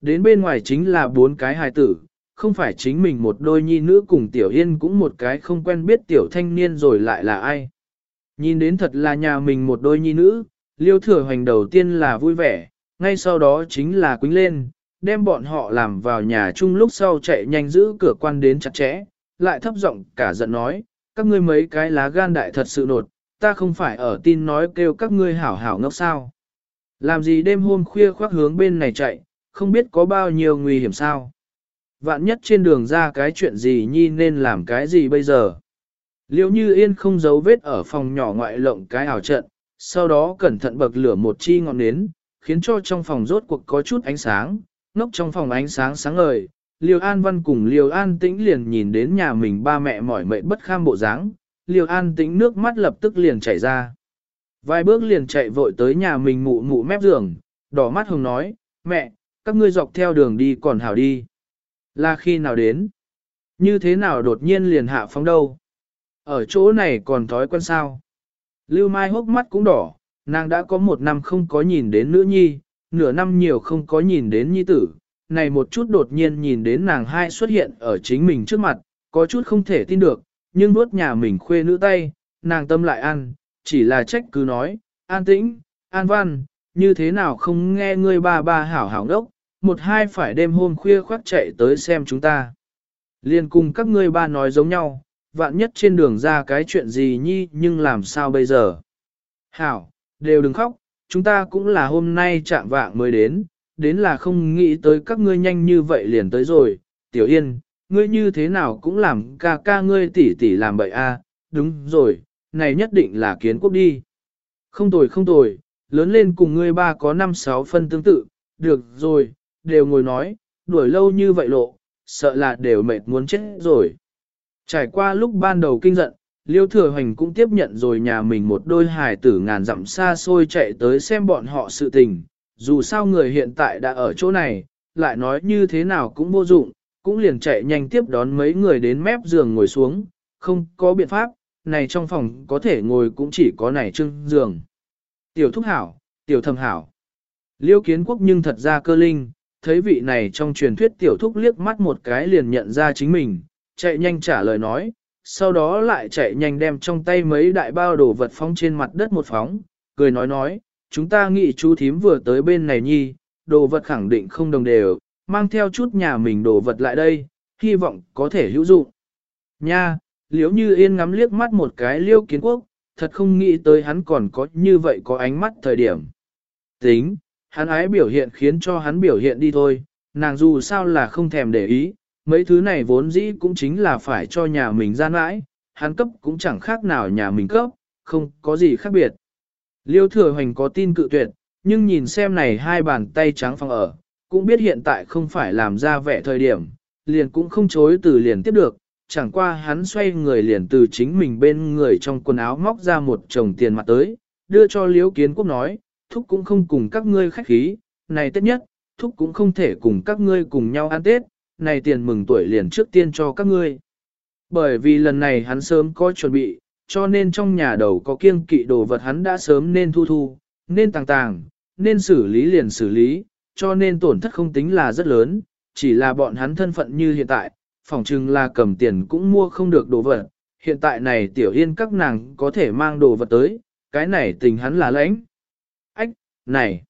Đến bên ngoài chính là bốn cái hài tử, không phải chính mình một đôi nhi nữ cùng tiểu yên cũng một cái không quen biết tiểu thanh niên rồi lại là ai. Nhìn đến thật là nhà mình một đôi nhi nữ, liêu thừa hoành đầu tiên là vui vẻ, ngay sau đó chính là quính lên, đem bọn họ làm vào nhà chung lúc sau chạy nhanh giữ cửa quan đến chặt chẽ, lại thấp giọng cả giận nói, các ngươi mấy cái lá gan đại thật sự nột, ta không phải ở tin nói kêu các ngươi hảo hảo ngốc sao. Làm gì đêm hôm khuya khoác hướng bên này chạy, không biết có bao nhiêu nguy hiểm sao. Vạn nhất trên đường ra cái chuyện gì nhi nên làm cái gì bây giờ. Liệu như yên không giấu vết ở phòng nhỏ ngoại lộng cái ảo trận, sau đó cẩn thận bậc lửa một chi ngọn nến, khiến cho trong phòng rốt cuộc có chút ánh sáng, ngốc trong phòng ánh sáng sáng ngời. Liêu An Văn cùng Liêu An Tĩnh liền nhìn đến nhà mình ba mẹ mỏi mệt bất kham bộ dáng, Liêu An Tĩnh nước mắt lập tức liền chảy ra. Vài bước liền chạy vội tới nhà mình mụ mụ mép giường, đỏ mắt hồng nói, mẹ, các ngươi dọc theo đường đi còn hảo đi. Là khi nào đến? Như thế nào đột nhiên liền hạ phóng đâu? Ở chỗ này còn thói quen sao? Lưu Mai hốc mắt cũng đỏ, nàng đã có một năm không có nhìn đến nữ nhi, nửa năm nhiều không có nhìn đến nhi tử. Này một chút đột nhiên nhìn đến nàng hai xuất hiện ở chính mình trước mặt, có chút không thể tin được, nhưng nuốt nhà mình khuê nữ tay, nàng tâm lại ăn, chỉ là trách cứ nói, an tĩnh, an văn, như thế nào không nghe ngươi ba ba hảo hảo đốc, một hai phải đêm hôm khuya khoác chạy tới xem chúng ta. Liên cùng các ngươi ba nói giống nhau, vạn nhất trên đường ra cái chuyện gì nhi nhưng làm sao bây giờ. Hảo, đều đừng khóc, chúng ta cũng là hôm nay chạm vạng mới đến, đến là không nghĩ tới các ngươi nhanh như vậy liền tới rồi. Tiểu Yên, ngươi như thế nào cũng làm ca ca ngươi tỷ tỷ làm bậy a, đúng rồi, này nhất định là kiến quốc đi. Không tồi không tồi, lớn lên cùng ngươi ba có năm sáu phân tương tự, được rồi, đều ngồi nói, đuổi lâu như vậy lộ, sợ là đều mệt muốn chết rồi. Trải qua lúc ban đầu kinh giận, Liêu Thừa Hoành cũng tiếp nhận rồi nhà mình một đôi hài tử ngàn dặm xa xôi chạy tới xem bọn họ sự tình. Dù sao người hiện tại đã ở chỗ này, lại nói như thế nào cũng vô dụng, cũng liền chạy nhanh tiếp đón mấy người đến mép giường ngồi xuống, không có biện pháp, này trong phòng có thể ngồi cũng chỉ có này trưng giường. Tiểu thúc hảo, tiểu thầm hảo. Liêu kiến quốc nhưng thật ra cơ linh, thấy vị này trong truyền thuyết tiểu thúc liếc mắt một cái liền nhận ra chính mình, chạy nhanh trả lời nói, sau đó lại chạy nhanh đem trong tay mấy đại bao đồ vật phóng trên mặt đất một phóng, cười nói nói, chúng ta nghĩ chú thím vừa tới bên này nhi, đồ vật khẳng định không đồng đều, mang theo chút nhà mình đồ vật lại đây, hy vọng có thể hữu dụng. Nha, liếu như yên ngắm liếc mắt một cái liêu kiến quốc, thật không nghĩ tới hắn còn có như vậy có ánh mắt thời điểm. Tính, hắn ái biểu hiện khiến cho hắn biểu hiện đi thôi, nàng dù sao là không thèm để ý, mấy thứ này vốn dĩ cũng chính là phải cho nhà mình gian mãi, hắn cấp cũng chẳng khác nào nhà mình cấp, không có gì khác biệt. Liêu thừa hoành có tin cự tuyệt, nhưng nhìn xem này hai bàn tay trắng phong ở, cũng biết hiện tại không phải làm ra vẻ thời điểm, liền cũng không chối từ liền tiếp được, chẳng qua hắn xoay người liền từ chính mình bên người trong quần áo móc ra một chồng tiền mặt tới, đưa cho Liễu Kiến Quốc nói, thúc cũng không cùng các ngươi khách khí, này Tết nhất, thúc cũng không thể cùng các ngươi cùng nhau ăn Tết, này tiền mừng tuổi liền trước tiên cho các ngươi. Bởi vì lần này hắn sớm có chuẩn bị, cho nên trong nhà đầu có kiêng kỵ đồ vật hắn đã sớm nên thu thu, nên tàng tàng, nên xử lý liền xử lý, cho nên tổn thất không tính là rất lớn, chỉ là bọn hắn thân phận như hiện tại, phỏng chừng là cầm tiền cũng mua không được đồ vật. Hiện tại này tiểu yên các nàng có thể mang đồ vật tới, cái này tình hắn là lãnh. Này!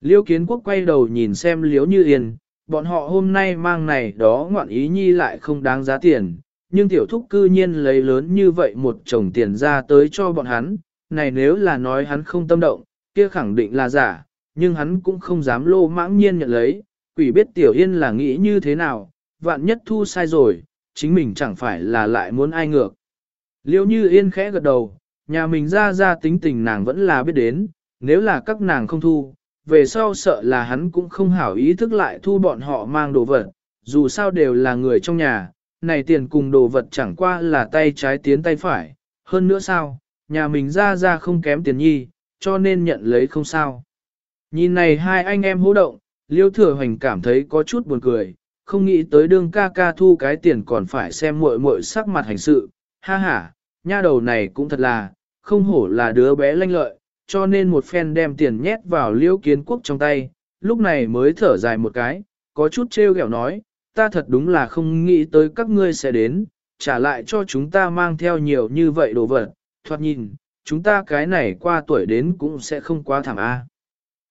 Liêu kiến quốc quay đầu nhìn xem liếu như yên, bọn họ hôm nay mang này đó ngoạn ý nhi lại không đáng giá tiền, nhưng tiểu thúc cư nhiên lấy lớn như vậy một chồng tiền ra tới cho bọn hắn, này nếu là nói hắn không tâm động, kia khẳng định là giả, nhưng hắn cũng không dám lô mãng nhiên nhận lấy, quỷ biết tiểu yên là nghĩ như thế nào, vạn nhất thu sai rồi, chính mình chẳng phải là lại muốn ai ngược. Liêu như yên khẽ gật đầu, nhà mình ra ra tính tình nàng vẫn là biết đến, nếu là các nàng không thu, về sau sợ là hắn cũng không hảo ý thức lại thu bọn họ mang đồ vật, dù sao đều là người trong nhà, này tiền cùng đồ vật chẳng qua là tay trái tiến tay phải, hơn nữa sao, nhà mình ra ra không kém tiền nhi, cho nên nhận lấy không sao. Nhìn này hai anh em hô động, liêu thừa hoành cảm thấy có chút buồn cười, không nghĩ tới đương ca ca thu cái tiền còn phải xem muội muội sắc mặt hành sự, ha ha, nha đầu này cũng thật là, không hổ là đứa bé lanh lợi, cho nên một phen đem tiền nhét vào liễu kiến quốc trong tay, lúc này mới thở dài một cái, có chút trêu ghẹo nói, ta thật đúng là không nghĩ tới các ngươi sẽ đến, trả lại cho chúng ta mang theo nhiều như vậy đồ vật, thoạt nhìn, chúng ta cái này qua tuổi đến cũng sẽ không quá thảm a.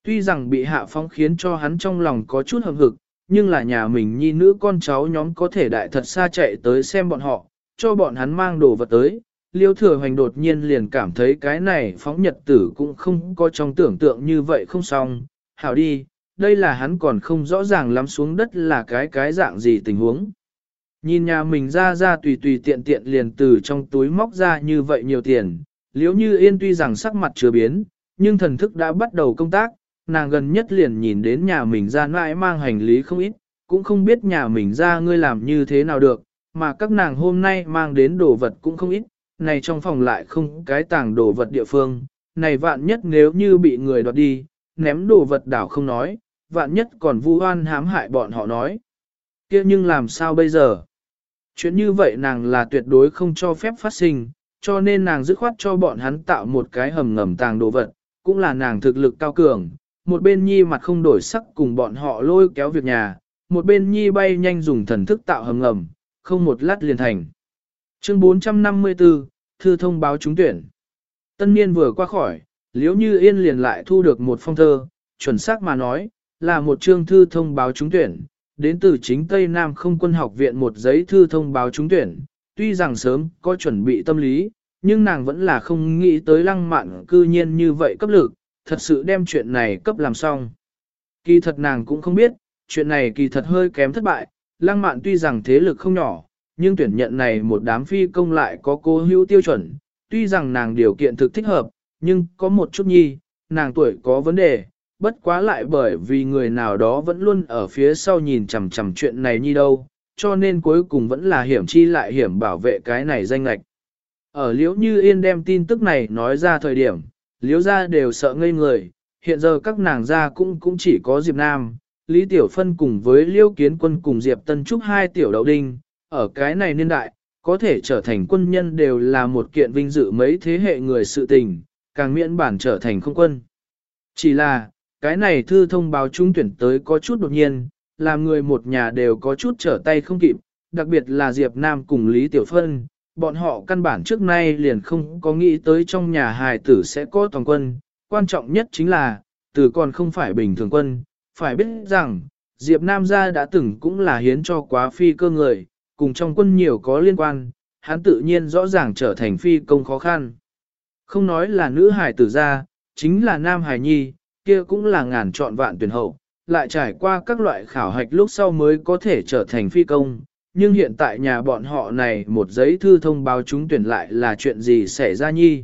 Tuy rằng bị hạ phong khiến cho hắn trong lòng có chút hầm hực, nhưng là nhà mình nhi nữ con cháu nhóm có thể đại thật xa chạy tới xem bọn họ, cho bọn hắn mang đồ vật tới. Liêu thừa hoành đột nhiên liền cảm thấy cái này phóng nhật tử cũng không có trong tưởng tượng như vậy không xong. Hảo đi, đây là hắn còn không rõ ràng lắm xuống đất là cái cái dạng gì tình huống. Nhìn nhà mình ra ra tùy tùy tiện tiện liền từ trong túi móc ra như vậy nhiều tiền, liếu như yên tuy rằng sắc mặt chưa biến, nhưng thần thức đã bắt đầu công tác, nàng gần nhất liền nhìn đến nhà mình ra mãi mang hành lý không ít, cũng không biết nhà mình ra ngươi làm như thế nào được, mà các nàng hôm nay mang đến đồ vật cũng không ít, này trong phòng lại không cái tàng đồ vật địa phương, này vạn nhất nếu như bị người đoạt đi, ném đồ vật đảo không nói, vạn nhất còn vu oan hãm hại bọn họ nói. kia nhưng làm sao bây giờ? Chuyện như vậy nàng là tuyệt đối không cho phép phát sinh, cho nên nàng dứt khoát cho bọn hắn tạo một cái hầm ngầm tàng đồ vật, cũng là nàng thực lực cao cường, một bên nhi mặt không đổi sắc cùng bọn họ lôi kéo việc nhà, một bên nhi bay nhanh dùng thần thức tạo hầm ngầm, không một lát liền thành. Chương 454, Thư thông báo trúng tuyển. Tân niên vừa qua khỏi, liếu như yên liền lại thu được một phong thơ, chuẩn xác mà nói, là một chương thư thông báo trúng tuyển, đến từ chính Tây Nam không quân học viện một giấy thư thông báo trúng tuyển, tuy rằng sớm có chuẩn bị tâm lý, nhưng nàng vẫn là không nghĩ tới lăng mạn cư nhiên như vậy cấp lực, thật sự đem chuyện này cấp làm xong. Kỳ thật nàng cũng không biết, chuyện này kỳ thật hơi kém thất bại, lăng mạn tuy rằng thế lực không nhỏ, nhưng tuyển nhận này một đám phi công lại có cô hữu tiêu chuẩn, tuy rằng nàng điều kiện thực thích hợp, nhưng có một chút nhi, nàng tuổi có vấn đề, bất quá lại bởi vì người nào đó vẫn luôn ở phía sau nhìn chằm chằm chuyện này nhi đâu, cho nên cuối cùng vẫn là hiểm chi lại hiểm bảo vệ cái này danh lạch. Ở liễu như yên đem tin tức này nói ra thời điểm, liễu ra đều sợ ngây người, hiện giờ các nàng ra cũng cũng chỉ có Diệp Nam, Lý Tiểu Phân cùng với liễu kiến quân cùng Diệp Tân Trúc hai tiểu đậu đinh, ở cái này niên đại, có thể trở thành quân nhân đều là một kiện vinh dự mấy thế hệ người sự tình, càng miễn bản trở thành không quân. Chỉ là, cái này thư thông báo trung tuyển tới có chút đột nhiên, làm người một nhà đều có chút trở tay không kịp, đặc biệt là Diệp Nam cùng Lý Tiểu Phân, bọn họ căn bản trước nay liền không có nghĩ tới trong nhà hài tử sẽ có toàn quân, quan trọng nhất chính là, tử còn không phải bình thường quân, phải biết rằng, Diệp Nam gia đã từng cũng là hiến cho quá phi cơ người, cùng trong quân nhiều có liên quan, hắn tự nhiên rõ ràng trở thành phi công khó khăn. Không nói là nữ hải tử gia, chính là nam hải nhi, kia cũng là ngàn chọn vạn tuyển hậu, lại trải qua các loại khảo hạch lúc sau mới có thể trở thành phi công. Nhưng hiện tại nhà bọn họ này một giấy thư thông báo chúng tuyển lại là chuyện gì xảy ra nhi.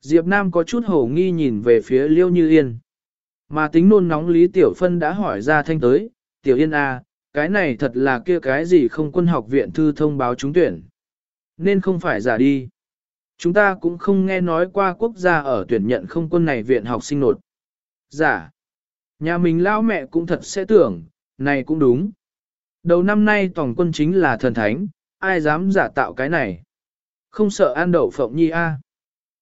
Diệp Nam có chút hổ nghi nhìn về phía Liêu Như Yên. Mà tính nôn nóng Lý Tiểu Phân đã hỏi ra thanh tới, Tiểu Yên à, cái này thật là kia cái gì không quân học viện thư thông báo chúng tuyển. Nên không phải giả đi. Chúng ta cũng không nghe nói qua quốc gia ở tuyển nhận không quân này viện học sinh nột. Giả. Nhà mình lao mẹ cũng thật sẽ tưởng, này cũng đúng. Đầu năm nay tổng quân chính là thần thánh, ai dám giả tạo cái này. Không sợ ăn đậu phộng nhi a.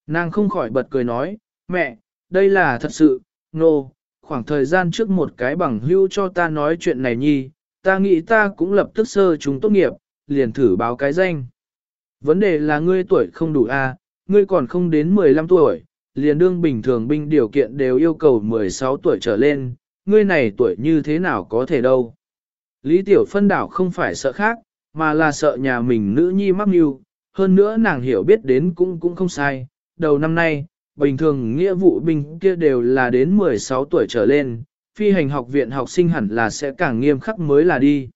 Nàng không khỏi bật cười nói, mẹ, đây là thật sự, nô, no, khoảng thời gian trước một cái bằng hưu cho ta nói chuyện này nhi, ta nghĩ ta cũng lập tức sơ chúng tốt nghiệp, liền thử báo cái danh. Vấn đề là ngươi tuổi không đủ a, ngươi còn không đến 15 tuổi, liền đương bình thường binh điều kiện đều yêu cầu 16 tuổi trở lên, ngươi này tuổi như thế nào có thể đâu. Lý Tiểu Phân đảo không phải sợ khác, mà là sợ nhà mình nữ nhi mắc mưu, hơn nữa nàng hiểu biết đến cũng cũng không sai. Đầu năm nay, bình thường nghĩa vụ binh kia đều là đến 16 tuổi trở lên, phi hành học viện học sinh hẳn là sẽ càng nghiêm khắc mới là đi.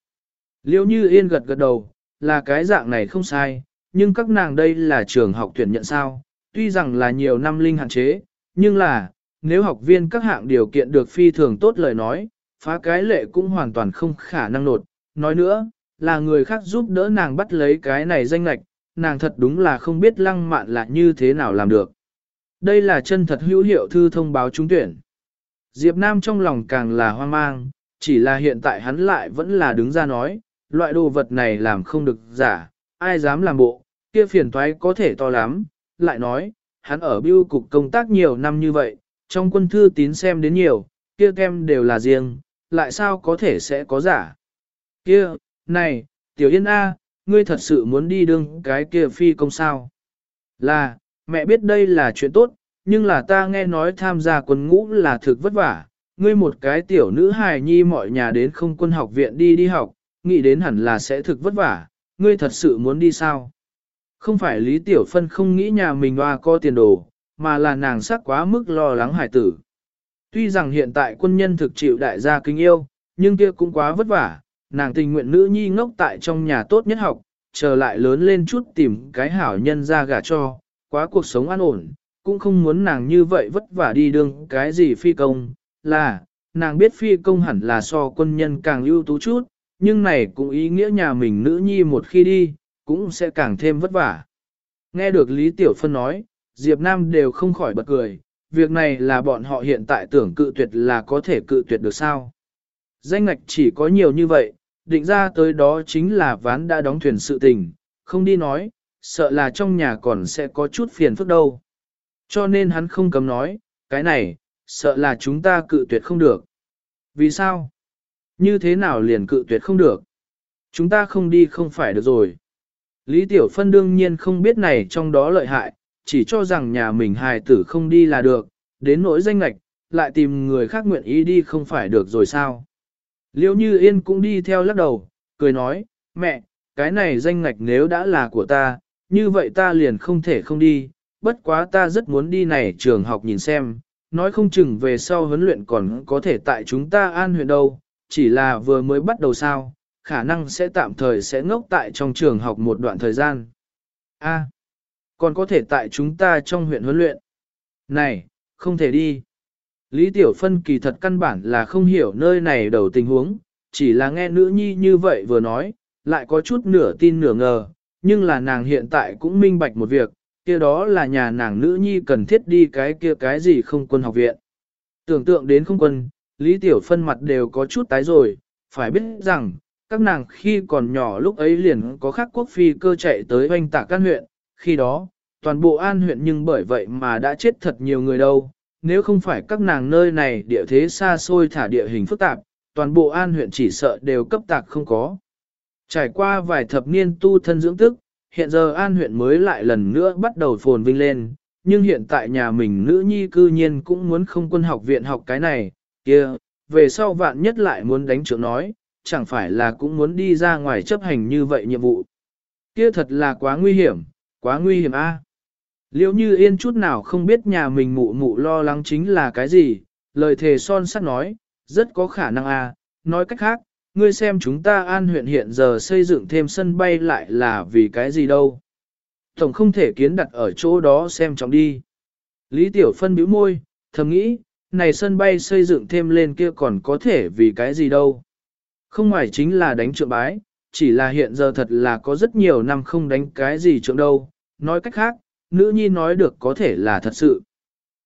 Liêu như yên gật gật đầu, là cái dạng này không sai, nhưng các nàng đây là trường học tuyển nhận sao, tuy rằng là nhiều năm linh hạn chế, nhưng là, nếu học viên các hạng điều kiện được phi thường tốt lời nói, phá cái lệ cũng hoàn toàn không khả năng nột. Nói nữa, là người khác giúp đỡ nàng bắt lấy cái này danh lạch, nàng thật đúng là không biết lăng mạn là như thế nào làm được. Đây là chân thật hữu hiệu thư thông báo trúng tuyển. Diệp Nam trong lòng càng là hoang mang, chỉ là hiện tại hắn lại vẫn là đứng ra nói, loại đồ vật này làm không được giả, ai dám làm bộ, kia phiền toái có thể to lắm, lại nói, hắn ở biêu cục công tác nhiều năm như vậy, trong quân thư tín xem đến nhiều, kia kem đều là riêng, lại sao có thể sẽ có giả. Kia, này, Tiểu Yên A, ngươi thật sự muốn đi đương cái kia phi công sao? Là, mẹ biết đây là chuyện tốt, nhưng là ta nghe nói tham gia quân ngũ là thực vất vả. Ngươi một cái tiểu nữ hài nhi mọi nhà đến không quân học viện đi đi học, nghĩ đến hẳn là sẽ thực vất vả, ngươi thật sự muốn đi sao? Không phải Lý Tiểu Phân không nghĩ nhà mình hoa có tiền đồ, mà là nàng sắc quá mức lo lắng hải tử. Tuy rằng hiện tại quân nhân thực chịu đại gia kính yêu, nhưng kia cũng quá vất vả, nàng tình nguyện nữ nhi ngốc tại trong nhà tốt nhất học, chờ lại lớn lên chút tìm cái hảo nhân ra gả cho, quá cuộc sống an ổn, cũng không muốn nàng như vậy vất vả đi đường cái gì phi công, là, nàng biết phi công hẳn là so quân nhân càng ưu tú chút, nhưng này cũng ý nghĩa nhà mình nữ nhi một khi đi, cũng sẽ càng thêm vất vả. Nghe được Lý Tiểu Phân nói, Diệp Nam đều không khỏi bật cười, việc này là bọn họ hiện tại tưởng cự tuyệt là có thể cự tuyệt được sao. Danh ngạch chỉ có nhiều như vậy, định ra tới đó chính là ván đã đóng thuyền sự tình, không đi nói, sợ là trong nhà còn sẽ có chút phiền phức đâu. Cho nên hắn không cấm nói, cái này, sợ là chúng ta cự tuyệt không được. Vì sao? Như thế nào liền cự tuyệt không được? Chúng ta không đi không phải được rồi. Lý Tiểu Phân đương nhiên không biết này trong đó lợi hại, chỉ cho rằng nhà mình hài tử không đi là được, đến nỗi danh lạch, lại tìm người khác nguyện ý đi không phải được rồi sao. Liêu như yên cũng đi theo lắc đầu, cười nói, mẹ, cái này danh ngạch nếu đã là của ta, như vậy ta liền không thể không đi, bất quá ta rất muốn đi này trường học nhìn xem, nói không chừng về sau huấn luyện còn có thể tại chúng ta an huyện đâu, chỉ là vừa mới bắt đầu sao, khả năng sẽ tạm thời sẽ ngốc tại trong trường học một đoạn thời gian. A, còn có thể tại chúng ta trong huyện huấn luyện. Này, không thể đi. Lý Tiểu Phân kỳ thật căn bản là không hiểu nơi này đầu tình huống, chỉ là nghe nữ nhi như vậy vừa nói, lại có chút nửa tin nửa ngờ, nhưng là nàng hiện tại cũng minh bạch một việc, kia đó là nhà nàng nữ nhi cần thiết đi cái kia cái gì không quân học viện. Tưởng tượng đến không quân, Lý Tiểu Phân mặt đều có chút tái rồi, phải biết rằng, các nàng khi còn nhỏ lúc ấy liền có khắc quốc phi cơ chạy tới hoanh tạc căn huyện, khi đó, toàn bộ an huyện nhưng bởi vậy mà đã chết thật nhiều người đâu, nếu không phải các nàng nơi này địa thế xa xôi thả địa hình phức tạp, toàn bộ an huyện chỉ sợ đều cấp tạc không có. Trải qua vài thập niên tu thân dưỡng tức, hiện giờ an huyện mới lại lần nữa bắt đầu phồn vinh lên, nhưng hiện tại nhà mình nữ nhi cư nhiên cũng muốn không quân học viện học cái này, kia, về sau vạn nhất lại muốn đánh trưởng nói, chẳng phải là cũng muốn đi ra ngoài chấp hành như vậy nhiệm vụ. Kia thật là quá nguy hiểm, quá nguy hiểm a. liễu như yên chút nào không biết nhà mình mụ mụ lo lắng chính là cái gì, lời thề son sắt nói, rất có khả năng a. nói cách khác, ngươi xem chúng ta an huyện hiện giờ xây dựng thêm sân bay lại là vì cái gì đâu. Tổng không thể kiến đặt ở chỗ đó xem trọng đi. Lý Tiểu Phân bĩu môi, thầm nghĩ, này sân bay xây dựng thêm lên kia còn có thể vì cái gì đâu. Không ngoài chính là đánh trượng bái, chỉ là hiện giờ thật là có rất nhiều năm không đánh cái gì trượng đâu. Nói cách khác, nữ nhi nói được có thể là thật sự.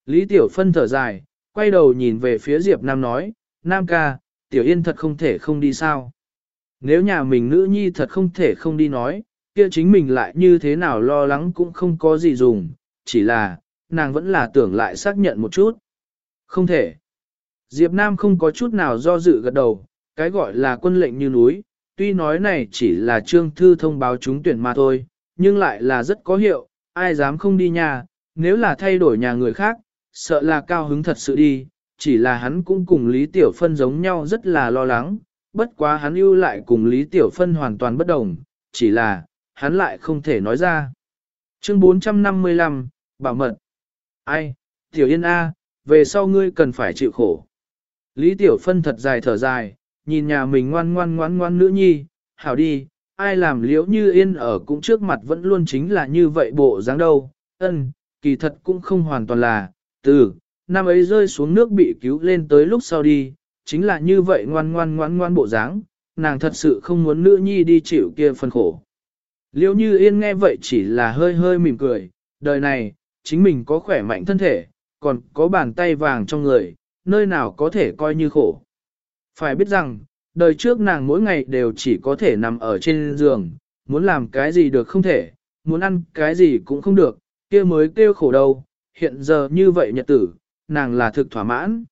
Lý Tiểu Phân thở dài, quay đầu nhìn về phía Diệp Nam nói, Nam ca, Tiểu Yên thật không thể không đi sao. Nếu nhà mình nữ nhi thật không thể không đi nói, kia chính mình lại như thế nào lo lắng cũng không có gì dùng, chỉ là, nàng vẫn là tưởng lại xác nhận một chút. Không thể. Diệp Nam không có chút nào do dự gật đầu, cái gọi là quân lệnh như núi, tuy nói này chỉ là trương thư thông báo trúng tuyển mà thôi, nhưng lại là rất có hiệu, ai dám không đi nhà, nếu là thay đổi nhà người khác, sợ là cao hứng thật sự đi, chỉ là hắn cũng cùng Lý Tiểu Phân giống nhau rất là lo lắng, bất quá hắn ưu lại cùng Lý Tiểu Phân hoàn toàn bất đồng, chỉ là, hắn lại không thể nói ra. Chương 455, Bảo mật. Ai, Tiểu Yên A, về sau ngươi cần phải chịu khổ. Lý Tiểu Phân thật dài thở dài, nhìn nhà mình ngoan ngoan ngoan ngoan nữ nhi, hảo đi, ai làm liễu như yên ở cũng trước mặt vẫn luôn chính là như vậy bộ dáng đâu, ân, kỳ thật cũng không hoàn toàn là, từ, năm ấy rơi xuống nước bị cứu lên tới lúc sau đi, chính là như vậy ngoan ngoan ngoan ngoan bộ dáng, nàng thật sự không muốn nữ nhi đi chịu kia phần khổ. Liễu như yên nghe vậy chỉ là hơi hơi mỉm cười, đời này, chính mình có khỏe mạnh thân thể, còn có bàn tay vàng trong người, nơi nào có thể coi như khổ. Phải biết rằng, đời trước nàng mỗi ngày đều chỉ có thể nằm ở trên giường, muốn làm cái gì được không thể, muốn ăn cái gì cũng không được, kia mới kêu khổ đâu, hiện giờ như vậy nhật tử, nàng là thực thỏa mãn.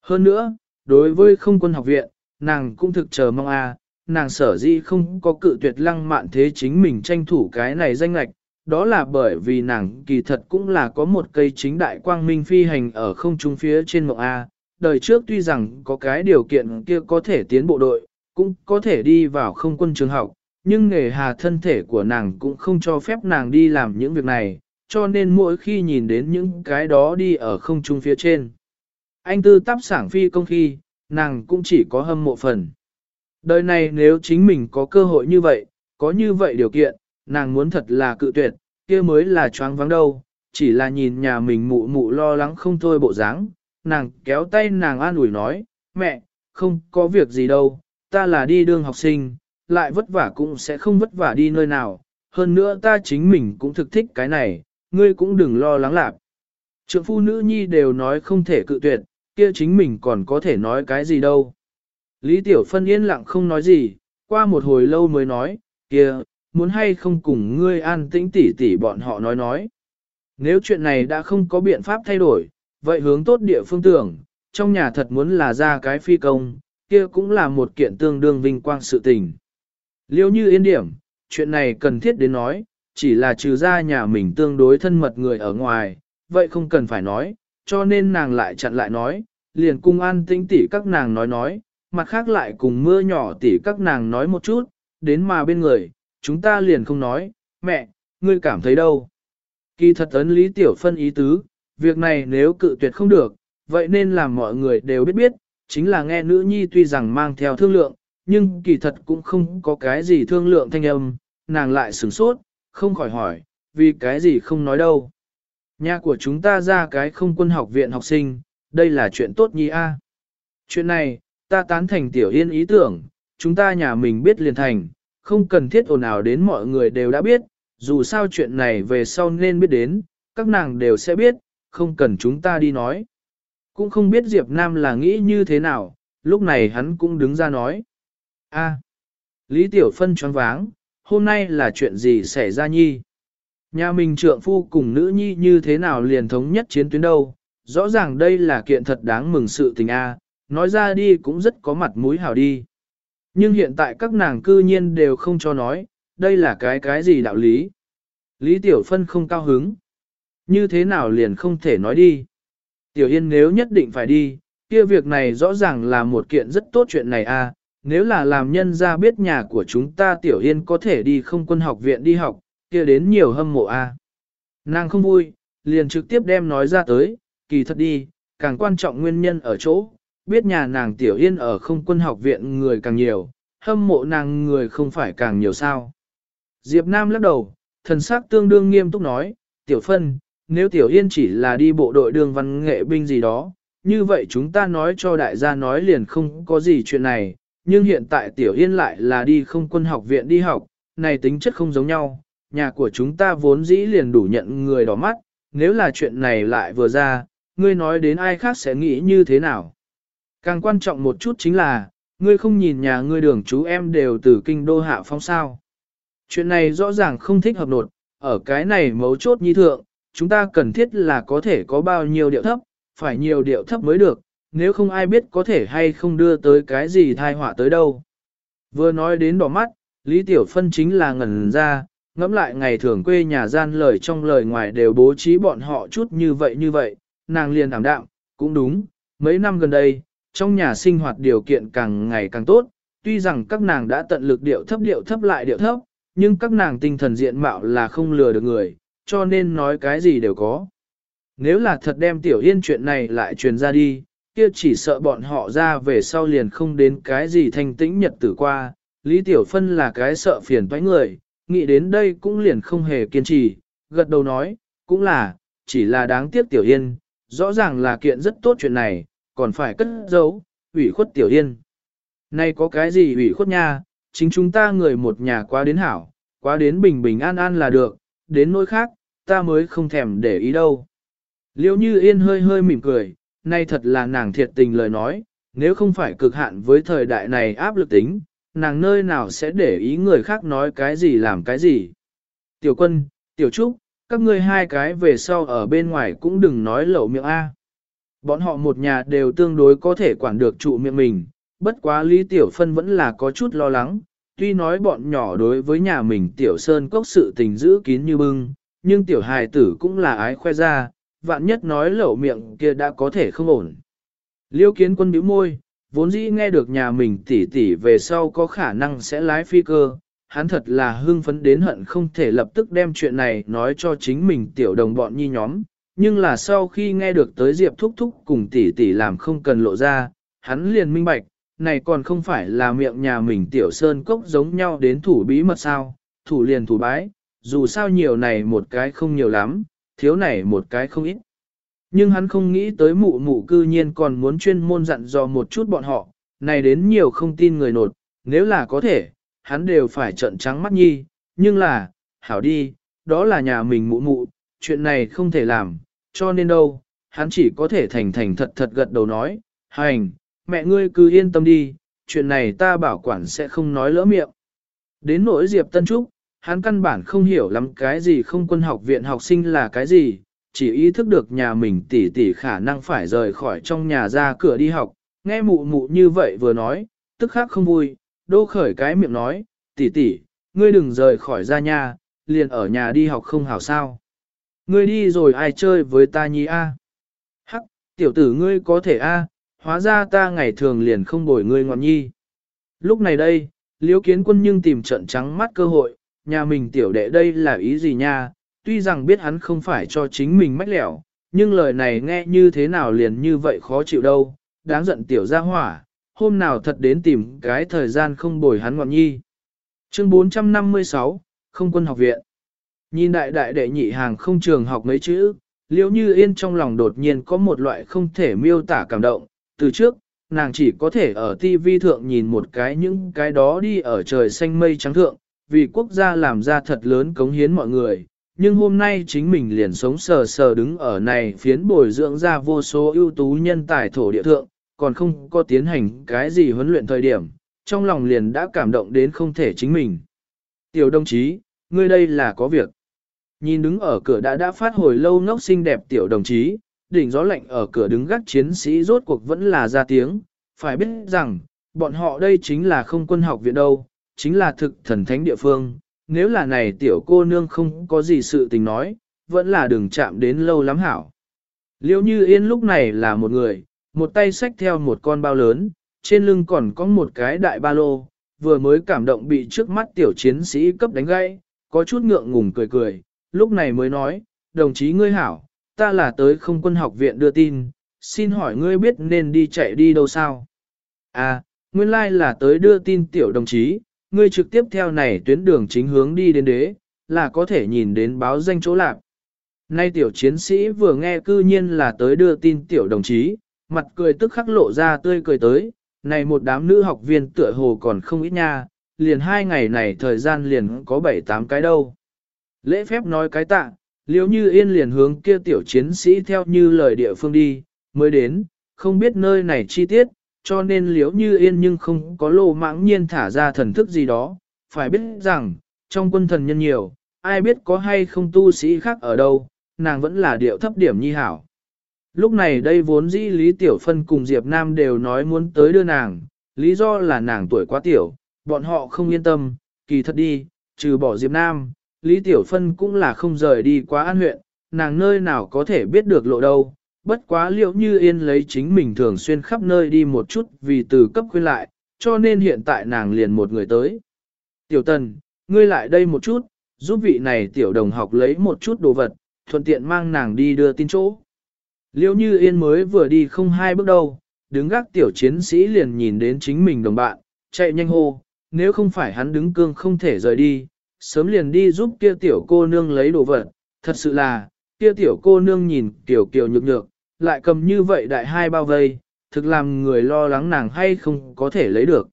Hơn nữa, đối với không quân học viện, nàng cũng thực chờ mong a, nàng sở dĩ không có cự tuyệt lăng mạn thế chính mình tranh thủ cái này danh lạch, đó là bởi vì nàng kỳ thật cũng là có một cây chính đại quang minh phi hành ở không trung phía trên mộng A, đời trước tuy rằng có cái điều kiện kia có thể tiến bộ đội, cũng có thể đi vào không quân trường học, nhưng nghề hà thân thể của nàng cũng không cho phép nàng đi làm những việc này, cho nên mỗi khi nhìn đến những cái đó đi ở không trung phía trên. Anh tư tắp sảng phi công khi, nàng cũng chỉ có hâm mộ phần. Đời này nếu chính mình có cơ hội như vậy, có như vậy điều kiện, nàng muốn thật là cự tuyệt, kia mới là choáng vắng đâu, chỉ là nhìn nhà mình mụ mụ lo lắng không thôi bộ dáng, nàng kéo tay nàng an ủi nói, mẹ, không có việc gì đâu, ta là đi đương học sinh, lại vất vả cũng sẽ không vất vả đi nơi nào, hơn nữa ta chính mình cũng thực thích cái này, ngươi cũng đừng lo lắng lạc. Trượng phu nữ nhi đều nói không thể cự tuyệt, kia chính mình còn có thể nói cái gì đâu. Lý Tiểu Phân yên lặng không nói gì, qua một hồi lâu mới nói, kia, muốn hay không cùng ngươi an tĩnh tỉ tỉ bọn họ nói nói. Nếu chuyện này đã không có biện pháp thay đổi, vậy hướng tốt địa phương tưởng, trong nhà thật muốn là ra cái phi công, kia cũng là một kiện tương đương vinh quang sự tình. Liêu như yên điểm, chuyện này cần thiết đến nói, chỉ là trừ ra nhà mình tương đối thân mật người ở ngoài, vậy không cần phải nói, cho nên nàng lại chặn lại nói, liền cung an tĩnh tỉ các nàng nói nói, mặt khác lại cùng mưa nhỏ tỉ các nàng nói một chút, đến mà bên người, chúng ta liền không nói, mẹ, ngươi cảm thấy đâu. Kỳ thật ấn lý tiểu phân ý tứ, việc này nếu cự tuyệt không được, vậy nên làm mọi người đều biết biết, chính là nghe nữ nhi tuy rằng mang theo thương lượng, nhưng kỳ thật cũng không có cái gì thương lượng thanh âm, nàng lại sửng sốt, không khỏi hỏi, vì cái gì không nói đâu. Nhà của chúng ta ra cái không quân học viện học sinh, đây là chuyện tốt nhi a. Chuyện này, ta tán thành tiểu yên ý tưởng, chúng ta nhà mình biết liền thành, không cần thiết ồn ào đến mọi người đều đã biết, dù sao chuyện này về sau nên biết đến, các nàng đều sẽ biết, không cần chúng ta đi nói. Cũng không biết Diệp Nam là nghĩ như thế nào, lúc này hắn cũng đứng ra nói. a Lý Tiểu Phân choáng váng, hôm nay là chuyện gì xảy ra nhi? Nhà mình trượng phu cùng nữ nhi như thế nào liền thống nhất chiến tuyến đâu? Rõ ràng đây là kiện thật đáng mừng sự tình a, nói ra đi cũng rất có mặt mũi hảo đi. Nhưng hiện tại các nàng cư nhiên đều không cho nói, đây là cái cái gì đạo lý. Lý Tiểu Phân không cao hứng. Như thế nào liền không thể nói đi. Tiểu Yên nếu nhất định phải đi, kia việc này rõ ràng là một kiện rất tốt chuyện này a. À nếu là làm nhân ra biết nhà của chúng ta Tiểu Yên có thể đi không quân học viện đi học, kia đến nhiều hâm mộ a. À. Nàng không vui, liền trực tiếp đem nói ra tới, kỳ thật đi, càng quan trọng nguyên nhân ở chỗ, biết nhà nàng Tiểu Yên ở không quân học viện người càng nhiều, hâm mộ nàng người không phải càng nhiều sao. Diệp Nam lắc đầu, thần sắc tương đương nghiêm túc nói, Tiểu Phân, nếu Tiểu Yên chỉ là đi bộ đội đường văn nghệ binh gì đó, như vậy chúng ta nói cho đại gia nói liền không có gì chuyện này, nhưng hiện tại Tiểu Yên lại là đi không quân học viện đi học, này tính chất không giống nhau, nhà của chúng ta vốn dĩ liền đủ nhận người đỏ mắt, nếu là chuyện này lại vừa ra, ngươi nói đến ai khác sẽ nghĩ như thế nào. Càng quan trọng một chút chính là, ngươi không nhìn nhà ngươi đường chú em đều từ kinh đô hạ phong sao. Chuyện này rõ ràng không thích hợp nột, ở cái này mấu chốt nhi thượng, chúng ta cần thiết là có thể có bao nhiêu điệu thấp, phải nhiều điệu thấp mới được, nếu không ai biết có thể hay không đưa tới cái gì thai họa tới đâu. Vừa nói đến đỏ mắt, Lý Tiểu Phân chính là ngẩn ra, ngẫm lại ngày thường quê nhà gian lời trong lời ngoài đều bố trí bọn họ chút như vậy như vậy, nàng liền ảm đạm, cũng đúng, mấy năm gần đây, trong nhà sinh hoạt điều kiện càng ngày càng tốt, tuy rằng các nàng đã tận lực điệu thấp điệu thấp lại điệu thấp, nhưng các nàng tinh thần diện mạo là không lừa được người, cho nên nói cái gì đều có. Nếu là thật đem tiểu yên chuyện này lại truyền ra đi, kia chỉ sợ bọn họ ra về sau liền không đến cái gì thanh tĩnh nhật tử qua, Lý Tiểu Phân là cái sợ phiền toái người, nghĩ đến đây cũng liền không hề kiên trì, gật đầu nói, cũng là, chỉ là đáng tiếc Tiểu Yên, rõ ràng là kiện rất tốt chuyện này, còn phải cất giấu, ủy khuất Tiểu Yên. Nay có cái gì ủy khuất nha, chính chúng ta người một nhà quá đến hảo, quá đến bình bình an an là được, đến nỗi khác, ta mới không thèm để ý đâu. Liêu như yên hơi hơi mỉm cười, nay thật là nàng thiệt tình lời nói, nếu không phải cực hạn với thời đại này áp lực tính, nàng nơi nào sẽ để ý người khác nói cái gì làm cái gì. Tiểu quân, tiểu trúc, các ngươi hai cái về sau ở bên ngoài cũng đừng nói lẩu miệng A. Bọn họ một nhà đều tương đối có thể quản được trụ miệng mình, bất quá Lý Tiểu Phân vẫn là có chút lo lắng, tuy nói bọn nhỏ đối với nhà mình Tiểu Sơn cốc sự tình giữ kín như bưng, nhưng Tiểu hài tử cũng là ái khoe ra, vạn nhất nói lẩu miệng kia đã có thể không ổn. Liêu kiến quân bĩu môi, vốn dĩ nghe được nhà mình tỉ tỉ về sau có khả năng sẽ lái phi cơ, hắn thật là hưng phấn đến hận không thể lập tức đem chuyện này nói cho chính mình tiểu đồng bọn nhi nhóm, nhưng là sau khi nghe được tới Diệp Thúc Thúc cùng tỷ tỷ làm không cần lộ ra, hắn liền minh bạch, này còn không phải là miệng nhà mình tiểu sơn cốc giống nhau đến thủ bí mật sao, thủ liền thủ bái, dù sao nhiều này một cái không nhiều lắm, thiếu này một cái không ít. Nhưng hắn không nghĩ tới mụ mụ cư nhiên còn muốn chuyên môn dặn dò một chút bọn họ, này đến nhiều không tin người nột, nếu là có thể, hắn đều phải trợn trắng mắt nhi, nhưng là, hảo đi, đó là nhà mình mụ mụ, chuyện này không thể làm, cho nên đâu, hắn chỉ có thể thành thành thật thật gật đầu nói, hành, mẹ ngươi cứ yên tâm đi, chuyện này ta bảo quản sẽ không nói lỡ miệng. Đến nỗi Diệp Tân Trúc, hắn căn bản không hiểu lắm cái gì không quân học viện học sinh là cái gì, chỉ ý thức được nhà mình tỷ tỷ khả năng phải rời khỏi trong nhà ra cửa đi học, nghe mụ mụ như vậy vừa nói, tức khắc không vui, đô khởi cái miệng nói, tỷ tỷ, ngươi đừng rời khỏi ra nhà, liền ở nhà đi học không hảo sao. Ngươi đi rồi ai chơi với ta nhi a? Hắc, tiểu tử ngươi có thể a, hóa ra ta ngày thường liền không bồi ngươi ngọn nhi. Lúc này đây, liễu kiến quân nhưng tìm trận trắng mắt cơ hội, nhà mình tiểu đệ đây là ý gì nha, tuy rằng biết hắn không phải cho chính mình mách lẻo, nhưng lời này nghe như thế nào liền như vậy khó chịu đâu, đáng giận tiểu gia hỏa, hôm nào thật đến tìm cái thời gian không bồi hắn ngọn nhi. Chương 456, không quân học viện. Nhìn đại đại đệ nhị hàng không trường học mấy chữ, liễu như yên trong lòng đột nhiên có một loại không thể miêu tả cảm động, từ trước, nàng chỉ có thể ở TV thượng nhìn một cái những cái đó đi ở trời xanh mây trắng thượng, vì quốc gia làm ra thật lớn cống hiến mọi người, nhưng hôm nay chính mình liền sống sờ sờ đứng ở này phiến bồi dưỡng ra vô số ưu tú nhân tài thổ địa thượng, còn không có tiến hành cái gì huấn luyện thời điểm, trong lòng liền đã cảm động đến không thể chính mình. Tiểu đồng chí, ngươi đây là có việc. Nhìn đứng ở cửa đã đã phát hồi lâu ngốc xinh đẹp tiểu đồng chí, đỉnh gió lạnh ở cửa đứng gác chiến sĩ rốt cuộc vẫn là ra tiếng, phải biết rằng, bọn họ đây chính là không quân học viện đâu, chính là thực thần thánh địa phương, nếu là này tiểu cô nương không có gì sự tình nói, vẫn là đừng chạm đến lâu lắm hảo. Liêu như yên lúc này là một người, một tay xách theo một con bao lớn, trên lưng còn có một cái đại ba lô, vừa mới cảm động bị trước mắt tiểu chiến sĩ cấp đánh gãy, có chút ngượng ngùng cười cười, lúc này mới nói, đồng chí ngươi hảo, ta là tới không quân học viện đưa tin, xin hỏi ngươi biết nên đi chạy đi đâu sao? À, nguyên lai like là tới đưa tin tiểu đồng chí, ngươi trực tiếp theo này tuyến đường chính hướng đi đến đế, là có thể nhìn đến báo danh chỗ lạc. Nay tiểu chiến sĩ vừa nghe cư nhiên là tới đưa tin tiểu đồng chí, mặt cười tức khắc lộ ra tươi cười tới, này một đám nữ học viên tựa hồ còn không ít nha, liền hai ngày này thời gian liền có bảy tám cái đâu. Lễ phép nói cái tạ, liếu như yên liền hướng kia tiểu chiến sĩ theo như lời địa phương đi, mới đến, không biết nơi này chi tiết, cho nên liếu như yên nhưng không có lô mãng nhiên thả ra thần thức gì đó, phải biết rằng, trong quân thần nhân nhiều, ai biết có hay không tu sĩ khác ở đâu, nàng vẫn là điệu thấp điểm nhi hảo. Lúc này đây vốn dĩ Lý Tiểu Phân cùng Diệp Nam đều nói muốn tới đưa nàng, lý do là nàng tuổi quá tiểu, bọn họ không yên tâm, kỳ thật đi, trừ bỏ Diệp Nam, Lý Tiểu Phân cũng là không rời đi quá an huyện, nàng nơi nào có thể biết được lộ đâu, bất quá liệu như yên lấy chính mình thường xuyên khắp nơi đi một chút vì từ cấp khuyên lại, cho nên hiện tại nàng liền một người tới. Tiểu Tần, ngươi lại đây một chút, giúp vị này tiểu đồng học lấy một chút đồ vật, thuận tiện mang nàng đi đưa tin chỗ. Liêu như yên mới vừa đi không hai bước đâu, đứng gác tiểu chiến sĩ liền nhìn đến chính mình đồng bạn, chạy nhanh hô, nếu không phải hắn đứng cương không thể rời đi, sớm liền đi giúp kia tiểu cô nương lấy đồ vật, thật sự là, kia tiểu cô nương nhìn tiểu kiều nhược nhược, lại cầm như vậy đại hai bao vây, thực làm người lo lắng nàng hay không có thể lấy được.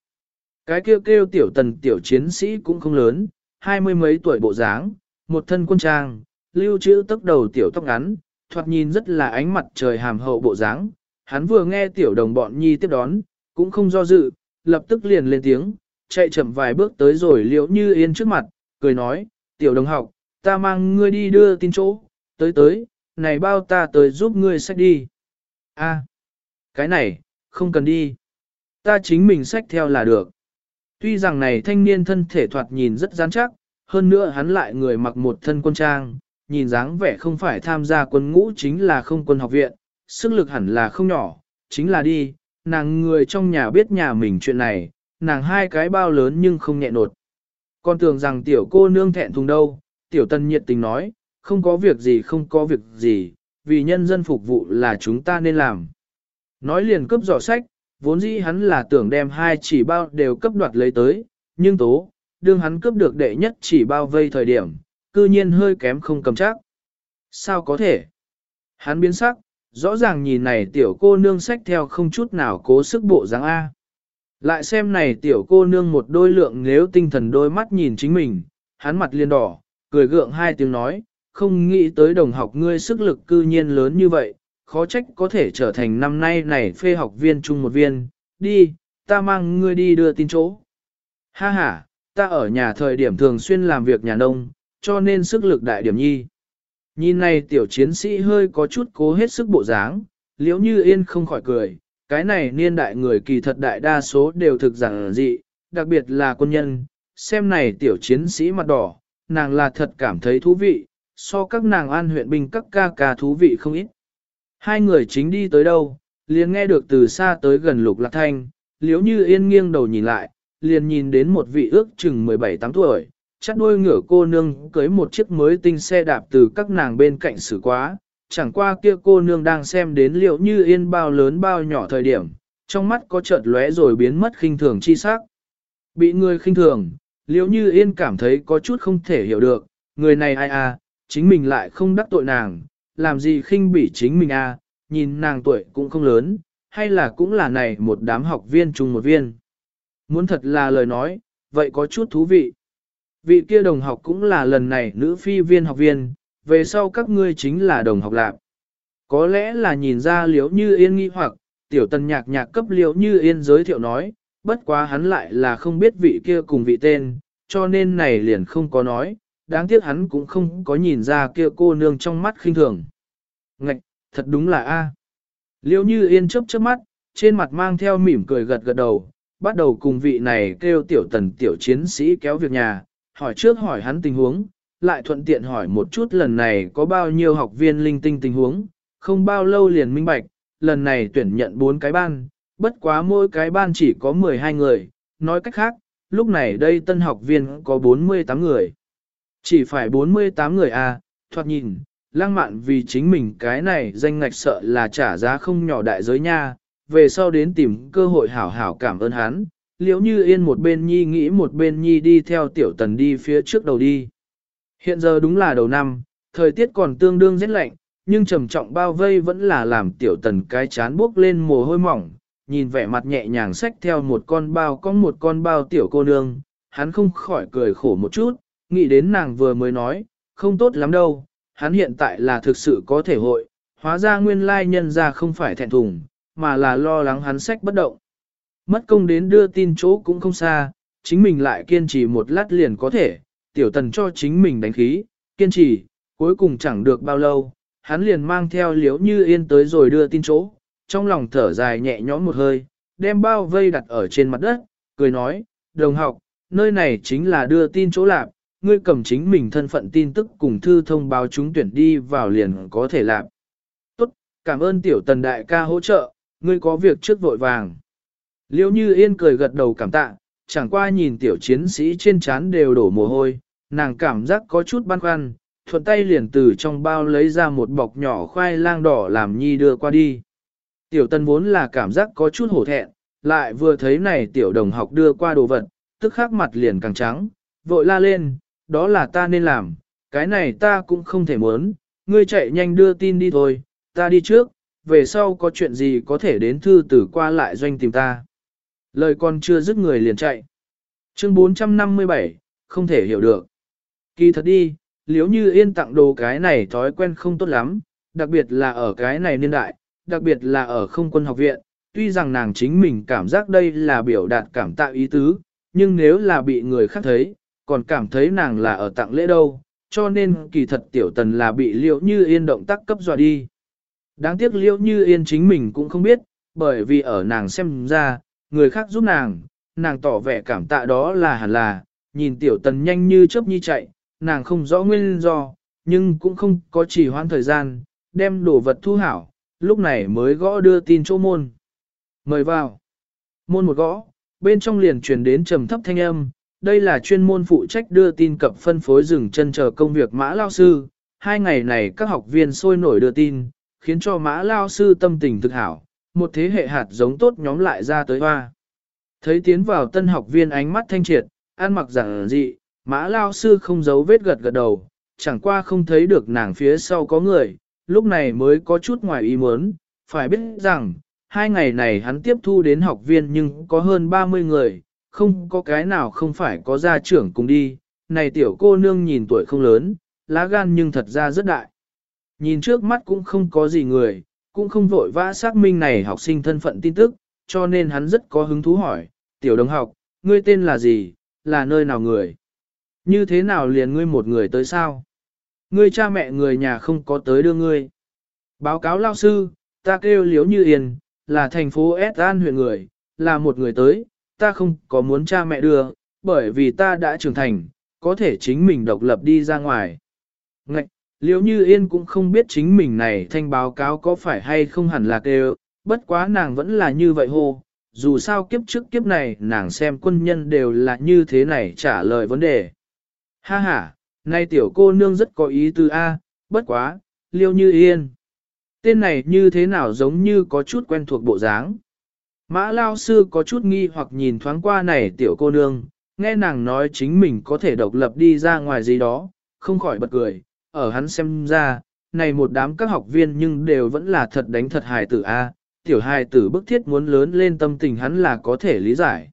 Cái kêu kêu tiểu tần tiểu chiến sĩ cũng không lớn, hai mươi mấy tuổi bộ dáng, một thân quân trang, lưu trữ tốc đầu tiểu tóc ngắn, thoạt nhìn rất là ánh mặt trời hàm hậu bộ dáng. Hắn vừa nghe tiểu đồng bọn nhi tiếp đón, cũng không do dự, lập tức liền lên tiếng, chạy chậm vài bước tới rồi liễu như yên trước mặt, cười nói, tiểu đồng học, ta mang ngươi đi đưa tin chỗ, tới tới, này bao ta tới giúp ngươi sách đi. A, cái này, không cần đi. Ta chính mình xách theo là được. Tuy rằng này thanh niên thân thể thoạt nhìn rất rắn chắc, hơn nữa hắn lại người mặc một thân quân trang, nhìn dáng vẻ không phải tham gia quân ngũ chính là không quân học viện, sức lực hẳn là không nhỏ, chính là đi, nàng người trong nhà biết nhà mình chuyện này, nàng hai cái bao lớn nhưng không nhẹ nột. Con tưởng rằng tiểu cô nương thẹn thùng đâu, tiểu tân nhiệt tình nói, không có việc gì không có việc gì, vì nhân dân phục vụ là chúng ta nên làm. Nói liền cướp giỏ sách, vốn dĩ hắn là tưởng đem hai chỉ bao đều cấp đoạt lấy tới, nhưng tố, đương hắn cướp được đệ nhất chỉ bao vây thời điểm, cư nhiên hơi kém không cầm chắc. Sao có thể? Hắn biến sắc, rõ ràng nhìn này tiểu cô nương sách theo không chút nào cố sức bộ dáng A. Lại xem này tiểu cô nương một đôi lượng nếu tinh thần đôi mắt nhìn chính mình, hắn mặt liền đỏ, cười gượng hai tiếng nói, không nghĩ tới đồng học ngươi sức lực cư nhiên lớn như vậy, khó trách có thể trở thành năm nay này phê học viên chung một viên, đi, ta mang ngươi đi đưa tin chỗ. Ha ha, ta ở nhà thời điểm thường xuyên làm việc nhà nông, cho nên sức lực đại điểm nhi. Nhìn này tiểu chiến sĩ hơi có chút cố hết sức bộ dáng, liễu như yên không khỏi cười, cái này niên đại người kỳ thật đại đa số đều thực giản dị, đặc biệt là quân nhân, xem này tiểu chiến sĩ mặt đỏ, nàng là thật cảm thấy thú vị, so các nàng an huyện binh các ca ca thú vị không ít. Hai người chính đi tới đâu, liền nghe được từ xa tới gần lục lạc thanh, liếu như yên nghiêng đầu nhìn lại, liền nhìn đến một vị ước chừng 17-8 tuổi, chắc đuôi ngựa cô nương cưới một chiếc mới tinh xe đạp từ các nàng bên cạnh xử quá, chẳng qua kia cô nương đang xem đến liệu như yên bao lớn bao nhỏ thời điểm, trong mắt có chợt lóe rồi biến mất khinh thường chi sắc. Bị người khinh thường, liệu như yên cảm thấy có chút không thể hiểu được, người này ai à, chính mình lại không đắc tội nàng, làm gì khinh bỉ chính mình à, nhìn nàng tuổi cũng không lớn, hay là cũng là này một đám học viên chung một viên. Muốn thật là lời nói, vậy có chút thú vị. Vị kia đồng học cũng là lần này nữ phi viên học viên, về sau các ngươi chính là đồng học lạc. Có lẽ là nhìn ra liễu như yên nghi hoặc, tiểu tần nhạc nhạc cấp liễu như yên giới thiệu nói, bất quá hắn lại là không biết vị kia cùng vị tên, cho nên này liền không có nói, đáng tiếc hắn cũng không có nhìn ra kia cô nương trong mắt khinh thường. Ngạch, thật đúng là A. Liễu như yên chớp chớp mắt, trên mặt mang theo mỉm cười gật gật đầu, bắt đầu cùng vị này kêu tiểu tần tiểu chiến sĩ kéo việc nhà, hỏi trước hỏi hắn tình huống, lại thuận tiện hỏi một chút lần này có bao nhiêu học viên linh tinh tình huống, không bao lâu liền minh bạch, lần này tuyển nhận 4 cái ban, bất quá mỗi cái ban chỉ có 12 người, nói cách khác, lúc này đây tân học viên có 48 người. Chỉ phải 48 người à, thoạt nhìn, lang mạn vì chính mình cái này danh ngạch sợ là trả giá không nhỏ đại giới nha, về sau đến tìm cơ hội hảo hảo cảm ơn hắn, liễu như yên một bên nhi nghĩ một bên nhi đi theo tiểu tần đi phía trước đầu đi. Hiện giờ đúng là đầu năm, thời tiết còn tương đương rét lạnh, nhưng trầm trọng bao vây vẫn là làm tiểu tần cái chán bước lên mồ hôi mỏng, nhìn vẻ mặt nhẹ nhàng xách theo một con bao có một con bao tiểu cô nương, hắn không khỏi cười khổ một chút, nghĩ đến nàng vừa mới nói, không tốt lắm đâu, hắn hiện tại là thực sự có thể hội, hóa ra nguyên lai nhân ra không phải thẹn thùng, mà là lo lắng hắn sách bất động. Mất công đến đưa tin chỗ cũng không xa, chính mình lại kiên trì một lát liền có thể, tiểu tần cho chính mình đánh khí, kiên trì, cuối cùng chẳng được bao lâu, hắn liền mang theo liếu như yên tới rồi đưa tin chỗ, trong lòng thở dài nhẹ nhõm một hơi, đem bao vây đặt ở trên mặt đất, cười nói, đồng học, nơi này chính là đưa tin chỗ lạp, ngươi cầm chính mình thân phận tin tức cùng thư thông báo chúng tuyển đi vào liền có thể làm Tốt, cảm ơn tiểu tần đại ca hỗ trợ, ngươi có việc trước vội vàng. Liêu như yên cười gật đầu cảm tạ, chẳng qua nhìn tiểu chiến sĩ trên trán đều đổ mồ hôi, nàng cảm giác có chút băn khoăn, thuận tay liền từ trong bao lấy ra một bọc nhỏ khoai lang đỏ làm nhi đưa qua đi. Tiểu tân vốn là cảm giác có chút hổ thẹn, lại vừa thấy này tiểu đồng học đưa qua đồ vật, tức khắc mặt liền càng trắng, vội la lên, đó là ta nên làm, cái này ta cũng không thể muốn, ngươi chạy nhanh đưa tin đi thôi, ta đi trước, về sau có chuyện gì có thể đến thư tử qua lại doanh tìm ta. Lời con chưa dứt người liền chạy. Chương 457, không thể hiểu được. Kỳ thật đi, liếu như yên tặng đồ cái này thói quen không tốt lắm, đặc biệt là ở cái này niên đại, đặc biệt là ở không quân học viện, tuy rằng nàng chính mình cảm giác đây là biểu đạt cảm tạo ý tứ, nhưng nếu là bị người khác thấy, còn cảm thấy nàng là ở tặng lễ đâu, cho nên kỳ thật tiểu tần là bị liễu như yên động tác cấp dọa đi. Đáng tiếc liễu như yên chính mình cũng không biết, bởi vì ở nàng xem ra, người khác giúp nàng, nàng tỏ vẻ cảm tạ đó là hẳn là, nhìn tiểu tần nhanh như chớp nhi chạy, nàng không rõ nguyên do, nhưng cũng không có chỉ hoãn thời gian, đem đồ vật thu hảo, lúc này mới gõ đưa tin chỗ môn. Mời vào. Môn một gõ, bên trong liền truyền đến trầm thấp thanh âm, đây là chuyên môn phụ trách đưa tin cập phân phối rừng chân chờ công việc mã lao sư. Hai ngày này các học viên sôi nổi đưa tin, khiến cho mã lao sư tâm tình thực hảo, một thế hệ hạt giống tốt nhóm lại ra tới hoa. Thấy tiến vào tân học viên ánh mắt thanh triệt, ăn mặc giản dị, mã lao sư không giấu vết gật gật đầu, chẳng qua không thấy được nàng phía sau có người, lúc này mới có chút ngoài ý muốn, phải biết rằng, hai ngày này hắn tiếp thu đến học viên nhưng có hơn 30 người, không có cái nào không phải có gia trưởng cùng đi, này tiểu cô nương nhìn tuổi không lớn, lá gan nhưng thật ra rất đại. Nhìn trước mắt cũng không có gì người, cũng không vội vã xác minh này học sinh thân phận tin tức, cho nên hắn rất có hứng thú hỏi, tiểu đồng học, ngươi tên là gì, là nơi nào người? Như thế nào liền ngươi một người tới sao? Ngươi cha mẹ người nhà không có tới đưa ngươi. Báo cáo lao sư, ta kêu liếu như yên, là thành phố S An huyện người, là một người tới, ta không có muốn cha mẹ đưa, bởi vì ta đã trưởng thành, có thể chính mình độc lập đi ra ngoài. Ngạch, liếu như yên cũng không biết chính mình này thanh báo cáo có phải hay không hẳn là kêu, bất quá nàng vẫn là như vậy hô, dù sao kiếp trước kiếp này nàng xem quân nhân đều là như thế này trả lời vấn đề. Ha ha, nay tiểu cô nương rất có ý tư A, bất quá, liêu như yên. Tên này như thế nào giống như có chút quen thuộc bộ dáng. Mã lao sư có chút nghi hoặc nhìn thoáng qua này tiểu cô nương, nghe nàng nói chính mình có thể độc lập đi ra ngoài gì đó, không khỏi bật cười, ở hắn xem ra, này một đám các học viên nhưng đều vẫn là thật đánh thật hài tử A, tiểu hài tử bức thiết muốn lớn lên tâm tình hắn là có thể lý giải.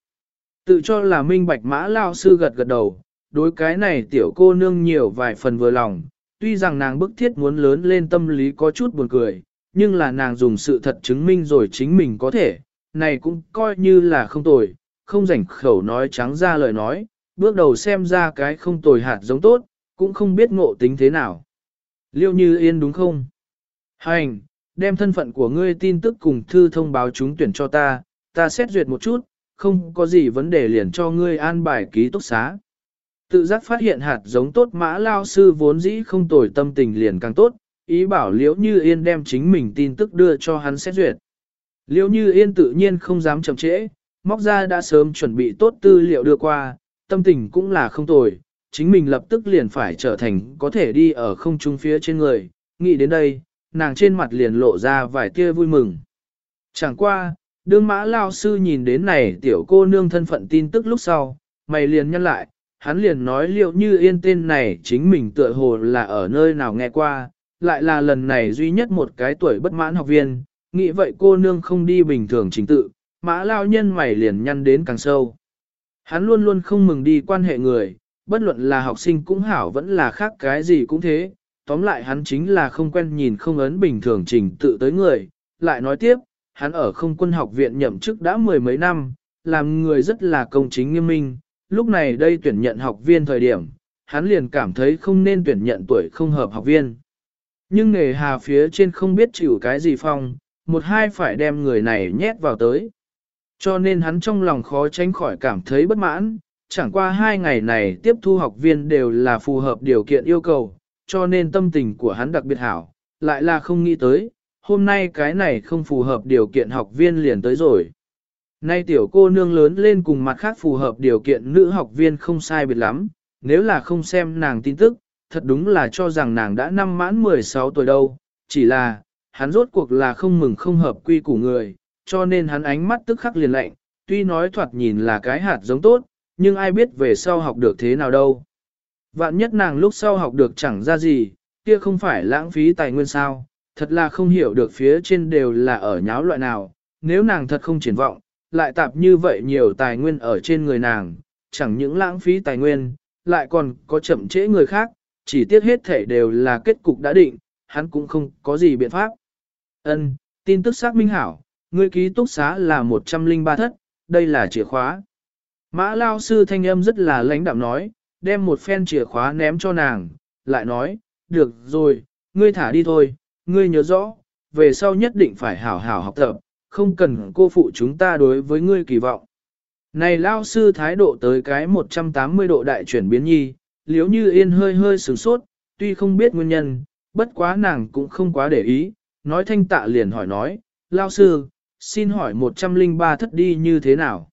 Tự cho là minh bạch mã lao sư gật gật đầu, đối cái này tiểu cô nương nhiều vài phần vừa lòng, tuy rằng nàng bức thiết muốn lớn lên tâm lý có chút buồn cười, nhưng là nàng dùng sự thật chứng minh rồi chính mình có thể, này cũng coi như là không tồi, không rảnh khẩu nói trắng ra lời nói, bước đầu xem ra cái không tồi hạt giống tốt, cũng không biết ngộ tính thế nào. Liêu như yên đúng không? Hành, đem thân phận của ngươi tin tức cùng thư thông báo chúng tuyển cho ta, ta xét duyệt một chút, không có gì vấn đề liền cho ngươi an bài ký túc xá. Tự giác phát hiện hạt giống tốt mã lao sư vốn dĩ không tồi tâm tình liền càng tốt, ý bảo liễu như yên đem chính mình tin tức đưa cho hắn xét duyệt. Liêu như yên tự nhiên không dám chậm trễ, móc ra đã sớm chuẩn bị tốt tư liệu đưa qua, tâm tình cũng là không tồi, chính mình lập tức liền phải trở thành có thể đi ở không trung phía trên người, nghĩ đến đây, nàng trên mặt liền lộ ra vài tia vui mừng. Chẳng qua, đương mã lao sư nhìn đến này tiểu cô nương thân phận tin tức lúc sau, mày liền nhăn lại, hắn liền nói liệu như yên tên này chính mình tựa hồ là ở nơi nào nghe qua, lại là lần này duy nhất một cái tuổi bất mãn học viên, nghĩ vậy cô nương không đi bình thường chính tự, mã lao nhân mày liền nhăn đến càng sâu. Hắn luôn luôn không mừng đi quan hệ người, bất luận là học sinh cũng hảo vẫn là khác cái gì cũng thế, tóm lại hắn chính là không quen nhìn không ấn bình thường trình tự tới người, lại nói tiếp, hắn ở không quân học viện nhậm chức đã mười mấy năm, làm người rất là công chính nghiêm minh, lúc này đây tuyển nhận học viên thời điểm, hắn liền cảm thấy không nên tuyển nhận tuổi không hợp học viên. Nhưng nghề hà phía trên không biết chịu cái gì phong, một hai phải đem người này nhét vào tới. Cho nên hắn trong lòng khó tránh khỏi cảm thấy bất mãn, chẳng qua hai ngày này tiếp thu học viên đều là phù hợp điều kiện yêu cầu, cho nên tâm tình của hắn đặc biệt hảo, lại là không nghĩ tới, hôm nay cái này không phù hợp điều kiện học viên liền tới rồi. Nay tiểu cô nương lớn lên cùng mặt khác phù hợp điều kiện nữ học viên không sai biệt lắm, nếu là không xem nàng tin tức, thật đúng là cho rằng nàng đã năm mãn 16 tuổi đâu, chỉ là, hắn rốt cuộc là không mừng không hợp quy của người, cho nên hắn ánh mắt tức khắc liền lạnh, tuy nói thoạt nhìn là cái hạt giống tốt, nhưng ai biết về sau học được thế nào đâu. Vạn nhất nàng lúc sau học được chẳng ra gì, kia không phải lãng phí tài nguyên sao, thật là không hiểu được phía trên đều là ở nháo loại nào, nếu nàng thật không triển vọng, lại tạp như vậy nhiều tài nguyên ở trên người nàng, chẳng những lãng phí tài nguyên, lại còn có chậm trễ người khác, chỉ tiếc hết thể đều là kết cục đã định, hắn cũng không có gì biện pháp. Ân, tin tức xác minh hảo, ngươi ký túc xá là 103 thất, đây là chìa khóa. Mã lao sư thanh âm rất là lãnh đạm nói, đem một phen chìa khóa ném cho nàng, lại nói, được rồi, ngươi thả đi thôi, ngươi nhớ rõ, về sau nhất định phải hảo hảo học tập, không cần cô phụ chúng ta đối với ngươi kỳ vọng. Này lao sư thái độ tới cái 180 độ đại chuyển biến nhi, liếu như yên hơi hơi sửng sốt, tuy không biết nguyên nhân, bất quá nàng cũng không quá để ý, nói thanh tạ liền hỏi nói, lao sư, xin hỏi 103 thất đi như thế nào?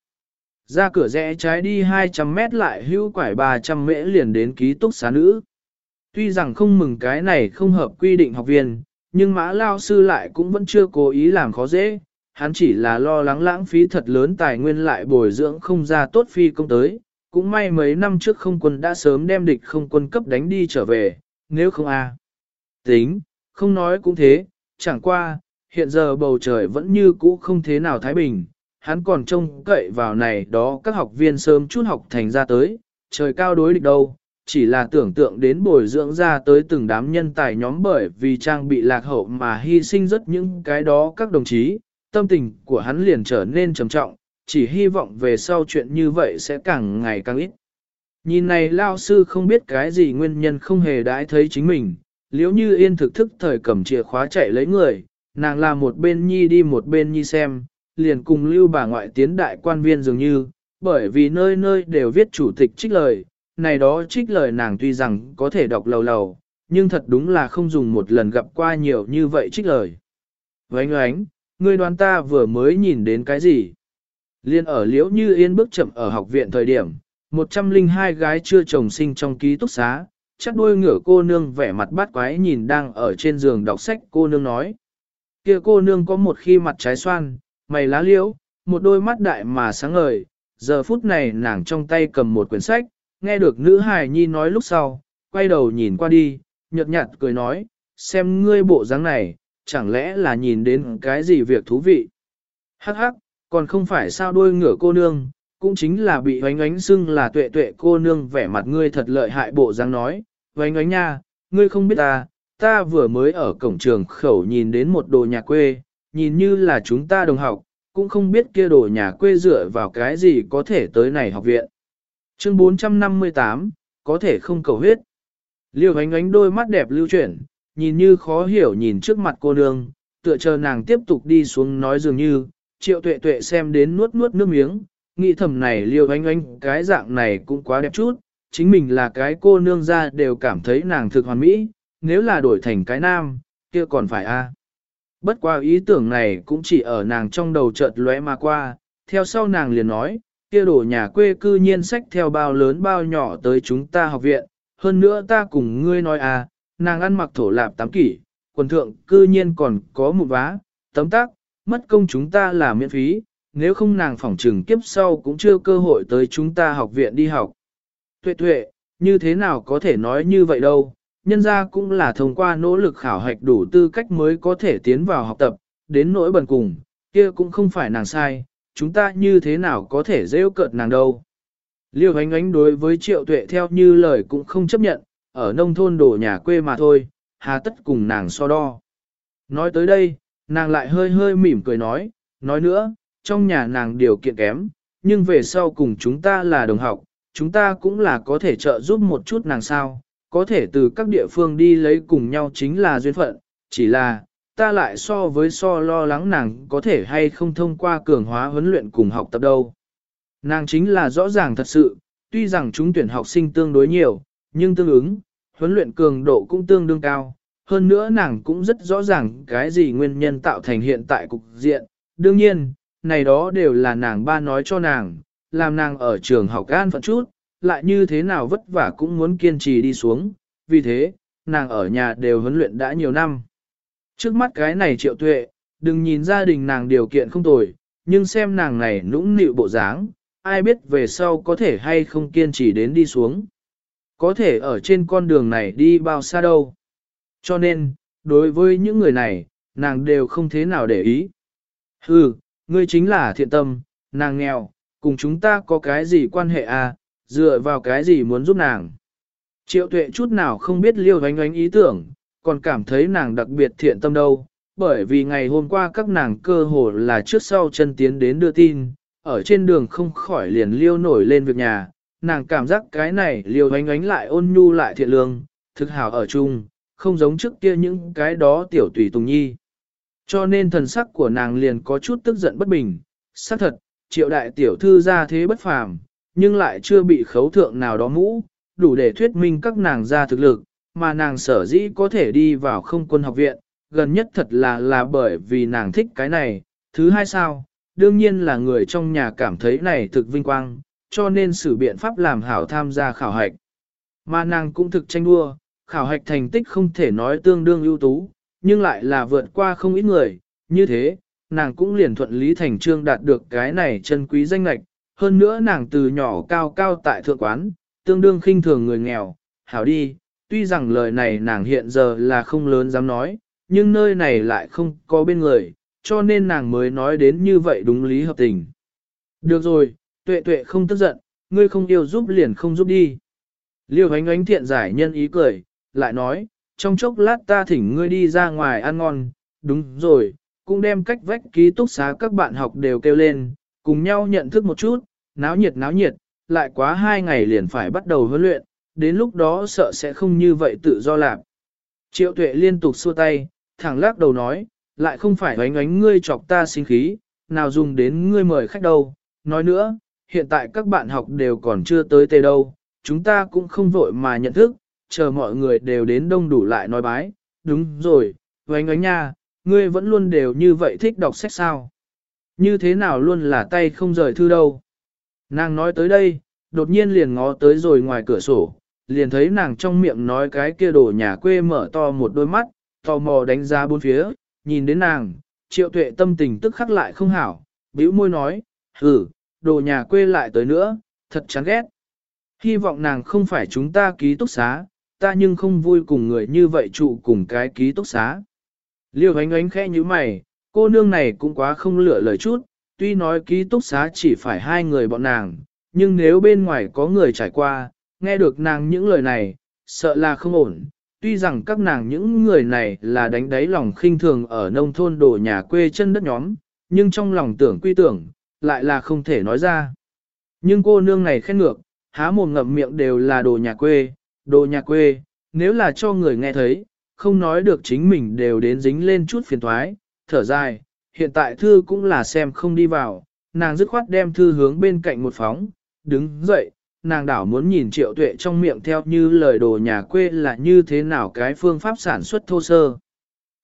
Ra cửa rẽ trái đi 200 mét lại hưu quải 300 mễ liền đến ký túc xá nữ. Tuy rằng không mừng cái này không hợp quy định học viên, nhưng mã lao sư lại cũng vẫn chưa cố ý làm khó dễ, hắn chỉ là lo lắng lãng phí thật lớn tài nguyên lại bồi dưỡng không ra tốt phi công tới, cũng may mấy năm trước không quân đã sớm đem địch không quân cấp đánh đi trở về, nếu không a Tính, không nói cũng thế, chẳng qua, hiện giờ bầu trời vẫn như cũ không thế nào thái bình, hắn còn trông cậy vào này đó các học viên sớm chút học thành ra tới, trời cao đối địch đâu, chỉ là tưởng tượng đến bồi dưỡng ra tới từng đám nhân tài nhóm bởi vì trang bị lạc hậu mà hy sinh rất những cái đó các đồng chí, tâm tình của hắn liền trở nên trầm trọng, chỉ hy vọng về sau chuyện như vậy sẽ càng ngày càng ít. Nhìn này lao sư không biết cái gì nguyên nhân không hề đãi thấy chính mình, liếu như yên thực thức thời cầm chìa khóa chạy lấy người, nàng làm một bên nhi đi một bên nhi xem, liền cùng lưu bà ngoại tiến đại quan viên dường như, bởi vì nơi nơi đều viết chủ tịch trích lời, này đó trích lời nàng tuy rằng có thể đọc lầu lầu, nhưng thật đúng là không dùng một lần gặp qua nhiều như vậy trích lời. Vánh oánh, ngươi đoán ta vừa mới nhìn đến cái gì? Liên ở liễu như yên bước chậm ở học viện thời điểm, 102 gái chưa chồng sinh trong ký túc xá, chắc đuôi ngửa cô nương vẻ mặt bát quái nhìn đang ở trên giường đọc sách cô nương nói. kia cô nương có một khi mặt trái xoan, mày lá liễu, một đôi mắt đại mà sáng ngời, giờ phút này nàng trong tay cầm một quyển sách, nghe được nữ hài nhi nói lúc sau, quay đầu nhìn qua đi, nhợt nhạt cười nói, xem ngươi bộ dáng này, chẳng lẽ là nhìn đến cái gì việc thú vị. Hắc hắc, còn không phải sao đôi ngửa cô nương, cũng chính là bị oánh oánh xưng là tuệ tuệ cô nương vẻ mặt ngươi thật lợi hại bộ dáng nói, oánh oánh nha, ngươi không biết ta, ta vừa mới ở cổng trường khẩu nhìn đến một đồ nhà quê, nhìn như là chúng ta đồng học, cũng không biết kia đồ nhà quê dựa vào cái gì có thể tới này học viện. Chương 458, có thể không cầu huyết. Liêu ánh ánh đôi mắt đẹp lưu chuyển, nhìn như khó hiểu nhìn trước mặt cô nương, tựa chờ nàng tiếp tục đi xuống nói dường như, triệu tuệ tuệ xem đến nuốt nuốt nước miếng, nghĩ thầm này liêu ánh ánh cái dạng này cũng quá đẹp chút, chính mình là cái cô nương ra đều cảm thấy nàng thực hoàn mỹ, nếu là đổi thành cái nam, kia còn phải a. Bất qua ý tưởng này cũng chỉ ở nàng trong đầu chợt lóe mà qua, theo sau nàng liền nói, kia đổ nhà quê cư nhiên sách theo bao lớn bao nhỏ tới chúng ta học viện, hơn nữa ta cùng ngươi nói à, nàng ăn mặc thổ lạp tám kỷ, quần thượng cư nhiên còn có một vá, tấm tác, mất công chúng ta là miễn phí, nếu không nàng phỏng trừng kiếp sau cũng chưa cơ hội tới chúng ta học viện đi học. Tuệ tuệ, như thế nào có thể nói như vậy đâu, nhân ra cũng là thông qua nỗ lực khảo hạch đủ tư cách mới có thể tiến vào học tập, đến nỗi bần cùng, kia cũng không phải nàng sai, chúng ta như thế nào có thể rêu cợt nàng đâu. Liêu ánh ánh đối với triệu tuệ theo như lời cũng không chấp nhận, ở nông thôn đổ nhà quê mà thôi, hà tất cùng nàng so đo. Nói tới đây, nàng lại hơi hơi mỉm cười nói, nói nữa, trong nhà nàng điều kiện kém, nhưng về sau cùng chúng ta là đồng học, chúng ta cũng là có thể trợ giúp một chút nàng sao, có thể từ các địa phương đi lấy cùng nhau chính là duyên phận, chỉ là, ta lại so với so lo lắng nàng có thể hay không thông qua cường hóa huấn luyện cùng học tập đâu. Nàng chính là rõ ràng thật sự, tuy rằng chúng tuyển học sinh tương đối nhiều, nhưng tương ứng, huấn luyện cường độ cũng tương đương cao. Hơn nữa nàng cũng rất rõ ràng cái gì nguyên nhân tạo thành hiện tại cục diện. Đương nhiên, này đó đều là nàng ba nói cho nàng, làm nàng ở trường học an phận chút, lại như thế nào vất vả cũng muốn kiên trì đi xuống. Vì thế, nàng ở nhà đều huấn luyện đã nhiều năm. Trước mắt cái này triệu tuệ, đừng nhìn gia đình nàng điều kiện không tồi, nhưng xem nàng này nũng nịu bộ dáng, ai biết về sau có thể hay không kiên trì đến đi xuống. Có thể ở trên con đường này đi bao xa đâu. Cho nên, đối với những người này, nàng đều không thế nào để ý. Hừ, ngươi chính là thiện tâm, nàng nghèo, cùng chúng ta có cái gì quan hệ à, dựa vào cái gì muốn giúp nàng. Triệu tuệ chút nào không biết liêu ánh ánh ý tưởng, còn cảm thấy nàng đặc biệt thiện tâm đâu, bởi vì ngày hôm qua các nàng cơ hồ là trước sau chân tiến đến đưa tin, ở trên đường không khỏi liền liêu nổi lên việc nhà, nàng cảm giác cái này liêu ánh ánh lại ôn nhu lại thiện lương, thực hảo ở chung, không giống trước kia những cái đó tiểu tùy tùng nhi. Cho nên thần sắc của nàng liền có chút tức giận bất bình, xác thật, triệu đại tiểu thư ra thế bất phàm, nhưng lại chưa bị khấu thượng nào đó mũ, đủ để thuyết minh các nàng ra thực lực, mà nàng sở dĩ có thể đi vào không quân học viện, gần nhất thật là là bởi vì nàng thích cái này, thứ hai sao, đương nhiên là người trong nhà cảm thấy này thực vinh quang, cho nên sử biện pháp làm hảo tham gia khảo hạch. Mà nàng cũng thực tranh đua, khảo hạch thành tích không thể nói tương đương ưu tú, nhưng lại là vượt qua không ít người, như thế, nàng cũng liền thuận lý thành trương đạt được cái này chân quý danh lệch hơn nữa nàng từ nhỏ cao cao tại thượng quán, tương đương khinh thường người nghèo, hảo đi, tuy rằng lời này nàng hiện giờ là không lớn dám nói, nhưng nơi này lại không có bên người, cho nên nàng mới nói đến như vậy đúng lý hợp tình. Được rồi, tuệ tuệ không tức giận, ngươi không yêu giúp liền không giúp đi. Liêu ánh ánh thiện giải nhân ý cười, lại nói, trong chốc lát ta thỉnh ngươi đi ra ngoài ăn ngon, đúng rồi, cũng đem cách vách ký túc xá các bạn học đều kêu lên, cùng nhau nhận thức một chút, náo nhiệt náo nhiệt, lại quá hai ngày liền phải bắt đầu huấn luyện, đến lúc đó sợ sẽ không như vậy tự do làm. Triệu tuệ liên tục xua tay, thẳng lắc đầu nói, lại không phải oánh oánh ngươi chọc ta sinh khí, nào dùng đến ngươi mời khách đâu. Nói nữa, hiện tại các bạn học đều còn chưa tới tê đâu, chúng ta cũng không vội mà nhận thức, chờ mọi người đều đến đông đủ lại nói bái. Đúng rồi, vánh ánh nha, ngươi vẫn luôn đều như vậy thích đọc sách sao. Như thế nào luôn là tay không rời thư đâu. Nàng nói tới đây, đột nhiên liền ngó tới rồi ngoài cửa sổ, liền thấy nàng trong miệng nói cái kia đồ nhà quê mở to một đôi mắt, tò mò đánh giá bốn phía, nhìn đến nàng, triệu tuệ tâm tình tức khắc lại không hảo, bĩu môi nói, ừ đồ nhà quê lại tới nữa, thật chán ghét. Hy vọng nàng không phải chúng ta ký túc xá, ta nhưng không vui cùng người như vậy trụ cùng cái ký túc xá. Liêu ánh ánh khẽ như mày, cô nương này cũng quá không lựa lời chút, tuy nói ký túc xá chỉ phải hai người bọn nàng, nhưng nếu bên ngoài có người trải qua, nghe được nàng những lời này, sợ là không ổn. Tuy rằng các nàng những người này là đánh đáy lòng khinh thường ở nông thôn đổ nhà quê chân đất nhóm, nhưng trong lòng tưởng quy tưởng, lại là không thể nói ra. Nhưng cô nương này khen ngược, há mồm ngậm miệng đều là đồ nhà quê, đồ nhà quê, nếu là cho người nghe thấy, không nói được chính mình đều đến dính lên chút phiền thoái, thở dài, hiện tại thư cũng là xem không đi vào, nàng dứt khoát đem thư hướng bên cạnh một phóng, đứng dậy, nàng đảo muốn nhìn triệu tuệ trong miệng theo như lời đồ nhà quê là như thế nào cái phương pháp sản xuất thô sơ.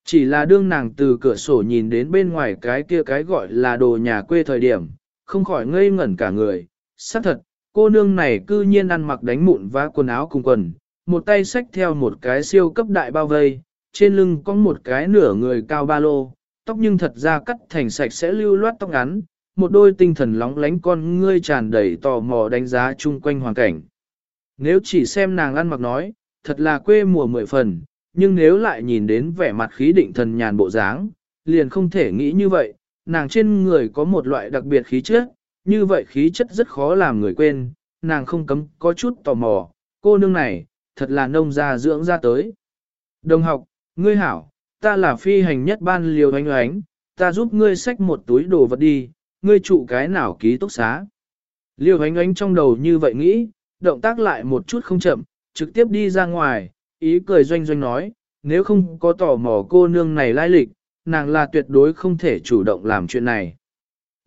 Chỉ là đương nàng từ cửa sổ nhìn đến bên ngoài cái kia cái gọi là đồ nhà quê thời điểm, không khỏi ngây ngẩn cả người. xác thật, cô nương này cư nhiên ăn mặc đánh mụn và quần áo cùng quần, một tay xách theo một cái siêu cấp đại bao vây, trên lưng có một cái nửa người cao ba lô, tóc nhưng thật ra cắt thành sạch sẽ lưu loát tóc ngắn, một đôi tinh thần lóng lánh con ngươi tràn đầy tò mò đánh giá chung quanh hoàn cảnh. Nếu chỉ xem nàng ăn mặc nói, thật là quê mùa mười phần, nhưng nếu lại nhìn đến vẻ mặt khí định thần nhàn bộ dáng, liền không thể nghĩ như vậy, nàng trên người có một loại đặc biệt khí chất, như vậy khí chất rất khó làm người quên, nàng không cấm có chút tò mò, cô nương này, thật là nông gia dưỡng ra tới. Đồng học, ngươi hảo, ta là phi hành nhất ban liều oánh oánh, ta giúp ngươi xách một túi đồ vật đi, ngươi trụ cái nào ký túc xá. Liêu ánh ánh trong đầu như vậy nghĩ, động tác lại một chút không chậm, trực tiếp đi ra ngoài, ý cười doanh doanh nói, nếu không có tò mò cô nương này lai lịch, nàng là tuyệt đối không thể chủ động làm chuyện này.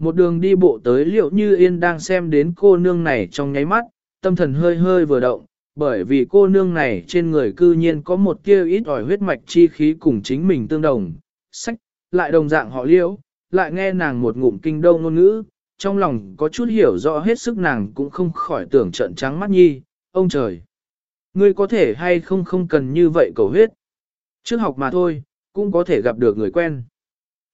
Một đường đi bộ tới liệu như yên đang xem đến cô nương này trong nháy mắt, tâm thần hơi hơi vừa động, bởi vì cô nương này trên người cư nhiên có một tia ít ỏi huyết mạch chi khí cùng chính mình tương đồng, sách, lại đồng dạng họ liễu, lại nghe nàng một ngụm kinh đông ngôn ngữ, trong lòng có chút hiểu rõ hết sức nàng cũng không khỏi tưởng trận trắng mắt nhi, ông trời. Ngươi có thể hay không không cần như vậy cầu huyết. Trước học mà thôi, cũng có thể gặp được người quen.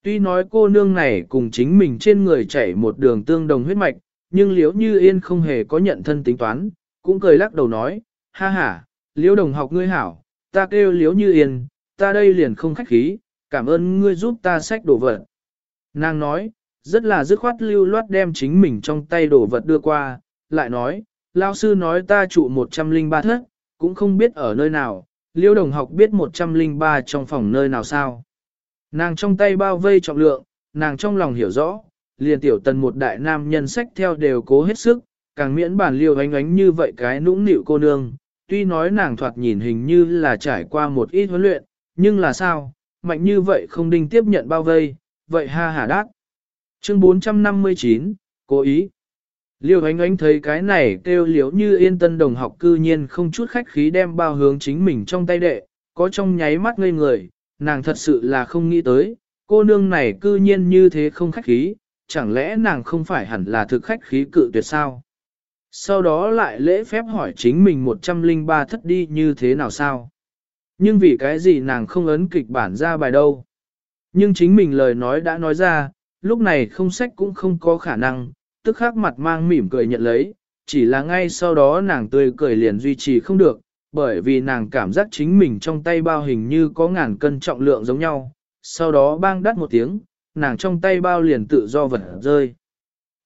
Tuy nói cô nương này cùng chính mình trên người chảy một đường tương đồng huyết mạch, nhưng liếu như yên không hề có nhận thân tính toán, cũng cười lắc đầu nói, ha ha, liếu đồng học ngươi hảo, ta kêu liếu như yên, ta đây liền không khách khí, cảm ơn ngươi giúp ta xách đồ vật. Nàng nói, rất là dứt khoát lưu loát đem chính mình trong tay đồ vật đưa qua, lại nói, lao sư nói ta trụ 103 thất, cũng không biết ở nơi nào, liêu đồng học biết 103 trong phòng nơi nào sao. Nàng trong tay bao vây trọng lượng, nàng trong lòng hiểu rõ, liền tiểu tần một đại nam nhân sách theo đều cố hết sức, càng miễn bản liêu ánh ánh như vậy cái nũng nịu cô nương, tuy nói nàng thoạt nhìn hình như là trải qua một ít huấn luyện, nhưng là sao, mạnh như vậy không đinh tiếp nhận bao vây, vậy ha hả đát. Chương 459, cố ý. Liêu ánh ánh thấy cái này kêu liếu như yên tân đồng học cư nhiên không chút khách khí đem bao hướng chính mình trong tay đệ, có trong nháy mắt ngây người, nàng thật sự là không nghĩ tới, cô nương này cư nhiên như thế không khách khí, chẳng lẽ nàng không phải hẳn là thực khách khí cự tuyệt sao? Sau đó lại lễ phép hỏi chính mình 103 thất đi như thế nào sao? Nhưng vì cái gì nàng không ấn kịch bản ra bài đâu? Nhưng chính mình lời nói đã nói ra, lúc này không sách cũng không có khả năng, tức khắc mặt mang mỉm cười nhận lấy, chỉ là ngay sau đó nàng tươi cười liền duy trì không được, bởi vì nàng cảm giác chính mình trong tay bao hình như có ngàn cân trọng lượng giống nhau, sau đó bang đắt một tiếng, nàng trong tay bao liền tự do vật rơi.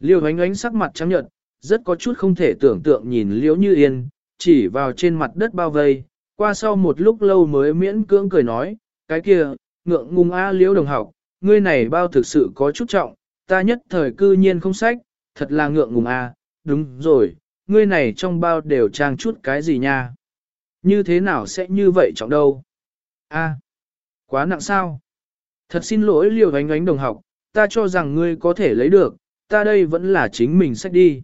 Liêu ánh ánh sắc mặt trắng nhợt, rất có chút không thể tưởng tượng nhìn liễu như yên, chỉ vào trên mặt đất bao vây, qua sau một lúc lâu mới miễn cưỡng cười nói, cái kia, ngượng ngung a liễu đồng học, ngươi này bao thực sự có chút trọng, ta nhất thời cư nhiên không sách, thật là ngượng ngùng a, đúng rồi, ngươi này trong bao đều trang chút cái gì nha. Như thế nào sẽ như vậy trọng đâu? A, quá nặng sao? Thật xin lỗi liều ánh ánh đồng học, ta cho rằng ngươi có thể lấy được, ta đây vẫn là chính mình sách đi.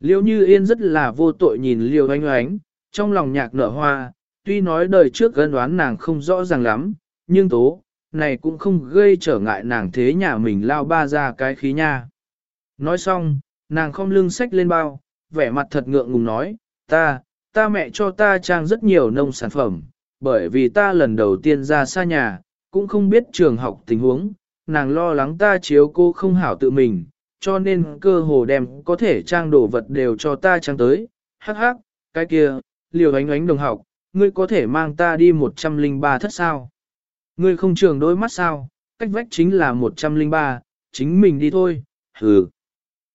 Liêu như yên rất là vô tội nhìn liều ánh ánh, trong lòng nhạc nở hoa, tuy nói đời trước gân đoán nàng không rõ ràng lắm, nhưng tố, này cũng không gây trở ngại nàng thế nhà mình lao ba ra cái khí nha. Nói xong, nàng không lưng sách lên bao, vẻ mặt thật ngượng ngùng nói, ta, ta mẹ cho ta trang rất nhiều nông sản phẩm, bởi vì ta lần đầu tiên ra xa nhà, cũng không biết trường học tình huống, nàng lo lắng ta chiếu cô không hảo tự mình, cho nên cơ hồ đem có thể trang đồ vật đều cho ta trang tới, hắc hắc, cái kia, liều ánh ánh đồng học, ngươi có thể mang ta đi 103 thất sao? Ngươi không trường đôi mắt sao, cách vách chính là 103, chính mình đi thôi, hừ.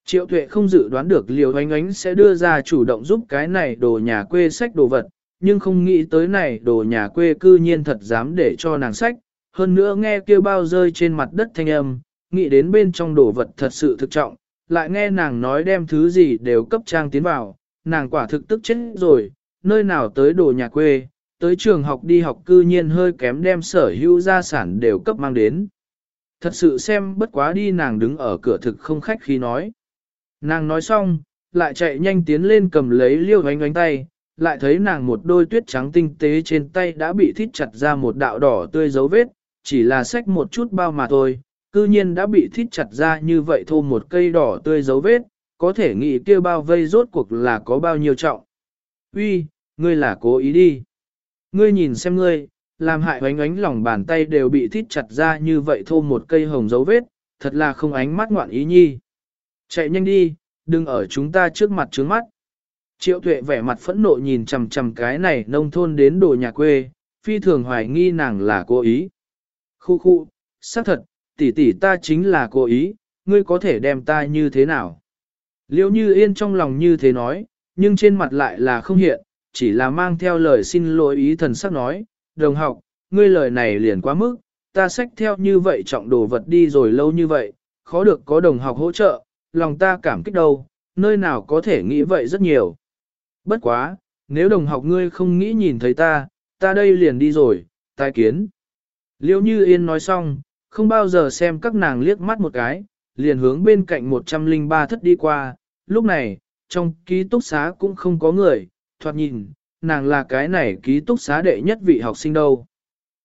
Triệu tuệ không dự đoán được liều ánh ánh sẽ đưa ra chủ động giúp cái này đồ nhà quê sách đồ vật, nhưng không nghĩ tới này đồ nhà quê cư nhiên thật dám để cho nàng sách, hơn nữa nghe kêu bao rơi trên mặt đất thanh âm, nghĩ đến bên trong đồ vật thật sự thực trọng, lại nghe nàng nói đem thứ gì đều cấp trang tiến vào, nàng quả thực tức chết rồi, nơi nào tới đồ nhà quê, tới trường học đi học cư nhiên hơi kém đem sở hữu gia sản đều cấp mang đến. Thật sự xem bất quá đi nàng đứng ở cửa thực không khách khi nói. Nàng nói xong, lại chạy nhanh tiến lên cầm lấy liêu ánh ánh tay, lại thấy nàng một đôi tuyết trắng tinh tế trên tay đã bị thít chặt ra một đạo đỏ tươi dấu vết, chỉ là xách một chút bao mà thôi, cư nhiên đã bị thít chặt ra như vậy thô một cây đỏ tươi dấu vết, có thể nghĩ kia bao vây rốt cuộc là có bao nhiêu trọng. Uy, ngươi là cố ý đi. Ngươi nhìn xem ngươi, làm hại ánh ánh lòng bàn tay đều bị thít chặt ra như vậy thô một cây hồng dấu vết, thật là không ánh mắt ngoạn ý nhi. Chạy nhanh đi, đừng ở chúng ta trước mặt trướng mắt. Triệu tuệ vẻ mặt phẫn nộ nhìn chằm chằm cái này nông thôn đến đồ nhà quê, phi thường hoài nghi nàng là cố ý. Khu khu, xác thật, tỷ tỷ ta chính là cố ý, ngươi có thể đem ta như thế nào? Liêu như yên trong lòng như thế nói, nhưng trên mặt lại là không hiện, chỉ là mang theo lời xin lỗi ý thần sắc nói, đồng học, ngươi lời này liền quá mức, ta xách theo như vậy trọng đồ vật đi rồi lâu như vậy, khó được có đồng học hỗ trợ, lòng ta cảm kích đâu, nơi nào có thể nghĩ vậy rất nhiều. Bất quá, nếu đồng học ngươi không nghĩ nhìn thấy ta, ta đây liền đi rồi, tai kiến. Liêu như yên nói xong, không bao giờ xem các nàng liếc mắt một cái, liền hướng bên cạnh 103 thất đi qua, lúc này, trong ký túc xá cũng không có người, thoạt nhìn, nàng là cái này ký túc xá đệ nhất vị học sinh đâu.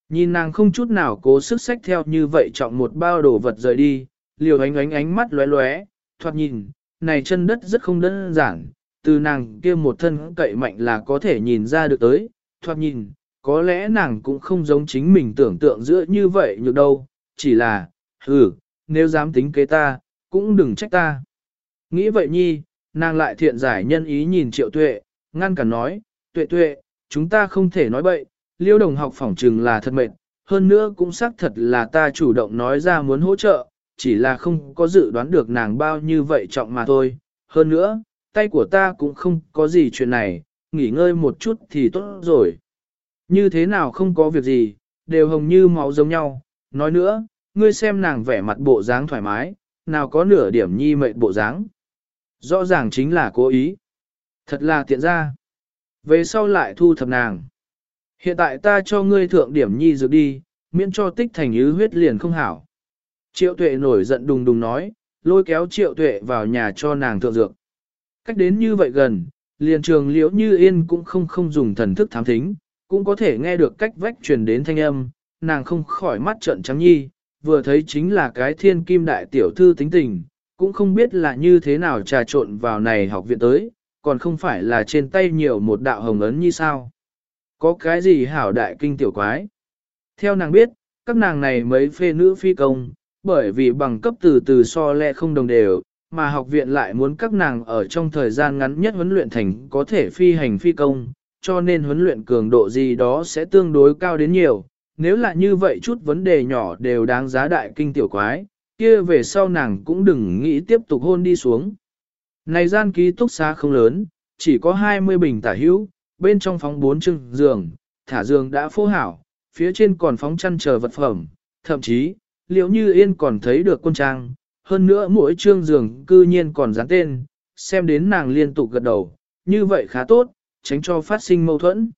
Nhìn nàng không chút nào cố sức sách theo như vậy chọn một bao đồ vật rời đi, liều ánh ánh ánh mắt lóe lóe, thoạt nhìn, này chân đất rất không đơn giản, từ nàng kia một thân cậy mạnh là có thể nhìn ra được tới, thoạt nhìn, có lẽ nàng cũng không giống chính mình tưởng tượng giữa như vậy nhược đâu, chỉ là, ừ, nếu dám tính kế ta, cũng đừng trách ta. Nghĩ vậy nhi, nàng lại thiện giải nhân ý nhìn triệu tuệ, ngăn cản nói, tuệ tuệ, chúng ta không thể nói bậy, liêu đồng học phỏng trừng là thật mệt, hơn nữa cũng xác thật là ta chủ động nói ra muốn hỗ trợ, chỉ là không có dự đoán được nàng bao như vậy trọng mà thôi. Hơn nữa, tay của ta cũng không có gì chuyện này, nghỉ ngơi một chút thì tốt rồi. Như thế nào không có việc gì, đều hồng như máu giống nhau. Nói nữa, ngươi xem nàng vẻ mặt bộ dáng thoải mái, nào có nửa điểm nhi mệt bộ dáng. Rõ ràng chính là cố ý. Thật là tiện ra. Về sau lại thu thập nàng. Hiện tại ta cho ngươi thượng điểm nhi dược đi, miễn cho tích thành ứ huyết liền không hảo. Triệu tuệ nổi giận đùng đùng nói, lôi kéo triệu tuệ vào nhà cho nàng thượng dược. Cách đến như vậy gần, liền trường liễu như yên cũng không không dùng thần thức thám thính, cũng có thể nghe được cách vách truyền đến thanh âm, nàng không khỏi mắt trợn trắng nhi, vừa thấy chính là cái thiên kim đại tiểu thư tính tình, cũng không biết là như thế nào trà trộn vào này học viện tới, còn không phải là trên tay nhiều một đạo hồng ấn như sao. Có cái gì hảo đại kinh tiểu quái? Theo nàng biết, các nàng này mấy phê nữ phi công, bởi vì bằng cấp từ từ so lẹ không đồng đều, mà học viện lại muốn các nàng ở trong thời gian ngắn nhất huấn luyện thành có thể phi hành phi công, cho nên huấn luyện cường độ gì đó sẽ tương đối cao đến nhiều. Nếu là như vậy chút vấn đề nhỏ đều đáng giá đại kinh tiểu quái, kia về sau nàng cũng đừng nghĩ tiếp tục hôn đi xuống. Này gian ký túc xá không lớn, chỉ có 20 bình tả hữu, bên trong phóng 4 chừng giường, thả giường đã phô hảo, phía trên còn phóng chăn chờ vật phẩm, thậm chí, liệu như yên còn thấy được quân trang, hơn nữa mỗi trương giường cư nhiên còn dán tên, xem đến nàng liên tục gật đầu, như vậy khá tốt, tránh cho phát sinh mâu thuẫn.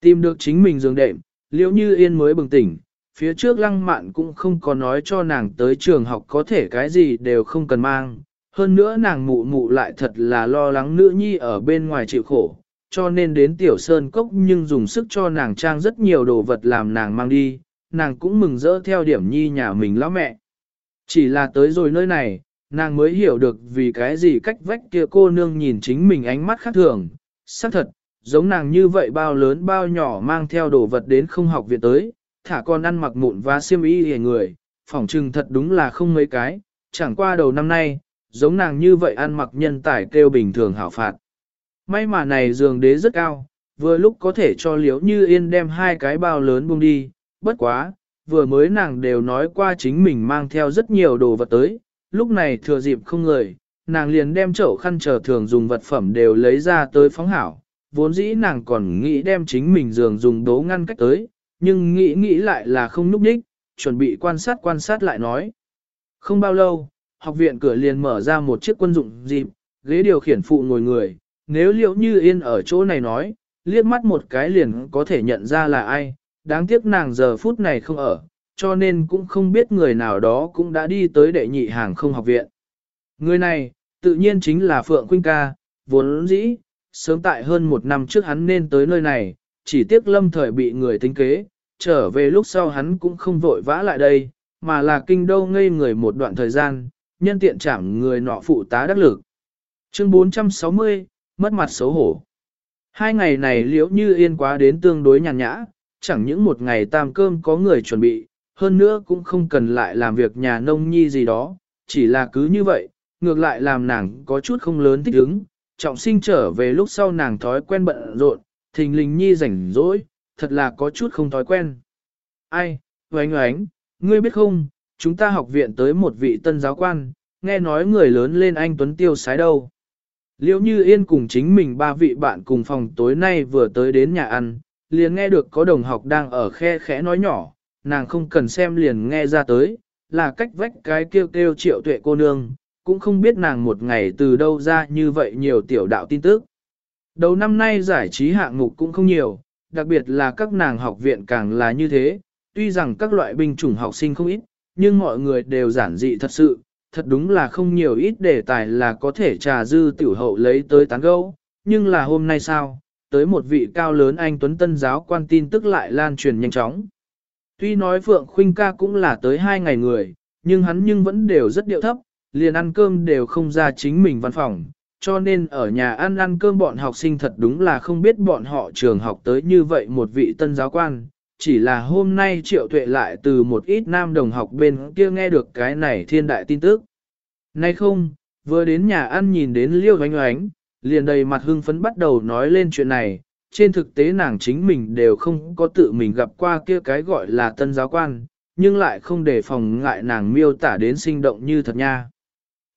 Tìm được chính mình giường đệm, liệu như yên mới bừng tỉnh, phía trước lăng mạn cũng không có nói cho nàng tới trường học có thể cái gì đều không cần mang. Hơn nữa nàng mụ mụ lại thật là lo lắng nữ nhi ở bên ngoài chịu khổ, cho nên đến tiểu sơn cốc nhưng dùng sức cho nàng trang rất nhiều đồ vật làm nàng mang đi, nàng cũng mừng rỡ theo điểm nhi nhà mình lão mẹ. Chỉ là tới rồi nơi này, nàng mới hiểu được vì cái gì cách vách kia cô nương nhìn chính mình ánh mắt khác thường. xác thật, giống nàng như vậy bao lớn bao nhỏ mang theo đồ vật đến không học viện tới, thả con ăn mặc mụn và xiêm y hề người, phỏng trừng thật đúng là không mấy cái, chẳng qua đầu năm nay, giống nàng như vậy ăn mặc nhân tài kêu bình thường hảo phạt. May mà này giường đế rất cao, vừa lúc có thể cho liếu như yên đem hai cái bao lớn buông đi, bất quá, vừa mới nàng đều nói qua chính mình mang theo rất nhiều đồ vật tới, lúc này thừa dịp không người, nàng liền đem chậu khăn chờ thường dùng vật phẩm đều lấy ra tới phóng hảo, vốn dĩ nàng còn nghĩ đem chính mình giường dùng đố ngăn cách tới, nhưng nghĩ nghĩ lại là không núp đích, chuẩn bị quan sát quan sát lại nói. Không bao lâu, học viện cửa liền mở ra một chiếc quân dụng dịp, ghế điều khiển phụ ngồi người, nếu liệu như yên ở chỗ này nói, liếc mắt một cái liền có thể nhận ra là ai, đáng tiếc nàng giờ phút này không ở, cho nên cũng không biết người nào đó cũng đã đi tới đệ nhị hàng không học viện. Người này, tự nhiên chính là Phượng Quynh ca, vốn dĩ, sớm tại hơn một năm trước hắn nên tới nơi này, chỉ tiếc lâm thời bị người tính kế, trở về lúc sau hắn cũng không vội vã lại đây, mà là kinh đô ngây người một đoạn thời gian, nhân tiện chạm người nọ phụ tá đắc lực. Chương 460, mất mặt xấu hổ. Hai ngày này liễu như yên quá đến tương đối nhàn nhã, chẳng những một ngày tam cơm có người chuẩn bị, hơn nữa cũng không cần lại làm việc nhà nông nhi gì đó, chỉ là cứ như vậy, ngược lại làm nàng có chút không lớn thích ứng, trọng sinh trở về lúc sau nàng thói quen bận rộn, thình lình nhi rảnh rỗi, thật là có chút không thói quen. Ai, oánh oánh, ngươi biết không, chúng ta học viện tới một vị tân giáo quan, nghe nói người lớn lên anh Tuấn Tiêu sái đâu. liễu như yên cùng chính mình ba vị bạn cùng phòng tối nay vừa tới đến nhà ăn, liền nghe được có đồng học đang ở khe khẽ nói nhỏ, nàng không cần xem liền nghe ra tới, là cách vách cái kêu kêu triệu tuệ cô nương, cũng không biết nàng một ngày từ đâu ra như vậy nhiều tiểu đạo tin tức. Đầu năm nay giải trí hạng mục cũng không nhiều, đặc biệt là các nàng học viện càng là như thế, tuy rằng các loại binh chủng học sinh không ít, nhưng mọi người đều giản dị thật sự, thật đúng là không nhiều ít đề tài là có thể trà dư tiểu hậu lấy tới tán gẫu, nhưng là hôm nay sao, tới một vị cao lớn anh Tuấn Tân giáo quan tin tức lại lan truyền nhanh chóng. Tuy nói Phượng Khuynh ca cũng là tới hai ngày người, nhưng hắn nhưng vẫn đều rất điệu thấp, liền ăn cơm đều không ra chính mình văn phòng, cho nên ở nhà ăn ăn cơm bọn học sinh thật đúng là không biết bọn họ trường học tới như vậy một vị tân giáo quan, chỉ là hôm nay triệu tuệ lại từ một ít nam đồng học bên kia nghe được cái này thiên đại tin tức. Nay không, vừa đến nhà ăn nhìn đến liêu oánh oánh, liền đầy mặt hưng phấn bắt đầu nói lên chuyện này, trên thực tế nàng chính mình đều không có tự mình gặp qua kia cái gọi là tân giáo quan, nhưng lại không để phòng ngại nàng miêu tả đến sinh động như thật nha.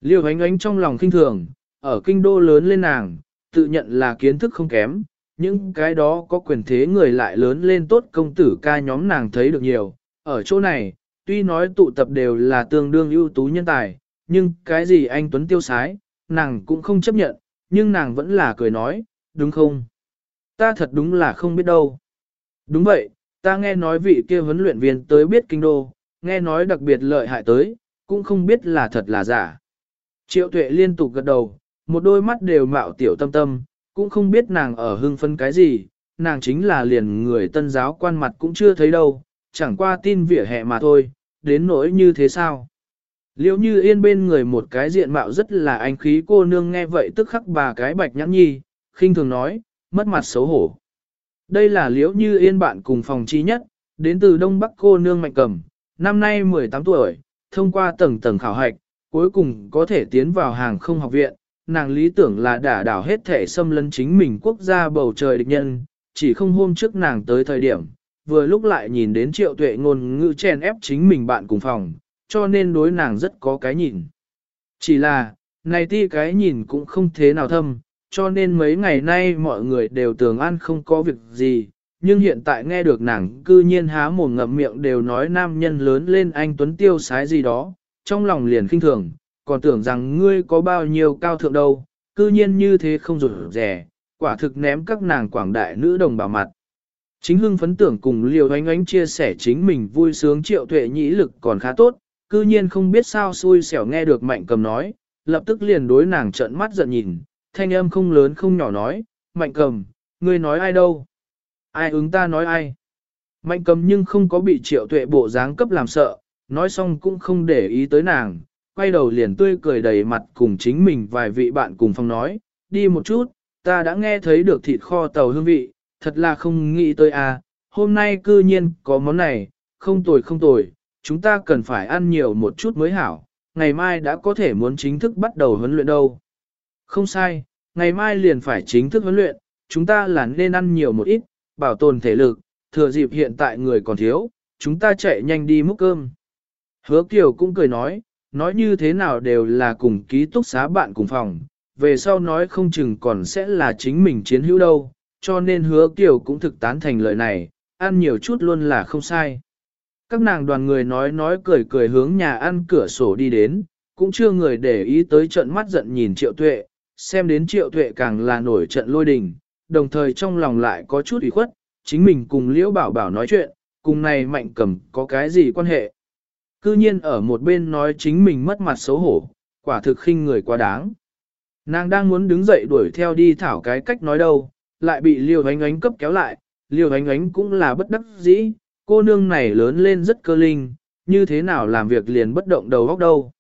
Liêu ánh ánh trong lòng kinh thường, ở kinh đô lớn lên nàng, tự nhận là kiến thức không kém, những cái đó có quyền thế người lại lớn lên tốt công tử ca nhóm nàng thấy được nhiều. Ở chỗ này, tuy nói tụ tập đều là tương đương ưu tú nhân tài, nhưng cái gì anh Tuấn tiêu sái, nàng cũng không chấp nhận, nhưng nàng vẫn là cười nói, đúng không? Ta thật đúng là không biết đâu. Đúng vậy, Ta nghe nói vị kia huấn luyện viên tới biết kinh đô, nghe nói đặc biệt lợi hại tới, cũng không biết là thật là giả. Triệu tuệ liên tục gật đầu, một đôi mắt đều mạo tiểu tâm tâm, cũng không biết nàng ở hưng phân cái gì, nàng chính là liền người tân giáo quan mặt cũng chưa thấy đâu, chẳng qua tin vỉa hè mà thôi, đến nỗi như thế sao. Liễu như yên bên người một cái diện mạo rất là anh khí cô nương nghe vậy tức khắc bà cái bạch nhãn nhi, khinh thường nói, mất mặt xấu hổ. Đây là liễu như yên bạn cùng phòng chi nhất, đến từ Đông Bắc cô nương mạnh cầm, năm nay 18 tuổi, thông qua tầng tầng khảo hạch, cuối cùng có thể tiến vào hàng không học viện, nàng lý tưởng là đả đảo hết thể xâm lấn chính mình quốc gia bầu trời địch nhân, chỉ không hôm trước nàng tới thời điểm, vừa lúc lại nhìn đến triệu tuệ ngôn ngữ chen ép chính mình bạn cùng phòng, cho nên đối nàng rất có cái nhìn. Chỉ là, này ti cái nhìn cũng không thế nào thâm, cho nên mấy ngày nay mọi người đều tưởng an không có việc gì, nhưng hiện tại nghe được nàng cư nhiên há mồm ngậm miệng đều nói nam nhân lớn lên anh Tuấn tiêu sái gì đó, trong lòng liền khinh thường, còn tưởng rằng ngươi có bao nhiêu cao thượng đâu, cư nhiên như thế không rủi rẻ, quả thực ném các nàng quảng đại nữ đồng bảo mặt. Chính hưng phấn tưởng cùng liều ánh ánh chia sẻ chính mình vui sướng triệu tuệ nhĩ lực còn khá tốt, cư nhiên không biết sao xui xẻo nghe được mạnh cầm nói, lập tức liền đối nàng trợn mắt giận nhìn, thanh âm không lớn không nhỏ nói, mạnh cầm, ngươi nói ai đâu? Ai ứng ta nói ai? Mạnh cầm nhưng không có bị triệu tuệ bộ dáng cấp làm sợ, nói xong cũng không để ý tới nàng, quay đầu liền tươi cười đầy mặt cùng chính mình vài vị bạn cùng phòng nói, đi một chút, ta đã nghe thấy được thịt kho tàu hương vị, thật là không nghĩ tới à, hôm nay cư nhiên có món này, không tồi không tồi, chúng ta cần phải ăn nhiều một chút mới hảo, ngày mai đã có thể muốn chính thức bắt đầu huấn luyện đâu. Không sai, ngày mai liền phải chính thức huấn luyện, chúng ta là nên ăn nhiều một ít, bảo tồn thể lực, thừa dịp hiện tại người còn thiếu, chúng ta chạy nhanh đi múc cơm. Hứa Kiều cũng cười nói, nói như thế nào đều là cùng ký túc xá bạn cùng phòng, về sau nói không chừng còn sẽ là chính mình chiến hữu đâu, cho nên hứa Kiều cũng thực tán thành lời này, ăn nhiều chút luôn là không sai. Các nàng đoàn người nói nói cười cười hướng nhà ăn cửa sổ đi đến, cũng chưa người để ý tới trận mắt giận nhìn triệu tuệ, xem đến triệu tuệ càng là nổi trận lôi đình, đồng thời trong lòng lại có chút ủy khuất, chính mình cùng liễu bảo bảo nói chuyện, cùng này mạnh cầm có cái gì quan hệ. Cư nhiên ở một bên nói chính mình mất mặt xấu hổ, quả thực khinh người quá đáng. Nàng đang muốn đứng dậy đuổi theo đi thảo cái cách nói đâu, lại bị liều ánh ánh cấp kéo lại, liều ánh ánh cũng là bất đắc dĩ, cô nương này lớn lên rất cơ linh, như thế nào làm việc liền bất động đầu góc đâu.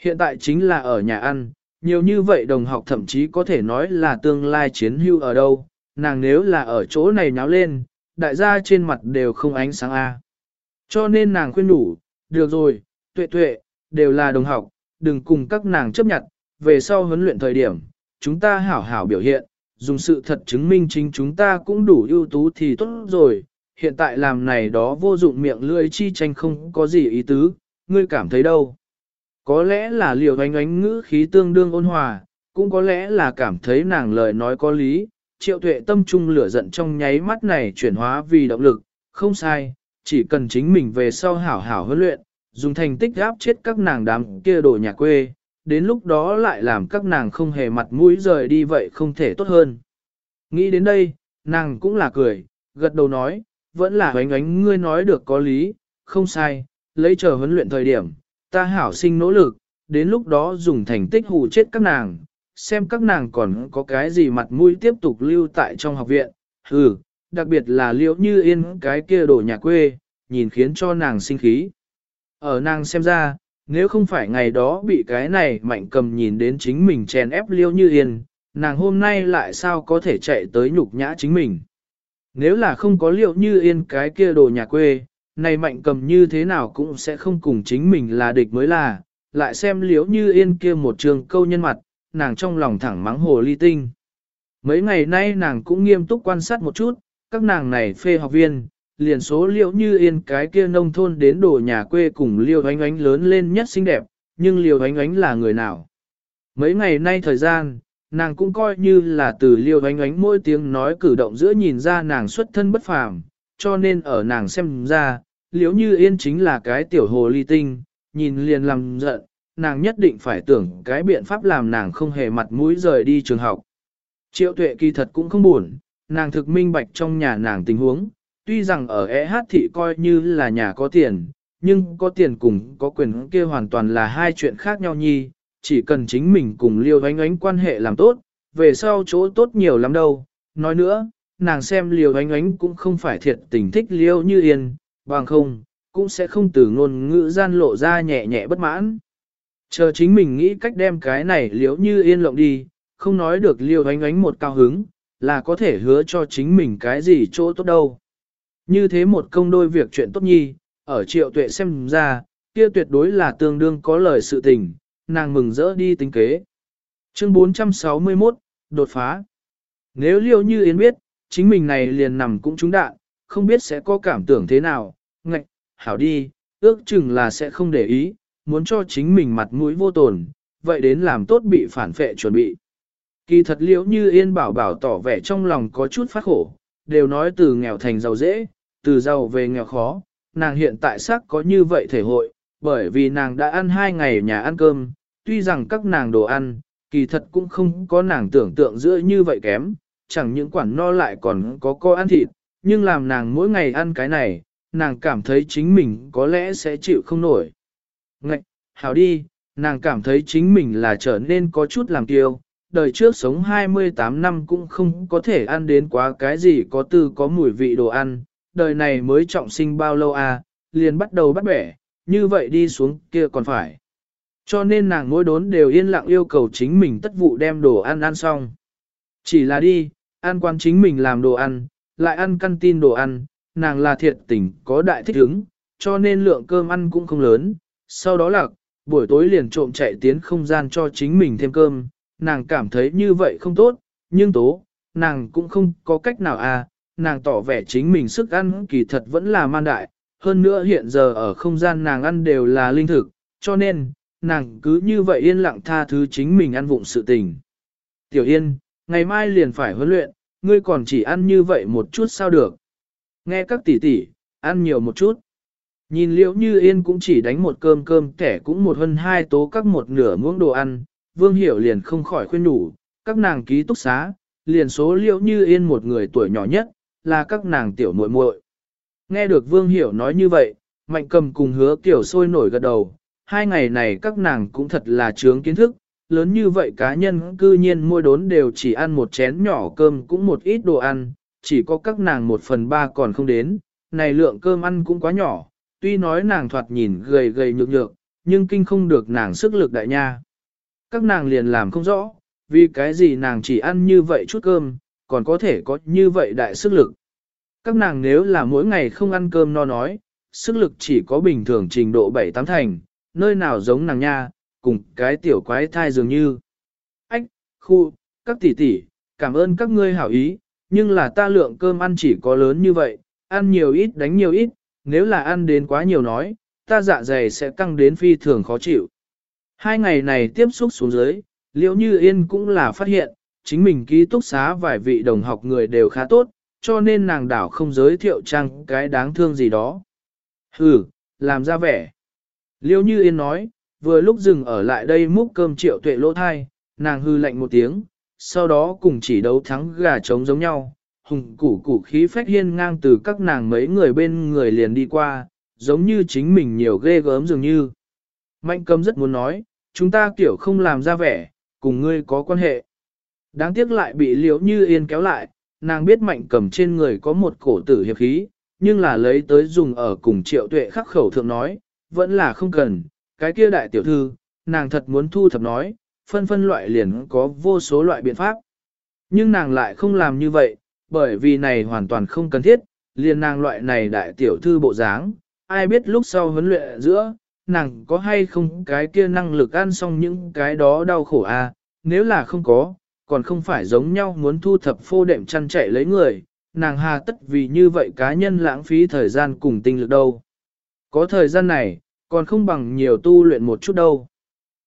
Hiện tại chính là ở nhà ăn, nhiều như vậy đồng học thậm chí có thể nói là tương lai chiến hưu ở đâu, nàng nếu là ở chỗ này nháo lên, đại gia trên mặt đều không ánh sáng A. Cho nên nàng khuyên đủ, được rồi, tuệ tuệ, đều là đồng học, đừng cùng các nàng chấp nhận, về sau huấn luyện thời điểm, chúng ta hảo hảo biểu hiện, dùng sự thật chứng minh chính chúng ta cũng đủ ưu tú thì tốt rồi, hiện tại làm này đó vô dụng miệng lưỡi chi tranh không có gì ý tứ, ngươi cảm thấy đâu. Có lẽ là liều ánh ánh ngữ khí tương đương ôn hòa, cũng có lẽ là cảm thấy nàng lời nói có lý, triệu tuệ tâm trung lửa giận trong nháy mắt này chuyển hóa vì động lực, không sai, chỉ cần chính mình về sau hảo hảo huấn luyện, dùng thành tích áp chết các nàng đám kia đồ nhà quê, đến lúc đó lại làm các nàng không hề mặt mũi rời đi vậy không thể tốt hơn. Nghĩ đến đây, nàng cũng là cười, gật đầu nói, vẫn là ánh ánh ngươi nói được có lý, không sai, lấy chờ huấn luyện thời điểm, ta hảo sinh nỗ lực, đến lúc đó dùng thành tích hù chết các nàng, xem các nàng còn có cái gì mặt mũi tiếp tục lưu tại trong học viện, hừ, đặc biệt là liễu như yên cái kia đổ nhà quê, nhìn khiến cho nàng sinh khí. Ở nàng xem ra, nếu không phải ngày đó bị cái này mạnh cầm nhìn đến chính mình chèn ép liễu như yên, nàng hôm nay lại sao có thể chạy tới nhục nhã chính mình. Nếu là không có liệu như yên cái kia đồ nhà quê, này mạnh cầm như thế nào cũng sẽ không cùng chính mình là địch mới là, lại xem liễu như yên kia một trường câu nhân mặt, nàng trong lòng thẳng mắng hồ ly tinh. Mấy ngày nay nàng cũng nghiêm túc quan sát một chút, các nàng này phê học viên, liền số liễu như yên cái kia nông thôn đến đồ nhà quê cùng liêu ánh ánh lớn lên nhất xinh đẹp, nhưng liêu ánh ánh là người nào? Mấy ngày nay thời gian, nàng cũng coi như là từ liêu ánh ánh mỗi tiếng nói cử động giữa nhìn ra nàng xuất thân bất phàm, cho nên ở nàng xem ra, liễu như yên chính là cái tiểu hồ ly tinh, nhìn liền làm giận, nàng nhất định phải tưởng cái biện pháp làm nàng không hề mặt mũi rời đi trường học. Triệu tuệ kỳ thật cũng không buồn, nàng thực minh bạch trong nhà nàng tình huống, tuy rằng ở EH thị coi như là nhà có tiền, nhưng có tiền cùng có quyền kia hoàn toàn là hai chuyện khác nhau nhi, chỉ cần chính mình cùng liêu ánh ánh quan hệ làm tốt, về sau chỗ tốt nhiều lắm đâu. Nói nữa, nàng xem liêu ánh ánh cũng không phải thiệt tình thích liêu như yên, bằng không, cũng sẽ không từ ngôn ngữ gian lộ ra nhẹ nhẹ bất mãn. Chờ chính mình nghĩ cách đem cái này Liêu như yên lộng đi, không nói được liêu ánh ánh một cao hứng, là có thể hứa cho chính mình cái gì chỗ tốt đâu. Như thế một công đôi việc chuyện tốt nhi, ở triệu tuệ xem ra, kia tuyệt đối là tương đương có lời sự tình, nàng mừng rỡ đi tính kế. Chương 461, đột phá. Nếu liêu như Yến biết, chính mình này liền nằm cũng trúng đạn, không biết sẽ có cảm tưởng thế nào, ngạch, hảo đi, ước chừng là sẽ không để ý, muốn cho chính mình mặt mũi vô tồn, vậy đến làm tốt bị phản phệ chuẩn bị. Kỳ thật liễu như yên bảo bảo tỏ vẻ trong lòng có chút phát khổ, đều nói từ nghèo thành giàu dễ, từ giàu về nghèo khó, nàng hiện tại xác có như vậy thể hội, bởi vì nàng đã ăn hai ngày nhà ăn cơm, tuy rằng các nàng đồ ăn, kỳ thật cũng không có nàng tưởng tượng giữa như vậy kém, chẳng những quản no lại còn có co ăn thịt, nhưng làm nàng mỗi ngày ăn cái này, nàng cảm thấy chính mình có lẽ sẽ chịu không nổi. Ngạch, hảo đi, nàng cảm thấy chính mình là trở nên có chút làm tiêu, đời trước sống 28 năm cũng không có thể ăn đến quá cái gì có tư có mùi vị đồ ăn, đời này mới trọng sinh bao lâu à, liền bắt đầu bắt bẻ, như vậy đi xuống kia còn phải. Cho nên nàng mỗi đốn đều yên lặng yêu cầu chính mình tất vụ đem đồ ăn ăn xong. Chỉ là đi, ăn quan chính mình làm đồ ăn, lại ăn căn tin đồ ăn, nàng là thiệt tình, có đại thích ứng, cho nên lượng cơm ăn cũng không lớn. Sau đó là, buổi tối liền trộm chạy tiến không gian cho chính mình thêm cơm, nàng cảm thấy như vậy không tốt, nhưng tố, nàng cũng không có cách nào à, nàng tỏ vẻ chính mình sức ăn kỳ thật vẫn là man đại, hơn nữa hiện giờ ở không gian nàng ăn đều là linh thực, cho nên, nàng cứ như vậy yên lặng tha thứ chính mình ăn vụng sự tình. Tiểu Yên, ngày mai liền phải huấn luyện, ngươi còn chỉ ăn như vậy một chút sao được. Nghe các tỷ tỷ, ăn nhiều một chút. Nhìn liễu như yên cũng chỉ đánh một cơm cơm kẻ cũng một hơn hai tố các một nửa muỗng đồ ăn, vương hiểu liền không khỏi khuyên nhủ, các nàng ký túc xá, liền số liễu như yên một người tuổi nhỏ nhất, là các nàng tiểu muội muội. Nghe được vương hiểu nói như vậy, mạnh cầm cùng hứa kiểu sôi nổi gật đầu, hai ngày này các nàng cũng thật là trướng kiến thức, lớn như vậy cá nhân cư nhiên mỗi đốn đều chỉ ăn một chén nhỏ cơm cũng một ít đồ ăn, chỉ có các nàng một phần ba còn không đến, này lượng cơm ăn cũng quá nhỏ, tuy nói nàng thoạt nhìn gầy gầy nhược nhược, nhưng kinh không được nàng sức lực đại nha. Các nàng liền làm không rõ, vì cái gì nàng chỉ ăn như vậy chút cơm, còn có thể có như vậy đại sức lực. Các nàng nếu là mỗi ngày không ăn cơm no nói, sức lực chỉ có bình thường trình độ 7-8 thành, nơi nào giống nàng nha, cùng cái tiểu quái thai dường như. Ách, khu, các tỷ tỷ, cảm ơn các ngươi hảo ý, nhưng là ta lượng cơm ăn chỉ có lớn như vậy, ăn nhiều ít đánh nhiều ít, nếu là ăn đến quá nhiều nói, ta dạ dày sẽ căng đến phi thường khó chịu. Hai ngày này tiếp xúc xuống dưới, liệu như yên cũng là phát hiện, chính mình ký túc xá vài vị đồng học người đều khá tốt, cho nên nàng đảo không giới thiệu trang cái đáng thương gì đó. Hừ, làm ra vẻ. Liêu như yên nói, vừa lúc dừng ở lại đây múc cơm triệu tuệ lỗ thai, nàng hư lạnh một tiếng, sau đó cùng chỉ đấu thắng gà trống giống nhau, hùng củ củ khí phách hiên ngang từ các nàng mấy người bên người liền đi qua, giống như chính mình nhiều ghê gớm dường như. Mạnh cầm rất muốn nói, chúng ta kiểu không làm ra vẻ, cùng ngươi có quan hệ. Đáng tiếc lại bị liễu như yên kéo lại, nàng biết mạnh cầm trên người có một cổ tử hiệp khí, nhưng là lấy tới dùng ở cùng triệu tuệ khắc khẩu thượng nói, vẫn là không cần, cái kia đại tiểu thư, nàng thật muốn thu thập nói, phân phân loại liền có vô số loại biện pháp. Nhưng nàng lại không làm như vậy, bởi vì này hoàn toàn không cần thiết, liền nàng loại này đại tiểu thư bộ dáng, ai biết lúc sau huấn luyện giữa, nàng có hay không cái kia năng lực ăn xong những cái đó đau khổ à, nếu là không có, còn không phải giống nhau muốn thu thập phô đệm chăn chạy lấy người, nàng hà tất vì như vậy cá nhân lãng phí thời gian cùng tinh lực đâu. Có thời gian này, còn không bằng nhiều tu luyện một chút đâu.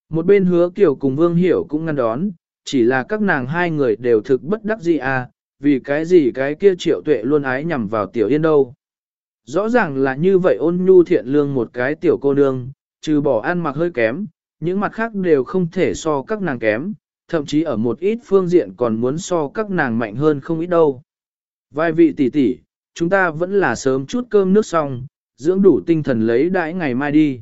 Một bên hứa kiểu cùng Vương Hiểu cũng ngăn đón, chỉ là các nàng hai người đều thực bất đắc dĩ à, vì cái gì cái kia triệu tuệ luôn ái nhằm vào tiểu yên đâu. Rõ ràng là như vậy ôn nhu thiện lương một cái tiểu cô nương, trừ bỏ ăn mặc hơi kém, những mặt khác đều không thể so các nàng kém, thậm chí ở một ít phương diện còn muốn so các nàng mạnh hơn không ít đâu. Vài vị tỷ tỷ, chúng ta vẫn là sớm chút cơm nước xong, dưỡng đủ tinh thần lấy đãi ngày mai đi.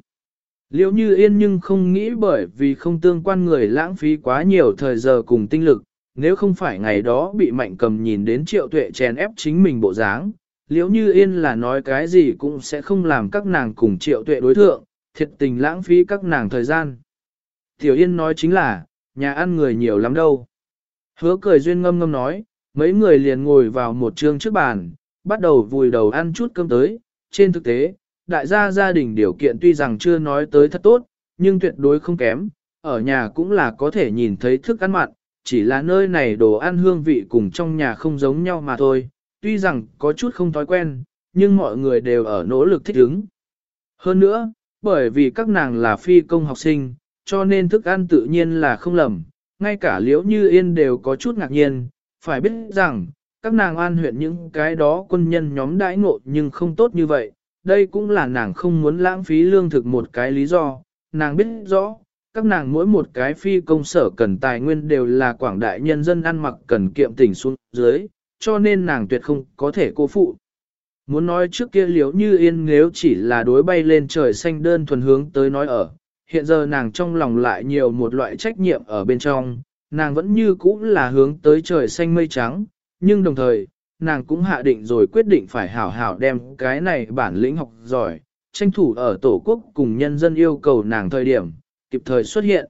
Liễu như yên nhưng không nghĩ bởi vì không tương quan người lãng phí quá nhiều thời giờ cùng tinh lực, nếu không phải ngày đó bị mạnh cầm nhìn đến triệu tuệ chèn ép chính mình bộ dáng, liễu như yên là nói cái gì cũng sẽ không làm các nàng cùng triệu tuệ đối thượng, thiệt tình lãng phí các nàng thời gian. Tiểu yên nói chính là, nhà ăn người nhiều lắm đâu. Hứa cười duyên ngâm ngâm nói, mấy người liền ngồi vào một trương trước bàn, bắt đầu vùi đầu ăn chút cơm tới, trên thực tế, đại gia gia đình điều kiện tuy rằng chưa nói tới thật tốt, nhưng tuyệt đối không kém, ở nhà cũng là có thể nhìn thấy thức ăn mặn, chỉ là nơi này đồ ăn hương vị cùng trong nhà không giống nhau mà thôi, tuy rằng có chút không thói quen, nhưng mọi người đều ở nỗ lực thích ứng. Hơn nữa, bởi vì các nàng là phi công học sinh, cho nên thức ăn tự nhiên là không lầm, ngay cả liễu như yên đều có chút ngạc nhiên, phải biết rằng, các nàng an huyện những cái đó quân nhân nhóm đãi ngộ nhưng không tốt như vậy, đây cũng là nàng không muốn lãng phí lương thực một cái lý do, nàng biết rõ, các nàng mỗi một cái phi công sở cần tài nguyên đều là quảng đại nhân dân ăn mặc cần kiệm tỉnh xuống dưới, cho nên nàng tuyệt không có thể cô phụ. Muốn nói trước kia liếu như yên nếu chỉ là đối bay lên trời xanh đơn thuần hướng tới nói ở, hiện giờ nàng trong lòng lại nhiều một loại trách nhiệm ở bên trong, nàng vẫn như cũ là hướng tới trời xanh mây trắng, nhưng đồng thời, nàng cũng hạ định rồi quyết định phải hảo hảo đem cái này bản lĩnh học giỏi, tranh thủ ở tổ quốc cùng nhân dân yêu cầu nàng thời điểm, kịp thời xuất hiện.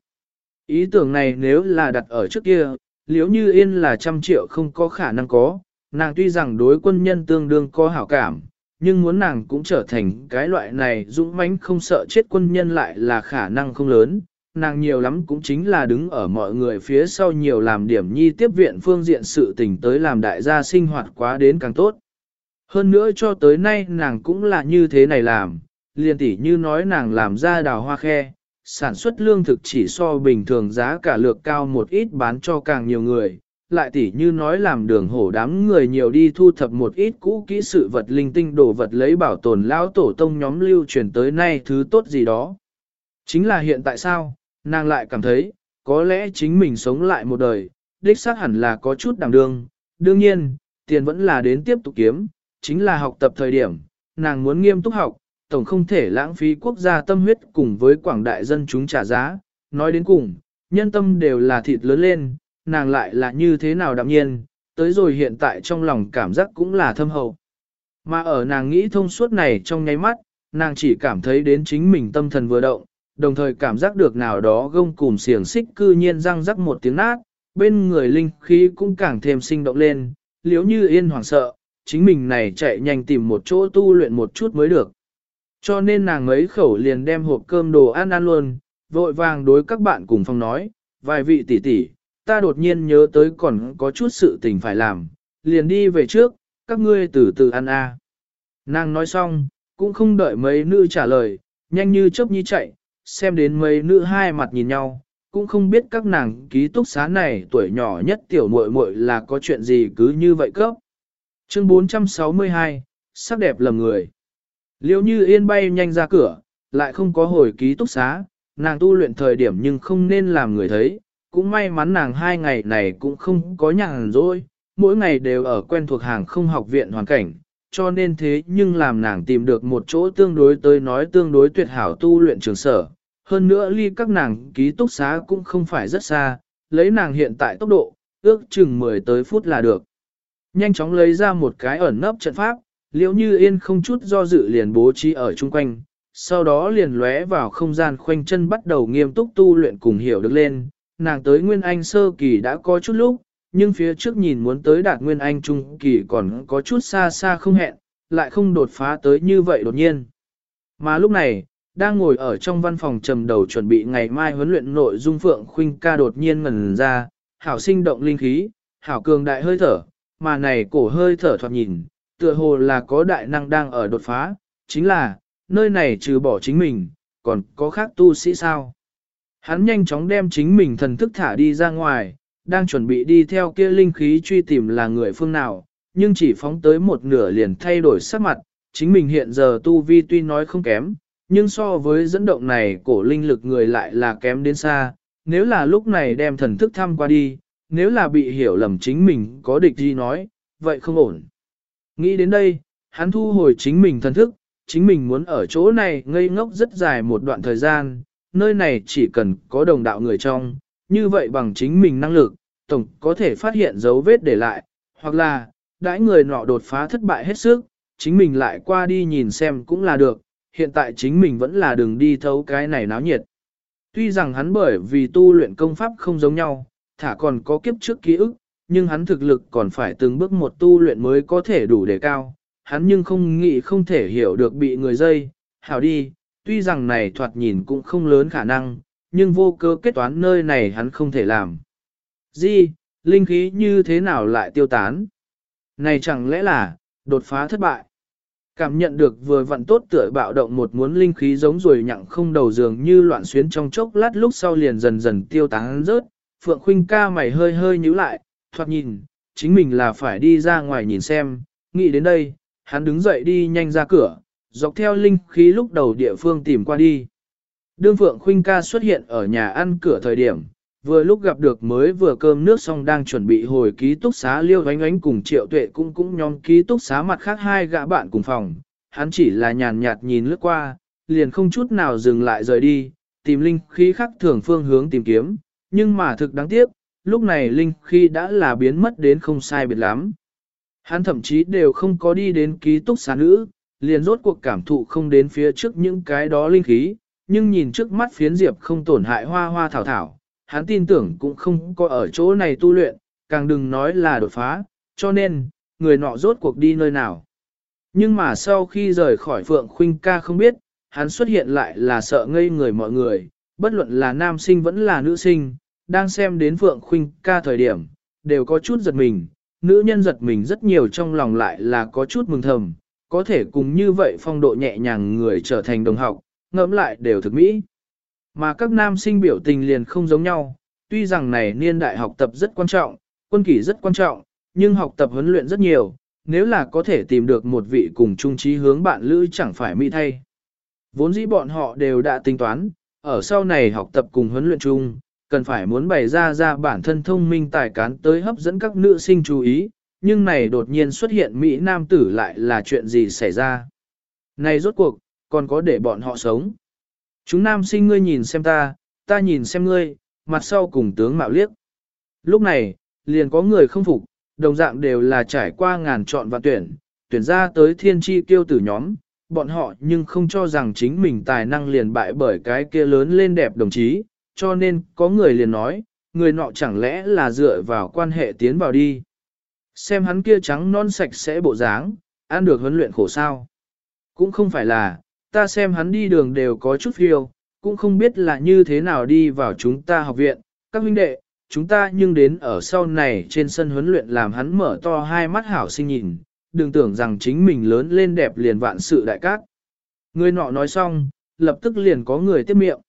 Ý tưởng này nếu là đặt ở trước kia, liếu như yên là trăm triệu không có khả năng có, nàng tuy rằng đối quân nhân tương đương có hảo cảm, nhưng muốn nàng cũng trở thành cái loại này dũng mãnh không sợ chết quân nhân lại là khả năng không lớn, nàng nhiều lắm cũng chính là đứng ở mọi người phía sau nhiều làm điểm nhi tiếp viện phương diện sự tình tới làm đại gia sinh hoạt quá đến càng tốt. Hơn nữa cho tới nay nàng cũng là như thế này làm, liền tỉ như nói nàng làm ra đào hoa khe, sản xuất lương thực chỉ so bình thường giá cả lược cao một ít bán cho càng nhiều người, lại tỉ như nói làm đường hổ đám người nhiều đi thu thập một ít cũ kỹ sự vật linh tinh đồ vật lấy bảo tồn lão tổ tông nhóm lưu truyền tới nay thứ tốt gì đó. Chính là hiện tại sao, nàng lại cảm thấy, có lẽ chính mình sống lại một đời, đích xác hẳn là có chút đảm đương, đương nhiên, tiền vẫn là đến tiếp tục kiếm, chính là học tập thời điểm, nàng muốn nghiêm túc học, tổng không thể lãng phí quốc gia tâm huyết cùng với quảng đại dân chúng trả giá, nói đến cùng, nhân tâm đều là thịt lớn lên, nàng lại là như thế nào đạm nhiên, tới rồi hiện tại trong lòng cảm giác cũng là thâm hậu. Mà ở nàng nghĩ thông suốt này trong nháy mắt, nàng chỉ cảm thấy đến chính mình tâm thần vừa động, đồng thời cảm giác được nào đó gông cùm xiềng xích cư nhiên răng rắc một tiếng nát, bên người linh khí cũng càng thêm sinh động lên, liếu như yên hoảng sợ, chính mình này chạy nhanh tìm một chỗ tu luyện một chút mới được. Cho nên nàng mấy khẩu liền đem hộp cơm đồ ăn ăn luôn, vội vàng đối các bạn cùng phòng nói, vài vị tỷ tỷ, ta đột nhiên nhớ tới còn có chút sự tình phải làm, liền đi về trước, các ngươi từ từ ăn a. Nàng nói xong, cũng không đợi mấy nữ trả lời, nhanh như chớp nhi chạy, xem đến mấy nữ hai mặt nhìn nhau, cũng không biết các nàng ký túc xá này tuổi nhỏ nhất tiểu muội muội là có chuyện gì cứ như vậy cấp. Chương 462, sắc đẹp lầm người. Liêu như yên bay nhanh ra cửa, lại không có hồi ký túc xá, nàng tu luyện thời điểm nhưng không nên làm người thấy, cũng may mắn nàng hai ngày này cũng không có nhàn rỗi, mỗi ngày đều ở quen thuộc hàng không học viện hoàn cảnh, cho nên thế nhưng làm nàng tìm được một chỗ tương đối tới nói tương đối tuyệt hảo tu luyện trường sở. Hơn nữa ly các nàng ký túc xá cũng không phải rất xa, lấy nàng hiện tại tốc độ, ước chừng 10 tới phút là được. Nhanh chóng lấy ra một cái ẩn nấp trận pháp, liễu như yên không chút do dự liền bố trí ở chung quanh, sau đó liền lóe vào không gian khoanh chân bắt đầu nghiêm túc tu luyện cùng hiểu được lên, nàng tới Nguyên Anh sơ kỳ đã có chút lúc, nhưng phía trước nhìn muốn tới đạt Nguyên Anh trung kỳ còn có chút xa xa không hẹn, lại không đột phá tới như vậy đột nhiên. Mà lúc này, đang ngồi ở trong văn phòng trầm đầu chuẩn bị ngày mai huấn luyện nội dung Phượng Khuynh ca đột nhiên ngẩn ra, hảo sinh động linh khí, hảo cường đại hơi thở, mà này cổ hơi thở thoạt nhìn, tựa hồ là có đại năng đang ở đột phá, chính là, nơi này trừ bỏ chính mình, còn có khác tu sĩ sao. Hắn nhanh chóng đem chính mình thần thức thả đi ra ngoài, đang chuẩn bị đi theo kia linh khí truy tìm là người phương nào, nhưng chỉ phóng tới một nửa liền thay đổi sắc mặt, chính mình hiện giờ tu vi tuy nói không kém, nhưng so với dẫn động này cổ linh lực người lại là kém đến xa, nếu là lúc này đem thần thức thăm qua đi, nếu là bị hiểu lầm chính mình có địch gì nói, vậy không ổn. Nghĩ đến đây, hắn thu hồi chính mình thần thức, chính mình muốn ở chỗ này ngây ngốc rất dài một đoạn thời gian, nơi này chỉ cần có đồng đạo người trong, như vậy bằng chính mình năng lực, tổng có thể phát hiện dấu vết để lại, hoặc là, đãi người nọ đột phá thất bại hết sức, chính mình lại qua đi nhìn xem cũng là được, hiện tại chính mình vẫn là đừng đi thấu cái này náo nhiệt. Tuy rằng hắn bởi vì tu luyện công pháp không giống nhau, thả còn có kiếp trước ký ức, nhưng hắn thực lực còn phải từng bước một tu luyện mới có thể đủ đề cao, hắn nhưng không nghĩ không thể hiểu được bị người dây, hảo đi, tuy rằng này thoạt nhìn cũng không lớn khả năng, nhưng vô cơ kết toán nơi này hắn không thể làm. Di, linh khí như thế nào lại tiêu tán? Này chẳng lẽ là, đột phá thất bại? Cảm nhận được vừa vặn tốt tựa bạo động một muốn linh khí giống rồi nhặng không đầu giường như loạn xuyến trong chốc lát lúc sau liền dần dần tiêu tán rớt, Phượng Khuynh ca mày hơi hơi nhíu lại, thoạt nhìn, chính mình là phải đi ra ngoài nhìn xem, nghĩ đến đây, hắn đứng dậy đi nhanh ra cửa, dọc theo linh khí lúc đầu địa phương tìm qua đi. Đương Phượng Khuynh ca xuất hiện ở nhà ăn cửa thời điểm, vừa lúc gặp được mới vừa cơm nước xong đang chuẩn bị hồi ký túc xá liêu ánh ánh cùng triệu tuệ cũng cũng nhóm ký túc xá mặt khác hai gã bạn cùng phòng, hắn chỉ là nhàn nhạt nhìn lướt qua, liền không chút nào dừng lại rời đi, tìm linh khí khác thường phương hướng tìm kiếm, nhưng mà thực đáng tiếc, lúc này linh khí đã là biến mất đến không sai biệt lắm. Hắn thậm chí đều không có đi đến ký túc xá nữ, liền rốt cuộc cảm thụ không đến phía trước những cái đó linh khí, nhưng nhìn trước mắt phiến diệp không tổn hại hoa hoa thảo thảo, hắn tin tưởng cũng không có ở chỗ này tu luyện, càng đừng nói là đột phá, cho nên, người nọ rốt cuộc đi nơi nào. Nhưng mà sau khi rời khỏi Phượng Khuynh ca không biết, hắn xuất hiện lại là sợ ngây người mọi người, bất luận là nam sinh vẫn là nữ sinh, đang xem đến Phượng Khuynh ca thời điểm, đều có chút giật mình, nữ nhân giật mình rất nhiều trong lòng lại là có chút mừng thầm, có thể cùng như vậy phong độ nhẹ nhàng người trở thành đồng học, ngẫm lại đều thực mỹ. Mà các nam sinh biểu tình liền không giống nhau, tuy rằng này niên đại học tập rất quan trọng, quân kỷ rất quan trọng, nhưng học tập huấn luyện rất nhiều, nếu là có thể tìm được một vị cùng chung trí hướng bạn lữ chẳng phải mỹ thay. Vốn dĩ bọn họ đều đã tính toán, ở sau này học tập cùng huấn luyện chung, cần phải muốn bày ra ra bản thân thông minh tài cán tới hấp dẫn các nữ sinh chú ý, nhưng này đột nhiên xuất hiện Mỹ Nam tử lại là chuyện gì xảy ra. Này rốt cuộc, còn có để bọn họ sống. Chúng nam sinh ngươi nhìn xem ta, ta nhìn xem ngươi, mặt sau cùng tướng mạo liếc. Lúc này, liền có người không phục, đồng dạng đều là trải qua ngàn chọn và tuyển, tuyển ra tới thiên tri tiêu tử nhóm, bọn họ nhưng không cho rằng chính mình tài năng liền bại bởi cái kia lớn lên đẹp đồng chí, cho nên có người liền nói, người nọ chẳng lẽ là dựa vào quan hệ tiến vào đi. Xem hắn kia trắng non sạch sẽ bộ dáng, ăn được huấn luyện khổ sao. Cũng không phải là, ta xem hắn đi đường đều có chút phiêu, cũng không biết là như thế nào đi vào chúng ta học viện, các huynh đệ, chúng ta nhưng đến ở sau này trên sân huấn luyện làm hắn mở to hai mắt hảo sinh nhìn, đừng tưởng rằng chính mình lớn lên đẹp liền vạn sự đại cát. Người nọ nói xong, lập tức liền có người tiếp miệng.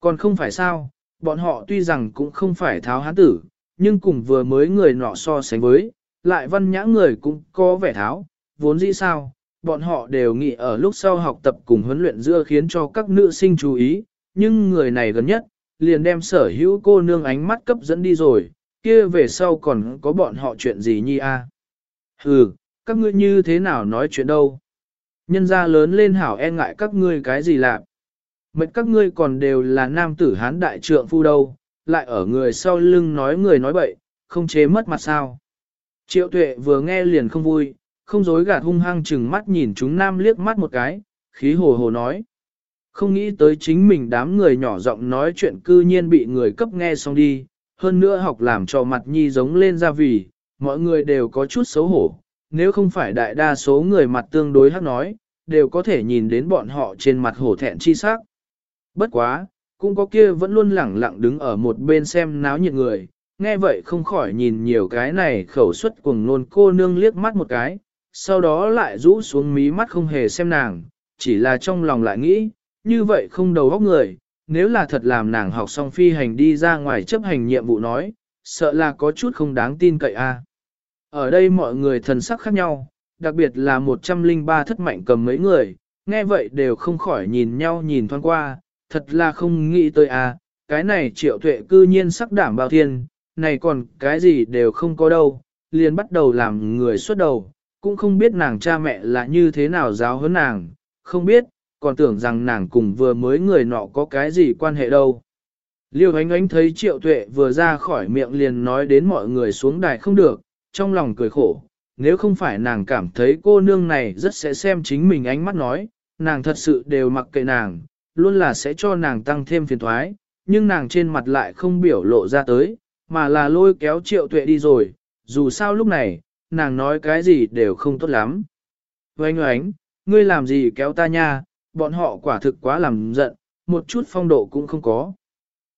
Còn không phải sao, bọn họ tuy rằng cũng không phải tháo hán tử, nhưng cùng vừa mới người nọ so sánh với, lại văn nhã người cũng có vẻ tháo, vốn dĩ sao, bọn họ đều nghĩ ở lúc sau học tập cùng huấn luyện giữa khiến cho các nữ sinh chú ý, nhưng người này gần nhất, liền đem sở hữu cô nương ánh mắt cấp dẫn đi rồi, kia về sau còn có bọn họ chuyện gì nhi a? À? Hừ, các ngươi như thế nào nói chuyện đâu? Nhân gia lớn lên hảo e ngại các ngươi cái gì lạ? Mệnh các ngươi còn đều là nam tử hán đại trượng phu đâu, lại ở người sau lưng nói người nói bậy, không chế mất mặt sao. Triệu tuệ vừa nghe liền không vui, không dối gạt hung hăng chừng mắt nhìn chúng nam liếc mắt một cái, khí hồ hồ nói. Không nghĩ tới chính mình đám người nhỏ giọng nói chuyện cư nhiên bị người cấp nghe xong đi, hơn nữa học làm cho mặt nhi giống lên ra vì, mọi người đều có chút xấu hổ, nếu không phải đại đa số người mặt tương đối hắc nói, đều có thể nhìn đến bọn họ trên mặt hổ thẹn chi sắc. Bất quá, cũng có kia vẫn luôn lẳng lặng đứng ở một bên xem náo nhiệt người, nghe vậy không khỏi nhìn nhiều cái này khẩu suất cuồng nôn cô nương liếc mắt một cái, sau đó lại rũ xuống mí mắt không hề xem nàng, chỉ là trong lòng lại nghĩ, như vậy không đầu óc người, nếu là thật làm nàng học xong phi hành đi ra ngoài chấp hành nhiệm vụ nói, sợ là có chút không đáng tin cậy a. Ở đây mọi người thần sắc khác nhau, đặc biệt là 103 thất mạnh cầm mấy người, nghe vậy đều không khỏi nhìn nhau nhìn thoáng qua, thật là không nghĩ tới a, cái này triệu tuệ cư nhiên sắc đảm bao thiên, này còn cái gì đều không có đâu, liền bắt đầu làm người xuất đầu, cũng không biết nàng cha mẹ là như thế nào giáo huấn nàng, không biết, còn tưởng rằng nàng cùng vừa mới người nọ có cái gì quan hệ đâu. Liêu ánh ánh thấy triệu tuệ vừa ra khỏi miệng liền nói đến mọi người xuống đài không được, trong lòng cười khổ, nếu không phải nàng cảm thấy cô nương này rất sẽ xem chính mình ánh mắt nói, nàng thật sự đều mặc kệ nàng, luôn là sẽ cho nàng tăng thêm phiền thoái, nhưng nàng trên mặt lại không biểu lộ ra tới, mà là lôi kéo triệu tuệ đi rồi, dù sao lúc này, nàng nói cái gì đều không tốt lắm. Oanh oánh, ngươi làm gì kéo ta nha, bọn họ quả thực quá làm giận, một chút phong độ cũng không có.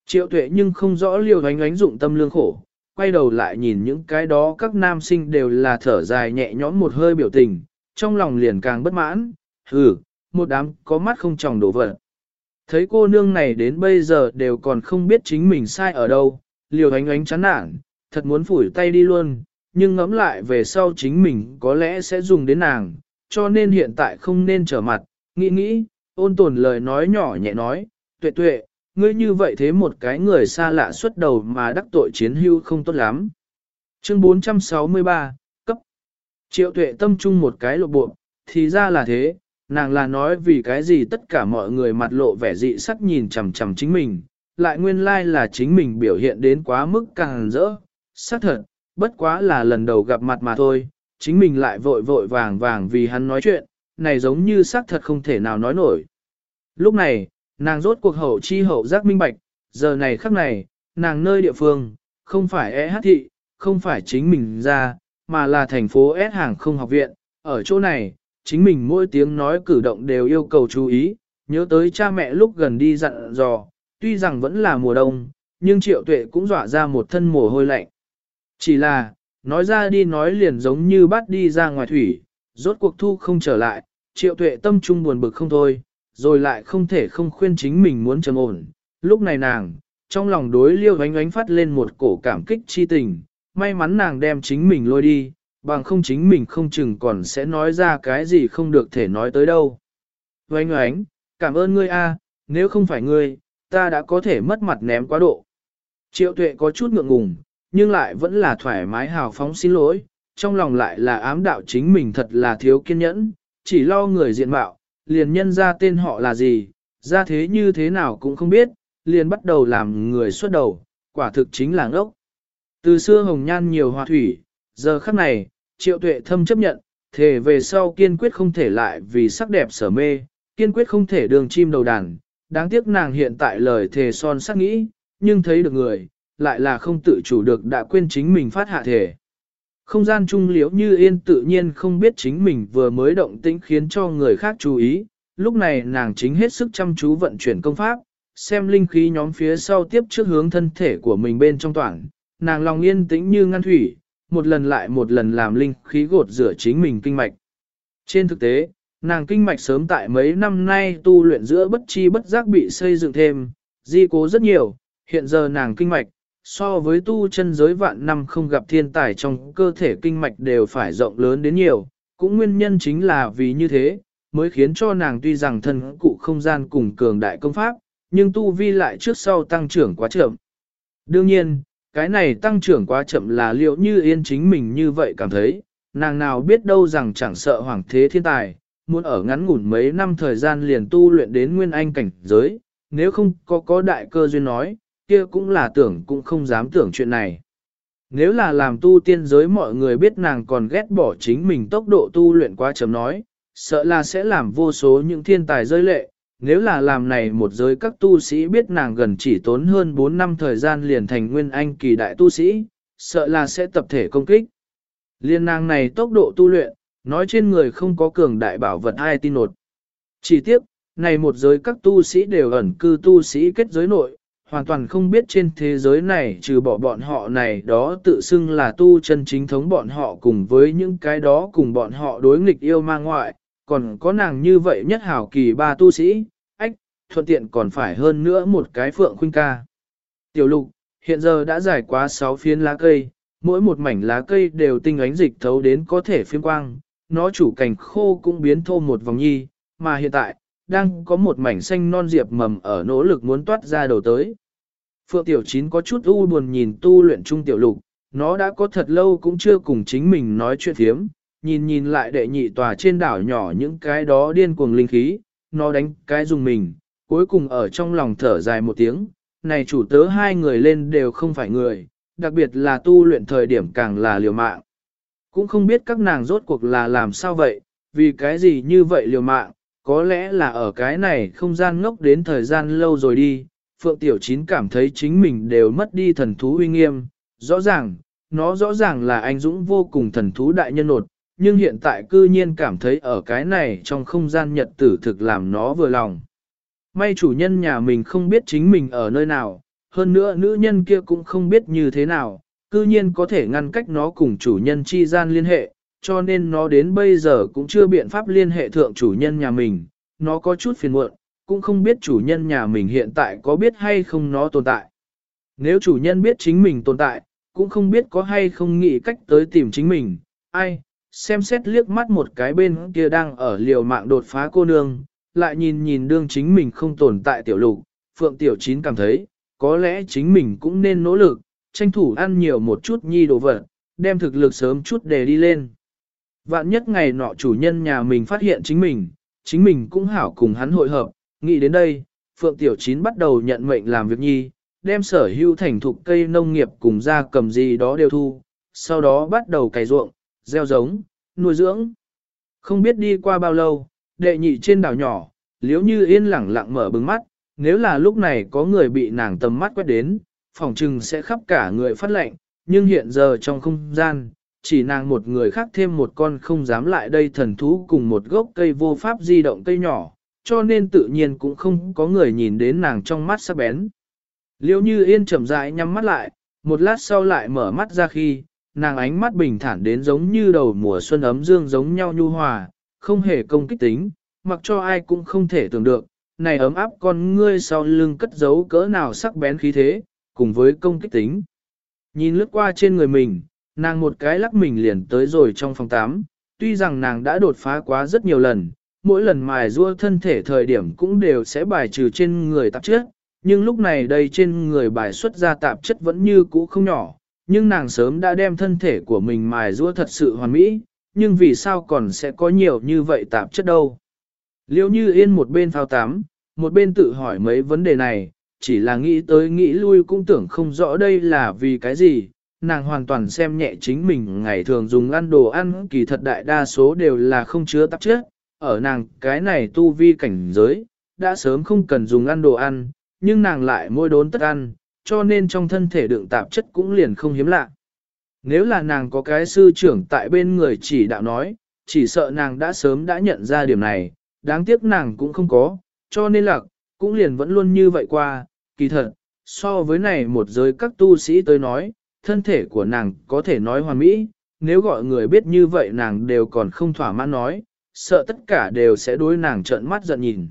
Triệu tuệ nhưng không rõ liều oánh oánh dụng tâm lương khổ, quay đầu lại nhìn những cái đó các nam sinh đều là thở dài nhẹ nhõm một hơi biểu tình, trong lòng liền càng bất mãn, hừ, một đám có mắt không tròng đổ vật. Thấy cô nương này đến bây giờ đều còn không biết chính mình sai ở đâu, liều ánh ánh chán nản, thật muốn phủi tay đi luôn, nhưng ngẫm lại về sau chính mình có lẽ sẽ dùng đến nàng, cho nên hiện tại không nên trở mặt, nghĩ nghĩ, ôn tồn lời nói nhỏ nhẹ nói, tuệ tuệ, ngươi như vậy thế một cái người xa lạ xuất đầu mà đắc tội chiến hưu không tốt lắm. Chương 463, cấp. Triệu tuệ tâm trung một cái lộ buộc, thì ra là thế, nàng là nói vì cái gì tất cả mọi người mặt lộ vẻ dị sắc nhìn chằm chằm chính mình, lại nguyên lai like là chính mình biểu hiện đến quá mức càng rỡ, xác thật, bất quá là lần đầu gặp mặt mà thôi, chính mình lại vội vội vàng vàng vì hắn nói chuyện, này giống như xác thật không thể nào nói nổi. Lúc này, nàng rốt cuộc hậu chi hậu giác minh bạch, giờ này khắc này, nàng nơi địa phương, không phải E hát thị, không phải chính mình ra, mà là thành phố S hàng không học viện, ở chỗ này, chính mình mỗi tiếng nói cử động đều yêu cầu chú ý, nhớ tới cha mẹ lúc gần đi dặn dò, tuy rằng vẫn là mùa đông, nhưng triệu tuệ cũng dọa ra một thân mồ hôi lạnh. Chỉ là, nói ra đi nói liền giống như bắt đi ra ngoài thủy, rốt cuộc thu không trở lại, triệu tuệ tâm trung buồn bực không thôi, rồi lại không thể không khuyên chính mình muốn trầm ổn. Lúc này nàng, trong lòng đối liêu ánh ánh phát lên một cổ cảm kích chi tình, may mắn nàng đem chính mình lôi đi, bằng không chính mình không chừng còn sẽ nói ra cái gì không được thể nói tới đâu. Ánh ánh, cảm ơn ngươi a, nếu không phải ngươi, ta đã có thể mất mặt ném quá độ. Triệu tuệ có chút ngượng ngùng, nhưng lại vẫn là thoải mái hào phóng xin lỗi, trong lòng lại là ám đạo chính mình thật là thiếu kiên nhẫn, chỉ lo người diện mạo, liền nhân ra tên họ là gì, ra thế như thế nào cũng không biết, liền bắt đầu làm người xuất đầu, quả thực chính là ngốc. Từ xưa hồng nhan nhiều hoa thủy, giờ khắc này, triệu tuệ thâm chấp nhận, thề về sau kiên quyết không thể lại vì sắc đẹp sở mê, kiên quyết không thể đường chim đầu đàn, đáng tiếc nàng hiện tại lời thề son sắc nghĩ, nhưng thấy được người, lại là không tự chủ được đã quên chính mình phát hạ thể. Không gian trung liễu như yên tự nhiên không biết chính mình vừa mới động tĩnh khiến cho người khác chú ý, lúc này nàng chính hết sức chăm chú vận chuyển công pháp, xem linh khí nhóm phía sau tiếp trước hướng thân thể của mình bên trong toàn, nàng lòng yên tĩnh như ngăn thủy, một lần lại một lần làm linh khí gột rửa chính mình kinh mạch. Trên thực tế, nàng kinh mạch sớm tại mấy năm nay tu luyện giữa bất chi bất giác bị xây dựng thêm, di cố rất nhiều, hiện giờ nàng kinh mạch, so với tu chân giới vạn năm không gặp thiên tài trong cơ thể kinh mạch đều phải rộng lớn đến nhiều, cũng nguyên nhân chính là vì như thế, mới khiến cho nàng tuy rằng thân cụ không gian cùng cường đại công pháp, nhưng tu vi lại trước sau tăng trưởng quá chậm. Đương nhiên, cái này tăng trưởng quá chậm là liệu như yên chính mình như vậy cảm thấy, nàng nào biết đâu rằng chẳng sợ hoàng thế thiên tài, muốn ở ngắn ngủn mấy năm thời gian liền tu luyện đến nguyên anh cảnh giới, nếu không có có đại cơ duyên nói, kia cũng là tưởng cũng không dám tưởng chuyện này. Nếu là làm tu tiên giới mọi người biết nàng còn ghét bỏ chính mình tốc độ tu luyện quá chấm nói, sợ là sẽ làm vô số những thiên tài rơi lệ, nếu là làm này một giới các tu sĩ biết nàng gần chỉ tốn hơn 4 năm thời gian liền thành nguyên anh kỳ đại tu sĩ, sợ là sẽ tập thể công kích. Liên nàng này tốc độ tu luyện, nói trên người không có cường đại bảo vật ai tin nột. Chỉ tiếc, này một giới các tu sĩ đều ẩn cư tu sĩ kết giới nội, hoàn toàn không biết trên thế giới này trừ bỏ bọn họ này đó tự xưng là tu chân chính thống bọn họ cùng với những cái đó cùng bọn họ đối nghịch yêu ma ngoại, còn có nàng như vậy nhất hảo kỳ ba tu sĩ, ách, thuận tiện còn phải hơn nữa một cái phượng khuynh ca. Tiểu lục, hiện giờ đã dài quá 6 phiến lá cây, mỗi một mảnh lá cây đều tinh ánh dịch thấu đến có thể phiên quang, nó chủ cảnh khô cũng biến thô một vòng nhi, mà hiện tại, đang có một mảnh xanh non diệp mầm ở nỗ lực muốn toát ra đầu tới. Phượng Tiểu Chín có chút u buồn nhìn tu luyện trung tiểu lục, nó đã có thật lâu cũng chưa cùng chính mình nói chuyện thiếm, nhìn nhìn lại đệ nhị tòa trên đảo nhỏ những cái đó điên cuồng linh khí, nó đánh cái dùng mình, cuối cùng ở trong lòng thở dài một tiếng, này chủ tớ hai người lên đều không phải người, đặc biệt là tu luyện thời điểm càng là liều mạng. Cũng không biết các nàng rốt cuộc là làm sao vậy, vì cái gì như vậy liều mạng, có lẽ là ở cái này không gian ngốc đến thời gian lâu rồi đi, Phượng Tiểu Chín cảm thấy chính mình đều mất đi thần thú uy nghiêm, rõ ràng, nó rõ ràng là anh Dũng vô cùng thần thú đại nhân nột, nhưng hiện tại cư nhiên cảm thấy ở cái này trong không gian nhật tử thực làm nó vừa lòng. May chủ nhân nhà mình không biết chính mình ở nơi nào, hơn nữa nữ nhân kia cũng không biết như thế nào, cư nhiên có thể ngăn cách nó cùng chủ nhân chi gian liên hệ, cho nên nó đến bây giờ cũng chưa biện pháp liên hệ thượng chủ nhân nhà mình, nó có chút phiền muộn, cũng không biết chủ nhân nhà mình hiện tại có biết hay không nó tồn tại. Nếu chủ nhân biết chính mình tồn tại, cũng không biết có hay không nghĩ cách tới tìm chính mình, ai, xem xét liếc mắt một cái bên kia đang ở liều mạng đột phá cô nương, lại nhìn nhìn đương chính mình không tồn tại tiểu lục, Phượng Tiểu Chín cảm thấy, có lẽ chính mình cũng nên nỗ lực, tranh thủ ăn nhiều một chút nhi đồ vật, đem thực lực sớm chút để đi lên. Vạn nhất ngày nọ chủ nhân nhà mình phát hiện chính mình, chính mình cũng hảo cùng hắn hội hợp, nghĩ đến đây, Phượng Tiểu Chín bắt đầu nhận mệnh làm việc nhi, đem sở hữu thành thục cây nông nghiệp cùng ra cầm gì đó đều thu, sau đó bắt đầu cày ruộng, gieo giống, nuôi dưỡng. Không biết đi qua bao lâu, đệ nhị trên đảo nhỏ, liếu như yên lặng lặng mở bừng mắt, nếu là lúc này có người bị nàng tầm mắt quét đến, phòng trừng sẽ khắp cả người phát lệnh, nhưng hiện giờ trong không gian, chỉ nàng một người khác thêm một con không dám lại đây thần thú cùng một gốc cây vô pháp di động cây nhỏ, cho nên tự nhiên cũng không có người nhìn đến nàng trong mắt sắc bén. Liêu như yên chậm rãi nhắm mắt lại, một lát sau lại mở mắt ra khi, nàng ánh mắt bình thản đến giống như đầu mùa xuân ấm dương giống nhau nhu hòa, không hề công kích tính, mặc cho ai cũng không thể tưởng được, này ấm áp con ngươi sau lưng cất giấu cỡ nào sắc bén khí thế, cùng với công kích tính. Nhìn lướt qua trên người mình, nàng một cái lắc mình liền tới rồi trong phòng 8, tuy rằng nàng đã đột phá quá rất nhiều lần, mỗi lần mài rua thân thể thời điểm cũng đều sẽ bài trừ trên người tạp chất, nhưng lúc này đây trên người bài xuất ra tạp chất vẫn như cũ không nhỏ, nhưng nàng sớm đã đem thân thể của mình mài rua thật sự hoàn mỹ, nhưng vì sao còn sẽ có nhiều như vậy tạp chất đâu. Liêu như yên một bên thao tám, một bên tự hỏi mấy vấn đề này, chỉ là nghĩ tới nghĩ lui cũng tưởng không rõ đây là vì cái gì, nàng hoàn toàn xem nhẹ chính mình ngày thường dùng ăn đồ ăn kỳ thật đại đa số đều là không chứa tạp chất, ở nàng cái này tu vi cảnh giới, đã sớm không cần dùng ăn đồ ăn, nhưng nàng lại môi đốn tất ăn, cho nên trong thân thể đựng tạp chất cũng liền không hiếm lạ. Nếu là nàng có cái sư trưởng tại bên người chỉ đạo nói, chỉ sợ nàng đã sớm đã nhận ra điểm này, đáng tiếc nàng cũng không có, cho nên là, cũng liền vẫn luôn như vậy qua, kỳ thật, so với này một giới các tu sĩ tới nói, thân thể của nàng có thể nói hoàn mỹ, nếu gọi người biết như vậy nàng đều còn không thỏa mãn nói, sợ tất cả đều sẽ đối nàng trợn mắt giận nhìn.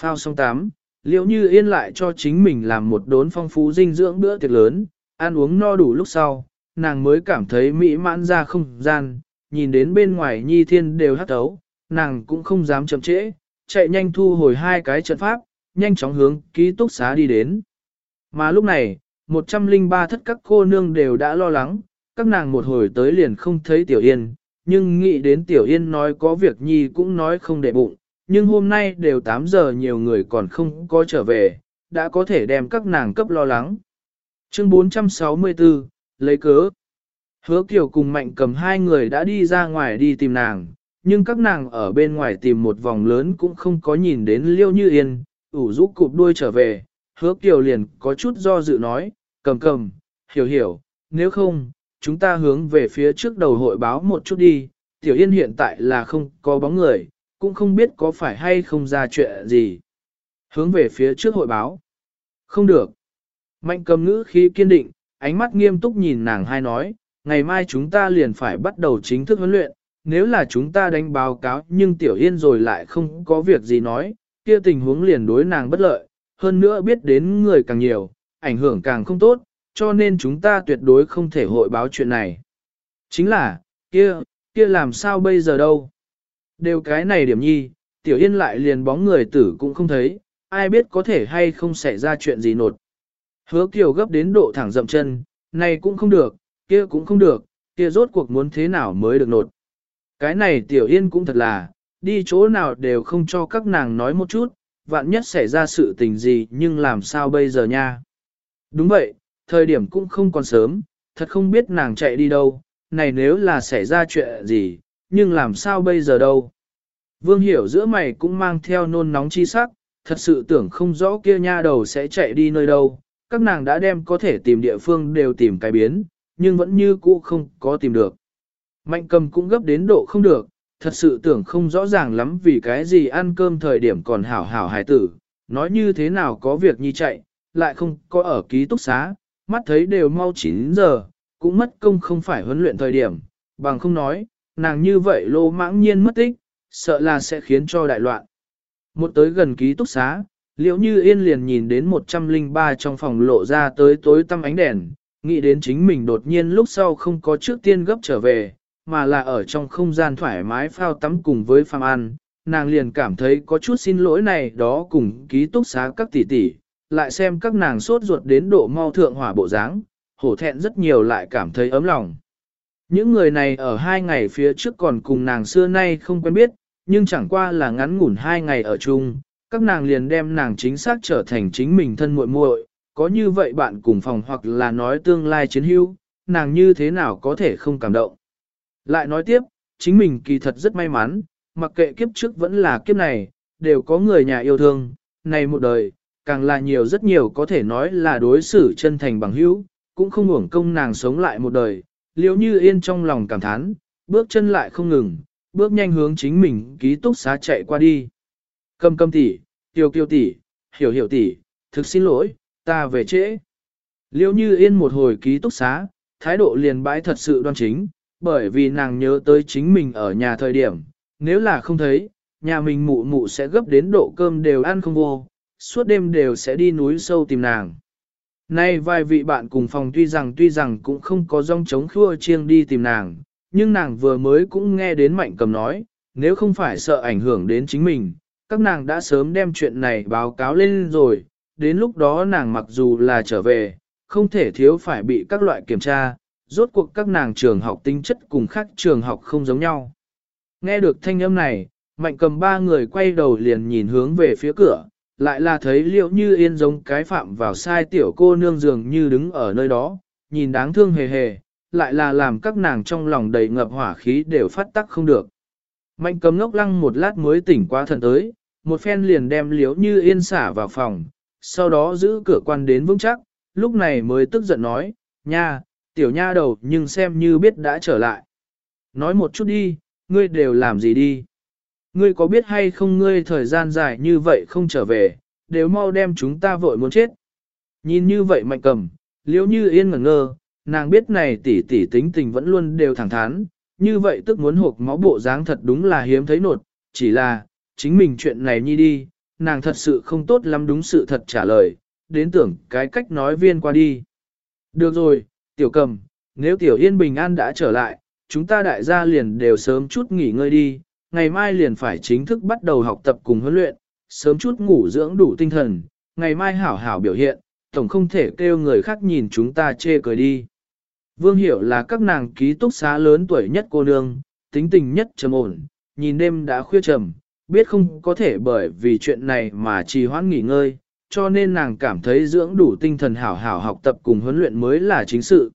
Phao xong tám, liễu như yên lại cho chính mình làm một đốn phong phú dinh dưỡng bữa tiệc lớn, ăn uống no đủ lúc sau, nàng mới cảm thấy mỹ mãn ra không gian, nhìn đến bên ngoài nhi thiên đều hắt thấu, nàng cũng không dám chậm trễ, chạy nhanh thu hồi hai cái trận pháp, nhanh chóng hướng ký túc xá đi đến. Mà lúc này, 103 thất các cô nương đều đã lo lắng, các nàng một hồi tới liền không thấy Tiểu Yên, nhưng nghĩ đến Tiểu Yên nói có việc nhi cũng nói không để bụng, nhưng hôm nay đều 8 giờ nhiều người còn không có trở về, đã có thể đem các nàng cấp lo lắng. Chương 464, lấy cớ. Hứa Kiều cùng Mạnh cầm hai người đã đi ra ngoài đi tìm nàng, nhưng các nàng ở bên ngoài tìm một vòng lớn cũng không có nhìn đến Liêu Như Yên, ủ rũ cụp đuôi trở về. Hứa Kiều liền có chút do dự nói, cầm cầm, hiểu hiểu, nếu không, chúng ta hướng về phía trước đầu hội báo một chút đi, Tiểu Yên hiện tại là không có bóng người, cũng không biết có phải hay không ra chuyện gì. Hướng về phía trước hội báo. Không được. Mạnh cầm ngữ khí kiên định, ánh mắt nghiêm túc nhìn nàng hai nói, ngày mai chúng ta liền phải bắt đầu chính thức huấn luyện, nếu là chúng ta đánh báo cáo nhưng Tiểu Yên rồi lại không có việc gì nói, kia tình huống liền đối nàng bất lợi, hơn nữa biết đến người càng nhiều, ảnh hưởng càng không tốt, cho nên chúng ta tuyệt đối không thể hội báo chuyện này. Chính là, kia, kia làm sao bây giờ đâu? Đều cái này điểm nhi, Tiểu Yên lại liền bóng người tử cũng không thấy, ai biết có thể hay không xảy ra chuyện gì nột. Hứa Kiều gấp đến độ thẳng dậm chân, này cũng không được, kia cũng không được, kia rốt cuộc muốn thế nào mới được nột. Cái này tiểu yên cũng thật là, đi chỗ nào đều không cho các nàng nói một chút, vạn nhất xảy ra sự tình gì nhưng làm sao bây giờ nha. Đúng vậy, thời điểm cũng không còn sớm, thật không biết nàng chạy đi đâu, này nếu là xảy ra chuyện gì, nhưng làm sao bây giờ đâu. Vương hiểu giữa mày cũng mang theo nôn nóng chi sắc, thật sự tưởng không rõ kia nha đầu sẽ chạy đi nơi đâu, các nàng đã đem có thể tìm địa phương đều tìm cái biến, nhưng vẫn như cũ không có tìm được. Mạnh cầm cũng gấp đến độ không được, thật sự tưởng không rõ ràng lắm vì cái gì ăn cơm thời điểm còn hảo hảo hài tử, nói như thế nào có việc nhi chạy, lại không có ở ký túc xá, mắt thấy đều mau 9 giờ, cũng mất công không phải huấn luyện thời điểm, bằng không nói, nàng như vậy lô mãng nhiên mất tích, sợ là sẽ khiến cho đại loạn. Một tới gần ký túc xá, liễu như yên liền nhìn đến 103 trong phòng lộ ra tới tối tăm ánh đèn, nghĩ đến chính mình đột nhiên lúc sau không có trước tiên gấp trở về, mà là ở trong không gian thoải mái phao tắm cùng với Phạm An, nàng liền cảm thấy có chút xin lỗi này đó cùng ký túc xá các tỷ tỷ, lại xem các nàng sốt ruột đến độ mau thượng hỏa bộ dáng, hổ thẹn rất nhiều lại cảm thấy ấm lòng. Những người này ở hai ngày phía trước còn cùng nàng xưa nay không quen biết, nhưng chẳng qua là ngắn ngủn hai ngày ở chung, các nàng liền đem nàng chính xác trở thành chính mình thân muội muội, có như vậy bạn cùng phòng hoặc là nói tương lai chiến hữu, nàng như thế nào có thể không cảm động. Lại nói tiếp, chính mình kỳ thật rất may mắn, mặc kệ kiếp trước vẫn là kiếp này, đều có người nhà yêu thương, này một đời, càng là nhiều rất nhiều có thể nói là đối xử chân thành bằng hữu, cũng không uổng công nàng sống lại một đời, liếu như yên trong lòng cảm thán, bước chân lại không ngừng, bước nhanh hướng chính mình ký túc xá chạy qua đi. Cầm cầm tỷ, tiêu kiêu tỷ, hiểu hiểu tỷ, thực xin lỗi, ta về trễ. Liễu như yên một hồi ký túc xá, thái độ liền bãi thật sự đoan chính, bởi vì nàng nhớ tới chính mình ở nhà thời điểm, nếu là không thấy, nhà mình mụ mụ sẽ gấp đến độ cơm đều ăn không vô, suốt đêm đều sẽ đi núi sâu tìm nàng. Nay vài vị bạn cùng phòng tuy rằng tuy rằng cũng không có rong chống khua chiêng đi tìm nàng, nhưng nàng vừa mới cũng nghe đến mạnh cầm nói, nếu không phải sợ ảnh hưởng đến chính mình, các nàng đã sớm đem chuyện này báo cáo lên rồi, đến lúc đó nàng mặc dù là trở về, không thể thiếu phải bị các loại kiểm tra, rốt cuộc các nàng trường học tính chất cùng khác trường học không giống nhau. Nghe được thanh âm này, mạnh cầm ba người quay đầu liền nhìn hướng về phía cửa, lại là thấy liệu như yên giống cái phạm vào sai tiểu cô nương dường như đứng ở nơi đó, nhìn đáng thương hề hề, lại là làm các nàng trong lòng đầy ngập hỏa khí đều phát tắc không được. Mạnh cầm ngốc lăng một lát mới tỉnh qua thần tới, một phen liền đem liếu như yên xả vào phòng, sau đó giữ cửa quan đến vững chắc, lúc này mới tức giận nói, nha, tiểu nha đầu nhưng xem như biết đã trở lại. Nói một chút đi, ngươi đều làm gì đi? Ngươi có biết hay không ngươi thời gian dài như vậy không trở về, đều mau đem chúng ta vội muốn chết. Nhìn như vậy mạnh cầm, liếu như yên ngẩn ngơ, nàng biết này tỷ tỷ tính tình vẫn luôn đều thẳng thắn, như vậy tức muốn hộp máu bộ dáng thật đúng là hiếm thấy nột, chỉ là, chính mình chuyện này nhi đi, nàng thật sự không tốt lắm đúng sự thật trả lời, đến tưởng cái cách nói viên qua đi. Được rồi, tiểu cầm, nếu tiểu yên bình an đã trở lại, chúng ta đại gia liền đều sớm chút nghỉ ngơi đi, ngày mai liền phải chính thức bắt đầu học tập cùng huấn luyện, sớm chút ngủ dưỡng đủ tinh thần, ngày mai hảo hảo biểu hiện, tổng không thể kêu người khác nhìn chúng ta chê cười đi. Vương hiểu là các nàng ký túc xá lớn tuổi nhất cô nương, tính tình nhất trầm ổn, nhìn đêm đã khuya trầm, biết không có thể bởi vì chuyện này mà trì hoãn nghỉ ngơi, cho nên nàng cảm thấy dưỡng đủ tinh thần hảo hảo học tập cùng huấn luyện mới là chính sự.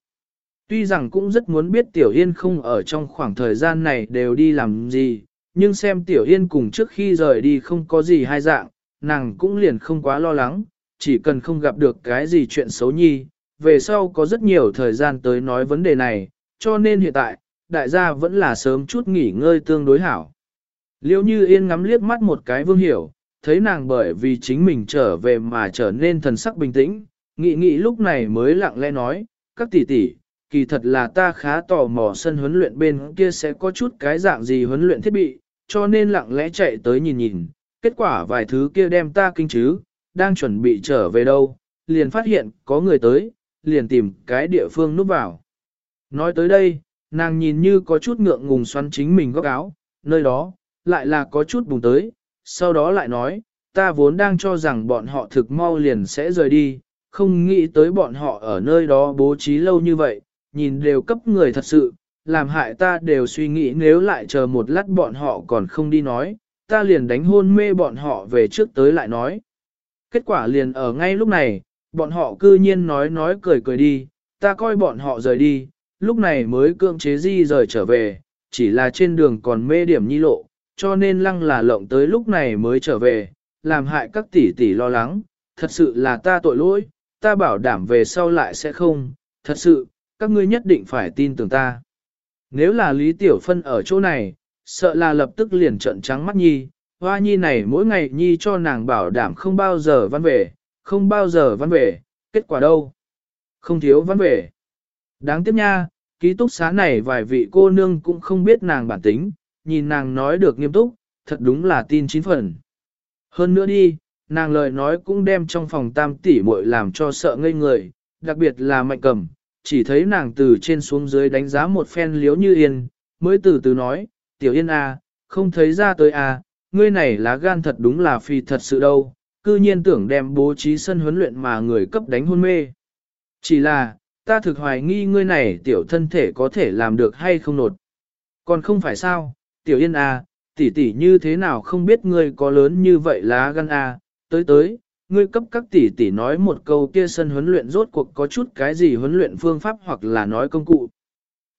Tuy rằng cũng rất muốn biết Tiểu Yên không ở trong khoảng thời gian này đều đi làm gì, nhưng xem Tiểu Yên cùng trước khi rời đi không có gì hai dạng, nàng cũng liền không quá lo lắng, chỉ cần không gặp được cái gì chuyện xấu nhi, về sau có rất nhiều thời gian tới nói vấn đề này, cho nên hiện tại, đại gia vẫn là sớm chút nghỉ ngơi tương đối hảo. Liêu như yên ngắm liếc mắt một cái vương hiểu, thấy nàng bởi vì chính mình trở về mà trở nên thần sắc bình tĩnh, nghĩ nghĩ lúc này mới lặng lẽ nói, các tỷ tỷ, kỳ thật là ta khá tò mò sân huấn luyện bên kia sẽ có chút cái dạng gì huấn luyện thiết bị, cho nên lặng lẽ chạy tới nhìn nhìn, kết quả vài thứ kia đem ta kinh chứ, đang chuẩn bị trở về đâu, liền phát hiện có người tới, liền tìm cái địa phương núp vào. Nói tới đây, nàng nhìn như có chút ngượng ngùng xoắn chính mình góc áo, nơi đó, lại là có chút bùng tới, sau đó lại nói, ta vốn đang cho rằng bọn họ thực mau liền sẽ rời đi, không nghĩ tới bọn họ ở nơi đó bố trí lâu như vậy, nhìn đều cấp người thật sự, làm hại ta đều suy nghĩ nếu lại chờ một lát bọn họ còn không đi nói, ta liền đánh hôn mê bọn họ về trước tới lại nói. Kết quả liền ở ngay lúc này, bọn họ cư nhiên nói nói cười cười đi, ta coi bọn họ rời đi, lúc này mới cưỡng chế di rời trở về, chỉ là trên đường còn mê điểm nhi lộ, cho nên lăng là lộng tới lúc này mới trở về, làm hại các tỷ tỷ lo lắng, thật sự là ta tội lỗi, ta bảo đảm về sau lại sẽ không, thật sự, các ngươi nhất định phải tin tưởng ta. Nếu là Lý Tiểu Phân ở chỗ này, sợ là lập tức liền trận trắng mắt nhi, hoa nhi này mỗi ngày nhi cho nàng bảo đảm không bao giờ văn về, không bao giờ văn về, kết quả đâu? Không thiếu văn về. Đáng tiếc nha, ký túc xá này vài vị cô nương cũng không biết nàng bản tính, nhìn nàng nói được nghiêm túc, thật đúng là tin chín phần. Hơn nữa đi, nàng lời nói cũng đem trong phòng tam tỷ muội làm cho sợ ngây người, đặc biệt là mạnh cầm, chỉ thấy nàng từ trên xuống dưới đánh giá một phen liếu như yên, mới từ từ nói, tiểu yên à, không thấy ra tới à, ngươi này lá gan thật đúng là phi thật sự đâu, cư nhiên tưởng đem bố trí sân huấn luyện mà người cấp đánh hôn mê. Chỉ là, ta thực hoài nghi ngươi này tiểu thân thể có thể làm được hay không nột. Còn không phải sao, tiểu yên à, tỷ tỷ như thế nào không biết ngươi có lớn như vậy lá gan à, tới tới, ngươi cấp các tỷ tỷ nói một câu kia sân huấn luyện rốt cuộc có chút cái gì huấn luyện phương pháp hoặc là nói công cụ.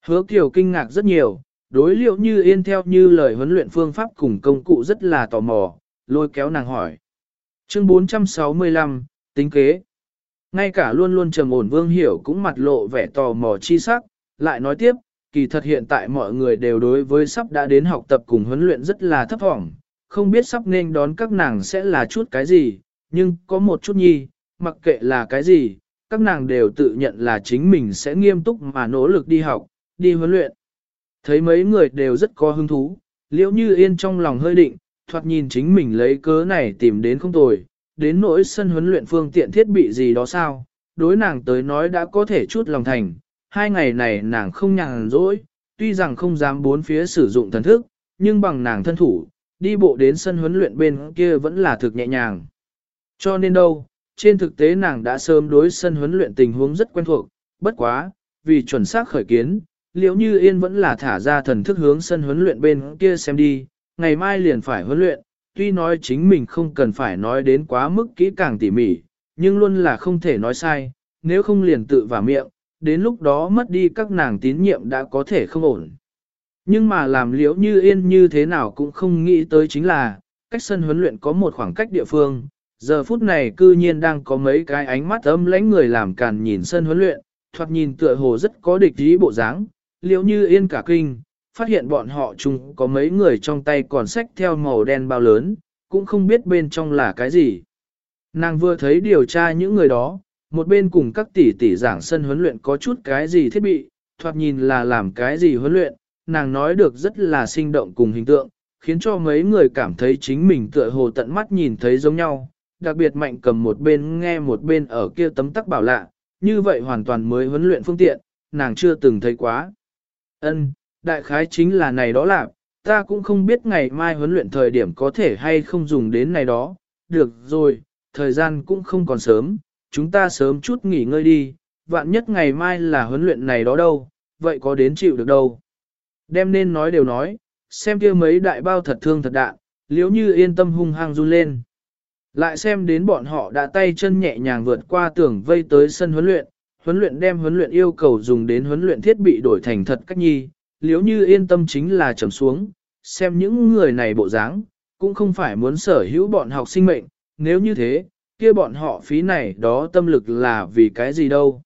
Hứa Kiều kinh ngạc rất nhiều, đối liệu như yên theo như lời huấn luyện phương pháp cùng công cụ rất là tò mò, lôi kéo nàng hỏi. Chương 465, tính kế. Ngay cả luôn luôn trầm ổn vương hiểu cũng mặt lộ vẻ tò mò chi sắc, lại nói tiếp, kỳ thật hiện tại mọi người đều đối với sắp đã đến học tập cùng huấn luyện rất là thấp vọng, không biết sắp nên đón các nàng sẽ là chút cái gì, nhưng có một chút nhi, mặc kệ là cái gì, các nàng đều tự nhận là chính mình sẽ nghiêm túc mà nỗ lực đi học, đi huấn luyện. Thấy mấy người đều rất có hứng thú, liễu như yên trong lòng hơi định, thoạt nhìn chính mình lấy cớ này tìm đến không tồi, đến nỗi sân huấn luyện phương tiện thiết bị gì đó sao, đối nàng tới nói đã có thể chút lòng thành, hai ngày này nàng không nhàn rỗi, tuy rằng không dám bốn phía sử dụng thần thức, nhưng bằng nàng thân thủ, đi bộ đến sân huấn luyện bên kia vẫn là thực nhẹ nhàng. Cho nên đâu, trên thực tế nàng đã sớm đối sân huấn luyện tình huống rất quen thuộc, bất quá, vì chuẩn xác khởi kiến, liễu như yên vẫn là thả ra thần thức hướng sân huấn luyện bên kia xem đi, ngày mai liền phải huấn luyện, tuy nói chính mình không cần phải nói đến quá mức kỹ càng tỉ mỉ, nhưng luôn là không thể nói sai, nếu không liền tự vào miệng, đến lúc đó mất đi các nàng tín nhiệm đã có thể không ổn. Nhưng mà làm liễu như yên như thế nào cũng không nghĩ tới chính là, cách sân huấn luyện có một khoảng cách địa phương, giờ phút này cư nhiên đang có mấy cái ánh mắt âm lãnh người làm càn nhìn sân huấn luyện, thoạt nhìn tựa hồ rất có địch ý bộ dáng, liễu như yên cả kinh, phát hiện bọn họ chung có mấy người trong tay còn sách theo màu đen bao lớn, cũng không biết bên trong là cái gì. Nàng vừa thấy điều tra những người đó, một bên cùng các tỷ tỷ giảng sân huấn luyện có chút cái gì thiết bị, thoạt nhìn là làm cái gì huấn luyện, nàng nói được rất là sinh động cùng hình tượng, khiến cho mấy người cảm thấy chính mình tựa hồ tận mắt nhìn thấy giống nhau, đặc biệt mạnh cầm một bên nghe một bên ở kia tấm tắc bảo lạ, như vậy hoàn toàn mới huấn luyện phương tiện, nàng chưa từng thấy quá. Ân, đại khái chính là này đó là, ta cũng không biết ngày mai huấn luyện thời điểm có thể hay không dùng đến này đó, được rồi, thời gian cũng không còn sớm, chúng ta sớm chút nghỉ ngơi đi, vạn nhất ngày mai là huấn luyện này đó đâu, vậy có đến chịu được đâu. Đem nên nói đều nói, xem kia mấy đại bao thật thương thật đạn, liếu như yên tâm hung hăng run lên. Lại xem đến bọn họ đã tay chân nhẹ nhàng vượt qua tường vây tới sân huấn luyện, huấn luyện đem huấn luyện yêu cầu dùng đến huấn luyện thiết bị đổi thành thật cách nhi, liếu như yên tâm chính là trầm xuống, xem những người này bộ dáng, cũng không phải muốn sở hữu bọn học sinh mệnh, nếu như thế, kia bọn họ phí này đó tâm lực là vì cái gì đâu.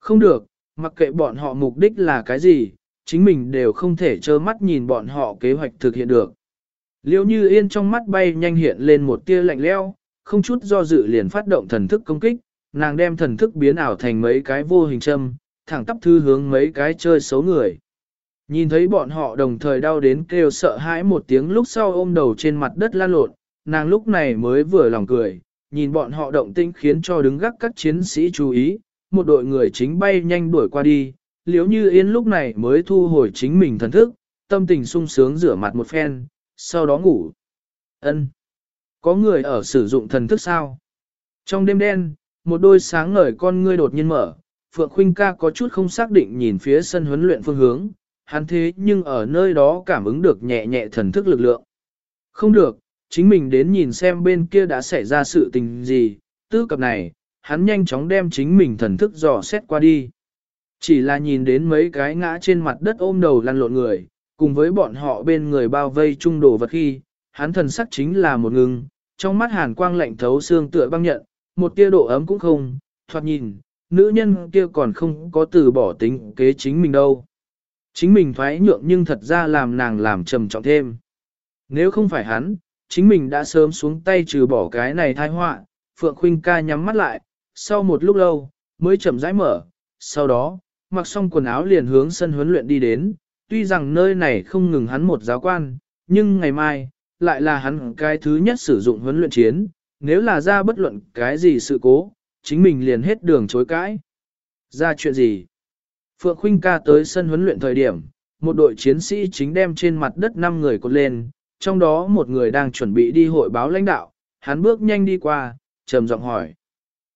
Không được, mặc kệ bọn họ mục đích là cái gì, chính mình đều không thể trơ mắt nhìn bọn họ kế hoạch thực hiện được. Liêu như yên trong mắt bay nhanh hiện lên một tia lạnh leo, không chút do dự liền phát động thần thức công kích, nàng đem thần thức biến ảo thành mấy cái vô hình châm, thẳng tắp thư hướng mấy cái chơi xấu người. Nhìn thấy bọn họ đồng thời đau đến kêu sợ hãi một tiếng lúc sau ôm đầu trên mặt đất lan lộn, nàng lúc này mới vừa lòng cười, nhìn bọn họ động tĩnh khiến cho đứng gác các chiến sĩ chú ý, một đội người chính bay nhanh đuổi qua đi, liếu như yên lúc này mới thu hồi chính mình thần thức, tâm tình sung sướng rửa mặt một phen, sau đó ngủ. Ân, Có người ở sử dụng thần thức sao? Trong đêm đen, một đôi sáng ngời con ngươi đột nhiên mở, Phượng Khuynh ca có chút không xác định nhìn phía sân huấn luyện phương hướng, hắn thế nhưng ở nơi đó cảm ứng được nhẹ nhẹ thần thức lực lượng. Không được, chính mình đến nhìn xem bên kia đã xảy ra sự tình gì, tư cập này, hắn nhanh chóng đem chính mình thần thức dò xét qua đi. Chỉ là nhìn đến mấy cái ngã trên mặt đất ôm đầu lăn lộn người, cùng với bọn họ bên người bao vây chung đồ vật khi, hắn thần sắc chính là một ngừng, trong mắt hàn quang lạnh thấu xương tựa băng nhận, một tia độ ấm cũng không, thoạt nhìn, nữ nhân kia còn không có từ bỏ tính kế chính mình đâu. Chính mình thoái nhượng nhưng thật ra làm nàng làm trầm trọng thêm. Nếu không phải hắn, chính mình đã sớm xuống tay trừ bỏ cái này thai họa, Phượng Khuynh ca nhắm mắt lại, sau một lúc lâu, mới chậm rãi mở, sau đó, mặc xong quần áo liền hướng sân huấn luyện đi đến, tuy rằng nơi này không ngừng hắn một giáo quan, nhưng ngày mai, lại là hắn cái thứ nhất sử dụng huấn luyện chiến, nếu là ra bất luận cái gì sự cố, chính mình liền hết đường chối cãi. Ra chuyện gì? Phượng Khuynh ca tới sân huấn luyện thời điểm, một đội chiến sĩ chính đem trên mặt đất 5 người cột lên, trong đó một người đang chuẩn bị đi hội báo lãnh đạo, hắn bước nhanh đi qua, trầm giọng hỏi.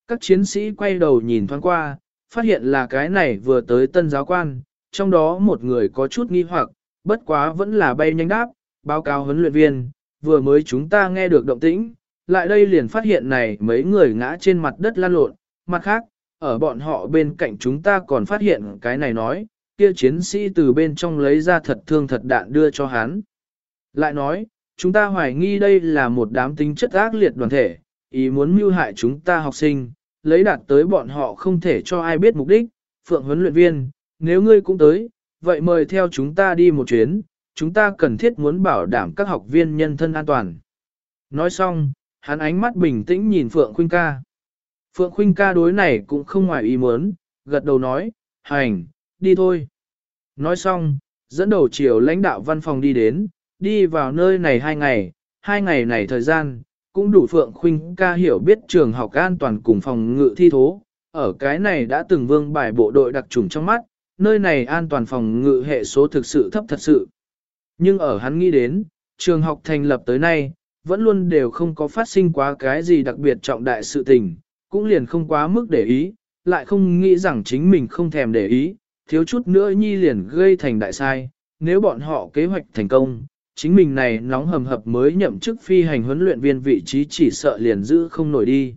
Các chiến sĩ quay đầu nhìn thoáng qua, phát hiện là cái này vừa tới tân giáo quan, trong đó một người có chút nghi hoặc, bất quá vẫn là bay nhanh đáp, báo cáo huấn luyện viên, vừa mới chúng ta nghe được động tĩnh, lại đây liền phát hiện này mấy người ngã trên mặt đất lan lộn, mặt khác, ở bọn họ bên cạnh chúng ta còn phát hiện cái này nói, kia chiến sĩ từ bên trong lấy ra thật thương thật đạn đưa cho hắn. Lại nói, chúng ta hoài nghi đây là một đám tính chất ác liệt đoàn thể, ý muốn mưu hại chúng ta học sinh, lấy đạt tới bọn họ không thể cho ai biết mục đích, phượng huấn luyện viên, nếu ngươi cũng tới, vậy mời theo chúng ta đi một chuyến, chúng ta cần thiết muốn bảo đảm các học viên nhân thân an toàn. Nói xong, hắn ánh mắt bình tĩnh nhìn Phượng Khuynh ca. Phượng Khuynh ca đối này cũng không ngoài ý muốn, gật đầu nói, hành, đi thôi. Nói xong, dẫn đầu chiều lãnh đạo văn phòng đi đến, đi vào nơi này hai ngày, hai ngày này thời gian, cũng đủ Phượng Khuynh ca hiểu biết trường học an toàn cùng phòng ngự thi thố. Ở cái này đã từng vương bài bộ đội đặc trùng trong mắt, nơi này an toàn phòng ngự hệ số thực sự thấp thật sự. Nhưng ở hắn nghĩ đến, trường học thành lập tới nay, vẫn luôn đều không có phát sinh quá cái gì đặc biệt trọng đại sự tình, cũng liền không quá mức để ý, lại không nghĩ rằng chính mình không thèm để ý, thiếu chút nữa nhi liền gây thành đại sai, nếu bọn họ kế hoạch thành công, chính mình này nóng hầm hập mới nhậm chức phi hành huấn luyện viên vị trí chỉ sợ liền giữ không nổi đi.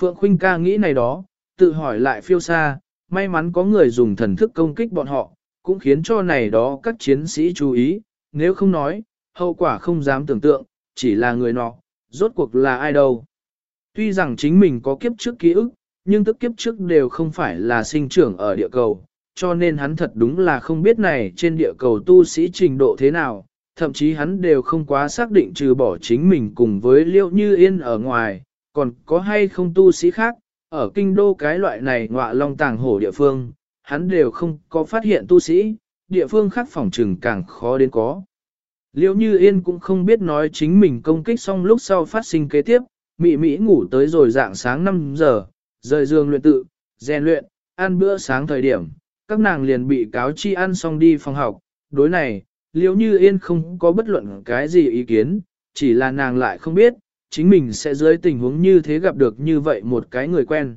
Phượng Khuynh ca nghĩ này đó, tự hỏi lại phiêu xa, may mắn có người dùng thần thức công kích bọn họ, cũng khiến cho này đó các chiến sĩ chú ý, nếu không nói, hậu quả không dám tưởng tượng, chỉ là người nọ, rốt cuộc là ai đâu. Tuy rằng chính mình có kiếp trước ký ức, nhưng tức kiếp trước đều không phải là sinh trưởng ở địa cầu, cho nên hắn thật đúng là không biết này trên địa cầu tu sĩ trình độ thế nào, thậm chí hắn đều không quá xác định trừ bỏ chính mình cùng với liệu như yên ở ngoài, còn có hay không tu sĩ khác, ở kinh đô cái loại này ngọa long tàng hổ địa phương, hắn đều không có phát hiện tu sĩ, địa phương khác phòng trừng càng khó đến có. Liễu Như Yên cũng không biết nói chính mình công kích xong lúc sau phát sinh kế tiếp, mị mỹ ngủ tới rồi dạng sáng 5 giờ, rời giường luyện tự, rèn luyện, ăn bữa sáng thời điểm, các nàng liền bị cáo chi ăn xong đi phòng học. Đối này, Liễu Như Yên không có bất luận cái gì ý kiến, chỉ là nàng lại không biết, chính mình sẽ dưới tình huống như thế gặp được như vậy một cái người quen.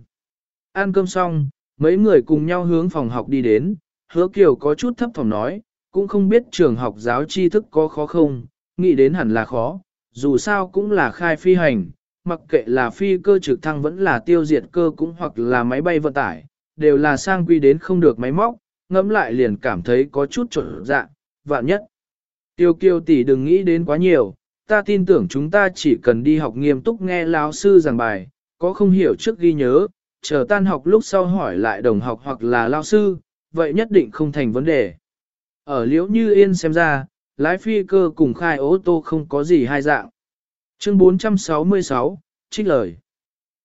Ăn cơm xong, mấy người cùng nhau hướng phòng học đi đến, hứa kiều có chút thấp thỏm nói, cũng không biết trường học giáo tri thức có khó không, nghĩ đến hẳn là khó, dù sao cũng là khai phi hành, mặc kệ là phi cơ trực thăng vẫn là tiêu diệt cơ cũng hoặc là máy bay vận tải, đều là sang quy đến không được máy móc, ngẫm lại liền cảm thấy có chút trở dạng vạn nhất. Tiêu kiều tỷ đừng nghĩ đến quá nhiều, ta tin tưởng chúng ta chỉ cần đi học nghiêm túc nghe lão sư giảng bài, có không hiểu trước ghi nhớ, chờ tan học lúc sau hỏi lại đồng học hoặc là lao sư, vậy nhất định không thành vấn đề. Ở liễu như yên xem ra, lái phi cơ cùng khai ô tô không có gì hai dạng. Chương 466, trích lời.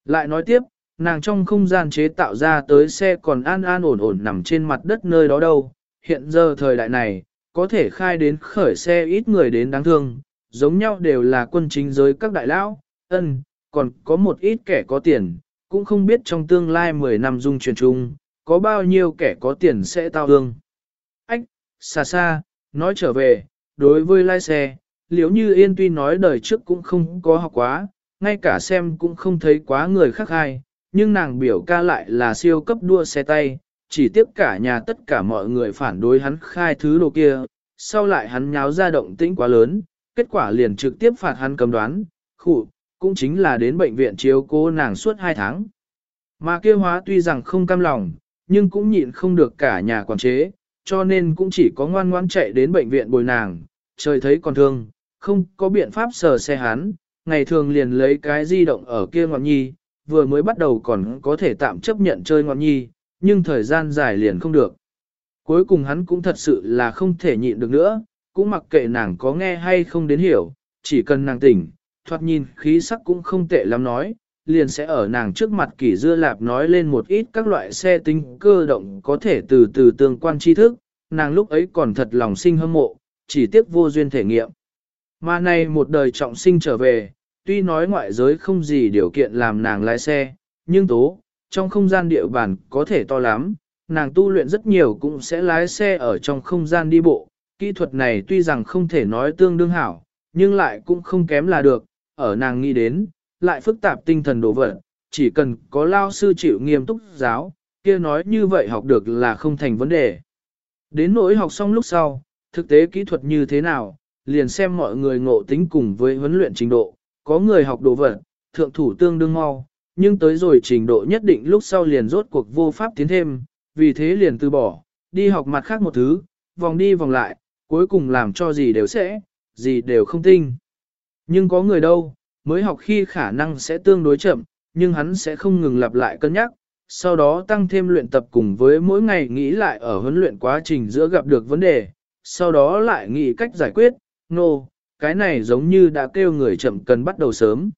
Lại nói tiếp, nàng trong không gian chế tạo ra tới xe còn an an ổn ổn nằm trên mặt đất nơi đó đâu. Hiện giờ thời đại này, có thể khai đến khởi xe ít người đến đáng thương, giống nhau đều là quân chính giới các đại lão, ân, còn có một ít kẻ có tiền, cũng không biết trong tương lai 10 năm dung truyền chung, có bao nhiêu kẻ có tiền sẽ tao hương. Ách, xa xa, nói trở về, đối với lai xe, liếu như yên tuy nói đời trước cũng không có học quá, ngay cả xem cũng không thấy quá người khác ai, nhưng nàng biểu ca lại là siêu cấp đua xe tay, chỉ tiếc cả nhà tất cả mọi người phản đối hắn khai thứ đồ kia, sau lại hắn nháo ra động tĩnh quá lớn, kết quả liền trực tiếp phạt hắn cầm đoán, khụ, cũng chính là đến bệnh viện chiếu cố nàng suốt 2 tháng. Mà kia hóa tuy rằng không cam lòng, nhưng cũng nhịn không được cả nhà quản chế, cho nên cũng chỉ có ngoan ngoan chạy đến bệnh viện bồi nàng, trời thấy còn thương, không có biện pháp sờ xe hắn, ngày thường liền lấy cái di động ở kia ngọn nhi, vừa mới bắt đầu còn có thể tạm chấp nhận chơi ngọn nhi, nhưng thời gian dài liền không được. Cuối cùng hắn cũng thật sự là không thể nhịn được nữa, cũng mặc kệ nàng có nghe hay không đến hiểu, chỉ cần nàng tỉnh, thoạt nhìn khí sắc cũng không tệ lắm nói, liền sẽ ở nàng trước mặt kỷ dưa lạp nói lên một ít các loại xe tính cơ động có thể từ từ tương quan tri thức, nàng lúc ấy còn thật lòng sinh hâm mộ, chỉ tiếc vô duyên thể nghiệm. Mà nay một đời trọng sinh trở về, tuy nói ngoại giới không gì điều kiện làm nàng lái xe, nhưng tố, trong không gian địa bàn có thể to lắm, nàng tu luyện rất nhiều cũng sẽ lái xe ở trong không gian đi bộ. Kỹ thuật này tuy rằng không thể nói tương đương hảo, nhưng lại cũng không kém là được, ở nàng nghĩ đến, lại phức tạp tinh thần đồ vật, chỉ cần có lao sư chịu nghiêm túc giáo, kia nói như vậy học được là không thành vấn đề. Đến nỗi học xong lúc sau, thực tế kỹ thuật như thế nào, liền xem mọi người ngộ tính cùng với huấn luyện trình độ, có người học đồ vật, thượng thủ tương đương mau, nhưng tới rồi trình độ nhất định lúc sau liền rốt cuộc vô pháp tiến thêm, vì thế liền từ bỏ, đi học mặt khác một thứ, vòng đi vòng lại, cuối cùng làm cho gì đều sẽ, gì đều không tinh. Nhưng có người đâu, mới học khi khả năng sẽ tương đối chậm, nhưng hắn sẽ không ngừng lặp lại cân nhắc, sau đó tăng thêm luyện tập cùng với mỗi ngày nghĩ lại ở huấn luyện quá trình giữa gặp được vấn đề, sau đó lại nghĩ cách giải quyết, nô, no, cái này giống như đã kêu người chậm cần bắt đầu sớm.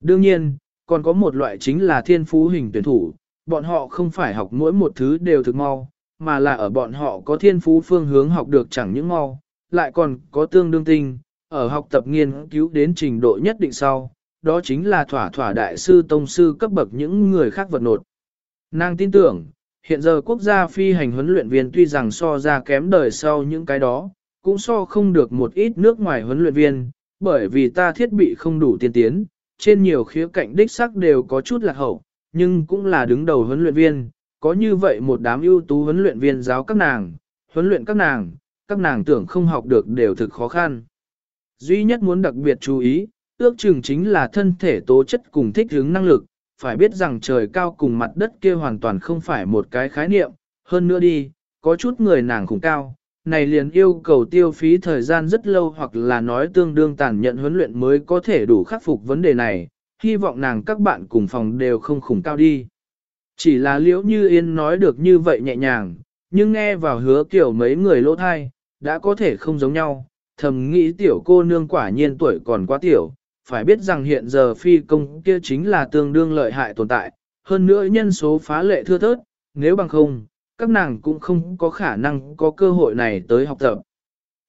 Đương nhiên, còn có một loại chính là thiên phú hình tuyển thủ, bọn họ không phải học mỗi một thứ đều thực mau, mà là ở bọn họ có thiên phú phương hướng học được chẳng những mau, lại còn có tương đương tinh, ở học tập nghiên cứu đến trình độ nhất định sau, đó chính là thỏa thỏa đại sư tông sư cấp bậc những người khác vật nột. Nàng tin tưởng, hiện giờ quốc gia phi hành huấn luyện viên tuy rằng so ra kém đời sau những cái đó, cũng so không được một ít nước ngoài huấn luyện viên, bởi vì ta thiết bị không đủ tiên tiến, trên nhiều khía cạnh đích sắc đều có chút lạc hậu, nhưng cũng là đứng đầu huấn luyện viên, có như vậy một đám ưu tú huấn luyện viên giáo các nàng, huấn luyện các nàng, các nàng tưởng không học được đều thực khó khăn. Duy nhất muốn đặc biệt chú ý, ước chừng chính là thân thể tố chất cùng thích ứng năng lực, phải biết rằng trời cao cùng mặt đất kia hoàn toàn không phải một cái khái niệm, hơn nữa đi, có chút người nàng khủng cao, này liền yêu cầu tiêu phí thời gian rất lâu hoặc là nói tương đương tàn nhận huấn luyện mới có thể đủ khắc phục vấn đề này, hy vọng nàng các bạn cùng phòng đều không khủng cao đi. Chỉ là liễu như yên nói được như vậy nhẹ nhàng, nhưng nghe vào hứa kiểu mấy người lỗ thai, đã có thể không giống nhau, thầm nghĩ tiểu cô nương quả nhiên tuổi còn quá tiểu, phải biết rằng hiện giờ phi công kia chính là tương đương lợi hại tồn tại, hơn nữa nhân số phá lệ thưa thớt, nếu bằng không, các nàng cũng không có khả năng có cơ hội này tới học tập.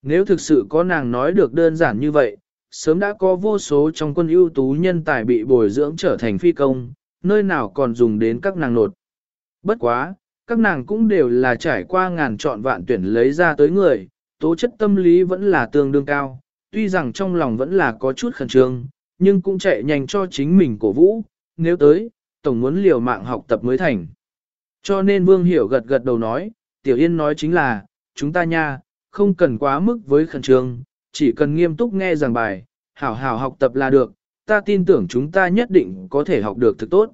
Nếu thực sự có nàng nói được đơn giản như vậy, sớm đã có vô số trong quân ưu tú nhân tài bị bồi dưỡng trở thành phi công, nơi nào còn dùng đến các nàng nột. Bất quá, các nàng cũng đều là trải qua ngàn chọn vạn tuyển lấy ra tới người, tố chất tâm lý vẫn là tương đương cao, tuy rằng trong lòng vẫn là có chút khẩn trương, nhưng cũng chạy nhanh cho chính mình cổ vũ, nếu tới, tổng muốn liều mạng học tập mới thành. Cho nên Vương Hiểu gật gật đầu nói, Tiểu Yên nói chính là, chúng ta nha, không cần quá mức với khẩn trương, chỉ cần nghiêm túc nghe giảng bài, hảo hảo học tập là được, ta tin tưởng chúng ta nhất định có thể học được thực tốt.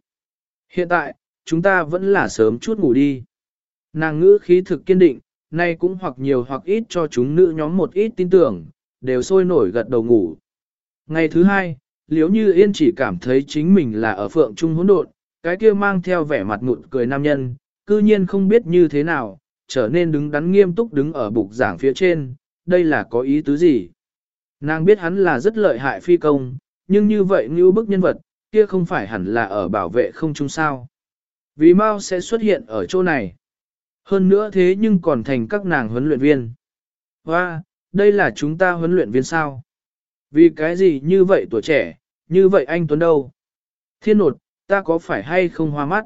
Hiện tại, chúng ta vẫn là sớm chút ngủ đi. Nàng ngữ khí thực kiên định, nay cũng hoặc nhiều hoặc ít cho chúng nữ nhóm một ít tin tưởng, đều sôi nổi gật đầu ngủ. Ngày thứ hai, liếu như yên chỉ cảm thấy chính mình là ở phượng trung hỗn độn, cái kia mang theo vẻ mặt ngụt cười nam nhân, cư nhiên không biết như thế nào, trở nên đứng đắn nghiêm túc đứng ở bục giảng phía trên, đây là có ý tứ gì? Nàng biết hắn là rất lợi hại phi công, nhưng như vậy như bức nhân vật, kia không phải hẳn là ở bảo vệ không chung sao. Vì Mao sẽ xuất hiện ở chỗ này. Hơn nữa thế nhưng còn thành các nàng huấn luyện viên. Và, đây là chúng ta huấn luyện viên sao? Vì cái gì như vậy tuổi trẻ, như vậy anh Tuấn đâu? Thiên nột, ta có phải hay không hoa mắt?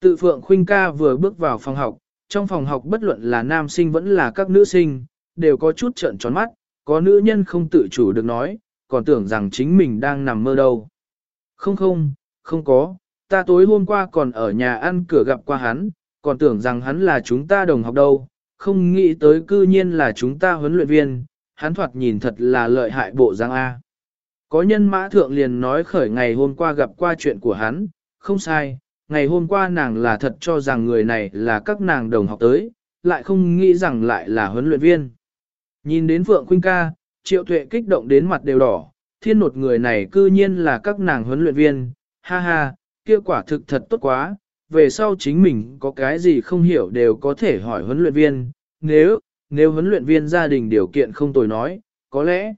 Tự Phượng Khuynh ca vừa bước vào phòng học, trong phòng học bất luận là nam sinh vẫn là các nữ sinh, đều có chút trợn tròn mắt, có nữ nhân không tự chủ được nói, còn tưởng rằng chính mình đang nằm mơ đâu. Không không, không có, ta tối hôm qua còn ở nhà ăn cửa gặp qua hắn, còn tưởng rằng hắn là chúng ta đồng học đâu, không nghĩ tới cư nhiên là chúng ta huấn luyện viên, hắn thoạt nhìn thật là lợi hại bộ giang A. Có nhân mã thượng liền nói khởi ngày hôm qua gặp qua chuyện của hắn, không sai, ngày hôm qua nàng là thật cho rằng người này là các nàng đồng học tới, lại không nghĩ rằng lại là huấn luyện viên. Nhìn đến Phượng Khuynh ca, triệu tuệ kích động đến mặt đều đỏ, thiên nột người này cư nhiên là các nàng huấn luyện viên, ha ha, kia quả thực thật tốt quá, về sau chính mình có cái gì không hiểu đều có thể hỏi huấn luyện viên, nếu, nếu huấn luyện viên gia đình điều kiện không tồi nói, có lẽ,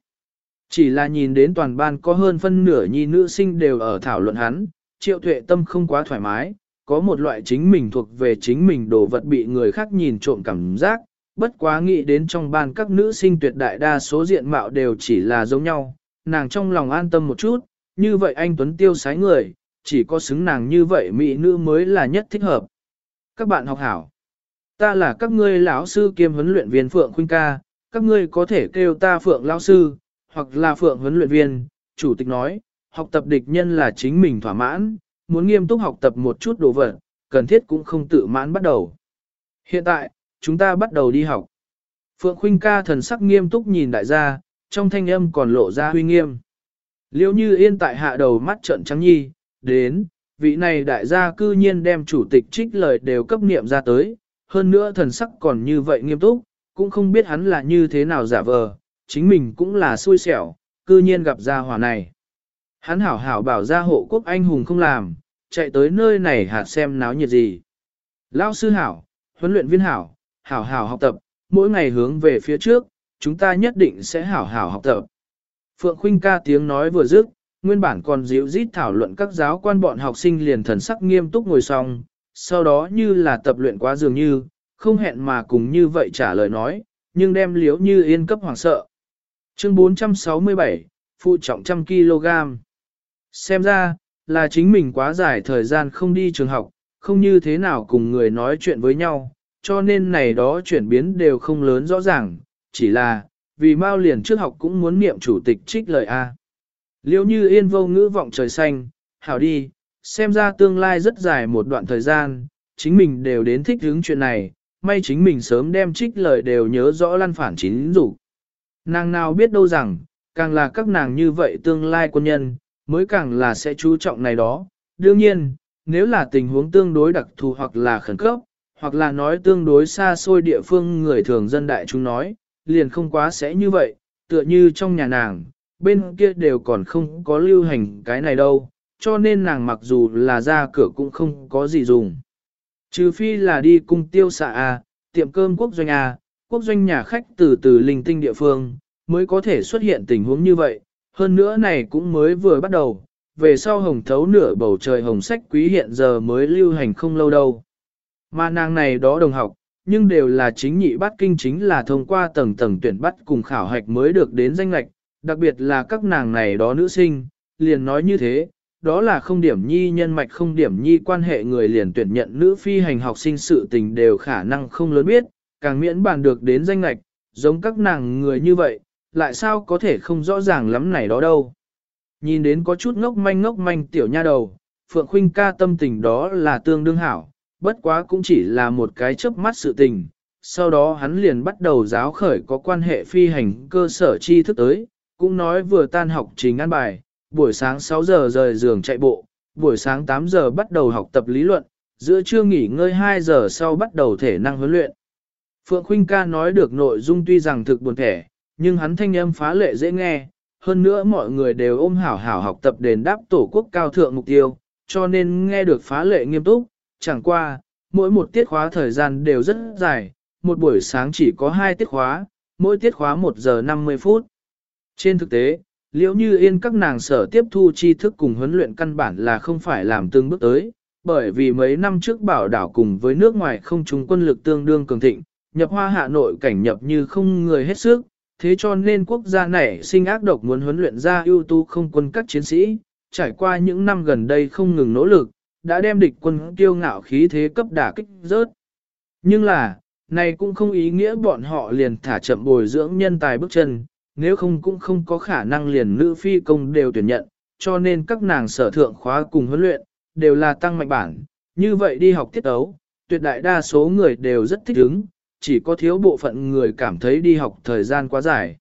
chỉ là nhìn đến toàn ban có hơn phân nửa nhi nữ sinh đều ở thảo luận hắn, triệu tuệ tâm không quá thoải mái, có một loại chính mình thuộc về chính mình đồ vật bị người khác nhìn trộm cảm giác, bất quá nghĩ đến trong ban các nữ sinh tuyệt đại đa số diện mạo đều chỉ là giống nhau, nàng trong lòng an tâm một chút, như vậy anh Tuấn tiêu sái người, chỉ có xứng nàng như vậy mỹ nữ mới là nhất thích hợp. Các bạn học hảo, ta là các ngươi lão sư kiêm huấn luyện viên Phượng Khuynh ca, các ngươi có thể kêu ta Phượng lão sư, hoặc là Phượng huấn luyện viên, chủ tịch nói, học tập địch nhân là chính mình thỏa mãn, muốn nghiêm túc học tập một chút đồ vật, cần thiết cũng không tự mãn bắt đầu. Hiện tại, chúng ta bắt đầu đi học. Phượng Khuynh ca thần sắc nghiêm túc nhìn đại gia, trong thanh âm còn lộ ra huy nghiêm. Liêu như yên tại hạ đầu mắt trận trắng nhi, đến, vị này đại gia cư nhiên đem chủ tịch trích lời đều cấp niệm ra tới, hơn nữa thần sắc còn như vậy nghiêm túc, cũng không biết hắn là như thế nào giả vờ, chính mình cũng là xui xẻo, cư nhiên gặp gia hỏa này. Hắn hảo hảo bảo gia hộ quốc anh hùng không làm, chạy tới nơi này hạt xem náo nhiệt gì. Lao sư hảo, huấn luyện viên hảo, hảo hảo học tập, mỗi ngày hướng về phía trước, chúng ta nhất định sẽ hảo hảo học tập. Phượng Khuynh ca tiếng nói vừa dứt, nguyên bản còn dịu rít thảo luận các giáo quan bọn học sinh liền thần sắc nghiêm túc ngồi xong, sau đó như là tập luyện quá dường như, không hẹn mà cùng như vậy trả lời nói, nhưng đem liếu như yên cấp hoàng sợ. Chương 467, phụ trọng trăm kg. Xem ra, là chính mình quá dài thời gian không đi trường học, không như thế nào cùng người nói chuyện với nhau, cho nên này đó chuyển biến đều không lớn rõ ràng, chỉ là, vì Mao liền trước học cũng muốn niệm chủ tịch trích lời A. Liêu như yên vô ngữ vọng trời xanh, hảo đi, xem ra tương lai rất dài một đoạn thời gian, chính mình đều đến thích hướng chuyện này, may chính mình sớm đem trích lời đều nhớ rõ lăn phản chính rủ. Nàng nào biết đâu rằng, càng là các nàng như vậy tương lai quân nhân, mới càng là sẽ chú trọng này đó. Đương nhiên, nếu là tình huống tương đối đặc thù hoặc là khẩn cấp, hoặc là nói tương đối xa xôi địa phương người thường dân đại chúng nói, liền không quá sẽ như vậy, tựa như trong nhà nàng, bên kia đều còn không có lưu hành cái này đâu, cho nên nàng mặc dù là ra cửa cũng không có gì dùng. Trừ phi là đi cung tiêu xạ A, tiệm cơm quốc doanh A, quốc doanh nhà khách từ từ linh tinh địa phương, mới có thể xuất hiện tình huống như vậy, hơn nữa này cũng mới vừa bắt đầu, về sau hồng thấu nửa bầu trời hồng sách quý hiện giờ mới lưu hành không lâu đâu. Mà nàng này đó đồng học, nhưng đều là chính nhị bắt kinh chính là thông qua tầng tầng tuyển bắt cùng khảo hạch mới được đến danh lạch, đặc biệt là các nàng này đó nữ sinh, liền nói như thế, đó là không điểm nhi nhân mạch không điểm nhi quan hệ người liền tuyển nhận nữ phi hành học sinh sự tình đều khả năng không lớn biết, càng miễn bàn được đến danh lạch, giống các nàng người như vậy, lại sao có thể không rõ ràng lắm này đó đâu. Nhìn đến có chút ngốc manh ngốc manh tiểu nha đầu, Phượng Khuynh ca tâm tình đó là tương đương hảo, bất quá cũng chỉ là một cái chớp mắt sự tình. Sau đó hắn liền bắt đầu giáo khởi có quan hệ phi hành cơ sở tri thức tới, cũng nói vừa tan học trình ăn bài, buổi sáng 6 giờ rời giường chạy bộ, buổi sáng 8 giờ bắt đầu học tập lý luận, giữa trưa nghỉ ngơi 2 giờ sau bắt đầu thể năng huấn luyện. Phượng Khuynh ca nói được nội dung tuy rằng thực buồn thẻ, nhưng hắn thanh âm phá lệ dễ nghe, hơn nữa mọi người đều ôm hảo hảo học tập đền đáp tổ quốc cao thượng mục tiêu, cho nên nghe được phá lệ nghiêm túc, chẳng qua, mỗi một tiết khóa thời gian đều rất dài, một buổi sáng chỉ có hai tiết khóa, mỗi tiết khóa 1 giờ 50 phút. Trên thực tế, liễu như yên các nàng sở tiếp thu tri thức cùng huấn luyện căn bản là không phải làm từng bước tới, bởi vì mấy năm trước bảo đảo cùng với nước ngoài không chúng quân lực tương đương cường thịnh, nhập hoa hạ nội cảnh nhập như không người hết sức, thế cho nên quốc gia này sinh ác độc muốn huấn luyện ra ưu tú không quân các chiến sĩ, trải qua những năm gần đây không ngừng nỗ lực, đã đem địch quân kiêu ngạo khí thế cấp đả kích rớt. Nhưng là, này cũng không ý nghĩa bọn họ liền thả chậm bồi dưỡng nhân tài bước chân, nếu không cũng không có khả năng liền nữ phi công đều tuyển nhận, cho nên các nàng sở thượng khóa cùng huấn luyện, đều là tăng mạnh bản, như vậy đi học tiết ấu, tuyệt đại đa số người đều rất thích ứng, chỉ có thiếu bộ phận người cảm thấy đi học thời gian quá dài.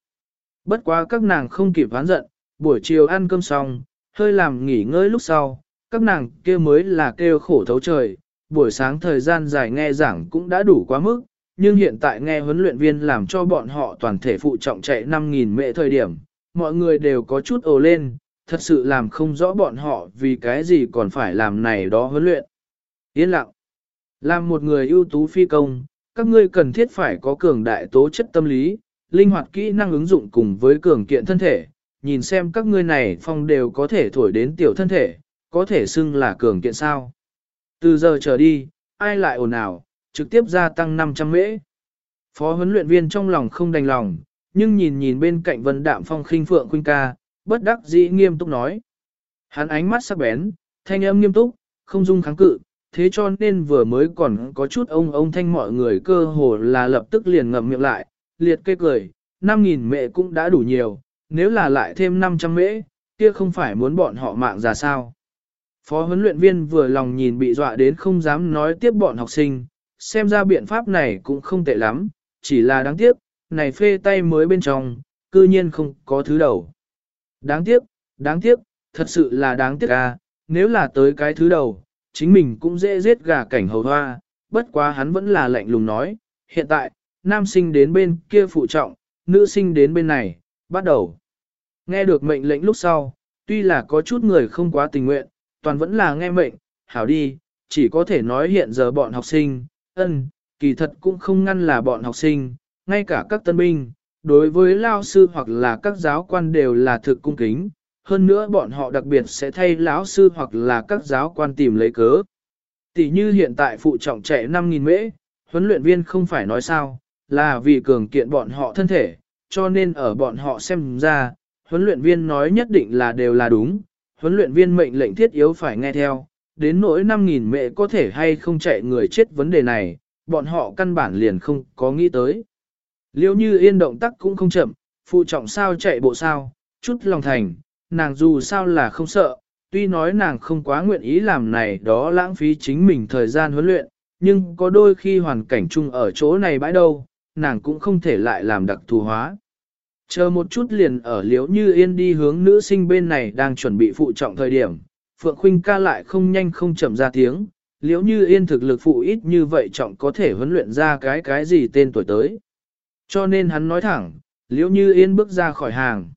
Bất quá các nàng không kịp ván giận, buổi chiều ăn cơm xong, hơi làm nghỉ ngơi lúc sau, các nàng kia mới là kêu khổ thấu trời, buổi sáng thời gian dài nghe giảng cũng đã đủ quá mức, nhưng hiện tại nghe huấn luyện viên làm cho bọn họ toàn thể phụ trọng chạy 5.000 mệ thời điểm, mọi người đều có chút ồ lên, thật sự làm không rõ bọn họ vì cái gì còn phải làm này đó huấn luyện. Yên lặng. Làm một người ưu tú phi công, các ngươi cần thiết phải có cường đại tố chất tâm lý, linh hoạt kỹ năng ứng dụng cùng với cường kiện thân thể, nhìn xem các ngươi này phong đều có thể thổi đến tiểu thân thể, có thể xưng là cường kiện sao. Từ giờ trở đi, ai lại ồn ào, trực tiếp gia tăng 500 mễ. Phó huấn luyện viên trong lòng không đành lòng, nhưng nhìn nhìn bên cạnh vân đạm phong khinh phượng khuynh ca, bất đắc dĩ nghiêm túc nói. Hắn ánh mắt sắc bén, thanh âm nghiêm túc, không dung kháng cự, thế cho nên vừa mới còn có chút ông ông thanh mọi người cơ hồ là lập tức liền ngậm miệng lại, liệt kê cười, 5.000 mệ cũng đã đủ nhiều, nếu là lại thêm 500 mễ, kia không phải muốn bọn họ mạng ra sao. Phó huấn luyện viên vừa lòng nhìn bị dọa đến không dám nói tiếp bọn học sinh, xem ra biện pháp này cũng không tệ lắm, chỉ là đáng tiếc, này phê tay mới bên trong, cư nhiên không có thứ đầu. Đáng tiếc, đáng tiếc, thật sự là đáng tiếc à, nếu là tới cái thứ đầu, chính mình cũng dễ giết gà cảnh hầu hoa, bất quá hắn vẫn là lạnh lùng nói, hiện tại, nam sinh đến bên kia phụ trọng, nữ sinh đến bên này, bắt đầu. Nghe được mệnh lệnh lúc sau, tuy là có chút người không quá tình nguyện, toàn vẫn là nghe mệnh, hảo đi, chỉ có thể nói hiện giờ bọn học sinh, ân, kỳ thật cũng không ngăn là bọn học sinh, ngay cả các tân binh, đối với lao sư hoặc là các giáo quan đều là thực cung kính, hơn nữa bọn họ đặc biệt sẽ thay lão sư hoặc là các giáo quan tìm lấy cớ. Tỷ như hiện tại phụ trọng chạy 5.000 mễ, huấn luyện viên không phải nói sao, là vì cường kiện bọn họ thân thể, cho nên ở bọn họ xem ra, huấn luyện viên nói nhất định là đều là đúng, huấn luyện viên mệnh lệnh thiết yếu phải nghe theo, đến nỗi 5.000 mẹ có thể hay không chạy người chết vấn đề này, bọn họ căn bản liền không có nghĩ tới. Liêu như yên động tác cũng không chậm, phụ trọng sao chạy bộ sao, chút lòng thành, nàng dù sao là không sợ, tuy nói nàng không quá nguyện ý làm này đó lãng phí chính mình thời gian huấn luyện, nhưng có đôi khi hoàn cảnh chung ở chỗ này bãi đâu, nàng cũng không thể lại làm đặc thù hóa. Chờ một chút liền ở liễu như yên đi hướng nữ sinh bên này đang chuẩn bị phụ trọng thời điểm, Phượng Khuynh ca lại không nhanh không chậm ra tiếng, liễu như yên thực lực phụ ít như vậy trọng có thể huấn luyện ra cái cái gì tên tuổi tới. Cho nên hắn nói thẳng, liễu như yên bước ra khỏi hàng.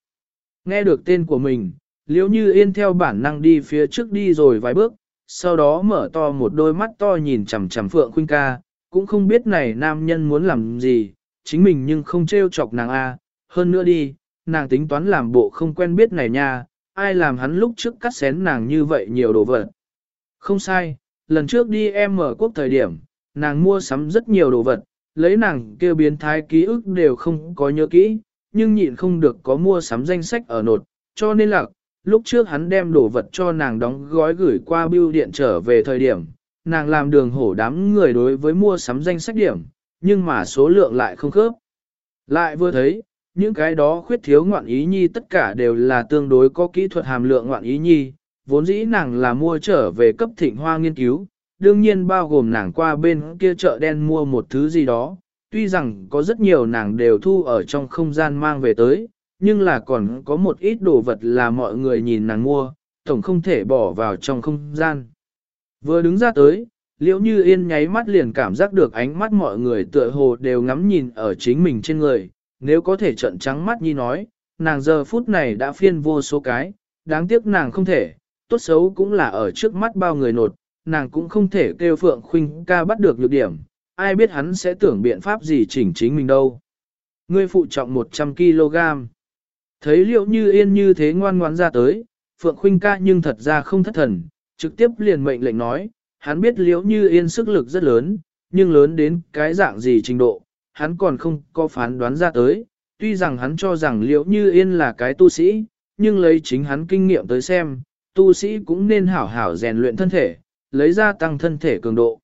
Nghe được tên của mình, liễu như yên theo bản năng đi phía trước đi rồi vài bước, sau đó mở to một đôi mắt to nhìn chằm chằm Phượng Khuynh ca, cũng không biết này nam nhân muốn làm gì, chính mình nhưng không trêu chọc nàng a hơn nữa đi, nàng tính toán làm bộ không quen biết này nha, ai làm hắn lúc trước cắt xén nàng như vậy nhiều đồ vật. Không sai, lần trước đi em mở quốc thời điểm, nàng mua sắm rất nhiều đồ vật, lấy nàng kêu biến thái ký ức đều không có nhớ kỹ, nhưng nhịn không được có mua sắm danh sách ở nột, cho nên là, lúc trước hắn đem đồ vật cho nàng đóng gói gửi qua bưu điện trở về thời điểm, nàng làm đường hổ đám người đối với mua sắm danh sách điểm, nhưng mà số lượng lại không khớp. Lại vừa thấy, những cái đó khuyết thiếu ngoạn ý nhi tất cả đều là tương đối có kỹ thuật hàm lượng ngoạn ý nhi, vốn dĩ nàng là mua trở về cấp thịnh hoa nghiên cứu, đương nhiên bao gồm nàng qua bên kia chợ đen mua một thứ gì đó, tuy rằng có rất nhiều nàng đều thu ở trong không gian mang về tới, nhưng là còn có một ít đồ vật là mọi người nhìn nàng mua, tổng không thể bỏ vào trong không gian. Vừa đứng ra tới, liễu như yên nháy mắt liền cảm giác được ánh mắt mọi người tựa hồ đều ngắm nhìn ở chính mình trên người, nếu có thể trận trắng mắt nhi nói, nàng giờ phút này đã phiên vô số cái, đáng tiếc nàng không thể, tốt xấu cũng là ở trước mắt bao người nột, nàng cũng không thể kêu Phượng Khuynh ca bắt được nhược điểm, ai biết hắn sẽ tưởng biện pháp gì chỉnh chính mình đâu. Ngươi phụ trọng 100kg. Thấy liệu như yên như thế ngoan ngoãn ra tới, Phượng Khuynh ca nhưng thật ra không thất thần, trực tiếp liền mệnh lệnh nói, hắn biết liễu như yên sức lực rất lớn, nhưng lớn đến cái dạng gì trình độ, hắn còn không có phán đoán ra tới, tuy rằng hắn cho rằng liễu như yên là cái tu sĩ, nhưng lấy chính hắn kinh nghiệm tới xem, tu sĩ cũng nên hảo hảo rèn luyện thân thể, lấy ra tăng thân thể cường độ.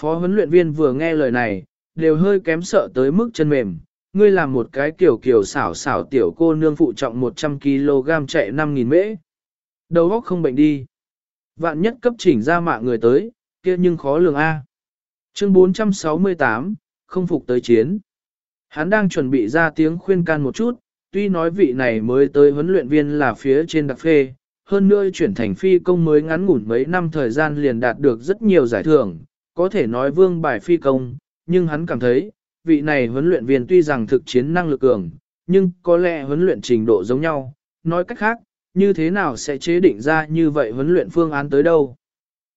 Phó huấn luyện viên vừa nghe lời này, đều hơi kém sợ tới mức chân mềm, ngươi làm một cái kiểu kiểu xảo xảo tiểu cô nương phụ trọng 100kg chạy 5.000 mễ. Đầu óc không bệnh đi. Vạn nhất cấp chỉnh ra mạng người tới, kia nhưng khó lường A. Chương 468, không phục tới chiến. Hắn đang chuẩn bị ra tiếng khuyên can một chút, tuy nói vị này mới tới huấn luyện viên là phía trên đặc phê, hơn nữa chuyển thành phi công mới ngắn ngủn mấy năm thời gian liền đạt được rất nhiều giải thưởng, có thể nói vương bài phi công, nhưng hắn cảm thấy, vị này huấn luyện viên tuy rằng thực chiến năng lực cường, nhưng có lẽ huấn luyện trình độ giống nhau, nói cách khác, như thế nào sẽ chế định ra như vậy huấn luyện phương án tới đâu.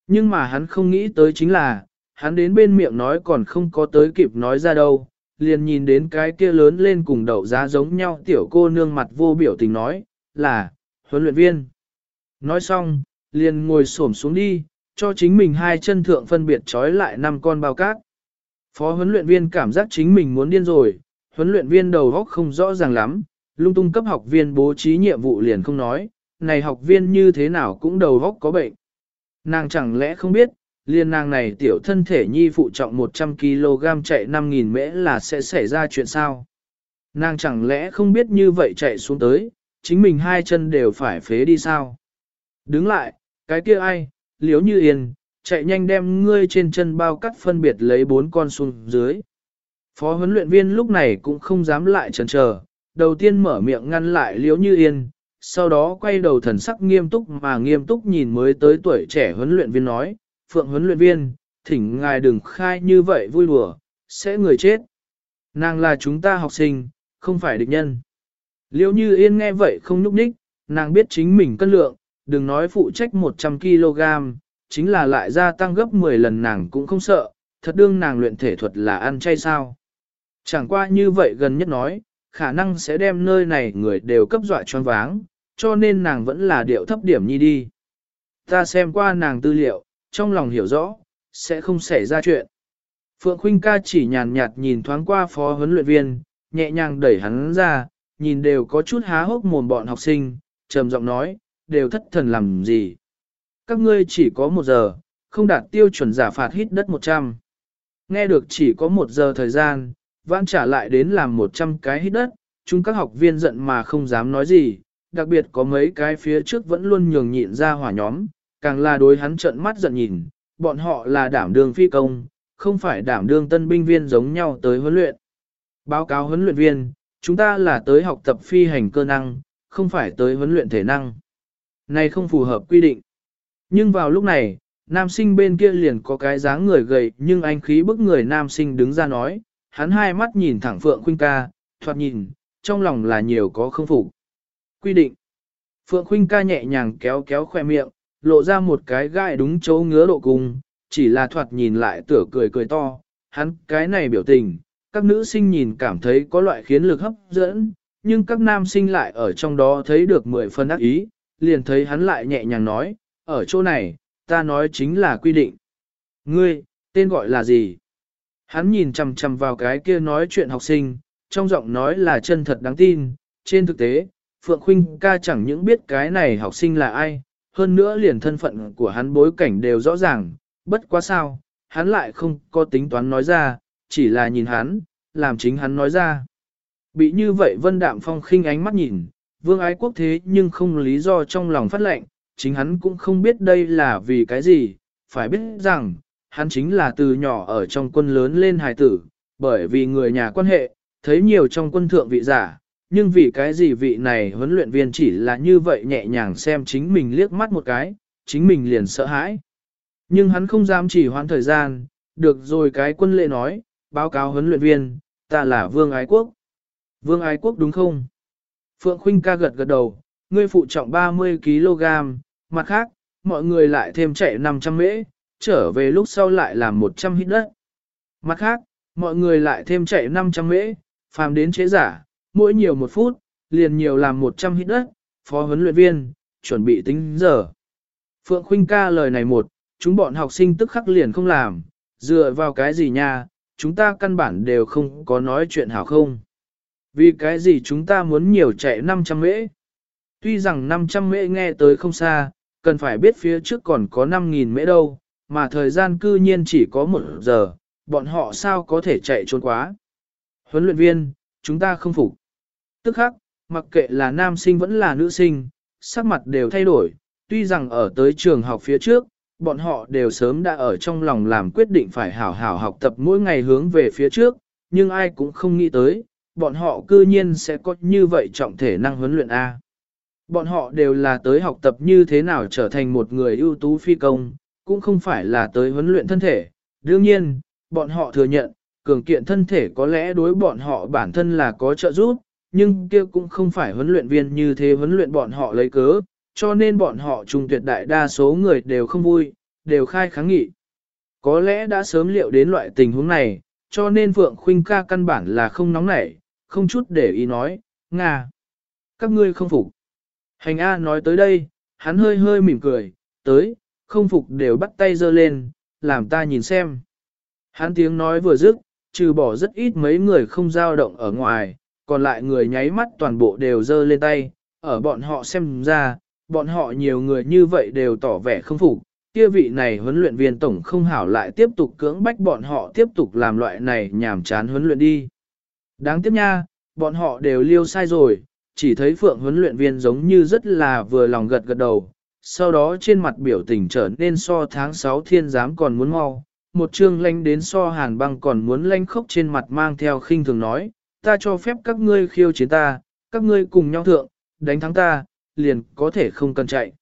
Nhưng mà hắn không nghĩ tới chính là, hắn đến bên miệng nói còn không có tới kịp nói ra đâu, liền nhìn đến cái kia lớn lên cùng đậu giá giống nhau tiểu cô nương mặt vô biểu tình nói, là, huấn luyện viên. Nói xong, liền ngồi xổm xuống đi, cho chính mình hai chân thượng phân biệt trói lại năm con bao cát. Phó huấn luyện viên cảm giác chính mình muốn điên rồi, huấn luyện viên đầu óc không rõ ràng lắm, lung tung cấp học viên bố trí nhiệm vụ liền không nói, này học viên như thế nào cũng đầu óc có bệnh. Nàng chẳng lẽ không biết, liền nàng này tiểu thân thể nhi phụ trọng 100kg chạy 5.000 mễ là sẽ xảy ra chuyện sao? Nàng chẳng lẽ không biết như vậy chạy xuống tới, chính mình hai chân đều phải phế đi sao? Đứng lại, cái kia ai, liếu như yên, chạy nhanh đem ngươi trên chân bao cắt phân biệt lấy bốn con xuống dưới. Phó huấn luyện viên lúc này cũng không dám lại chần chờ, đầu tiên mở miệng ngăn lại liếu như yên, sau đó quay đầu thần sắc nghiêm túc mà nghiêm túc nhìn mới tới tuổi trẻ huấn luyện viên nói, phượng huấn luyện viên, thỉnh ngài đừng khai như vậy vui đùa, sẽ người chết. Nàng là chúng ta học sinh, không phải địch nhân. Liêu như yên nghe vậy không nhúc nhích, nàng biết chính mình cân lượng, đừng nói phụ trách 100kg, chính là lại gia tăng gấp 10 lần nàng cũng không sợ, thật đương nàng luyện thể thuật là ăn chay sao. Chẳng qua như vậy gần nhất nói, khả năng sẽ đem nơi này người đều cấp dọa choáng váng, cho nên nàng vẫn là điệu thấp điểm nhi đi. Ta xem qua nàng tư liệu, trong lòng hiểu rõ, sẽ không xảy ra chuyện. Phượng Khuynh ca chỉ nhàn nhạt nhìn thoáng qua phó huấn luyện viên, nhẹ nhàng đẩy hắn ra, nhìn đều có chút há hốc mồm bọn học sinh, trầm giọng nói, đều thất thần làm gì. Các ngươi chỉ có một giờ, không đạt tiêu chuẩn giả phạt hít đất 100. Nghe được chỉ có một giờ thời gian, vãn trả lại đến làm 100 cái hít đất, chúng các học viên giận mà không dám nói gì, đặc biệt có mấy cái phía trước vẫn luôn nhường nhịn ra hỏa nhóm, càng là đối hắn trợn mắt giận nhìn, bọn họ là đảm đương phi công, không phải đảm đương tân binh viên giống nhau tới huấn luyện. Báo cáo huấn luyện viên, chúng ta là tới học tập phi hành cơ năng, không phải tới huấn luyện thể năng. Này không phù hợp quy định. Nhưng vào lúc này, nam sinh bên kia liền có cái dáng người gầy nhưng anh khí bức người nam sinh đứng ra nói, hắn hai mắt nhìn thẳng Phượng Khuynh ca, thoạt nhìn, trong lòng là nhiều có không phục. Quy định. Phượng Khuynh ca nhẹ nhàng kéo kéo khoe miệng, lộ ra một cái gai đúng chỗ ngứa độ cùng, chỉ là thoạt nhìn lại tửa cười cười to, hắn cái này biểu tình, các nữ sinh nhìn cảm thấy có loại khiến lực hấp dẫn, nhưng các nam sinh lại ở trong đó thấy được mười phần ác ý, liền thấy hắn lại nhẹ nhàng nói, ở chỗ này, ta nói chính là quy định. Ngươi, tên gọi là gì? Hắn nhìn chằm chằm vào cái kia nói chuyện học sinh, trong giọng nói là chân thật đáng tin, trên thực tế, Phượng Khuynh ca chẳng những biết cái này học sinh là ai, hơn nữa liền thân phận của hắn bối cảnh đều rõ ràng, bất quá sao, hắn lại không có tính toán nói ra, chỉ là nhìn hắn, làm chính hắn nói ra. Bị như vậy Vân Đạm Phong khinh ánh mắt nhìn, vương ái quốc thế nhưng không lý do trong lòng phát lệnh, chính hắn cũng không biết đây là vì cái gì, phải biết rằng, hắn chính là từ nhỏ ở trong quân lớn lên hài tử, bởi vì người nhà quan hệ, thấy nhiều trong quân thượng vị giả, nhưng vì cái gì vị này huấn luyện viên chỉ là như vậy nhẹ nhàng xem chính mình liếc mắt một cái, chính mình liền sợ hãi. Nhưng hắn không dám chỉ hoãn thời gian, được rồi cái quân lệ nói, báo cáo huấn luyện viên, ta là Vương Ái Quốc. Vương Ái Quốc đúng không? Phượng Khuynh ca gật gật đầu, ngươi phụ trọng 30kg, mặt khác, mọi người lại thêm chạy 500 mễ, trở về lúc sau lại làm 100 hít đất. Mặt khác, mọi người lại thêm chạy 500 mễ, phàm đến chế giả, mỗi nhiều một phút, liền nhiều làm 100 hít đất, phó huấn luyện viên, chuẩn bị tính giờ. Phượng Khuynh ca lời này một, chúng bọn học sinh tức khắc liền không làm, dựa vào cái gì nha, chúng ta căn bản đều không có nói chuyện hảo không. Vì cái gì chúng ta muốn nhiều chạy 500 mễ? Tuy rằng 500 mễ nghe tới không xa, cần phải biết phía trước còn có 5.000 mễ đâu, mà thời gian cư nhiên chỉ có một giờ, bọn họ sao có thể chạy trốn quá. Huấn luyện viên, chúng ta không phục. Tức khắc, mặc kệ là nam sinh vẫn là nữ sinh, sắc mặt đều thay đổi, tuy rằng ở tới trường học phía trước, bọn họ đều sớm đã ở trong lòng làm quyết định phải hảo hảo học tập mỗi ngày hướng về phía trước, nhưng ai cũng không nghĩ tới, bọn họ cư nhiên sẽ có như vậy trọng thể năng huấn luyện A. Bọn họ đều là tới học tập như thế nào trở thành một người ưu tú phi công, cũng không phải là tới huấn luyện thân thể. Đương nhiên, bọn họ thừa nhận, cường kiện thân thể có lẽ đối bọn họ bản thân là có trợ giúp, nhưng kia cũng không phải huấn luyện viên như thế huấn luyện bọn họ lấy cớ, cho nên bọn họ trùng tuyệt đại đa số người đều không vui, đều khai kháng nghị. Có lẽ đã sớm liệu đến loại tình huống này, cho nên Phượng Khuynh ca căn bản là không nóng nảy, không chút để ý nói, Nga. Các ngươi không phục. Hành A nói tới đây, hắn hơi hơi mỉm cười, tới, không phục đều bắt tay giơ lên, làm ta nhìn xem. Hắn tiếng nói vừa dứt, trừ bỏ rất ít mấy người không dao động ở ngoài, còn lại người nháy mắt toàn bộ đều giơ lên tay, ở bọn họ xem ra, bọn họ nhiều người như vậy đều tỏ vẻ không phục, kia vị này huấn luyện viên tổng không hảo lại tiếp tục cưỡng bách bọn họ tiếp tục làm loại này nhảm chán huấn luyện đi. Đáng tiếc nha, bọn họ đều liêu sai rồi, chỉ thấy phượng huấn luyện viên giống như rất là vừa lòng gật gật đầu, sau đó trên mặt biểu tình trở nên so tháng 6 thiên giám còn muốn mau, một chương lanh đến so hàn băng còn muốn lanh khốc trên mặt mang theo khinh thường nói, ta cho phép các ngươi khiêu chiến ta, các ngươi cùng nhau thượng, đánh thắng ta, liền có thể không cần chạy.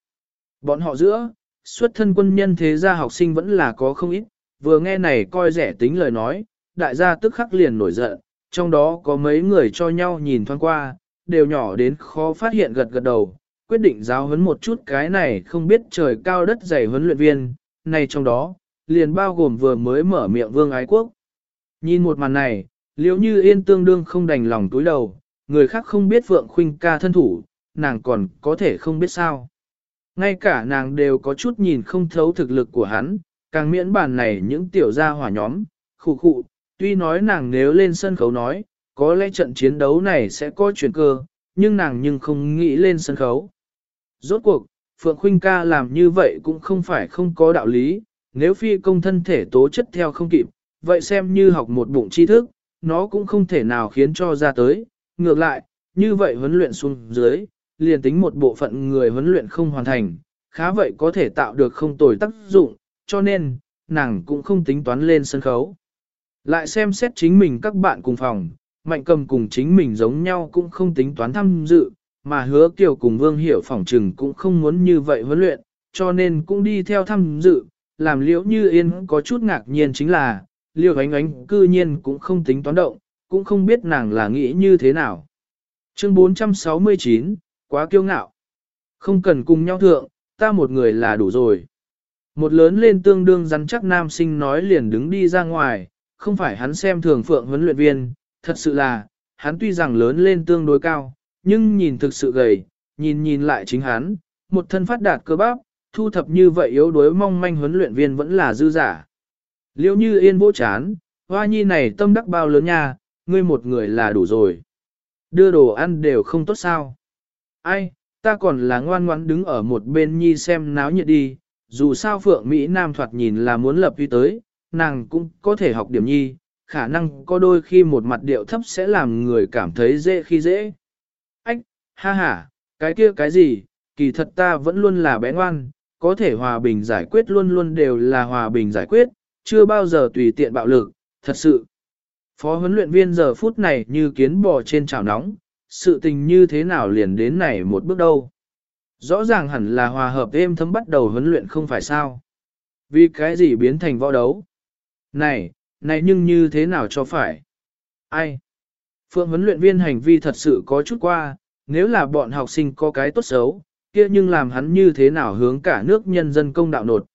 Bọn họ giữa, xuất thân quân nhân thế gia học sinh vẫn là có không ít, vừa nghe này coi rẻ tính lời nói, đại gia tức khắc liền nổi giận, trong đó có mấy người cho nhau nhìn thoáng qua, đều nhỏ đến khó phát hiện gật gật đầu, quyết định giáo huấn một chút cái này không biết trời cao đất dày huấn luyện viên, này trong đó, liền bao gồm vừa mới mở miệng vương ái quốc. Nhìn một màn này, liếu như yên tương đương không đành lòng túi đầu, người khác không biết Phượng Khuynh ca thân thủ, nàng còn có thể không biết sao. Ngay cả nàng đều có chút nhìn không thấu thực lực của hắn, càng miễn bàn này những tiểu gia hỏa nhóm, khụ khụ, tuy nói nàng nếu lên sân khấu nói, có lẽ trận chiến đấu này sẽ có chuyển cơ, nhưng nàng nhưng không nghĩ lên sân khấu. Rốt cuộc, Phượng Khuynh ca làm như vậy cũng không phải không có đạo lý, nếu phi công thân thể tố chất theo không kịp, vậy xem như học một bụng tri thức, nó cũng không thể nào khiến cho ra tới. Ngược lại, như vậy huấn luyện xuống dưới, liền tính một bộ phận người huấn luyện không hoàn thành, khá vậy có thể tạo được không tồi tác dụng, cho nên, nàng cũng không tính toán lên sân khấu. Lại xem xét chính mình các bạn cùng phòng, mạnh cầm cùng chính mình giống nhau cũng không tính toán tham dự, mà hứa kiều cùng vương hiểu phòng trừng cũng không muốn như vậy huấn luyện, cho nên cũng đi theo tham dự, làm liễu như yên có chút ngạc nhiên chính là, Liêu ánh ánh cư nhiên cũng không tính toán động, cũng không biết nàng là nghĩ như thế nào. Chương 469, quá kiêu ngạo. Không cần cùng nhau thượng, ta một người là đủ rồi. Một lớn lên tương đương rắn chắc nam sinh nói liền đứng đi ra ngoài, không phải hắn xem thường phượng huấn luyện viên, thật sự là, hắn tuy rằng lớn lên tương đối cao, nhưng nhìn thực sự gầy, nhìn nhìn lại chính hắn, một thân phát đạt cơ bắp, thu thập như vậy yếu đuối mong manh huấn luyện viên vẫn là dư giả. Liễu như yên vỗ chán, hoa nhi này tâm đắc bao lớn nha, ngươi một người là đủ rồi. Đưa đồ ăn đều không tốt sao. Ai, ta còn là ngoan ngoãn đứng ở một bên nhi xem náo nhiệt đi, dù sao Phượng Mỹ Nam thoạt nhìn là muốn lập uy tới, nàng cũng có thể học điểm nhi, khả năng có đôi khi một mặt điệu thấp sẽ làm người cảm thấy dễ khi dễ. Ách, ha ha, cái kia cái gì, kỳ thật ta vẫn luôn là bé ngoan, có thể hòa bình giải quyết luôn luôn đều là hòa bình giải quyết, chưa bao giờ tùy tiện bạo lực, thật sự. Phó huấn luyện viên giờ phút này như kiến bò trên chảo nóng, sự tình như thế nào liền đến này một bước đâu. Rõ ràng hẳn là hòa hợp êm thấm bắt đầu huấn luyện không phải sao. Vì cái gì biến thành võ đấu? Này, này nhưng như thế nào cho phải? Ai? Phượng huấn luyện viên hành vi thật sự có chút qua, nếu là bọn học sinh có cái tốt xấu, kia nhưng làm hắn như thế nào hướng cả nước nhân dân công đạo nột.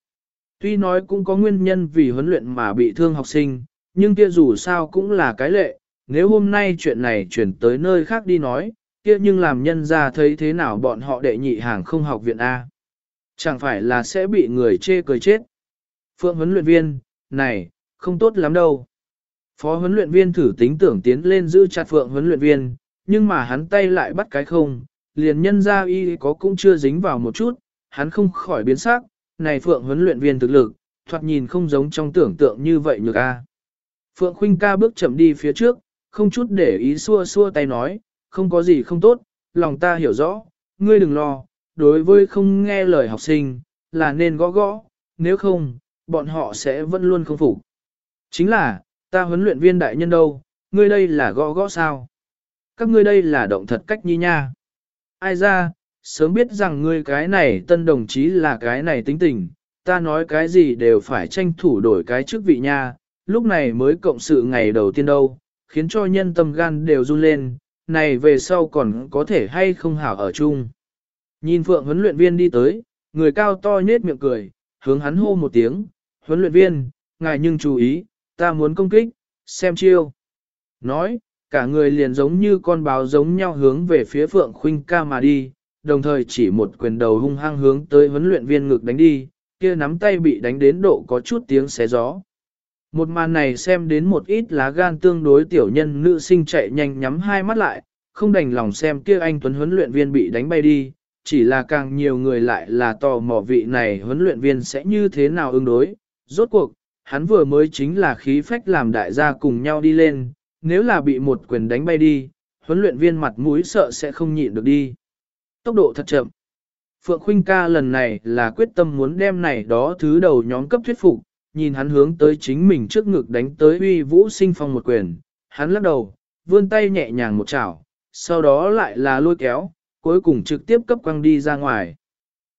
Tuy nói cũng có nguyên nhân vì huấn luyện mà bị thương học sinh, nhưng kia dù sao cũng là cái lệ, nếu hôm nay chuyện này chuyển tới nơi khác đi nói, kia nhưng làm nhân ra thấy thế nào bọn họ đệ nhị hàng không học viện A. Chẳng phải là sẽ bị người chê cười chết. Phượng huấn luyện viên, này, không tốt lắm đâu. Phó huấn luyện viên thử tính tưởng tiến lên giữ chặt Phượng huấn luyện viên, nhưng mà hắn tay lại bắt cái không, liền nhân ra y có cũng chưa dính vào một chút, hắn không khỏi biến sắc, này Phượng huấn luyện viên thực lực, thoạt nhìn không giống trong tưởng tượng như vậy nhược a. Phượng Khuynh ca bước chậm đi phía trước, không chút để ý xua xua tay nói, không có gì không tốt, lòng ta hiểu rõ, ngươi đừng lo, đối với không nghe lời học sinh, là nên gõ gõ, nếu không, bọn họ sẽ vẫn luôn không phục. Chính là, ta huấn luyện viên đại nhân đâu, ngươi đây là gõ gõ sao? Các ngươi đây là động thật cách nhi nha. Ai ra, sớm biết rằng ngươi cái này tân đồng chí là cái này tính tình, ta nói cái gì đều phải tranh thủ đổi cái chức vị nha, lúc này mới cộng sự ngày đầu tiên đâu, khiến cho nhân tâm gan đều run lên, này về sau còn có thể hay không hảo ở chung. Nhìn Phượng huấn luyện viên đi tới, người cao to nhết miệng cười, hướng hắn hô một tiếng, huấn luyện viên, ngài nhưng chú ý, ta muốn công kích, xem chiêu. Nói, cả người liền giống như con báo giống nhau hướng về phía Phượng Khuynh ca mà đi, đồng thời chỉ một quyền đầu hung hăng hướng tới huấn luyện viên ngực đánh đi, kia nắm tay bị đánh đến độ có chút tiếng xé gió. Một màn này xem đến một ít lá gan tương đối tiểu nhân nữ sinh chạy nhanh nhắm hai mắt lại, không đành lòng xem kia anh Tuấn huấn luyện viên bị đánh bay đi, chỉ là càng nhiều người lại là tò mò vị này huấn luyện viên sẽ như thế nào ứng đối. Rốt cuộc, hắn vừa mới chính là khí phách làm đại gia cùng nhau đi lên, nếu là bị một quyền đánh bay đi, huấn luyện viên mặt mũi sợ sẽ không nhịn được đi. Tốc độ thật chậm. Phượng Khuynh ca lần này là quyết tâm muốn đem này đó thứ đầu nhóm cấp thuyết phục, nhìn hắn hướng tới chính mình trước ngực đánh tới uy vũ sinh phong một quyền, hắn lắc đầu, vươn tay nhẹ nhàng một chảo, sau đó lại là lôi kéo, cuối cùng trực tiếp cấp quăng đi ra ngoài.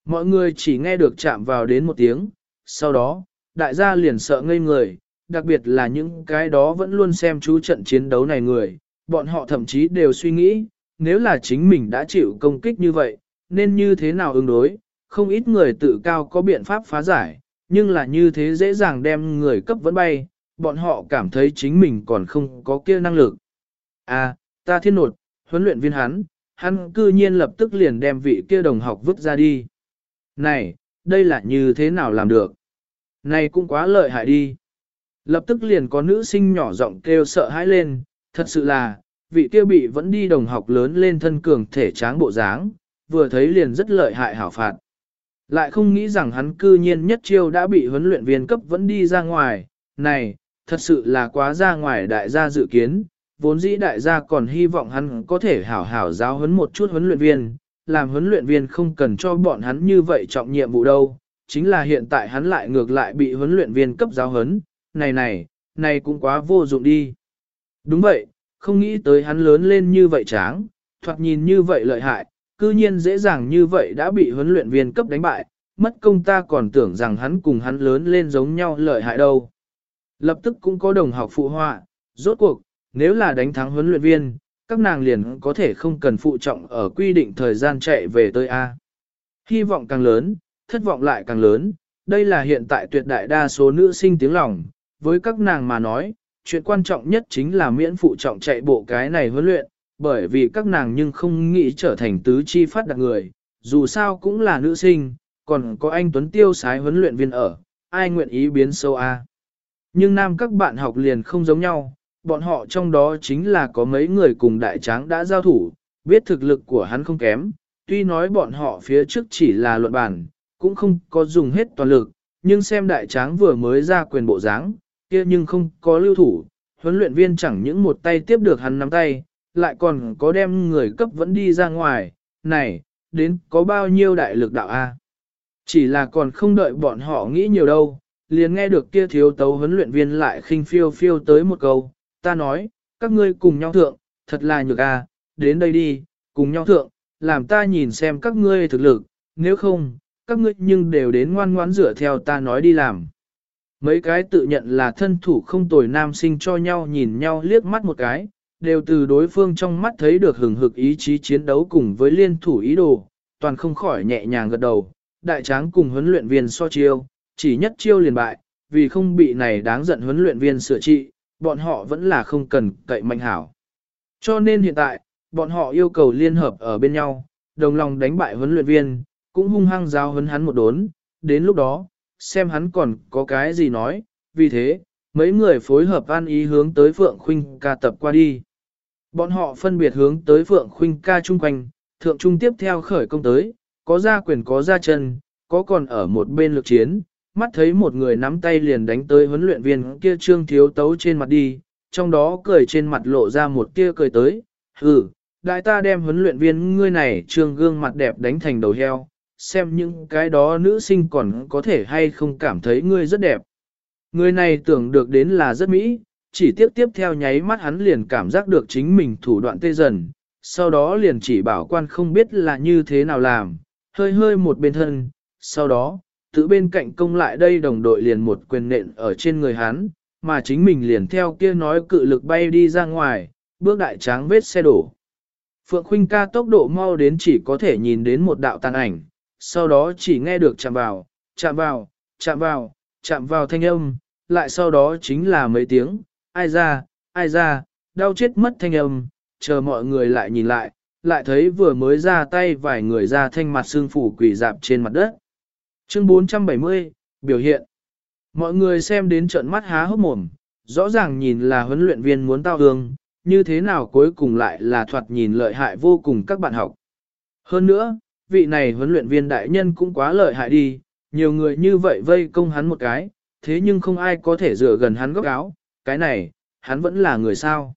Mọi người chỉ nghe được chạm vào đến một tiếng, sau đó, đại gia liền sợ ngây người, đặc biệt là những cái đó vẫn luôn xem chú trận chiến đấu này người, bọn họ thậm chí đều suy nghĩ, nếu là chính mình đã chịu công kích như vậy, nên như thế nào ứng đối, không ít người tự cao có biện pháp phá giải, nhưng là như thế dễ dàng đem người cấp vẫn bay, bọn họ cảm thấy chính mình còn không có kia năng lực. À, ta thiên nột, huấn luyện viên hắn, hắn cư nhiên lập tức liền đem vị kia đồng học vứt ra đi. Này, đây là như thế nào làm được? Này cũng quá lợi hại đi. Lập tức liền có nữ sinh nhỏ giọng kêu sợ hãi lên, thật sự là, vị kia bị vẫn đi đồng học lớn lên thân cường thể tráng bộ dáng, vừa thấy liền rất lợi hại hảo phạt. Lại không nghĩ rằng hắn cư nhiên nhất chiêu đã bị huấn luyện viên cấp vẫn đi ra ngoài, này, thật sự là quá ra ngoài đại gia dự kiến, vốn dĩ đại gia còn hy vọng hắn có thể hảo hảo giáo huấn một chút huấn luyện viên, làm huấn luyện viên không cần cho bọn hắn như vậy trọng nhiệm vụ đâu, chính là hiện tại hắn lại ngược lại bị huấn luyện viên cấp giáo huấn, này này, này cũng quá vô dụng đi. Đúng vậy, không nghĩ tới hắn lớn lên như vậy tráng, thoạt nhìn như vậy lợi hại, cư nhiên dễ dàng như vậy đã bị huấn luyện viên cấp đánh bại, mất công ta còn tưởng rằng hắn cùng hắn lớn lên giống nhau lợi hại đâu. Lập tức cũng có đồng học phụ họa, rốt cuộc, nếu là đánh thắng huấn luyện viên, các nàng liền có thể không cần phụ trọng ở quy định thời gian chạy về tới A. Hy vọng càng lớn, thất vọng lại càng lớn, đây là hiện tại tuyệt đại đa số nữ sinh tiếng lòng, với các nàng mà nói, chuyện quan trọng nhất chính là miễn phụ trọng chạy bộ cái này huấn luyện, bởi vì các nàng nhưng không nghĩ trở thành tứ chi phát đạt người, dù sao cũng là nữ sinh, còn có anh Tuấn Tiêu sái huấn luyện viên ở, ai nguyện ý biến sâu A. Nhưng nam các bạn học liền không giống nhau, bọn họ trong đó chính là có mấy người cùng đại tráng đã giao thủ, biết thực lực của hắn không kém, tuy nói bọn họ phía trước chỉ là luận bản, cũng không có dùng hết toàn lực, nhưng xem đại tráng vừa mới ra quyền bộ dáng, kia nhưng không có lưu thủ, huấn luyện viên chẳng những một tay tiếp được hắn nắm tay, lại còn có đem người cấp vẫn đi ra ngoài, này, đến có bao nhiêu đại lực đạo A. Chỉ là còn không đợi bọn họ nghĩ nhiều đâu, liền nghe được kia thiếu tấu huấn luyện viên lại khinh phiêu phiêu tới một câu, ta nói, các ngươi cùng nhau thượng, thật là nhược A, đến đây đi, cùng nhau thượng, làm ta nhìn xem các ngươi thực lực, nếu không, các ngươi nhưng đều đến ngoan ngoãn rửa theo ta nói đi làm. Mấy cái tự nhận là thân thủ không tồi nam sinh cho nhau nhìn nhau liếc mắt một cái, đều từ đối phương trong mắt thấy được hừng hực ý chí chiến đấu cùng với liên thủ ý đồ, toàn không khỏi nhẹ nhàng gật đầu, đại tráng cùng huấn luyện viên so chiêu, chỉ nhất chiêu liền bại, vì không bị này đáng giận huấn luyện viên sửa trị, bọn họ vẫn là không cần cậy mạnh hảo. Cho nên hiện tại, bọn họ yêu cầu liên hợp ở bên nhau, đồng lòng đánh bại huấn luyện viên, cũng hung hăng giao huấn hắn một đốn, đến lúc đó, xem hắn còn có cái gì nói, vì thế, mấy người phối hợp an ý hướng tới Phượng Khuynh ca tập qua đi. Bọn họ phân biệt hướng tới Phượng Khuynh ca chung quanh, thượng trung tiếp theo khởi công tới, có ra quyền có ra chân, có còn ở một bên lực chiến, mắt thấy một người nắm tay liền đánh tới huấn luyện viên kia trương thiếu tấu trên mặt đi, trong đó cười trên mặt lộ ra một tia cười tới, hừ, đại ta đem huấn luyện viên ngươi này trương gương mặt đẹp đánh thành đầu heo, xem những cái đó nữ sinh còn có thể hay không cảm thấy ngươi rất đẹp. Người này tưởng được đến là rất mỹ, chỉ tiếp tiếp theo nháy mắt hắn liền cảm giác được chính mình thủ đoạn tê dần, sau đó liền chỉ bảo quan không biết là như thế nào làm, hơi hơi một bên thân, sau đó, tự bên cạnh công lại đây đồng đội liền một quyền nện ở trên người hắn, mà chính mình liền theo kia nói cự lực bay đi ra ngoài, bước đại tráng vết xe đổ. Phượng Khuynh ca tốc độ mau đến chỉ có thể nhìn đến một đạo tàn ảnh, sau đó chỉ nghe được chạm vào, chạm vào, chạm vào, chạm vào thanh âm, lại sau đó chính là mấy tiếng, ai ra, ai ra, đau chết mất thanh âm, chờ mọi người lại nhìn lại, lại thấy vừa mới ra tay vài người ra thanh mặt xương phủ quỷ dạp trên mặt đất. Chương 470, biểu hiện. Mọi người xem đến trận mắt há hốc mồm, rõ ràng nhìn là huấn luyện viên muốn tao hương, như thế nào cuối cùng lại là thoạt nhìn lợi hại vô cùng các bạn học. Hơn nữa, vị này huấn luyện viên đại nhân cũng quá lợi hại đi, nhiều người như vậy vây công hắn một cái, thế nhưng không ai có thể dựa gần hắn góc áo, cái này, hắn vẫn là người sao.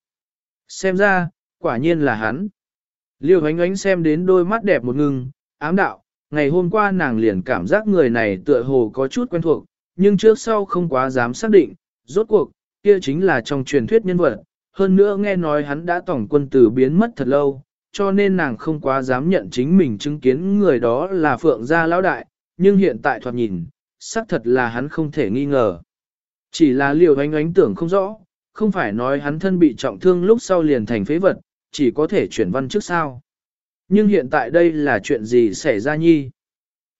Xem ra, quả nhiên là hắn. Liêu ánh ánh xem đến đôi mắt đẹp một ngưng, ám đạo, ngày hôm qua nàng liền cảm giác người này tựa hồ có chút quen thuộc, nhưng trước sau không quá dám xác định, rốt cuộc, kia chính là trong truyền thuyết nhân vật, hơn nữa nghe nói hắn đã tổng quân tử biến mất thật lâu, cho nên nàng không quá dám nhận chính mình chứng kiến người đó là Phượng gia lão đại, nhưng hiện tại thoạt nhìn, xác thật là hắn không thể nghi ngờ. Chỉ là liều ánh ánh tưởng không rõ, không phải nói hắn thân bị trọng thương lúc sau liền thành phế vật, chỉ có thể chuyển văn trước sao. Nhưng hiện tại đây là chuyện gì xảy ra nhi?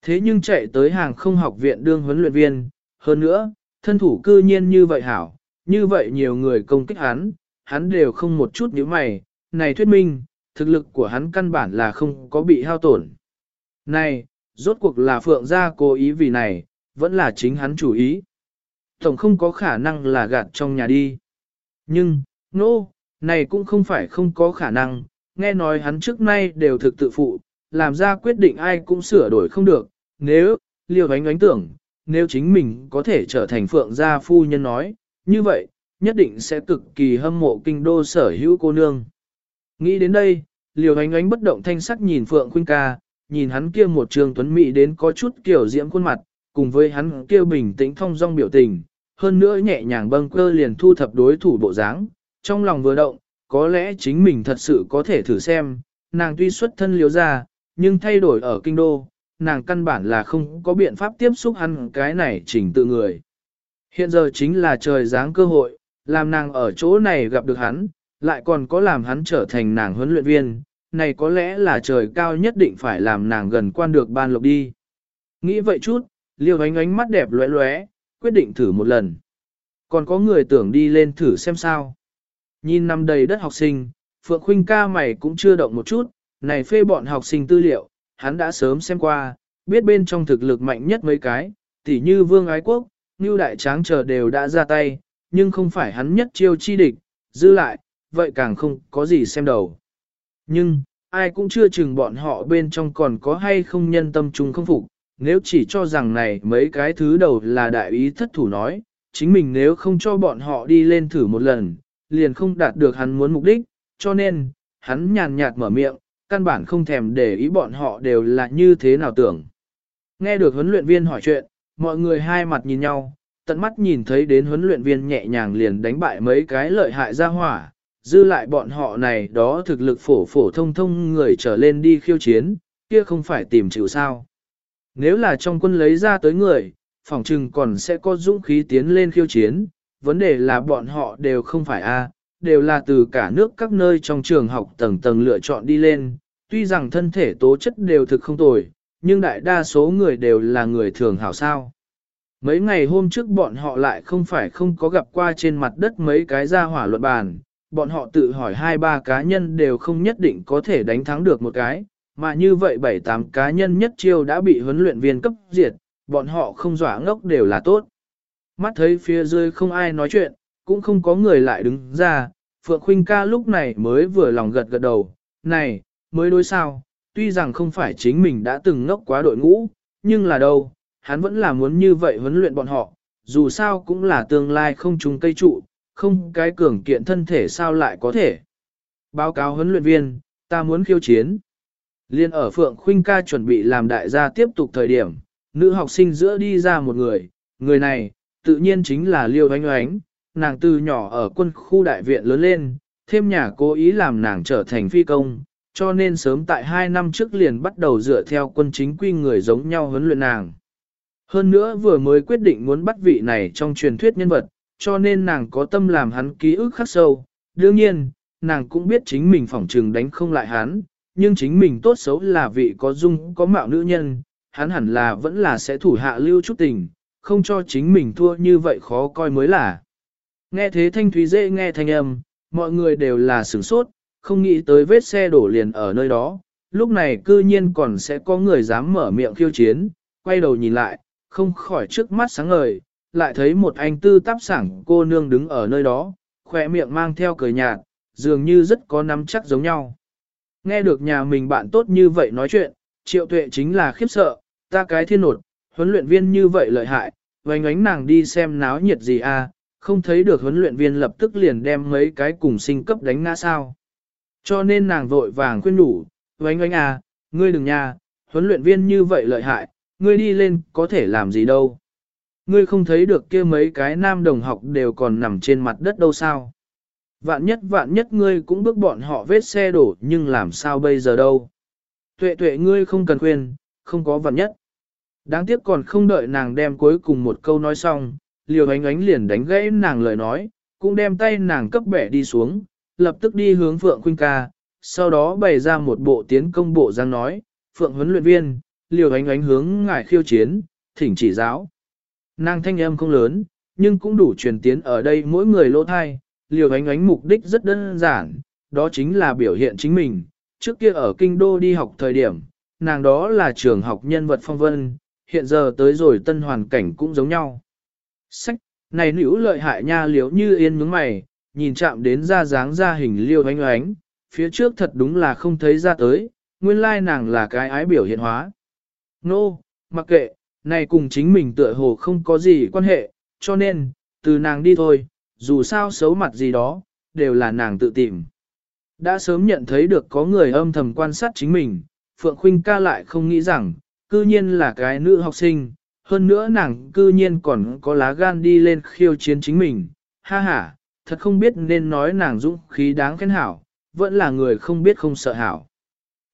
Thế nhưng chạy tới hàng không học viện đương huấn luyện viên, hơn nữa, thân thủ cư nhiên như vậy hảo, như vậy nhiều người công kích hắn, hắn đều không một chút nhíu mày, này thuyết minh, thực lực của hắn căn bản là không có bị hao tổn. Này, rốt cuộc là Phượng gia cố ý vì này, vẫn là chính hắn chủ ý. Tổng không có khả năng là gạt trong nhà đi. Nhưng, nô, no, này cũng không phải không có khả năng, nghe nói hắn trước nay đều thực tự phụ, làm ra quyết định ai cũng sửa đổi không được, nếu, liều ánh ánh tưởng, nếu chính mình có thể trở thành phượng gia phu nhân nói, như vậy, nhất định sẽ cực kỳ hâm mộ kinh đô sở hữu cô nương. Nghĩ đến đây, liều ánh ánh bất động thanh sắc nhìn phượng khuynh ca, nhìn hắn kia một trường tuấn mỹ đến có chút kiểu diễm khuôn mặt, cùng với hắn kia bình tĩnh thông dong biểu tình, hơn nữa nhẹ nhàng bâng cơ liền thu thập đối thủ bộ dáng, trong lòng vừa động, có lẽ chính mình thật sự có thể thử xem, nàng tuy xuất thân liếu ra, nhưng thay đổi ở kinh đô, nàng căn bản là không có biện pháp tiếp xúc hắn cái này chỉnh tự người. Hiện giờ chính là trời giáng cơ hội, làm nàng ở chỗ này gặp được hắn, lại còn có làm hắn trở thành nàng huấn luyện viên, này có lẽ là trời cao nhất định phải làm nàng gần quan được ban lộc đi. Nghĩ vậy chút, liêu ánh ánh mắt đẹp lóe lóe, quyết định thử một lần. Còn có người tưởng đi lên thử xem sao. Nhìn năm đầy đất học sinh, Phượng Khuynh ca mày cũng chưa động một chút, này phê bọn học sinh tư liệu, hắn đã sớm xem qua, biết bên trong thực lực mạnh nhất mấy cái, tỉ như Vương Ái Quốc, Ngưu Đại Tráng chờ đều đã ra tay, nhưng không phải hắn nhất chiêu chi địch, dư lại, vậy càng không có gì xem đầu. Nhưng, ai cũng chưa chừng bọn họ bên trong còn có hay không nhân tâm chung không phục, nếu chỉ cho rằng này mấy cái thứ đầu là đại ý thất thủ nói, chính mình nếu không cho bọn họ đi lên thử một lần, liền không đạt được hắn muốn mục đích, cho nên, hắn nhàn nhạt mở miệng, căn bản không thèm để ý bọn họ đều là như thế nào tưởng. Nghe được huấn luyện viên hỏi chuyện, mọi người hai mặt nhìn nhau, tận mắt nhìn thấy đến huấn luyện viên nhẹ nhàng liền đánh bại mấy cái lợi hại ra hỏa, dư lại bọn họ này đó thực lực phổ phổ thông thông người trở lên đi khiêu chiến, kia không phải tìm chịu sao. Nếu là trong quân lấy ra tới người, phòng trừng còn sẽ có dũng khí tiến lên khiêu chiến, vấn đề là bọn họ đều không phải A, đều là từ cả nước các nơi trong trường học tầng tầng lựa chọn đi lên, tuy rằng thân thể tố chất đều thực không tồi, nhưng đại đa số người đều là người thường hảo sao. Mấy ngày hôm trước bọn họ lại không phải không có gặp qua trên mặt đất mấy cái gia hỏa luận bàn, bọn họ tự hỏi hai ba cá nhân đều không nhất định có thể đánh thắng được một cái, mà như vậy bảy tám cá nhân nhất chiêu đã bị huấn luyện viên cấp diệt, bọn họ không dọa ngốc đều là tốt. Mắt thấy phía dưới không ai nói chuyện, cũng không có người lại đứng ra, Phượng Khuynh ca lúc này mới vừa lòng gật gật đầu, này, mới đối sao, tuy rằng không phải chính mình đã từng ngốc quá đội ngũ, nhưng là đâu, hắn vẫn là muốn như vậy huấn luyện bọn họ, dù sao cũng là tương lai không trùng cây trụ, không cái cường kiện thân thể sao lại có thể. Báo cáo huấn luyện viên, ta muốn khiêu chiến. Liên ở Phượng Khuynh ca chuẩn bị làm đại gia tiếp tục thời điểm, nữ học sinh giữa đi ra một người, người này, tự nhiên chính là Liêu Oánh Oánh, nàng từ nhỏ ở quân khu đại viện lớn lên, thêm nhà cố ý làm nàng trở thành phi công, cho nên sớm tại hai năm trước liền bắt đầu dựa theo quân chính quy người giống nhau huấn luyện nàng. Hơn nữa vừa mới quyết định muốn bắt vị này trong truyền thuyết nhân vật, cho nên nàng có tâm làm hắn ký ức khắc sâu. Đương nhiên, nàng cũng biết chính mình phỏng trừng đánh không lại hắn, nhưng chính mình tốt xấu là vị có dung có mạo nữ nhân, hắn hẳn là vẫn là sẽ thủ hạ lưu chút tình, không cho chính mình thua như vậy khó coi mới là. Nghe thế thanh thúy dễ nghe thanh âm, mọi người đều là sửng sốt, không nghĩ tới vết xe đổ liền ở nơi đó, lúc này cư nhiên còn sẽ có người dám mở miệng khiêu chiến, quay đầu nhìn lại, không khỏi trước mắt sáng ngời, lại thấy một anh tư tắp sảng cô nương đứng ở nơi đó, khỏe miệng mang theo cười nhạt, dường như rất có nắm chắc giống nhau. Nghe được nhà mình bạn tốt như vậy nói chuyện, triệu tuệ chính là khiếp sợ, ta cái thiên nột, huấn luyện viên như vậy lợi hại, vánh ánh nàng đi xem náo nhiệt gì à, không thấy được huấn luyện viên lập tức liền đem mấy cái cùng sinh cấp đánh ngã sao. Cho nên nàng vội vàng khuyên đủ, vánh ánh à, ngươi đừng nha, huấn luyện viên như vậy lợi hại, ngươi đi lên có thể làm gì đâu. Ngươi không thấy được kia mấy cái nam đồng học đều còn nằm trên mặt đất đâu sao. Vạn nhất vạn nhất ngươi cũng bước bọn họ vết xe đổ nhưng làm sao bây giờ đâu. Tuệ tuệ ngươi không cần khuyên, không có vạn nhất. Đáng tiếc còn không đợi nàng đem cuối cùng một câu nói xong, liều ánh ánh liền đánh gãy nàng lời nói, cũng đem tay nàng cấp bẻ đi xuống, lập tức đi hướng Phượng Khuynh ca, sau đó bày ra một bộ tiến công bộ giang nói, Phượng huấn luyện viên, liều ánh ánh hướng ngài khiêu chiến, thỉnh chỉ giáo. Nàng thanh âm không lớn, nhưng cũng đủ truyền tiến ở đây mỗi người lỗ thai, liều ánh ánh mục đích rất đơn giản, đó chính là biểu hiện chính mình. Trước kia ở kinh đô đi học thời điểm, nàng đó là trường học nhân vật phong vân, hiện giờ tới rồi tân hoàn cảnh cũng giống nhau. Sách, này nữ lợi hại nha liếu như yên nhướng mày, nhìn chạm đến ra dáng ra hình liêu ánh ánh, phía trước thật đúng là không thấy ra tới, nguyên lai nàng là cái ái biểu hiện hóa. Nô, no, mặc kệ, này cùng chính mình tựa hồ không có gì quan hệ, cho nên, từ nàng đi thôi, dù sao xấu mặt gì đó, đều là nàng tự tìm. Đã sớm nhận thấy được có người âm thầm quan sát chính mình, Phượng Khuynh ca lại không nghĩ rằng, cư nhiên là cái nữ học sinh, hơn nữa nàng cư nhiên còn có lá gan đi lên khiêu chiến chính mình, ha ha, thật không biết nên nói nàng dũng khí đáng khen hảo, vẫn là người không biết không sợ hảo.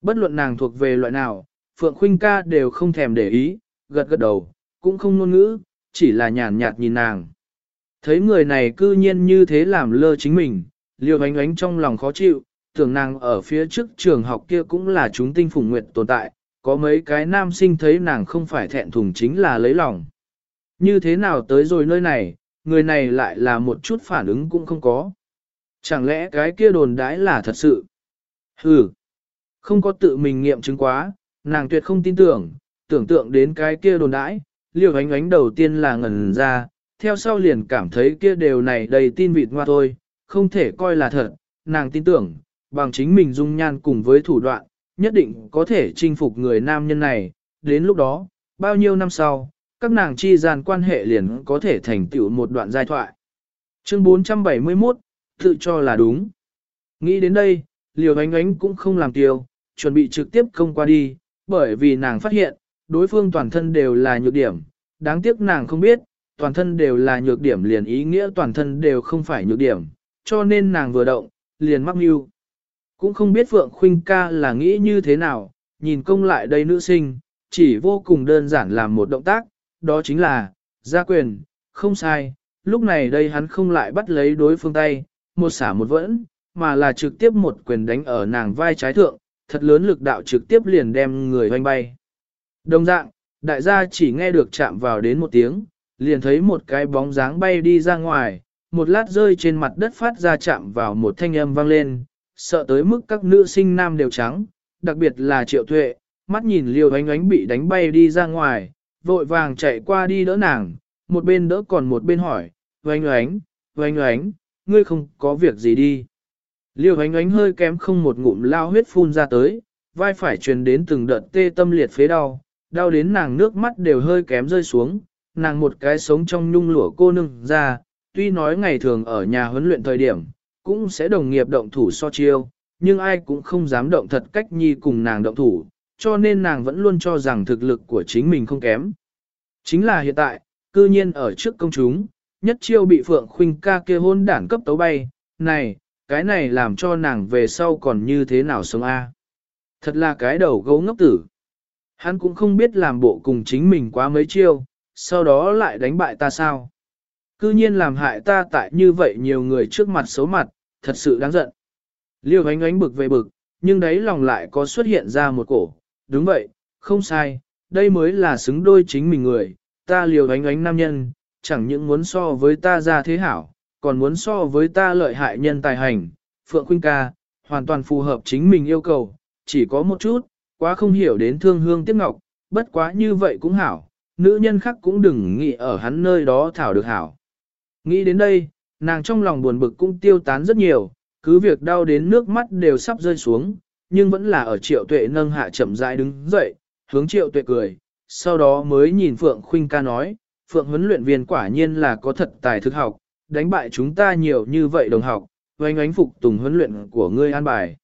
Bất luận nàng thuộc về loại nào, Phượng Khuynh ca đều không thèm để ý, gật gật đầu, cũng không ngôn ngữ, chỉ là nhàn nhạt nhìn nàng. Thấy người này cư nhiên như thế làm lơ chính mình, liều ánh ánh trong lòng khó chịu, tưởng nàng ở phía trước trường học kia cũng là chúng tinh phùng nguyện tồn tại, có mấy cái nam sinh thấy nàng không phải thẹn thùng chính là lấy lòng. Như thế nào tới rồi nơi này, người này lại là một chút phản ứng cũng không có. Chẳng lẽ cái kia đồn đãi là thật sự? Hừ, không có tự mình nghiệm chứng quá, nàng tuyệt không tin tưởng, tưởng tượng đến cái kia đồn đãi, liều ánh ánh đầu tiên là ngẩn ra, theo sau liền cảm thấy kia đều này đầy tin vịt hoa thôi, không thể coi là thật, nàng tin tưởng, bằng chính mình dung nhan cùng với thủ đoạn, nhất định có thể chinh phục người nam nhân này, đến lúc đó, bao nhiêu năm sau, các nàng chi gian quan hệ liền có thể thành tựu một đoạn giai thoại. Chương 471, tự cho là đúng. Nghĩ đến đây, liều ánh ánh cũng không làm tiêu, chuẩn bị trực tiếp công qua đi, bởi vì nàng phát hiện, đối phương toàn thân đều là nhược điểm, đáng tiếc nàng không biết, toàn thân đều là nhược điểm liền ý nghĩa toàn thân đều không phải nhược điểm, cho nên nàng vừa động, liền mắc mưu. Cũng không biết Phượng Khuynh ca là nghĩ như thế nào, nhìn công lại đây nữ sinh, chỉ vô cùng đơn giản làm một động tác, đó chính là, ra quyền, không sai, lúc này đây hắn không lại bắt lấy đối phương tay, một xả một vẫn, mà là trực tiếp một quyền đánh ở nàng vai trái thượng, thật lớn lực đạo trực tiếp liền đem người hoanh bay. Đồng dạng, đại gia chỉ nghe được chạm vào đến một tiếng, liền thấy một cái bóng dáng bay đi ra ngoài, một lát rơi trên mặt đất phát ra chạm vào một thanh âm vang lên, sợ tới mức các nữ sinh nam đều trắng, đặc biệt là triệu tuệ, mắt nhìn liều ánh ánh bị đánh bay đi ra ngoài, vội vàng chạy qua đi đỡ nàng, một bên đỡ còn một bên hỏi, oánh oánh, oánh oánh, ngươi không có việc gì đi. Liêu ánh ánh hơi kém không một ngụm lao huyết phun ra tới, vai phải truyền đến từng đợt tê tâm liệt phế đau, đau đến nàng nước mắt đều hơi kém rơi xuống, nàng một cái sống trong nhung lụa cô nương ra, tuy nói ngày thường ở nhà huấn luyện thời điểm, cũng sẽ đồng nghiệp động thủ so chiêu, nhưng ai cũng không dám động thật cách nhi cùng nàng động thủ, cho nên nàng vẫn luôn cho rằng thực lực của chính mình không kém. Chính là hiện tại, cư nhiên ở trước công chúng, nhất chiêu bị Phượng Khuynh ca kia hôn đản cấp tấu bay, này, cái này làm cho nàng về sau còn như thế nào sống a? Thật là cái đầu gấu ngốc tử. Hắn cũng không biết làm bộ cùng chính mình quá mấy chiêu, sau đó lại đánh bại ta sao. Cư nhiên làm hại ta tại như vậy nhiều người trước mặt xấu mặt, thật sự đáng giận. Liêu ánh ánh bực về bực, nhưng đấy lòng lại có xuất hiện ra một cổ. Đúng vậy, không sai, đây mới là xứng đôi chính mình người. Ta liều ánh ánh nam nhân, chẳng những muốn so với ta ra thế hảo, còn muốn so với ta lợi hại nhân tài hành. Phượng Khuynh ca, hoàn toàn phù hợp chính mình yêu cầu, chỉ có một chút, quá không hiểu đến thương hương tiếc ngọc, bất quá như vậy cũng hảo, nữ nhân khác cũng đừng nghĩ ở hắn nơi đó thảo được hảo. Nghĩ đến đây, nàng trong lòng buồn bực cũng tiêu tán rất nhiều, cứ việc đau đến nước mắt đều sắp rơi xuống, nhưng vẫn là ở triệu tuệ nâng hạ chậm rãi đứng dậy, hướng triệu tuệ cười, sau đó mới nhìn Phượng Khuynh ca nói, Phượng huấn luyện viên quả nhiên là có thật tài thực học, đánh bại chúng ta nhiều như vậy đồng học, oanh ánh phục tùng huấn luyện của ngươi an bài.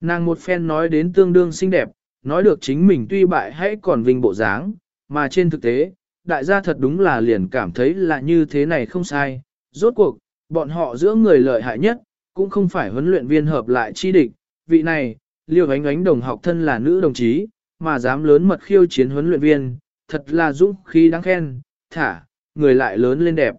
Nàng một phen nói đến tương đương xinh đẹp, nói được chính mình tuy bại hãy còn vinh bộ dáng, mà trên thực tế, đại gia thật đúng là liền cảm thấy là như thế này không sai. Rốt cuộc, bọn họ giữa người lợi hại nhất, cũng không phải huấn luyện viên hợp lại chi địch. Vị này, liêu ánh ánh đồng học thân là nữ đồng chí, mà dám lớn mật khiêu chiến huấn luyện viên, thật là dũng khí đáng khen, thả, người lại lớn lên đẹp.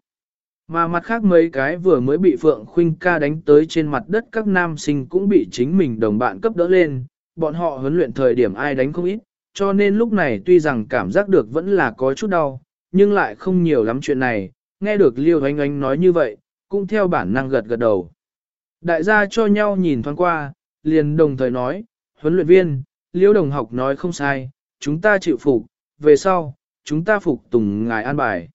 Mà mặt khác mấy cái vừa mới bị Phượng Khuynh ca đánh tới trên mặt đất các nam sinh cũng bị chính mình đồng bạn cấp đỡ lên, bọn họ huấn luyện thời điểm ai đánh không ít, cho nên lúc này tuy rằng cảm giác được vẫn là có chút đau, nhưng lại không nhiều lắm chuyện này, nghe được Liêu Oanh Oanh nói như vậy, cũng theo bản năng gật gật đầu. Đại gia cho nhau nhìn thoáng qua, liền đồng thời nói, huấn luyện viên, Liêu đồng học nói không sai, chúng ta chịu phục, về sau, chúng ta phục tùng ngài an bài.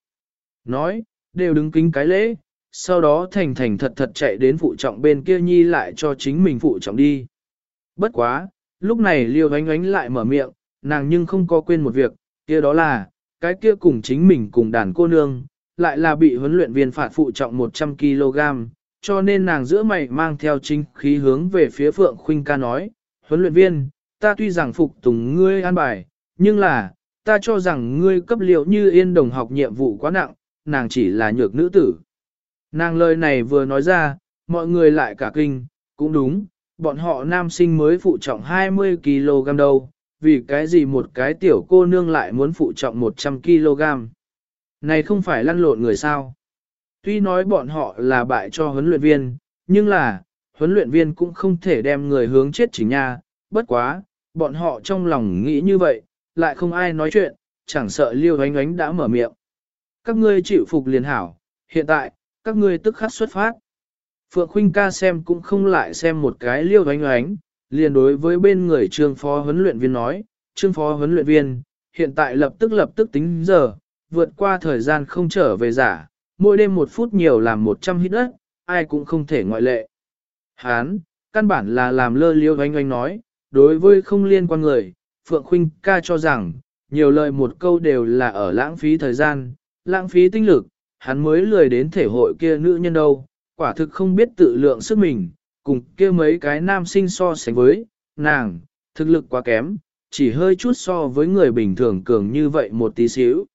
Nói, đều đứng kính cái lễ, sau đó thành thành thật thật chạy đến phụ trọng bên kia nhi lại cho chính mình phụ trọng đi. Bất quá, lúc này liêu ánh ánh lại mở miệng, nàng nhưng không có quên một việc, kia đó là, cái kia cùng chính mình cùng đàn cô nương, lại là bị huấn luyện viên phạt phụ trọng 100kg, cho nên nàng giữa mày mang theo chính khí hướng về phía Phượng Khuynh ca nói, huấn luyện viên, ta tuy rằng phục tùng ngươi an bài, nhưng là, ta cho rằng ngươi cấp liệu như yên đồng học nhiệm vụ quá nặng, nàng chỉ là nhược nữ tử. Nàng lời này vừa nói ra, mọi người lại cả kinh, cũng đúng, bọn họ nam sinh mới phụ trọng 20kg đâu, vì cái gì một cái tiểu cô nương lại muốn phụ trọng 100kg. Này không phải lăn lộn người sao. Tuy nói bọn họ là bại cho huấn luyện viên, nhưng là, huấn luyện viên cũng không thể đem người hướng chết chỉ nha, bất quá, bọn họ trong lòng nghĩ như vậy, lại không ai nói chuyện, chẳng sợ liêu ánh ánh đã mở miệng. Các ngươi chịu phục liền hảo, hiện tại, các ngươi tức khắc xuất phát. Phượng Khuynh ca xem cũng không lại xem một cái liêu ánh ánh, liền đối với bên người trương phó huấn luyện viên nói, trương phó huấn luyện viên, hiện tại lập tức lập tức tính giờ, vượt qua thời gian không trở về giả, mỗi đêm một phút nhiều làm 100 hít đất, ai cũng không thể ngoại lệ. Hán, căn bản là làm lơ liêu ánh ánh nói, đối với không liên quan người, Phượng Khuynh ca cho rằng, nhiều lời một câu đều là ở lãng phí thời gian, lãng phí tinh lực, hắn mới lười đến thể hội kia nữ nhân đâu, quả thực không biết tự lượng sức mình, cùng kia mấy cái nam sinh so sánh với, nàng, thực lực quá kém, chỉ hơi chút so với người bình thường cường như vậy một tí xíu.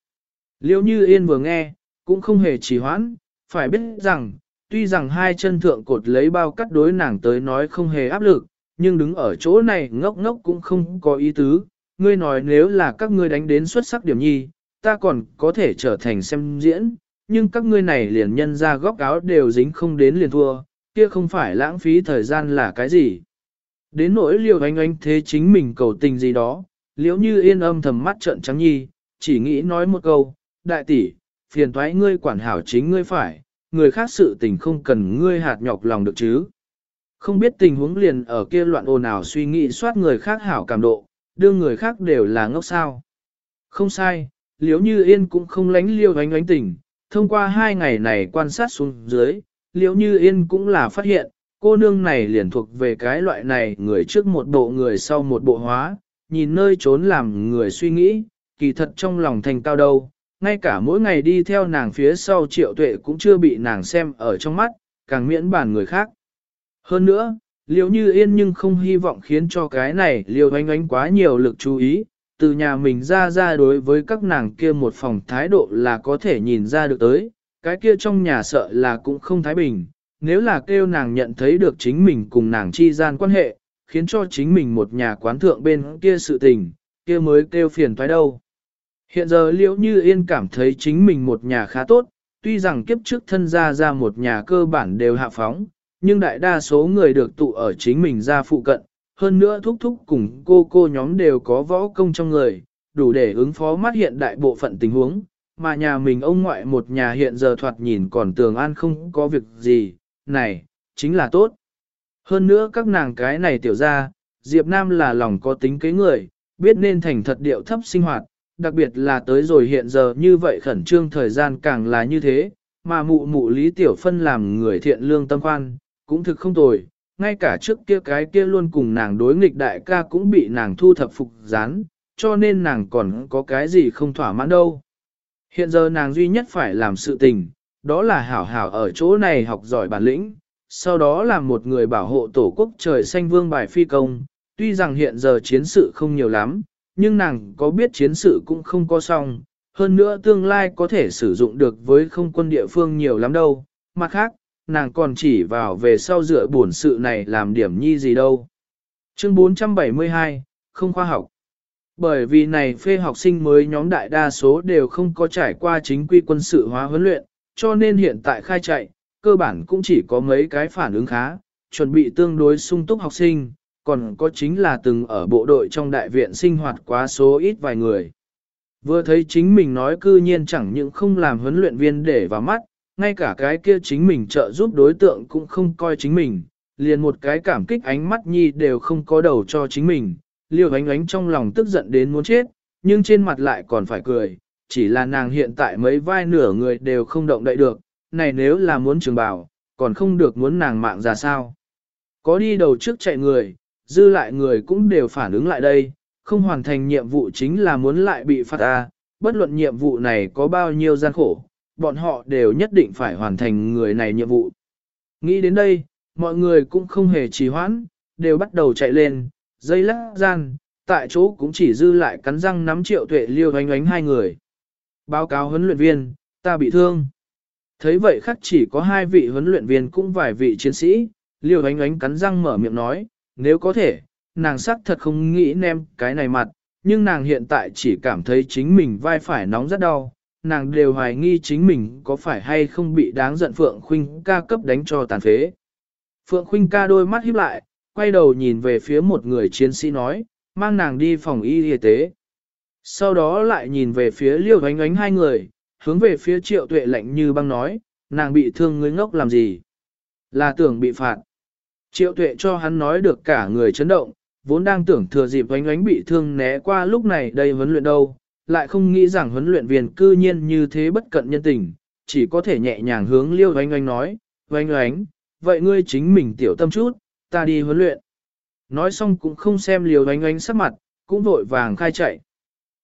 Liêu như yên vừa nghe, cũng không hề trì hoãn, phải biết rằng, tuy rằng hai chân thượng cột lấy bao cắt đối nàng tới nói không hề áp lực, nhưng đứng ở chỗ này ngốc ngốc cũng không có ý tứ, ngươi nói nếu là các ngươi đánh đến xuất sắc điểm nhi, ta còn có thể trở thành xem diễn, nhưng các ngươi này liền nhân ra góc áo đều dính không đến liền thua, kia không phải lãng phí thời gian là cái gì. Đến nỗi liều ánh ánh thế chính mình cầu tình gì đó, liễu như yên âm thầm mắt trợn trắng nhi, chỉ nghĩ nói một câu, đại tỷ, phiền thoái ngươi quản hảo chính ngươi phải, người khác sự tình không cần ngươi hạt nhọc lòng được chứ. Không biết tình huống liền ở kia loạn ồn ào suy nghĩ soát người khác hảo cảm độ, đưa người khác đều là ngốc sao. Không sai, liếu như yên cũng không lánh liêu ánh ánh tình, thông qua hai ngày này quan sát xuống dưới, Liễu như yên cũng là phát hiện, cô nương này liền thuộc về cái loại này người trước một bộ người sau một bộ hóa, nhìn nơi trốn làm người suy nghĩ, kỳ thật trong lòng thành cao đâu, ngay cả mỗi ngày đi theo nàng phía sau triệu tuệ cũng chưa bị nàng xem ở trong mắt, càng miễn bản người khác. Hơn nữa, liễu như yên nhưng không hy vọng khiến cho cái này liều oanh oanh quá nhiều lực chú ý, từ nhà mình ra ra đối với các nàng kia một phòng thái độ là có thể nhìn ra được tới, cái kia trong nhà sợ là cũng không thái bình, nếu là kêu nàng nhận thấy được chính mình cùng nàng chi gian quan hệ, khiến cho chính mình một nhà quán thượng bên kia sự tình, kia mới kêu phiền toái đâu. Hiện giờ liễu như yên cảm thấy chính mình một nhà khá tốt, tuy rằng kiếp trước thân gia ra một nhà cơ bản đều hạ phóng, nhưng đại đa số người được tụ ở chính mình ra phụ cận, hơn nữa thúc thúc cùng cô cô nhóm đều có võ công trong người, đủ để ứng phó mắt hiện đại bộ phận tình huống, mà nhà mình ông ngoại một nhà hiện giờ thoạt nhìn còn tường an không có việc gì, này, chính là tốt. Hơn nữa các nàng cái này tiểu ra, Diệp Nam là lòng có tính kế người, biết nên thành thật điệu thấp sinh hoạt, đặc biệt là tới rồi hiện giờ như vậy khẩn trương thời gian càng là như thế, mà mụ mụ Lý Tiểu Phân làm người thiện lương tâm khoan, cũng thực không tồi, ngay cả trước kia cái kia luôn cùng nàng đối nghịch đại ca cũng bị nàng thu thập phục gián, cho nên nàng còn có cái gì không thỏa mãn đâu. Hiện giờ nàng duy nhất phải làm sự tình, đó là hảo hảo ở chỗ này học giỏi bản lĩnh, sau đó là một người bảo hộ tổ quốc trời xanh vương bài phi công. Tuy rằng hiện giờ chiến sự không nhiều lắm, nhưng nàng có biết chiến sự cũng không có xong, hơn nữa tương lai có thể sử dụng được với không quân địa phương nhiều lắm đâu. Mặt khác, nàng còn chỉ vào về sau dựa bổn sự này làm điểm nhi gì đâu. Chương 472, không khoa học. Bởi vì này phê học sinh mới nhóm đại đa số đều không có trải qua chính quy quân sự hóa huấn luyện, cho nên hiện tại khai chạy, cơ bản cũng chỉ có mấy cái phản ứng khá, chuẩn bị tương đối sung túc học sinh, còn có chính là từng ở bộ đội trong đại viện sinh hoạt quá số ít vài người. Vừa thấy chính mình nói cư nhiên chẳng những không làm huấn luyện viên để vào mắt, ngay cả cái kia chính mình trợ giúp đối tượng cũng không coi chính mình, liền một cái cảm kích ánh mắt nhi đều không có đầu cho chính mình, liều ánh ánh trong lòng tức giận đến muốn chết, nhưng trên mặt lại còn phải cười, chỉ là nàng hiện tại mấy vai nửa người đều không động đậy được, này nếu là muốn trường bảo, còn không được muốn nàng mạng ra sao. Có đi đầu trước chạy người, dư lại người cũng đều phản ứng lại đây, không hoàn thành nhiệm vụ chính là muốn lại bị phạt A, bất luận nhiệm vụ này có bao nhiêu gian khổ, bọn họ đều nhất định phải hoàn thành người này nhiệm vụ. Nghĩ đến đây, mọi người cũng không hề trì hoãn, đều bắt đầu chạy lên, dây lắc gian, tại chỗ cũng chỉ dư lại cắn răng nắm triệu tuệ liêu oánh oánh hai người. Báo cáo huấn luyện viên, ta bị thương. Thấy vậy khắc chỉ có hai vị huấn luyện viên cũng vài vị chiến sĩ, liêu oánh oánh cắn răng mở miệng nói, nếu có thể, nàng sắc thật không nghĩ nem cái này mặt, nhưng nàng hiện tại chỉ cảm thấy chính mình vai phải nóng rất đau, nàng đều hoài nghi chính mình có phải hay không bị đáng giận Phượng Khuynh ca cấp đánh cho tàn phế. Phượng Khuynh ca đôi mắt híp lại, quay đầu nhìn về phía một người chiến sĩ nói, mang nàng đi phòng y y tế. Sau đó lại nhìn về phía liêu ánh ánh hai người, hướng về phía triệu tuệ lạnh như băng nói, nàng bị thương ngươi ngốc làm gì? Là tưởng bị phạt. Triệu tuệ cho hắn nói được cả người chấn động, vốn đang tưởng thừa dịp ánh ánh bị thương né qua lúc này đây vấn luyện đâu, lại không nghĩ rằng huấn luyện viên cư nhiên như thế bất cận nhân tình, chỉ có thể nhẹ nhàng hướng liêu oanh oanh nói, oanh oanh, vậy ngươi chính mình tiểu tâm chút, ta đi huấn luyện. Nói xong cũng không xem liêu oanh oanh sắc mặt, cũng vội vàng khai chạy.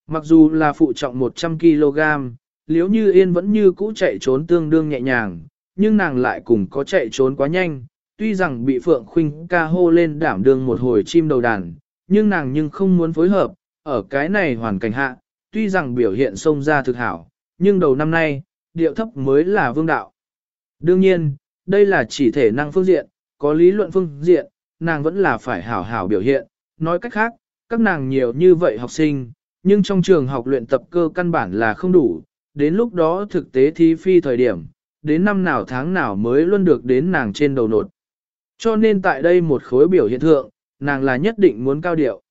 Mặc dù là phụ trọng 100kg, liếu như yên vẫn như cũ chạy trốn tương đương nhẹ nhàng, nhưng nàng lại cùng có chạy trốn quá nhanh, tuy rằng bị Phượng Khuynh ca hô lên đảm đương một hồi chim đầu đàn, nhưng nàng nhưng không muốn phối hợp, ở cái này hoàn cảnh hạ, tuy rằng biểu hiện xông ra thực hảo, nhưng đầu năm nay, điệu thấp mới là vương đạo. Đương nhiên, đây là chỉ thể năng phương diện, có lý luận phương diện, nàng vẫn là phải hảo hảo biểu hiện, nói cách khác, các nàng nhiều như vậy học sinh, nhưng trong trường học luyện tập cơ căn bản là không đủ, đến lúc đó thực tế thi phi thời điểm, đến năm nào tháng nào mới luôn được đến nàng trên đầu nột. Cho nên tại đây một khối biểu hiện thượng, nàng là nhất định muốn cao điệu.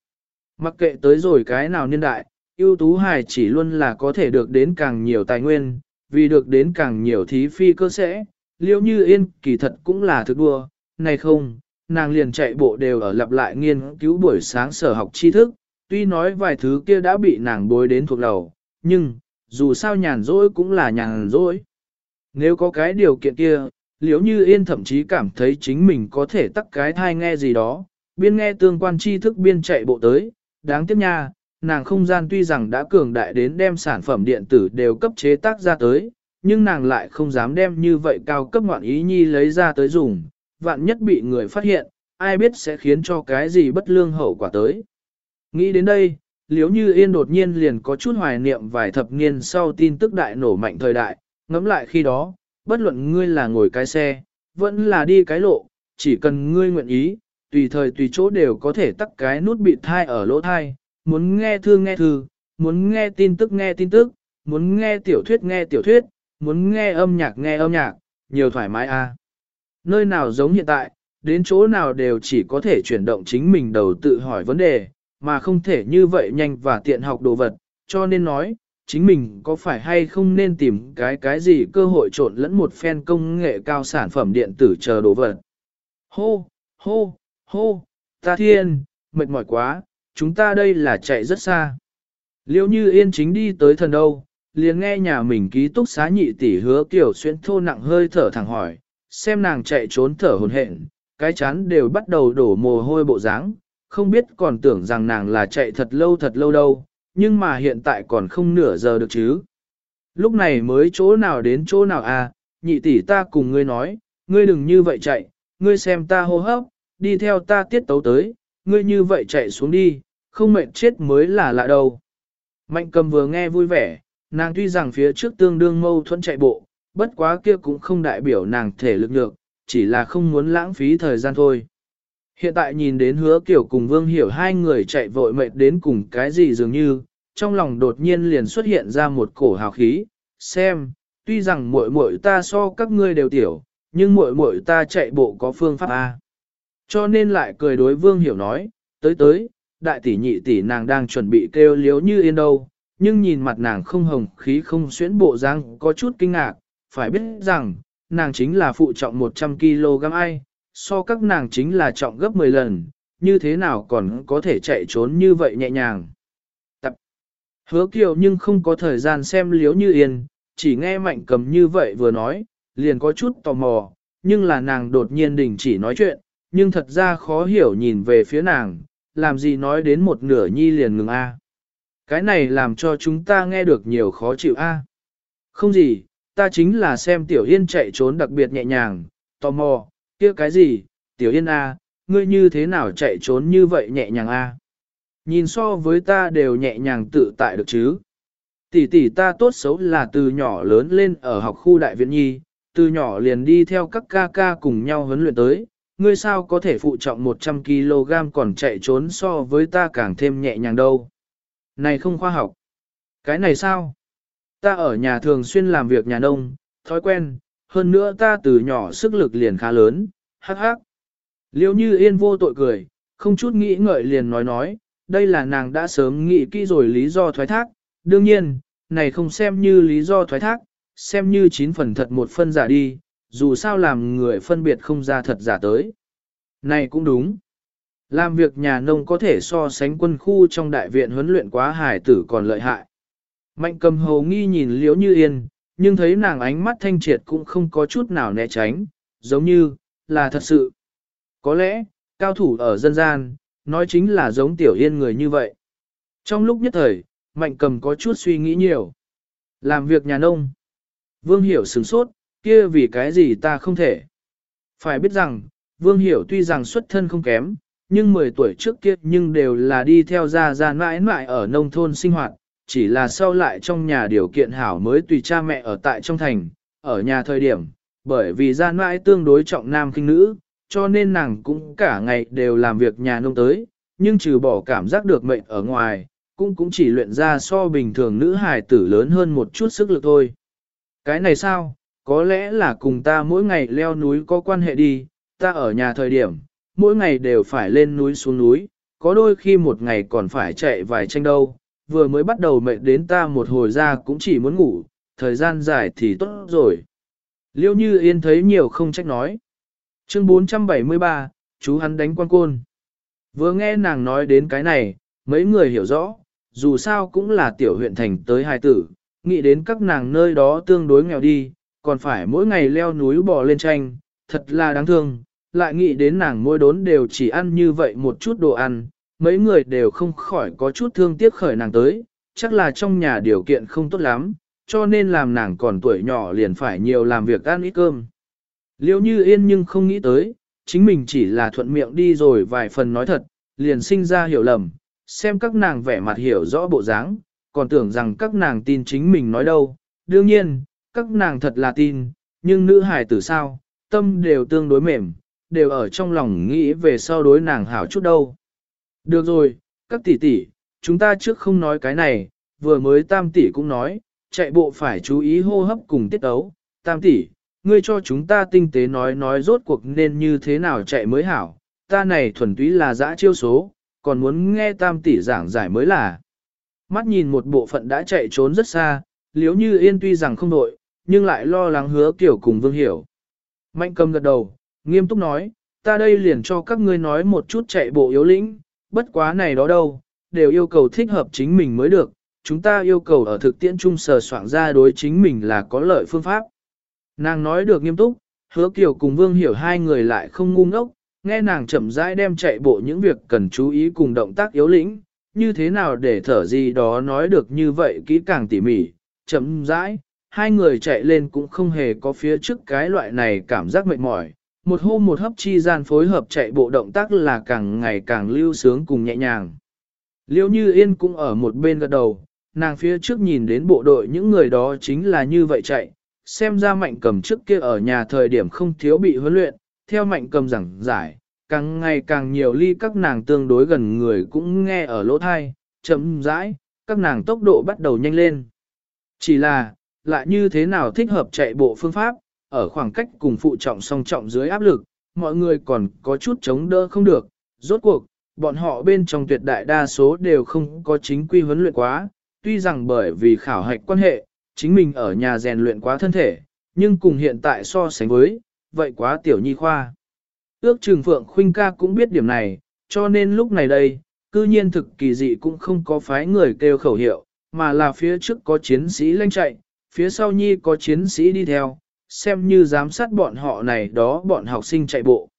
Mặc kệ tới rồi cái nào niên đại, ưu tú hài chỉ luôn là có thể được đến càng nhiều tài nguyên, vì được đến càng nhiều thí phi cơ sẽ, liễu như yên kỳ thật cũng là thực đua, này không, nàng liền chạy bộ đều ở lặp lại nghiên cứu buổi sáng sở học tri thức, tuy nói vài thứ kia đã bị nàng bối đến thuộc đầu, nhưng, dù sao nhàn rỗi cũng là nhàn rỗi. Nếu có cái điều kiện kia, liếu như yên thậm chí cảm thấy chính mình có thể tắt cái thai nghe gì đó, biên nghe tương quan tri thức biên chạy bộ tới, đáng tiếc nha, nàng không gian tuy rằng đã cường đại đến đem sản phẩm điện tử đều cấp chế tác ra tới, nhưng nàng lại không dám đem như vậy cao cấp ngoạn ý nhi lấy ra tới dùng, vạn nhất bị người phát hiện, ai biết sẽ khiến cho cái gì bất lương hậu quả tới. Nghĩ đến đây, liếu như yên đột nhiên liền có chút hoài niệm vài thập niên sau tin tức đại nổ mạnh thời đại, ngẫm lại khi đó, bất luận ngươi là ngồi cái xe, vẫn là đi cái lộ, chỉ cần ngươi nguyện ý, tùy thời tùy chỗ đều có thể tắt cái nút bị thai ở lỗ thai, muốn nghe thư nghe thư, muốn nghe tin tức nghe tin tức, muốn nghe tiểu thuyết nghe tiểu thuyết, muốn nghe âm nhạc nghe âm nhạc, nhiều thoải mái a. À. Nơi nào giống hiện tại, đến chỗ nào đều chỉ có thể chuyển động chính mình đầu tự hỏi vấn đề, mà không thể như vậy nhanh và tiện học đồ vật, cho nên nói, chính mình có phải hay không nên tìm cái cái gì cơ hội trộn lẫn một phen công nghệ cao sản phẩm điện tử chờ đồ vật. Hô, hô, hô, ta thiên, mệt mỏi quá, chúng ta đây là chạy rất xa. Liêu như yên chính đi tới thần đâu, liền nghe nhà mình ký túc xá nhị tỷ hứa kiểu xuyên thô nặng hơi thở thẳng hỏi, xem nàng chạy trốn thở hồn hển, cái chán đều bắt đầu đổ mồ hôi bộ dáng, không biết còn tưởng rằng nàng là chạy thật lâu thật lâu đâu, nhưng mà hiện tại còn không nửa giờ được chứ. Lúc này mới chỗ nào đến chỗ nào à, nhị tỷ ta cùng ngươi nói, ngươi đừng như vậy chạy, ngươi xem ta hô hấp, đi theo ta tiết tấu tới, ngươi như vậy chạy xuống đi, không mệt chết mới là lạ đâu. Mạnh cầm vừa nghe vui vẻ, nàng tuy rằng phía trước tương đương mâu thuẫn chạy bộ, bất quá kia cũng không đại biểu nàng thể lực được, chỉ là không muốn lãng phí thời gian thôi. Hiện tại nhìn đến hứa kiểu cùng vương hiểu hai người chạy vội mệt đến cùng cái gì dường như, trong lòng đột nhiên liền xuất hiện ra một cổ hào khí, xem, tuy rằng muội muội ta so các ngươi đều tiểu, nhưng muội muội ta chạy bộ có phương pháp A. Cho nên lại cười đối vương hiểu nói, tới tới, đại tỷ nhị tỷ nàng đang chuẩn bị kêu liếu như yên đâu, nhưng nhìn mặt nàng không hồng khí không xuyễn bộ răng có chút kinh ngạc, phải biết rằng, nàng chính là phụ trọng 100kg ai, so các nàng chính là trọng gấp 10 lần, như thế nào còn có thể chạy trốn như vậy nhẹ nhàng. Tập. Hứa kiều nhưng không có thời gian xem liếu như yên, chỉ nghe mạnh cầm như vậy vừa nói, liền có chút tò mò, nhưng là nàng đột nhiên đình chỉ nói chuyện, nhưng thật ra khó hiểu nhìn về phía nàng, làm gì nói đến một nửa nhi liền ngừng a. Cái này làm cho chúng ta nghe được nhiều khó chịu a. Không gì, ta chính là xem Tiểu Yên chạy trốn đặc biệt nhẹ nhàng, tò mò, kia cái gì, Tiểu Yên a, ngươi như thế nào chạy trốn như vậy nhẹ nhàng a? Nhìn so với ta đều nhẹ nhàng tự tại được chứ. Tỷ tỷ ta tốt xấu là từ nhỏ lớn lên ở học khu đại viện nhi, từ nhỏ liền đi theo các ca ca cùng nhau huấn luyện tới, ngươi sao có thể phụ trọng 100kg còn chạy trốn so với ta càng thêm nhẹ nhàng đâu. Này không khoa học. Cái này sao? Ta ở nhà thường xuyên làm việc nhà nông, thói quen, hơn nữa ta từ nhỏ sức lực liền khá lớn, hắc hắc. Liêu như yên vô tội cười, không chút nghĩ ngợi liền nói nói, đây là nàng đã sớm nghĩ kỹ rồi lý do thoái thác, đương nhiên, này không xem như lý do thoái thác, xem như chín phần thật một phân giả đi, dù sao làm người phân biệt không ra thật giả tới. Này cũng đúng. Làm việc nhà nông có thể so sánh quân khu trong đại viện huấn luyện quá hải tử còn lợi hại. Mạnh cầm hầu nghi nhìn liễu như yên, nhưng thấy nàng ánh mắt thanh triệt cũng không có chút nào né tránh, giống như, là thật sự. Có lẽ, cao thủ ở dân gian, nói chính là giống tiểu yên người như vậy. Trong lúc nhất thời, mạnh cầm có chút suy nghĩ nhiều. Làm việc nhà nông. Vương hiểu sừng sốt, kia vì cái gì ta không thể. Phải biết rằng, Vương Hiểu tuy rằng xuất thân không kém, nhưng 10 tuổi trước kia nhưng đều là đi theo gia gia mãi mãi ở nông thôn sinh hoạt, chỉ là sau lại trong nhà điều kiện hảo mới tùy cha mẹ ở tại trong thành, ở nhà thời điểm, bởi vì gia mãi tương đối trọng nam khinh nữ, cho nên nàng cũng cả ngày đều làm việc nhà nông tới, nhưng trừ bỏ cảm giác được mệnh ở ngoài, cũng cũng chỉ luyện ra so bình thường nữ hài tử lớn hơn một chút sức lực thôi. Cái này sao, có lẽ là cùng ta mỗi ngày leo núi có quan hệ đi, ta ở nhà thời điểm, mỗi ngày đều phải lên núi xuống núi, có đôi khi một ngày còn phải chạy vài tranh đâu, vừa mới bắt đầu mệt đến ta một hồi ra cũng chỉ muốn ngủ, thời gian dài thì tốt rồi. Liêu như yên thấy nhiều không trách nói. Chương 473, chú hắn đánh quan côn. Vừa nghe nàng nói đến cái này, mấy người hiểu rõ, dù sao cũng là tiểu huyện thành tới hai tử, nghĩ đến các nàng nơi đó tương đối nghèo đi, còn phải mỗi ngày leo núi bò lên tranh, thật là đáng thương, lại nghĩ đến nàng mỗi đốn đều chỉ ăn như vậy một chút đồ ăn, mấy người đều không khỏi có chút thương tiếc khởi nàng tới, chắc là trong nhà điều kiện không tốt lắm, cho nên làm nàng còn tuổi nhỏ liền phải nhiều làm việc ăn ít cơm. Liêu như yên nhưng không nghĩ tới, chính mình chỉ là thuận miệng đi rồi vài phần nói thật, liền sinh ra hiểu lầm, xem các nàng vẻ mặt hiểu rõ bộ dáng, còn tưởng rằng các nàng tin chính mình nói đâu. Đương nhiên, các nàng thật là tin, nhưng nữ hài tử sao, tâm đều tương đối mềm, đều ở trong lòng nghĩ về sau đối nàng hảo chút đâu. Được rồi, các tỷ tỷ, chúng ta trước không nói cái này, vừa mới tam tỷ cũng nói, chạy bộ phải chú ý hô hấp cùng tiết ấu. Tam tỷ, ngươi cho chúng ta tinh tế nói nói rốt cuộc nên như thế nào chạy mới hảo, ta này thuần túy là dã chiêu số, còn muốn nghe tam tỷ giảng giải mới là. Mắt nhìn một bộ phận đã chạy trốn rất xa, liếu như yên tuy rằng không đội, nhưng lại lo lắng hứa kiểu cùng vương hiểu. Mạnh cầm gật đầu, nghiêm túc nói, ta đây liền cho các ngươi nói một chút chạy bộ yếu lĩnh, bất quá này đó đâu, đều yêu cầu thích hợp chính mình mới được, chúng ta yêu cầu ở thực tiễn trung sờ soạn ra đối chính mình là có lợi phương pháp. Nàng nói được nghiêm túc, hứa kiểu cùng vương hiểu hai người lại không ngu ngốc, nghe nàng chậm rãi đem chạy bộ những việc cần chú ý cùng động tác yếu lĩnh, như thế nào để thở gì đó nói được như vậy kỹ càng tỉ mỉ, chậm rãi, hai người chạy lên cũng không hề có phía trước cái loại này cảm giác mệt mỏi. Một hôm một hấp chi gian phối hợp chạy bộ động tác là càng ngày càng lưu sướng cùng nhẹ nhàng. Liêu như yên cũng ở một bên gật đầu, nàng phía trước nhìn đến bộ đội những người đó chính là như vậy chạy, xem ra mạnh cầm trước kia ở nhà thời điểm không thiếu bị huấn luyện, theo mạnh cầm giảng giải, càng ngày càng nhiều ly các nàng tương đối gần người cũng nghe ở lỗ thai, chậm rãi, các nàng tốc độ bắt đầu nhanh lên. Chỉ là, lại như thế nào thích hợp chạy bộ phương pháp, ở khoảng cách cùng phụ trọng song trọng dưới áp lực, mọi người còn có chút chống đỡ không được, rốt cuộc, bọn họ bên trong tuyệt đại đa số đều không có chính quy huấn luyện quá, tuy rằng bởi vì khảo hạch quan hệ, chính mình ở nhà rèn luyện quá thân thể, nhưng cùng hiện tại so sánh với, vậy quá tiểu nhi khoa. Ước trường Phượng Khuynh ca cũng biết điểm này, cho nên lúc này đây, cư nhiên thực kỳ dị cũng không có phái người kêu khẩu hiệu, mà là phía trước có chiến sĩ lênh chạy, phía sau nhi có chiến sĩ đi theo, xem như giám sát bọn họ này đó bọn học sinh chạy bộ.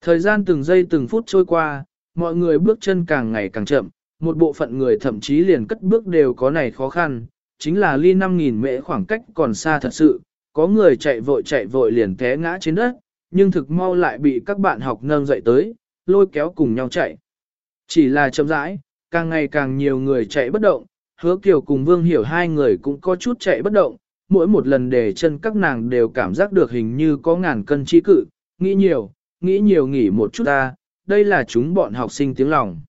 Thời gian từng giây từng phút trôi qua, mọi người bước chân càng ngày càng chậm, một bộ phận người thậm chí liền cất bước đều có này khó khăn, chính là ly 5.000 mễ khoảng cách còn xa thật sự, có người chạy vội chạy vội liền té ngã trên đất, nhưng thực mau lại bị các bạn học nâng dậy tới, lôi kéo cùng nhau chạy. Chỉ là chậm rãi, càng ngày càng nhiều người chạy bất động, hứa kiều cùng vương hiểu hai người cũng có chút chạy bất động, mỗi một lần để chân các nàng đều cảm giác được hình như có ngàn cân chi cự, nghĩ nhiều, nghĩ nhiều nghỉ một chút ta, đây là chúng bọn học sinh tiếng lòng.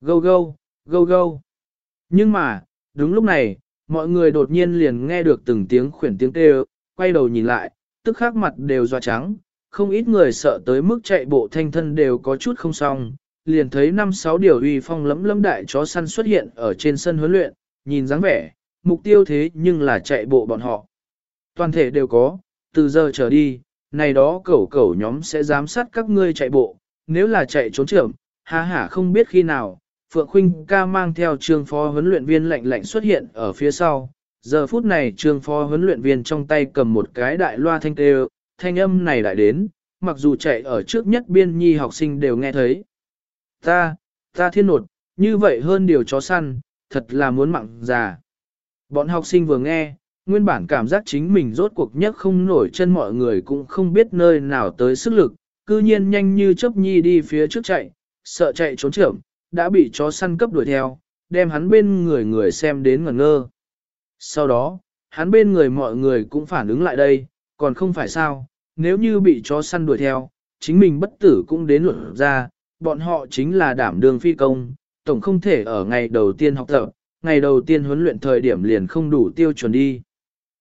Gâu gâu, gâu gâu. Nhưng mà, đúng lúc này, mọi người đột nhiên liền nghe được từng tiếng khuyển tiếng kêu, quay đầu nhìn lại, tức khắc mặt đều doa trắng, không ít người sợ tới mức chạy bộ thanh thân đều có chút không xong, liền thấy năm sáu điều uy phong lấm lấm đại chó săn xuất hiện ở trên sân huấn luyện, nhìn dáng vẻ, mục tiêu thế nhưng là chạy bộ bọn họ. Toàn thể đều có, từ giờ trở đi, này đó cẩu cẩu nhóm sẽ giám sát các ngươi chạy bộ, nếu là chạy trốn trưởng, ha hả không biết khi nào, Phượng Khuynh ca mang theo trường phó huấn luyện viên lạnh lạnh xuất hiện ở phía sau. Giờ phút này trường phó huấn luyện viên trong tay cầm một cái đại loa thanh tê thanh âm này lại đến, mặc dù chạy ở trước nhất biên nhi học sinh đều nghe thấy. Ta, ta thiên nột, như vậy hơn điều chó săn, thật là muốn mặn già. Bọn học sinh vừa nghe, nguyên bản cảm giác chính mình rốt cuộc nhất không nổi chân mọi người cũng không biết nơi nào tới sức lực, cư nhiên nhanh như chớp nhi đi phía trước chạy, sợ chạy trốn trưởng, đã bị chó săn cấp đuổi theo, đem hắn bên người người xem đến ngẩn ngơ. Sau đó, hắn bên người mọi người cũng phản ứng lại đây, còn không phải sao, nếu như bị chó săn đuổi theo, chính mình bất tử cũng đến luận ra, bọn họ chính là đảm đường phi công, tổng không thể ở ngày đầu tiên học tập, ngày đầu tiên huấn luyện thời điểm liền không đủ tiêu chuẩn đi.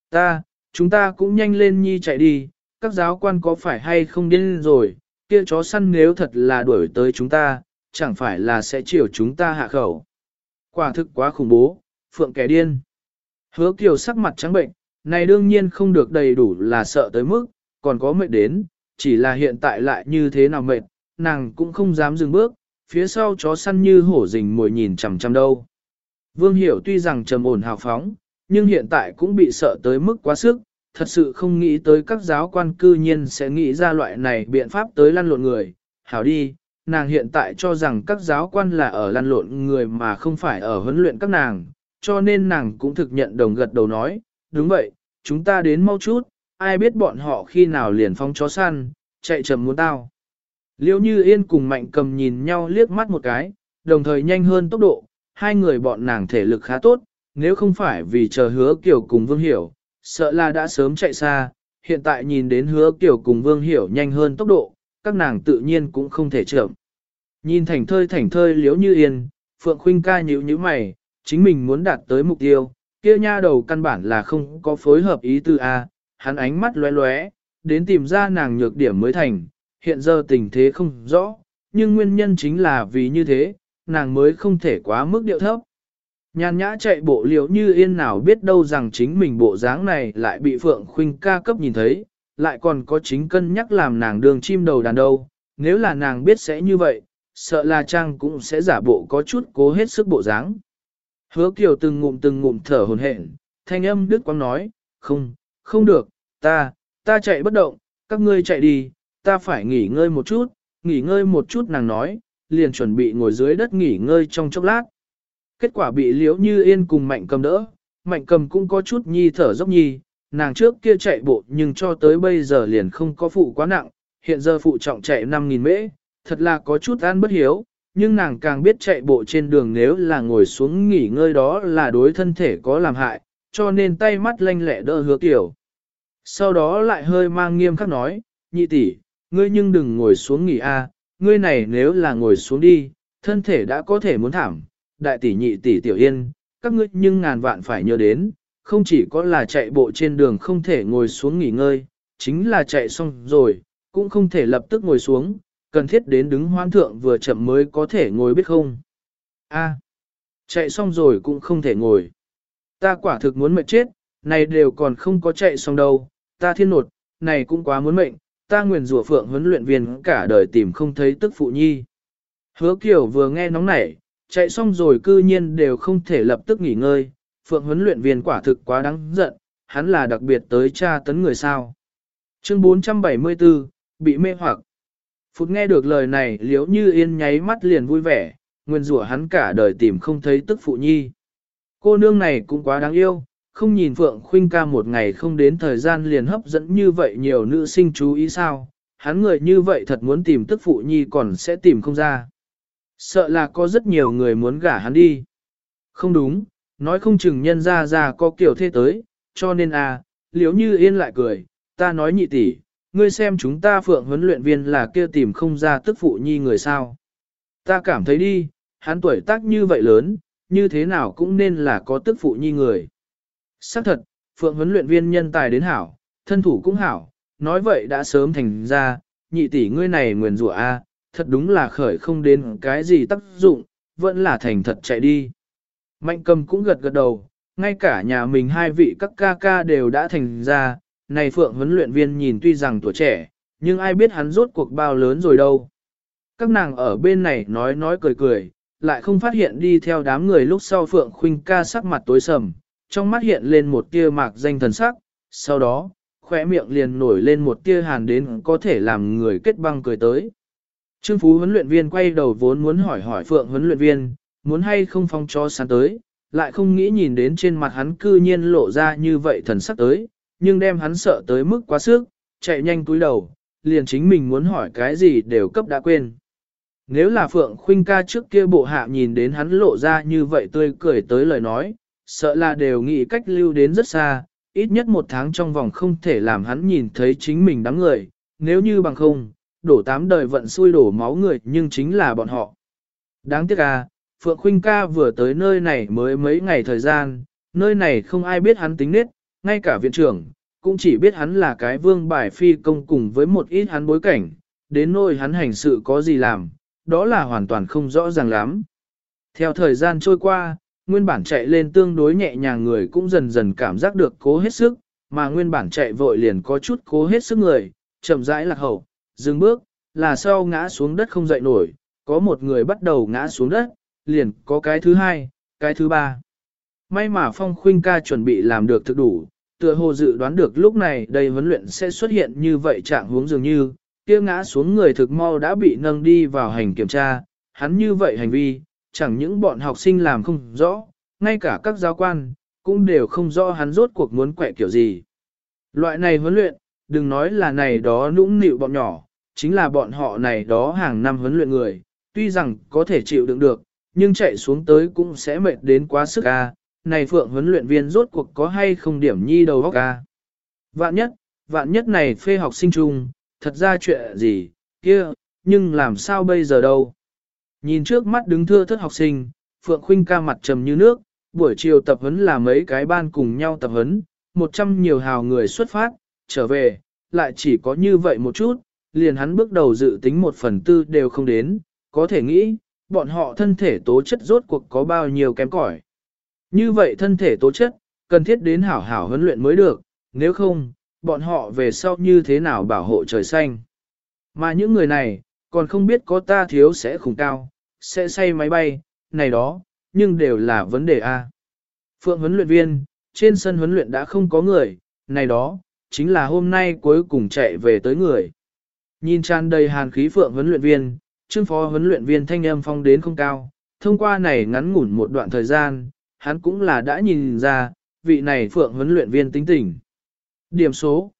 Ta, chúng ta cũng nhanh lên nhi chạy đi, các giáo quan có phải hay không điên rồi, kia chó săn nếu thật là đuổi tới chúng ta, chẳng phải là sẽ chiều chúng ta hạ khẩu. Quả thực quá khủng bố, phượng kẻ điên. Hứa kiều sắc mặt trắng bệnh, này đương nhiên không được đầy đủ là sợ tới mức, còn có mệt đến, chỉ là hiện tại lại như thế nào mệt, nàng cũng không dám dừng bước, phía sau chó săn như hổ rình mồi nhìn chằm chằm đâu. Vương Hiểu tuy rằng trầm ổn hào phóng, nhưng hiện tại cũng bị sợ tới mức quá sức, thật sự không nghĩ tới các giáo quan cư nhiên sẽ nghĩ ra loại này biện pháp tới lăn lộn người. Hảo đi, nàng hiện tại cho rằng các giáo quan là ở lăn lộn người mà không phải ở huấn luyện các nàng, cho nên nàng cũng thực nhận đồng gật đầu nói, đúng vậy, chúng ta đến mau chút, ai biết bọn họ khi nào liền phong chó săn, chạy chậm muốn tao. Liêu như yên cùng mạnh cầm nhìn nhau liếc mắt một cái, đồng thời nhanh hơn tốc độ, hai người bọn nàng thể lực khá tốt, nếu không phải vì chờ hứa kiểu cùng vương hiểu, sợ là đã sớm chạy xa, hiện tại nhìn đến hứa kiểu cùng vương hiểu nhanh hơn tốc độ, các nàng tự nhiên cũng không thể chậm. Nhìn thành thơi thành thơi liếu như yên, Phượng Khuynh ca nhíu nhíu mày, chính mình muốn đạt tới mục tiêu, kia nha đầu căn bản là không có phối hợp ý tư A, hắn ánh mắt lóe lóe, đến tìm ra nàng nhược điểm mới thành, hiện giờ tình thế không rõ, nhưng nguyên nhân chính là vì như thế, nàng mới không thể quá mức điệu thấp. Nhàn nhã chạy bộ liệu như yên nào biết đâu rằng chính mình bộ dáng này lại bị Phượng Khuynh ca cấp nhìn thấy, lại còn có chính cân nhắc làm nàng đường chim đầu đàn đâu, nếu là nàng biết sẽ như vậy, sợ là Trang cũng sẽ giả bộ có chút cố hết sức bộ dáng. Hứa Kiều từng ngụm từng ngụm thở hồn hển, thanh âm Đức Quang nói, không, không được, ta, ta chạy bất động, các ngươi chạy đi, ta phải nghỉ ngơi một chút, nghỉ ngơi một chút nàng nói, liền chuẩn bị ngồi dưới đất nghỉ ngơi trong chốc lát. Kết quả bị liễu như yên cùng mạnh cầm đỡ, mạnh cầm cũng có chút nhi thở dốc nhi, nàng trước kia chạy bộ nhưng cho tới bây giờ liền không có phụ quá nặng, hiện giờ phụ trọng chạy 5.000 mễ, thật là có chút an bất hiếu, nhưng nàng càng biết chạy bộ trên đường nếu là ngồi xuống nghỉ ngơi đó là đối thân thể có làm hại, cho nên tay mắt lanh lẹ đỡ hứa tiểu. Sau đó lại hơi mang nghiêm khắc nói, nhị tỷ, ngươi nhưng đừng ngồi xuống nghỉ a, ngươi này nếu là ngồi xuống đi, thân thể đã có thể muốn thảm, đại tỷ nhị tỷ tiểu yên, các ngươi nhưng ngàn vạn phải nhớ đến, không chỉ có là chạy bộ trên đường không thể ngồi xuống nghỉ ngơi, chính là chạy xong rồi, cũng không thể lập tức ngồi xuống, cần thiết đến đứng hoan thượng vừa chậm mới có thể ngồi biết không. A, chạy xong rồi cũng không thể ngồi. Ta quả thực muốn mệt chết, này đều còn không có chạy xong đâu, ta thiên nột, này cũng quá muốn mệnh, ta nguyền rủa phượng huấn luyện viên cả đời tìm không thấy tức phụ nhi. Hứa Kiều vừa nghe nóng nảy, chạy xong rồi cư nhiên đều không thể lập tức nghỉ ngơi, phượng huấn luyện viên quả thực quá đáng giận, hắn là đặc biệt tới tra tấn người sao. Chương 474, bị mê hoặc. Phút nghe được lời này liếu như yên nháy mắt liền vui vẻ, nguyên rủa hắn cả đời tìm không thấy tức phụ nhi. Cô nương này cũng quá đáng yêu, không nhìn Phượng Khuynh ca một ngày không đến thời gian liền hấp dẫn như vậy nhiều nữ sinh chú ý sao, hắn người như vậy thật muốn tìm tức phụ nhi còn sẽ tìm không ra. Sợ là có rất nhiều người muốn gả hắn đi. Không đúng, nói không chừng nhân ra ra có kiểu thế tới, cho nên à, liếu như yên lại cười, ta nói nhị tỷ, ngươi xem chúng ta phượng huấn luyện viên là kia tìm không ra tức phụ nhi người sao. Ta cảm thấy đi, hắn tuổi tác như vậy lớn, như thế nào cũng nên là có tức phụ nhi người. Xác thật, phượng huấn luyện viên nhân tài đến hảo, thân thủ cũng hảo, nói vậy đã sớm thành ra, nhị tỷ ngươi này nguyền rủa a, thật đúng là khởi không đến cái gì tác dụng, vẫn là thành thật chạy đi. Mạnh cầm cũng gật gật đầu, ngay cả nhà mình hai vị các ca ca đều đã thành ra, này phượng huấn luyện viên nhìn tuy rằng tuổi trẻ, nhưng ai biết hắn rốt cuộc bao lớn rồi đâu. Các nàng ở bên này nói nói cười cười, lại không phát hiện đi theo đám người lúc sau phượng khuynh ca sắc mặt tối sầm, trong mắt hiện lên một tia mạc danh thần sắc, sau đó, khỏe miệng liền nổi lên một tia hàn đến có thể làm người kết băng cười tới. Trương Phú huấn luyện viên quay đầu vốn muốn hỏi hỏi Phượng huấn luyện viên, muốn hay không phong cho sáng tới, lại không nghĩ nhìn đến trên mặt hắn cư nhiên lộ ra như vậy thần sắc tới, nhưng đem hắn sợ tới mức quá sức, chạy nhanh túi đầu, liền chính mình muốn hỏi cái gì đều cấp đã quên. Nếu là Phượng Khuynh ca trước kia bộ hạ nhìn đến hắn lộ ra như vậy tươi cười tới lời nói, sợ là đều nghĩ cách lưu đến rất xa, ít nhất một tháng trong vòng không thể làm hắn nhìn thấy chính mình đám người, nếu như bằng không, đổ tám đời vận xui đổ máu người nhưng chính là bọn họ. Đáng tiếc à, Phượng Khuynh ca vừa tới nơi này mới mấy ngày thời gian, nơi này không ai biết hắn tính nết, ngay cả viện trưởng, cũng chỉ biết hắn là cái vương bài phi công cùng với một ít hắn bối cảnh, đến nỗi hắn hành sự có gì làm, đó là hoàn toàn không rõ ràng lắm. Theo thời gian trôi qua, nguyên bản chạy lên tương đối nhẹ nhàng người cũng dần dần cảm giác được cố hết sức, mà nguyên bản chạy vội liền có chút cố hết sức người, chậm rãi lạc hậu, dừng bước, là sau ngã xuống đất không dậy nổi, có một người bắt đầu ngã xuống đất, liền có cái thứ hai, cái thứ ba. May mà Phong Khuynh ca chuẩn bị làm được thực đủ, tựa hồ dự đoán được lúc này đây huấn luyện sẽ xuất hiện như vậy trạng huống dường như, kia ngã xuống người thực mau đã bị nâng đi vào hành kiểm tra, hắn như vậy hành vi, chẳng những bọn học sinh làm không rõ, ngay cả các giáo quan, cũng đều không rõ hắn rốt cuộc muốn quẹ kiểu gì. Loại này huấn luyện, đừng nói là này đó nũng nịu bọn nhỏ, chính là bọn họ này đó hàng năm huấn luyện người, tuy rằng có thể chịu đựng được, nhưng chạy xuống tới cũng sẽ mệt đến quá sức a. Này phượng huấn luyện viên rốt cuộc có hay không điểm nhi đầu góc a. Vạn nhất, vạn nhất này phê học sinh chung, thật ra chuyện gì, kia, nhưng làm sao bây giờ đâu. Nhìn trước mắt đứng thưa thất học sinh, Phượng Khuynh ca mặt trầm như nước, buổi chiều tập huấn là mấy cái ban cùng nhau tập huấn, một trăm nhiều hào người xuất phát, trở về, lại chỉ có như vậy một chút, liền hắn bước đầu dự tính một phần tư đều không đến, có thể nghĩ, bọn họ thân thể tố chất rốt cuộc có bao nhiêu kém cỏi. Như vậy thân thể tố chất, cần thiết đến hảo hảo huấn luyện mới được, nếu không, bọn họ về sau như thế nào bảo hộ trời xanh. Mà những người này, còn không biết có ta thiếu sẽ khủng cao, sẽ say máy bay, này đó, nhưng đều là vấn đề A. Phượng huấn luyện viên, trên sân huấn luyện đã không có người, này đó, chính là hôm nay cuối cùng chạy về tới người. Nhìn tràn đầy hàn khí Phượng huấn luyện viên, trương phó huấn luyện viên thanh âm phong đến không cao, thông qua này ngắn ngủn một đoạn thời gian, hắn cũng là đã nhìn ra, vị này Phượng huấn luyện viên tính tỉnh. Điểm số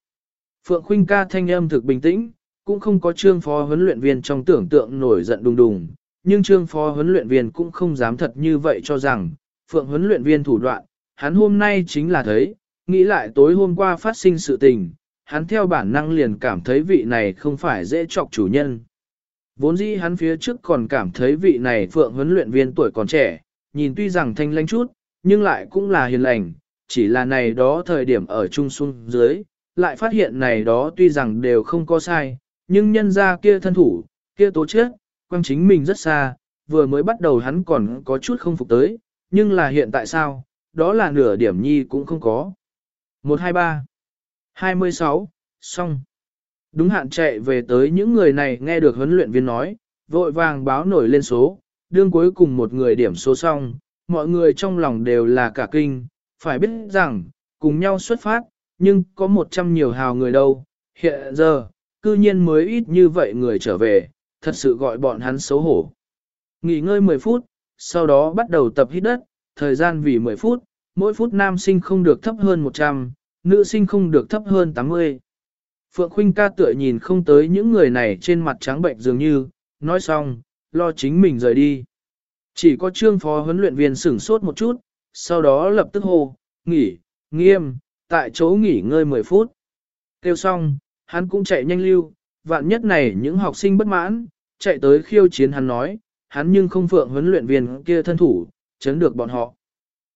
Phượng Khuynh ca thanh âm thực bình tĩnh, cũng không có trương phó huấn luyện viên trong tưởng tượng nổi giận đùng đùng, nhưng trương phó huấn luyện viên cũng không dám thật như vậy cho rằng, Phượng huấn luyện viên thủ đoạn, hắn hôm nay chính là thấy, nghĩ lại tối hôm qua phát sinh sự tình, hắn theo bản năng liền cảm thấy vị này không phải dễ chọc chủ nhân. Vốn dĩ hắn phía trước còn cảm thấy vị này Phượng huấn luyện viên tuổi còn trẻ, nhìn tuy rằng thanh lãnh chút, nhưng lại cũng là hiền lành, chỉ là này đó thời điểm ở trung xuân dưới, lại phát hiện này đó tuy rằng đều không có sai, nhưng nhân ra kia thân thủ, kia tố chết, quang chính mình rất xa, vừa mới bắt đầu hắn còn có chút không phục tới, nhưng là hiện tại sao, đó là nửa điểm nhi cũng không có. 123 26, xong. Đúng hạn chạy về tới những người này nghe được huấn luyện viên nói, vội vàng báo nổi lên số, đương cuối cùng một người điểm số xong, mọi người trong lòng đều là cả kinh, phải biết rằng, cùng nhau xuất phát, nhưng có một trăm nhiều hào người đâu, hiện giờ, cư nhiên mới ít như vậy người trở về, thật sự gọi bọn hắn xấu hổ. Nghỉ ngơi 10 phút, sau đó bắt đầu tập hít đất, thời gian vì 10 phút, mỗi phút nam sinh không được thấp hơn 100, nữ sinh không được thấp hơn 80. Phượng Khuynh ca tựa nhìn không tới những người này trên mặt trắng bệnh dường như, nói xong, lo chính mình rời đi. Chỉ có trương phó huấn luyện viên sửng sốt một chút, sau đó lập tức hô, nghỉ, nghiêm, tại chỗ nghỉ ngơi 10 phút. Kêu xong, hắn cũng chạy nhanh lưu, vạn nhất này những học sinh bất mãn, chạy tới khiêu chiến hắn nói, hắn nhưng không phượng huấn luyện viên kia thân thủ, chấn được bọn họ.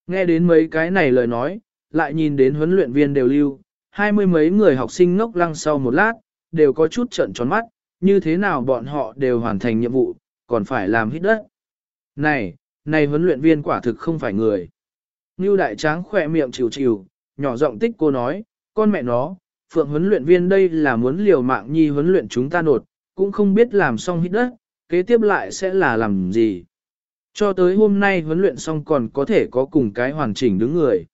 Nghe đến mấy cái này lời nói, lại nhìn đến huấn luyện viên đều lưu, hai mươi mấy người học sinh ngốc lăng sau một lát, đều có chút trận tròn mắt, như thế nào bọn họ đều hoàn thành nhiệm vụ, còn phải làm hít đất. Này, này huấn luyện viên quả thực không phải người. Ngưu đại tráng khỏe miệng chịu chịu, nhỏ giọng tích cô nói, con mẹ nó, phượng huấn luyện viên đây là muốn liều mạng nhi huấn luyện chúng ta nột, cũng không biết làm xong hít đất, kế tiếp lại sẽ là làm gì. Cho tới hôm nay huấn luyện xong còn có thể có cùng cái hoàn chỉnh đứng người.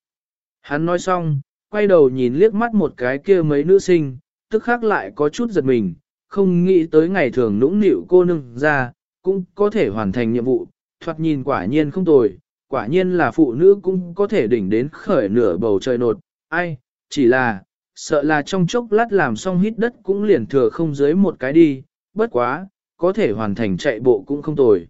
Hắn nói xong, quay đầu nhìn liếc mắt một cái kia mấy nữ sinh, tức khác lại có chút giật mình, không nghĩ tới ngày thường nũng nịu cô nương ra, cũng có thể hoàn thành nhiệm vụ, thoạt nhìn quả nhiên không tồi, quả nhiên là phụ nữ cũng có thể đỉnh đến khởi nửa bầu trời nột, ai, chỉ là, sợ là trong chốc lát làm xong hít đất cũng liền thừa không dưới một cái đi, bất quá, có thể hoàn thành chạy bộ cũng không tồi.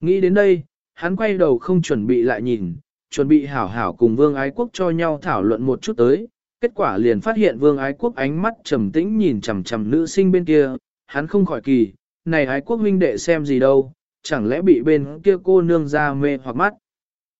Nghĩ đến đây, hắn quay đầu không chuẩn bị lại nhìn, chuẩn bị hảo hảo cùng vương ái quốc cho nhau thảo luận một chút tới, kết quả liền phát hiện vương ái quốc ánh mắt trầm tĩnh nhìn chằm chằm nữ sinh bên kia, hắn không khỏi kỳ, này ái quốc huynh đệ xem gì đâu, chẳng lẽ bị bên kia cô nương ra mê hoặc mắt.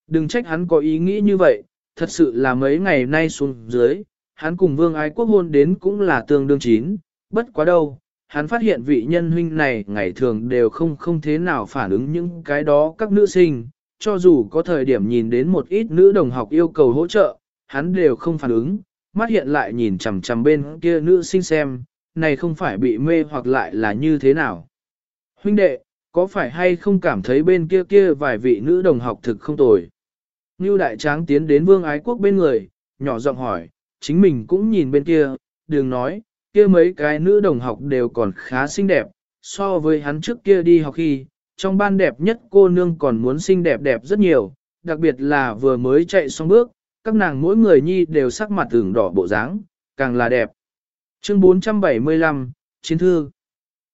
Đừng trách hắn có ý nghĩ như vậy, thật sự là mấy ngày nay xuống dưới, hắn cùng vương ái quốc hôn đến cũng là tương đương chín, bất quá đâu, hắn phát hiện vị nhân huynh này ngày thường đều không không thế nào phản ứng những cái đó các nữ sinh, cho dù có thời điểm nhìn đến một ít nữ đồng học yêu cầu hỗ trợ, hắn đều không phản ứng, mắt hiện lại nhìn chằm chằm bên kia nữ sinh xem, này không phải bị mê hoặc lại là như thế nào. Huynh đệ, có phải hay không cảm thấy bên kia kia vài vị nữ đồng học thực không tồi? Ngưu đại tráng tiến đến vương ái quốc bên người, nhỏ giọng hỏi, chính mình cũng nhìn bên kia, đừng nói, kia mấy cái nữ đồng học đều còn khá xinh đẹp, so với hắn trước kia đi học khi, trong ban đẹp nhất cô nương còn muốn xinh đẹp đẹp rất nhiều, đặc biệt là vừa mới chạy xong bước, các nàng mỗi người nhi đều sắc mặt tưởng đỏ bộ dáng, càng là đẹp. Chương 475, Chiến thư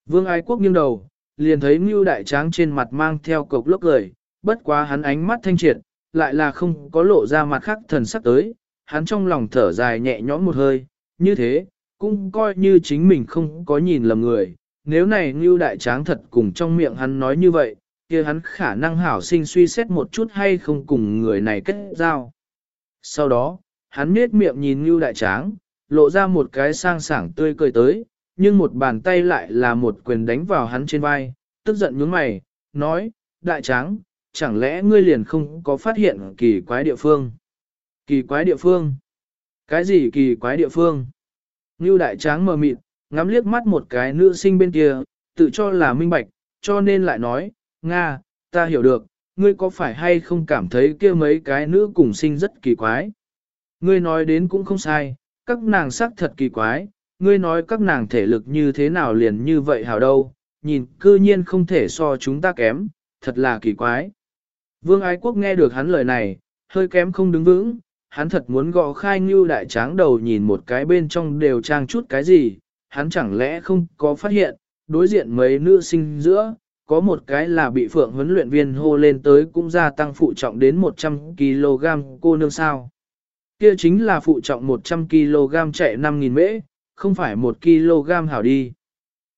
Vương ái quốc nghiêng đầu, liền thấy Ngưu Đại Tráng trên mặt mang theo cục lốc cười, bất quá hắn ánh mắt thanh triệt, lại là không có lộ ra mặt khác thần sắc tới, hắn trong lòng thở dài nhẹ nhõm một hơi, như thế, cũng coi như chính mình không có nhìn lầm người, nếu này Ngưu Đại Tráng thật cùng trong miệng hắn nói như vậy, kia hắn khả năng hảo sinh suy xét một chút hay không cùng người này kết giao. Sau đó, hắn nết miệng nhìn Ngưu Đại Tráng, lộ ra một cái sang sảng tươi cười tới, nhưng một bàn tay lại là một quyền đánh vào hắn trên vai, tức giận nhướng mày, nói, Đại Tráng, chẳng lẽ ngươi liền không có phát hiện kỳ quái địa phương? Kỳ quái địa phương? Cái gì kỳ quái địa phương? Ngưu Đại Tráng mờ mịt, ngắm liếc mắt một cái nữ sinh bên kia, tự cho là minh bạch, cho nên lại nói, Nga, ta hiểu được, ngươi có phải hay không cảm thấy kia mấy cái nữ cùng sinh rất kỳ quái? Ngươi nói đến cũng không sai, các nàng sắc thật kỳ quái, ngươi nói các nàng thể lực như thế nào liền như vậy hảo đâu, nhìn cư nhiên không thể so chúng ta kém, thật là kỳ quái. Vương Ái Quốc nghe được hắn lời này, hơi kém không đứng vững, hắn thật muốn gõ khai ngưu đại tráng đầu nhìn một cái bên trong đều trang chút cái gì, hắn chẳng lẽ không có phát hiện, đối diện mấy nữ sinh giữa, có một cái là bị phượng huấn luyện viên hô lên tới cũng gia tăng phụ trọng đến 100kg cô nương sao. Kia chính là phụ trọng 100kg chạy 5.000 mễ, không phải 1kg hảo đi.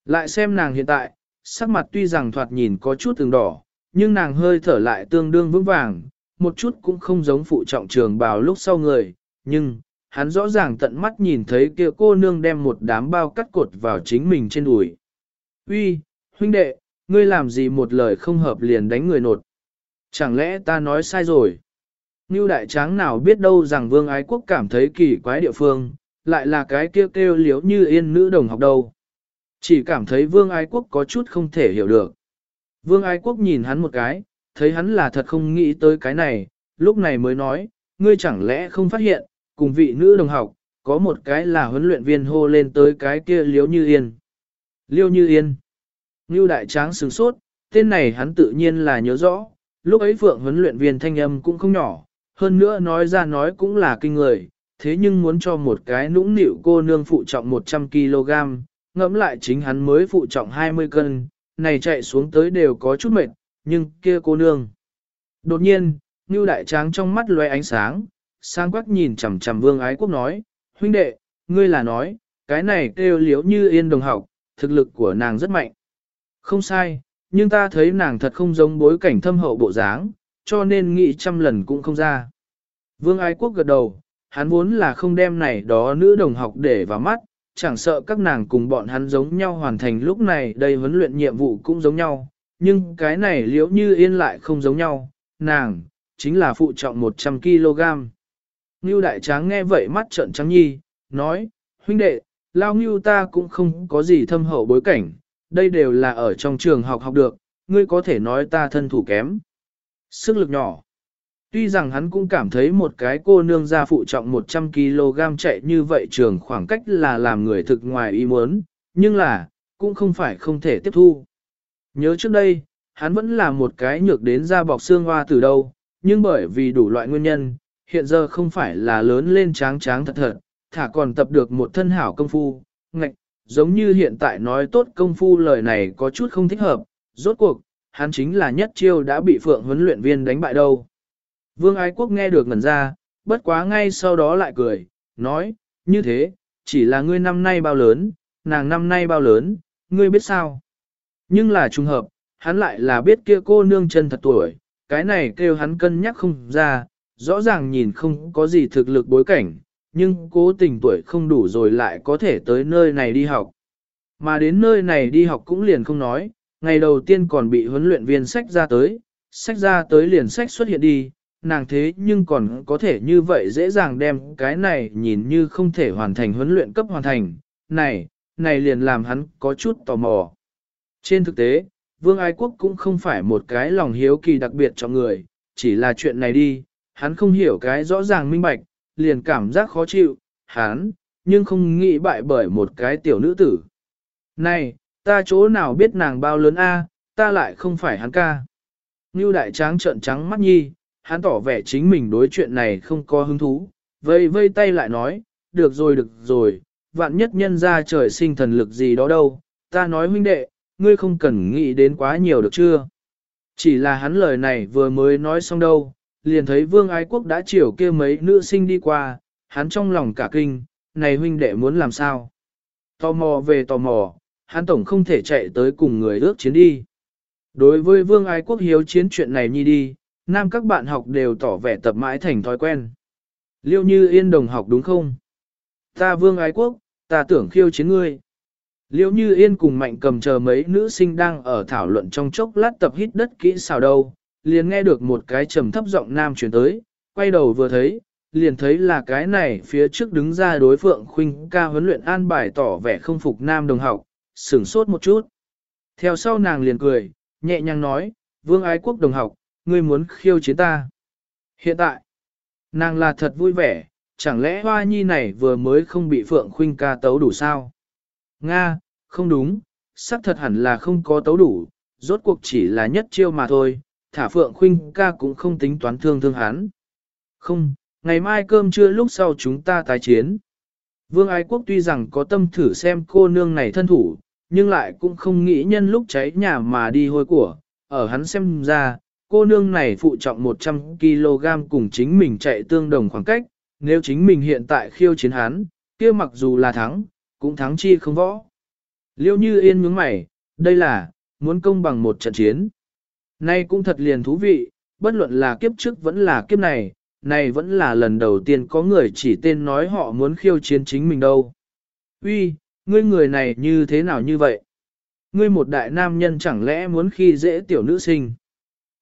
Lại xem nàng hiện tại, sắc mặt tuy rằng thoạt nhìn có chút từng đỏ, nhưng nàng hơi thở lại tương đương vững vàng, một chút cũng không giống phụ trọng trường bào lúc sau người, nhưng, hắn rõ ràng tận mắt nhìn thấy kia cô nương đem một đám bao cắt cột vào chính mình trên đùi. Uy, huynh đệ, ngươi làm gì một lời không hợp liền đánh người nột? Chẳng lẽ ta nói sai rồi? Như đại tráng nào biết đâu rằng vương ái quốc cảm thấy kỳ quái địa phương, lại là cái kêu kêu liếu như yên nữ đồng học đâu. Chỉ cảm thấy vương ái quốc có chút không thể hiểu được. Vương ái quốc nhìn hắn một cái, thấy hắn là thật không nghĩ tới cái này, lúc này mới nói, ngươi chẳng lẽ không phát hiện, cùng vị nữ đồng học, có một cái là huấn luyện viên hô lên tới cái kia liếu như yên. Liêu như yên. Ngưu đại tráng sửng sốt, tên này hắn tự nhiên là nhớ rõ, lúc ấy phượng huấn luyện viên thanh âm cũng không nhỏ, hơn nữa nói ra nói cũng là kinh người, thế nhưng muốn cho một cái nũng nịu cô nương phụ trọng 100kg, ngẫm lại chính hắn mới phụ trọng 20 cân, này chạy xuống tới đều có chút mệt, nhưng kia cô nương. Đột nhiên, Ngưu Đại Tráng trong mắt lóe ánh sáng, sang quắc nhìn chằm chằm vương ái quốc nói, huynh đệ, ngươi là nói, cái này kêu liếu như yên đồng học, thực lực của nàng rất mạnh. Không sai, nhưng ta thấy nàng thật không giống bối cảnh thâm hậu bộ dáng, cho nên nghĩ trăm lần cũng không ra. Vương ái quốc gật đầu, hắn vốn là không đem này đó nữ đồng học để vào mắt, chẳng sợ các nàng cùng bọn hắn giống nhau hoàn thành lúc này đây huấn luyện nhiệm vụ cũng giống nhau, nhưng cái này liễu như yên lại không giống nhau, nàng, chính là phụ trọng 100kg. Ngưu đại tráng nghe vậy mắt trợn trắng nhi, nói, huynh đệ, lao ngưu ta cũng không có gì thâm hậu bối cảnh, đây đều là ở trong trường học học được, ngươi có thể nói ta thân thủ kém. Sức lực nhỏ. Tuy rằng hắn cũng cảm thấy một cái cô nương ra phụ trọng 100kg chạy như vậy trường khoảng cách là làm người thực ngoài ý muốn, nhưng là, cũng không phải không thể tiếp thu. Nhớ trước đây, hắn vẫn là một cái nhược đến da bọc xương hoa từ đâu, nhưng bởi vì đủ loại nguyên nhân, hiện giờ không phải là lớn lên tráng tráng thật thật, thả còn tập được một thân hảo công phu, ngạch, giống như hiện tại nói tốt công phu lời này có chút không thích hợp, rốt cuộc, hắn chính là nhất chiêu đã bị phượng huấn luyện viên đánh bại đâu. Vương Ái Quốc nghe được ngẩn ra, bất quá ngay sau đó lại cười, nói, như thế, chỉ là ngươi năm nay bao lớn, nàng năm nay bao lớn, ngươi biết sao. Nhưng là trùng hợp, hắn lại là biết kia cô nương chân thật tuổi, cái này kêu hắn cân nhắc không ra, rõ ràng nhìn không có gì thực lực bối cảnh, nhưng cố tình tuổi không đủ rồi lại có thể tới nơi này đi học. Mà đến nơi này đi học cũng liền không nói, ngày đầu tiên còn bị huấn luyện viên sách ra tới, sách ra tới liền sách xuất hiện đi, nàng thế nhưng còn có thể như vậy dễ dàng đem cái này nhìn như không thể hoàn thành huấn luyện cấp hoàn thành, này, này liền làm hắn có chút tò mò. Trên thực tế, Vương Ái Quốc cũng không phải một cái lòng hiếu kỳ đặc biệt cho người, chỉ là chuyện này đi, hắn không hiểu cái rõ ràng minh bạch, liền cảm giác khó chịu, hắn, nhưng không nghĩ bại bởi một cái tiểu nữ tử. Này, ta chỗ nào biết nàng bao lớn a, ta lại không phải hắn ca. Ngưu đại tráng trợn trắng mắt nhi, hắn tỏ vẻ chính mình đối chuyện này không có hứng thú, vây vây tay lại nói, được rồi được rồi, vạn nhất nhân ra trời sinh thần lực gì đó đâu, ta nói huynh đệ, ngươi không cần nghĩ đến quá nhiều được chưa? Chỉ là hắn lời này vừa mới nói xong đâu, liền thấy vương ái quốc đã chiều kia mấy nữ sinh đi qua, hắn trong lòng cả kinh, này huynh đệ muốn làm sao? Tò mò về tò mò, hắn tổng không thể chạy tới cùng người ước chiến đi. Đối với vương ái quốc hiếu chiến chuyện này nhi đi, nam các bạn học đều tỏ vẻ tập mãi thành thói quen. Liêu như yên đồng học đúng không? Ta vương ái quốc, ta tưởng khiêu chiến ngươi. Liễu như yên cùng mạnh cầm chờ mấy nữ sinh đang ở thảo luận trong chốc lát tập hít đất kỹ xào đâu, liền nghe được một cái trầm thấp giọng nam truyền tới, quay đầu vừa thấy, liền thấy là cái này phía trước đứng ra đối phượng khuynh ca huấn luyện an bài tỏ vẻ không phục nam đồng học, sửng sốt một chút. Theo sau nàng liền cười, nhẹ nhàng nói, vương ái quốc đồng học, ngươi muốn khiêu chiến ta. Hiện tại, nàng là thật vui vẻ, chẳng lẽ hoa nhi này vừa mới không bị phượng khuynh ca tấu đủ sao? Nga, không đúng, xác thật hẳn là không có tấu đủ, rốt cuộc chỉ là nhất chiêu mà thôi, thả phượng khuynh ca cũng không tính toán thương thương hắn. Không, ngày mai cơm trưa lúc sau chúng ta tái chiến. Vương Ái Quốc tuy rằng có tâm thử xem cô nương này thân thủ, nhưng lại cũng không nghĩ nhân lúc cháy nhà mà đi hôi của. Ở hắn xem ra, cô nương này phụ trọng 100kg cùng chính mình chạy tương đồng khoảng cách, nếu chính mình hiện tại khiêu chiến hắn, kia mặc dù là thắng, cũng thắng chi không võ. Liêu như yên nhướng mày, đây là, muốn công bằng một trận chiến. Nay cũng thật liền thú vị, bất luận là kiếp trước vẫn là kiếp này, này vẫn là lần đầu tiên có người chỉ tên nói họ muốn khiêu chiến chính mình đâu. Uy, ngươi người này như thế nào như vậy? Ngươi một đại nam nhân chẳng lẽ muốn khi dễ tiểu nữ sinh?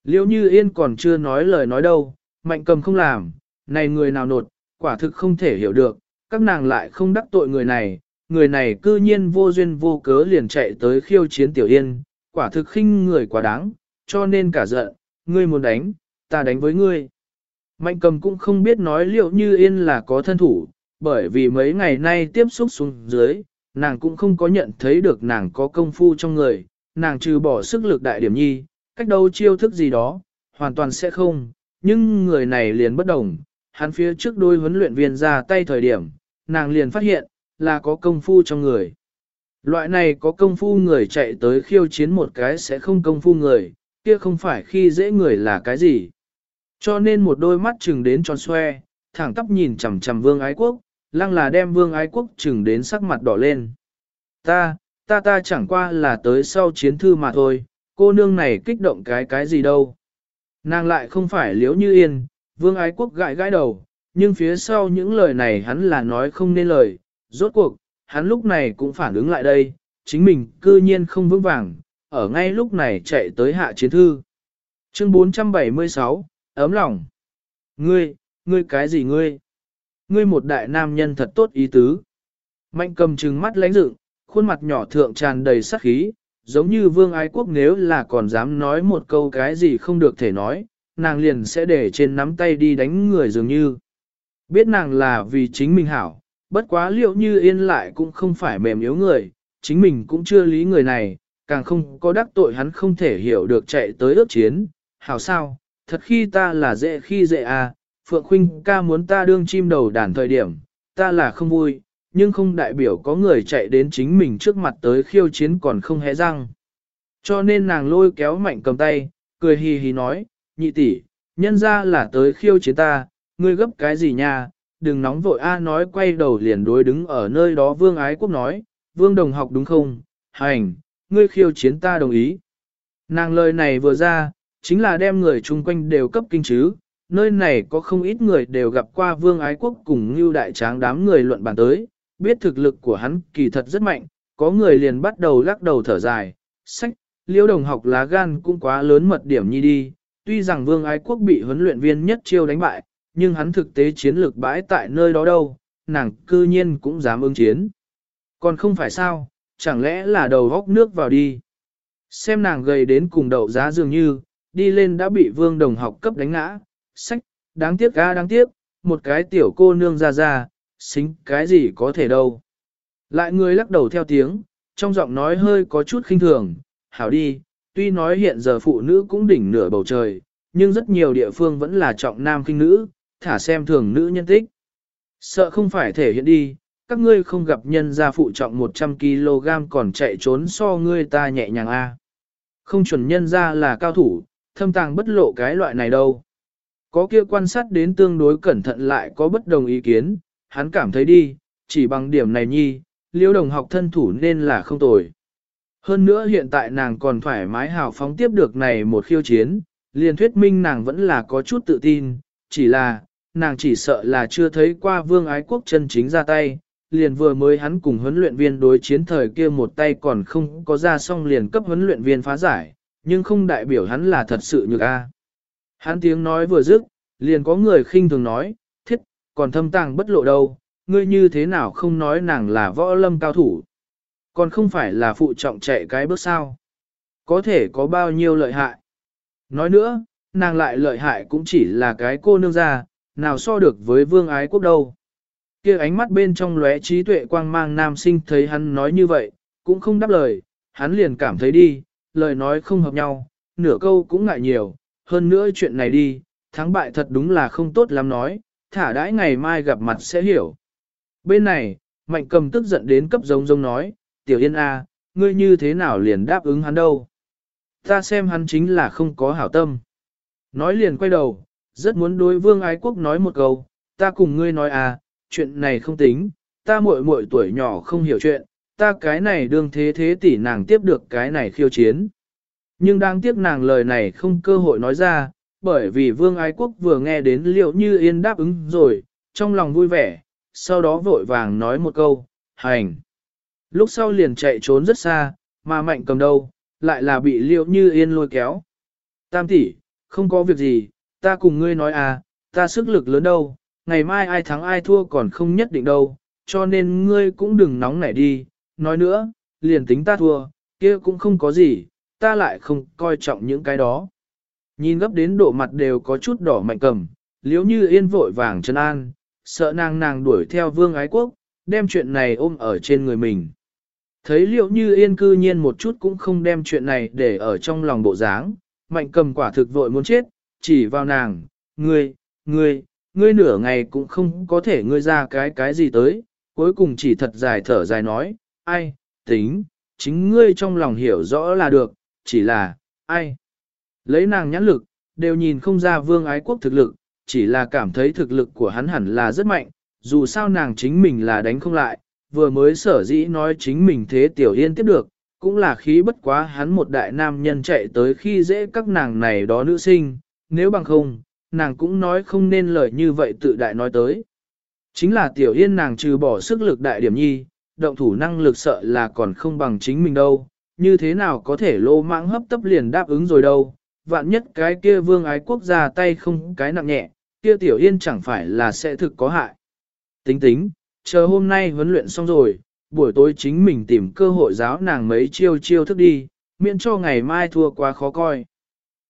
Liêu như yên còn chưa nói lời nói đâu, mạnh cầm không làm, này người nào nột, quả thực không thể hiểu được, các nàng lại không đắc tội người này, người này cư nhiên vô duyên vô cớ liền chạy tới khiêu chiến tiểu yên, quả thực khinh người quá đáng, cho nên cả giận, ngươi muốn đánh, ta đánh với ngươi. Mạnh cầm cũng không biết nói liệu như yên là có thân thủ, bởi vì mấy ngày nay tiếp xúc xuống dưới, nàng cũng không có nhận thấy được nàng có công phu trong người, nàng trừ bỏ sức lực đại điểm nhi, cách đâu chiêu thức gì đó, hoàn toàn sẽ không, nhưng người này liền bất đồng, hắn phía trước đôi huấn luyện viên ra tay thời điểm, nàng liền phát hiện, là có công phu trong người. Loại này có công phu người chạy tới khiêu chiến một cái sẽ không công phu người, kia không phải khi dễ người là cái gì. Cho nên một đôi mắt chừng đến tròn xoe, thẳng tắp nhìn chằm chằm vương ái quốc, lăng là đem vương ái quốc chừng đến sắc mặt đỏ lên. Ta, ta ta chẳng qua là tới sau chiến thư mà thôi, cô nương này kích động cái cái gì đâu. Nàng lại không phải liếu như yên, vương ái quốc gãi gãi đầu, nhưng phía sau những lời này hắn là nói không nên lời, rốt cuộc, hắn lúc này cũng phản ứng lại đây, chính mình cư nhiên không vững vàng, ở ngay lúc này chạy tới hạ chiến thư. Chương 476, ấm lòng. Ngươi, ngươi cái gì ngươi? Ngươi một đại nam nhân thật tốt ý tứ. Mạnh cầm trừng mắt lánh dựng, khuôn mặt nhỏ thượng tràn đầy sắc khí, giống như vương ái quốc nếu là còn dám nói một câu cái gì không được thể nói, nàng liền sẽ để trên nắm tay đi đánh người dường như. Biết nàng là vì chính mình hảo, bất quá liệu như yên lại cũng không phải mềm yếu người, chính mình cũng chưa lý người này, càng không có đắc tội hắn không thể hiểu được chạy tới ước chiến, hảo sao, thật khi ta là dễ khi dễ à, Phượng Khuynh ca muốn ta đương chim đầu đàn thời điểm, ta là không vui, nhưng không đại biểu có người chạy đến chính mình trước mặt tới khiêu chiến còn không hé răng. Cho nên nàng lôi kéo mạnh cầm tay, cười hì hì nói, nhị tỷ, nhân ra là tới khiêu chiến ta, ngươi gấp cái gì nha, đừng nóng vội a nói quay đầu liền đối đứng ở nơi đó vương ái quốc nói, vương đồng học đúng không, hành, ngươi khiêu chiến ta đồng ý. Nàng lời này vừa ra, chính là đem người chung quanh đều cấp kinh chứ, nơi này có không ít người đều gặp qua vương ái quốc cùng như đại tráng đám người luận bàn tới, biết thực lực của hắn kỳ thật rất mạnh, có người liền bắt đầu lắc đầu thở dài, sách, liêu đồng học lá gan cũng quá lớn mật điểm nhi đi, tuy rằng vương ái quốc bị huấn luyện viên nhất chiêu đánh bại, nhưng hắn thực tế chiến lược bãi tại nơi đó đâu, nàng cư nhiên cũng dám ứng chiến. Còn không phải sao, chẳng lẽ là đầu góc nước vào đi. Xem nàng gầy đến cùng đậu giá dường như, đi lên đã bị vương đồng học cấp đánh ngã, sách, đáng tiếc ga đáng tiếc, một cái tiểu cô nương ra ra, xính cái gì có thể đâu. Lại người lắc đầu theo tiếng, trong giọng nói hơi có chút khinh thường, hảo đi, tuy nói hiện giờ phụ nữ cũng đỉnh nửa bầu trời, nhưng rất nhiều địa phương vẫn là trọng nam kinh nữ, thả xem thường nữ nhân tích. Sợ không phải thể hiện đi, các ngươi không gặp nhân gia phụ trọng 100kg còn chạy trốn so ngươi ta nhẹ nhàng a. Không chuẩn nhân gia là cao thủ, thâm tàng bất lộ cái loại này đâu. Có kia quan sát đến tương đối cẩn thận lại có bất đồng ý kiến, hắn cảm thấy đi, chỉ bằng điểm này nhi, liêu đồng học thân thủ nên là không tồi. Hơn nữa hiện tại nàng còn thoải mái hào phóng tiếp được này một khiêu chiến, liền thuyết minh nàng vẫn là có chút tự tin, chỉ là, nàng chỉ sợ là chưa thấy qua vương ái quốc chân chính ra tay, liền vừa mới hắn cùng huấn luyện viên đối chiến thời kia một tay còn không có ra xong liền cấp huấn luyện viên phá giải, nhưng không đại biểu hắn là thật sự nhược a. Hắn tiếng nói vừa dứt, liền có người khinh thường nói, thiết, còn thâm tàng bất lộ đâu, ngươi như thế nào không nói nàng là võ lâm cao thủ, còn không phải là phụ trọng chạy cái bước sao. Có thể có bao nhiêu lợi hại. Nói nữa, nàng lại lợi hại cũng chỉ là cái cô nương ra, nào so được với vương ái quốc đâu. kia ánh mắt bên trong lóe trí tuệ quang mang nam sinh thấy hắn nói như vậy, cũng không đáp lời, hắn liền cảm thấy đi, lời nói không hợp nhau, nửa câu cũng ngại nhiều, hơn nữa chuyện này đi, thắng bại thật đúng là không tốt lắm nói, thả đãi ngày mai gặp mặt sẽ hiểu. Bên này, mạnh cầm tức giận đến cấp giống giống nói, tiểu yên a, ngươi như thế nào liền đáp ứng hắn đâu. Ta xem hắn chính là không có hảo tâm. Nói liền quay đầu, rất muốn đối vương ái quốc nói một câu, ta cùng ngươi nói à, chuyện này không tính, ta muội muội tuổi nhỏ không hiểu chuyện, ta cái này đương thế thế tỷ nàng tiếp được cái này khiêu chiến. Nhưng đáng tiếc nàng lời này không cơ hội nói ra, bởi vì vương ái quốc vừa nghe đến liệu như yên đáp ứng rồi, trong lòng vui vẻ, sau đó vội vàng nói một câu, hành. Lúc sau liền chạy trốn rất xa, mà mạnh cầm đâu, lại là bị liệu như yên lôi kéo. Tam tỷ, không có việc gì, ta cùng ngươi nói à, ta sức lực lớn đâu, ngày mai ai thắng ai thua còn không nhất định đâu, cho nên ngươi cũng đừng nóng nảy đi, nói nữa, liền tính ta thua, kia cũng không có gì, ta lại không coi trọng những cái đó. Nhìn gấp đến độ mặt đều có chút đỏ mạnh cầm, liếu như yên vội vàng chân an, sợ nàng nàng đuổi theo vương ái quốc, đem chuyện này ôm ở trên người mình. Thấy liệu như yên cư nhiên một chút cũng không đem chuyện này để ở trong lòng bộ dáng, mạnh cầm quả thực vội muốn chết, chỉ vào nàng, ngươi, ngươi, ngươi nửa ngày cũng không có thể ngươi ra cái cái gì tới, cuối cùng chỉ thật dài thở dài nói, ai, tính, chính ngươi trong lòng hiểu rõ là được, chỉ là, ai. Lấy nàng nhãn lực, đều nhìn không ra vương ái quốc thực lực, chỉ là cảm thấy thực lực của hắn hẳn là rất mạnh, dù sao nàng chính mình là đánh không lại, vừa mới sở dĩ nói chính mình thế tiểu yên tiếp được, cũng là khí bất quá hắn một đại nam nhân chạy tới khi dễ các nàng này đó nữ sinh, nếu bằng không, nàng cũng nói không nên lời như vậy tự đại nói tới. Chính là tiểu yên nàng trừ bỏ sức lực đại điểm nhi, động thủ năng lực sợ là còn không bằng chính mình đâu, như thế nào có thể lô mãng hấp tấp liền đáp ứng rồi đâu, vạn nhất cái kia vương ái quốc gia tay không cái nặng nhẹ, kia tiểu yên chẳng phải là sẽ thực có hại. Tính tính, chờ hôm nay huấn luyện xong rồi, buổi tối chính mình tìm cơ hội giáo nàng mấy chiêu chiêu thức đi, miễn cho ngày mai thua quá khó coi.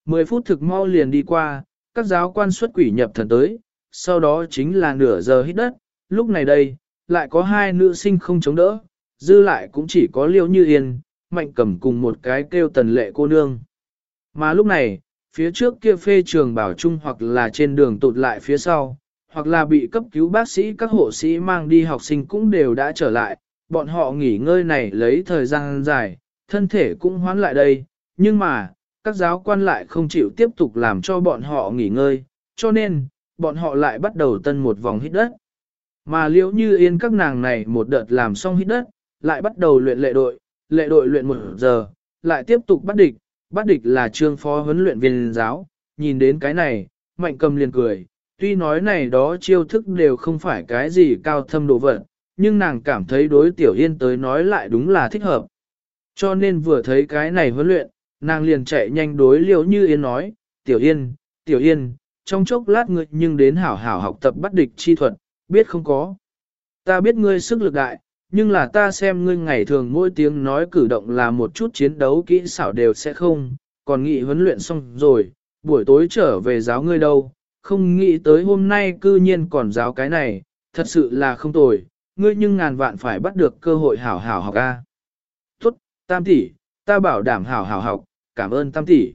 Mười phút thực mau liền đi qua, các giáo quan xuất quỷ nhập thần tới, sau đó chính là nửa giờ hít đất, lúc này đây, lại có hai nữ sinh không chống đỡ, dư lại cũng chỉ có liêu như yên, mạnh cầm cùng một cái kêu tần lệ cô nương. Mà lúc này, phía trước kia phê trường bảo trung hoặc là trên đường tụt lại phía sau, hoặc là bị cấp cứu bác sĩ các hộ sĩ mang đi học sinh cũng đều đã trở lại, bọn họ nghỉ ngơi này lấy thời gian dài, thân thể cũng hoán lại đây, nhưng mà, các giáo quan lại không chịu tiếp tục làm cho bọn họ nghỉ ngơi, cho nên, bọn họ lại bắt đầu tân một vòng hít đất. Mà liễu như yên các nàng này một đợt làm xong hít đất, lại bắt đầu luyện lệ đội, lệ đội luyện một giờ, lại tiếp tục bắt địch, bắt địch là trương phó huấn luyện viên giáo, nhìn đến cái này, mạnh cầm liền cười, tuy nói này đó chiêu thức đều không phải cái gì cao thâm đồ vật, nhưng nàng cảm thấy đối tiểu yên tới nói lại đúng là thích hợp. Cho nên vừa thấy cái này huấn luyện, nàng liền chạy nhanh đối liễu như yên nói, tiểu yên, tiểu yên, trong chốc lát ngươi nhưng đến hảo hảo học tập bắt địch chi thuật, biết không có. Ta biết ngươi sức lực đại, nhưng là ta xem ngươi ngày thường mỗi tiếng nói cử động là một chút chiến đấu kỹ xảo đều sẽ không, còn nghị huấn luyện xong rồi, buổi tối trở về giáo ngươi đâu, không nghĩ tới hôm nay cư nhiên còn giáo cái này, thật sự là không tồi, ngươi nhưng ngàn vạn phải bắt được cơ hội hảo hảo học a. Tốt, tam tỷ, ta bảo đảm hảo hảo học, cảm ơn tam tỷ.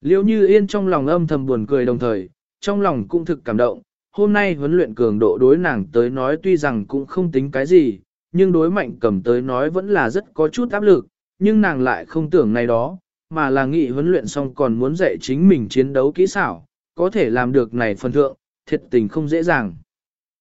Liêu như yên trong lòng âm thầm buồn cười đồng thời, trong lòng cũng thực cảm động, hôm nay huấn luyện cường độ đối nàng tới nói tuy rằng cũng không tính cái gì, nhưng đối mạnh cầm tới nói vẫn là rất có chút áp lực, nhưng nàng lại không tưởng này đó, mà là nghị huấn luyện xong còn muốn dạy chính mình chiến đấu kỹ xảo, có thể làm được này phần thượng, thiệt tình không dễ dàng.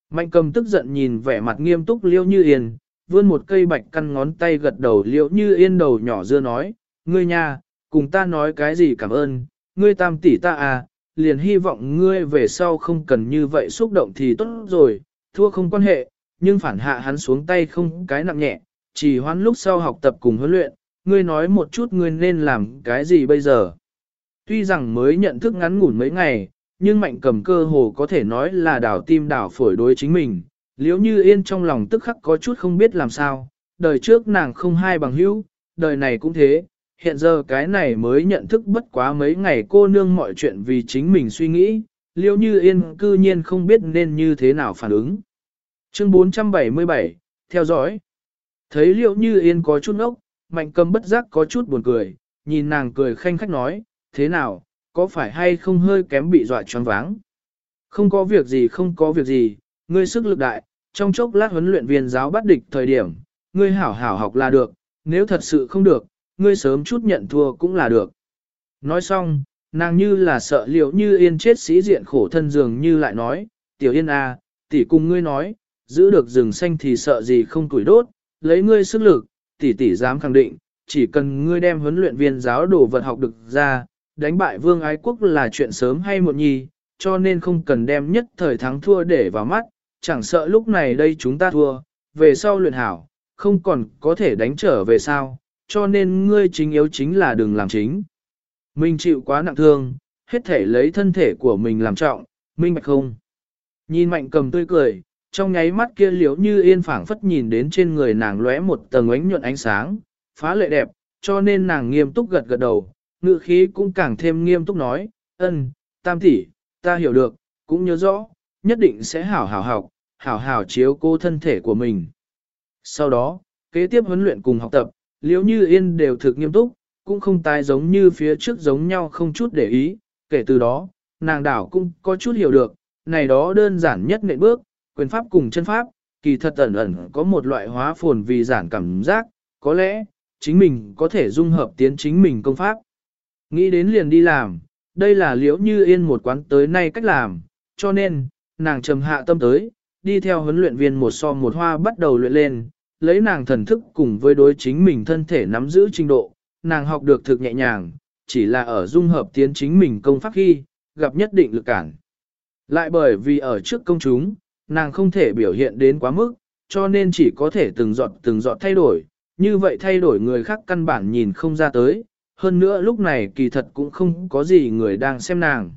Mạnh cầm tức giận nhìn vẻ mặt nghiêm túc liễu như yên, vươn một cây bạch căn ngón tay gật đầu liễu như yên đầu nhỏ dưa nói, ngươi nha, cùng ta nói cái gì cảm ơn, ngươi tam tỷ ta à, liền hy vọng ngươi về sau không cần như vậy xúc động thì tốt rồi, thua không quan hệ, nhưng phản hạ hắn xuống tay không cái nặng nhẹ, chỉ hoãn lúc sau học tập cùng huấn luyện, ngươi nói một chút ngươi nên làm cái gì bây giờ. Tuy rằng mới nhận thức ngắn ngủn mấy ngày, nhưng mạnh cầm cơ hồ có thể nói là đảo tim đảo phổi đối chính mình, liếu như yên trong lòng tức khắc có chút không biết làm sao, đời trước nàng không hai bằng hữu, đời này cũng thế, hiện giờ cái này mới nhận thức bất quá mấy ngày cô nương mọi chuyện vì chính mình suy nghĩ, liêu như yên cư nhiên không biết nên như thế nào phản ứng. Chương 477, theo dõi. Thấy liêu như yên có chút ốc, mạnh cầm bất giác có chút buồn cười, nhìn nàng cười khanh khách nói, thế nào, có phải hay không hơi kém bị dọa choáng váng? Không có việc gì không có việc gì, ngươi sức lực đại, trong chốc lát huấn luyện viên giáo bắt địch thời điểm, ngươi hảo hảo học là được, nếu thật sự không được, ngươi sớm chút nhận thua cũng là được. Nói xong, nàng như là sợ liệu như yên chết sĩ diện khổ thân dường như lại nói, tiểu yên à, tỷ cùng ngươi nói, giữ được rừng xanh thì sợ gì không tuổi đốt, lấy ngươi sức lực, tỷ tỷ dám khẳng định, chỉ cần ngươi đem huấn luyện viên giáo đồ vật học được ra, đánh bại vương ái quốc là chuyện sớm hay muộn nhi, cho nên không cần đem nhất thời thắng thua để vào mắt, chẳng sợ lúc này đây chúng ta thua, về sau luyện hảo, không còn có thể đánh trở về sao, cho nên ngươi chính yếu chính là đừng làm chính. Mình chịu quá nặng thương, hết thể lấy thân thể của mình làm trọng, minh bạch không? Nhìn mạnh cầm tươi cười, trong nháy mắt kia liếu như yên phảng phất nhìn đến trên người nàng lóe một tầng ánh nhuận ánh sáng, phá lệ đẹp, cho nên nàng nghiêm túc gật gật đầu, ngựa khí cũng càng thêm nghiêm túc nói, ân, tam tỷ, ta hiểu được, cũng nhớ rõ, nhất định sẽ hảo hảo học, hảo hảo chiếu cô thân thể của mình. Sau đó, kế tiếp huấn luyện cùng học tập, liếu như yên đều thực nghiêm túc, cũng không tái giống như phía trước giống nhau không chút để ý, kể từ đó, nàng đảo cũng có chút hiểu được, này đó đơn giản nhất nệm bước, quyền pháp cùng chân pháp, kỳ thật ẩn ẩn có một loại hóa phồn vì giản cảm giác, có lẽ, chính mình có thể dung hợp tiến chính mình công pháp. Nghĩ đến liền đi làm, đây là liễu như yên một quán tới nay cách làm, cho nên, nàng trầm hạ tâm tới, đi theo huấn luyện viên một so một hoa bắt đầu luyện lên, lấy nàng thần thức cùng với đối chính mình thân thể nắm giữ trình độ, nàng học được thực nhẹ nhàng, chỉ là ở dung hợp tiến chính mình công pháp khi, gặp nhất định lực cản. Lại bởi vì ở trước công chúng, nàng không thể biểu hiện đến quá mức, cho nên chỉ có thể từng giọt từng giọt thay đổi, như vậy thay đổi người khác căn bản nhìn không ra tới, hơn nữa lúc này kỳ thật cũng không có gì người đang xem nàng.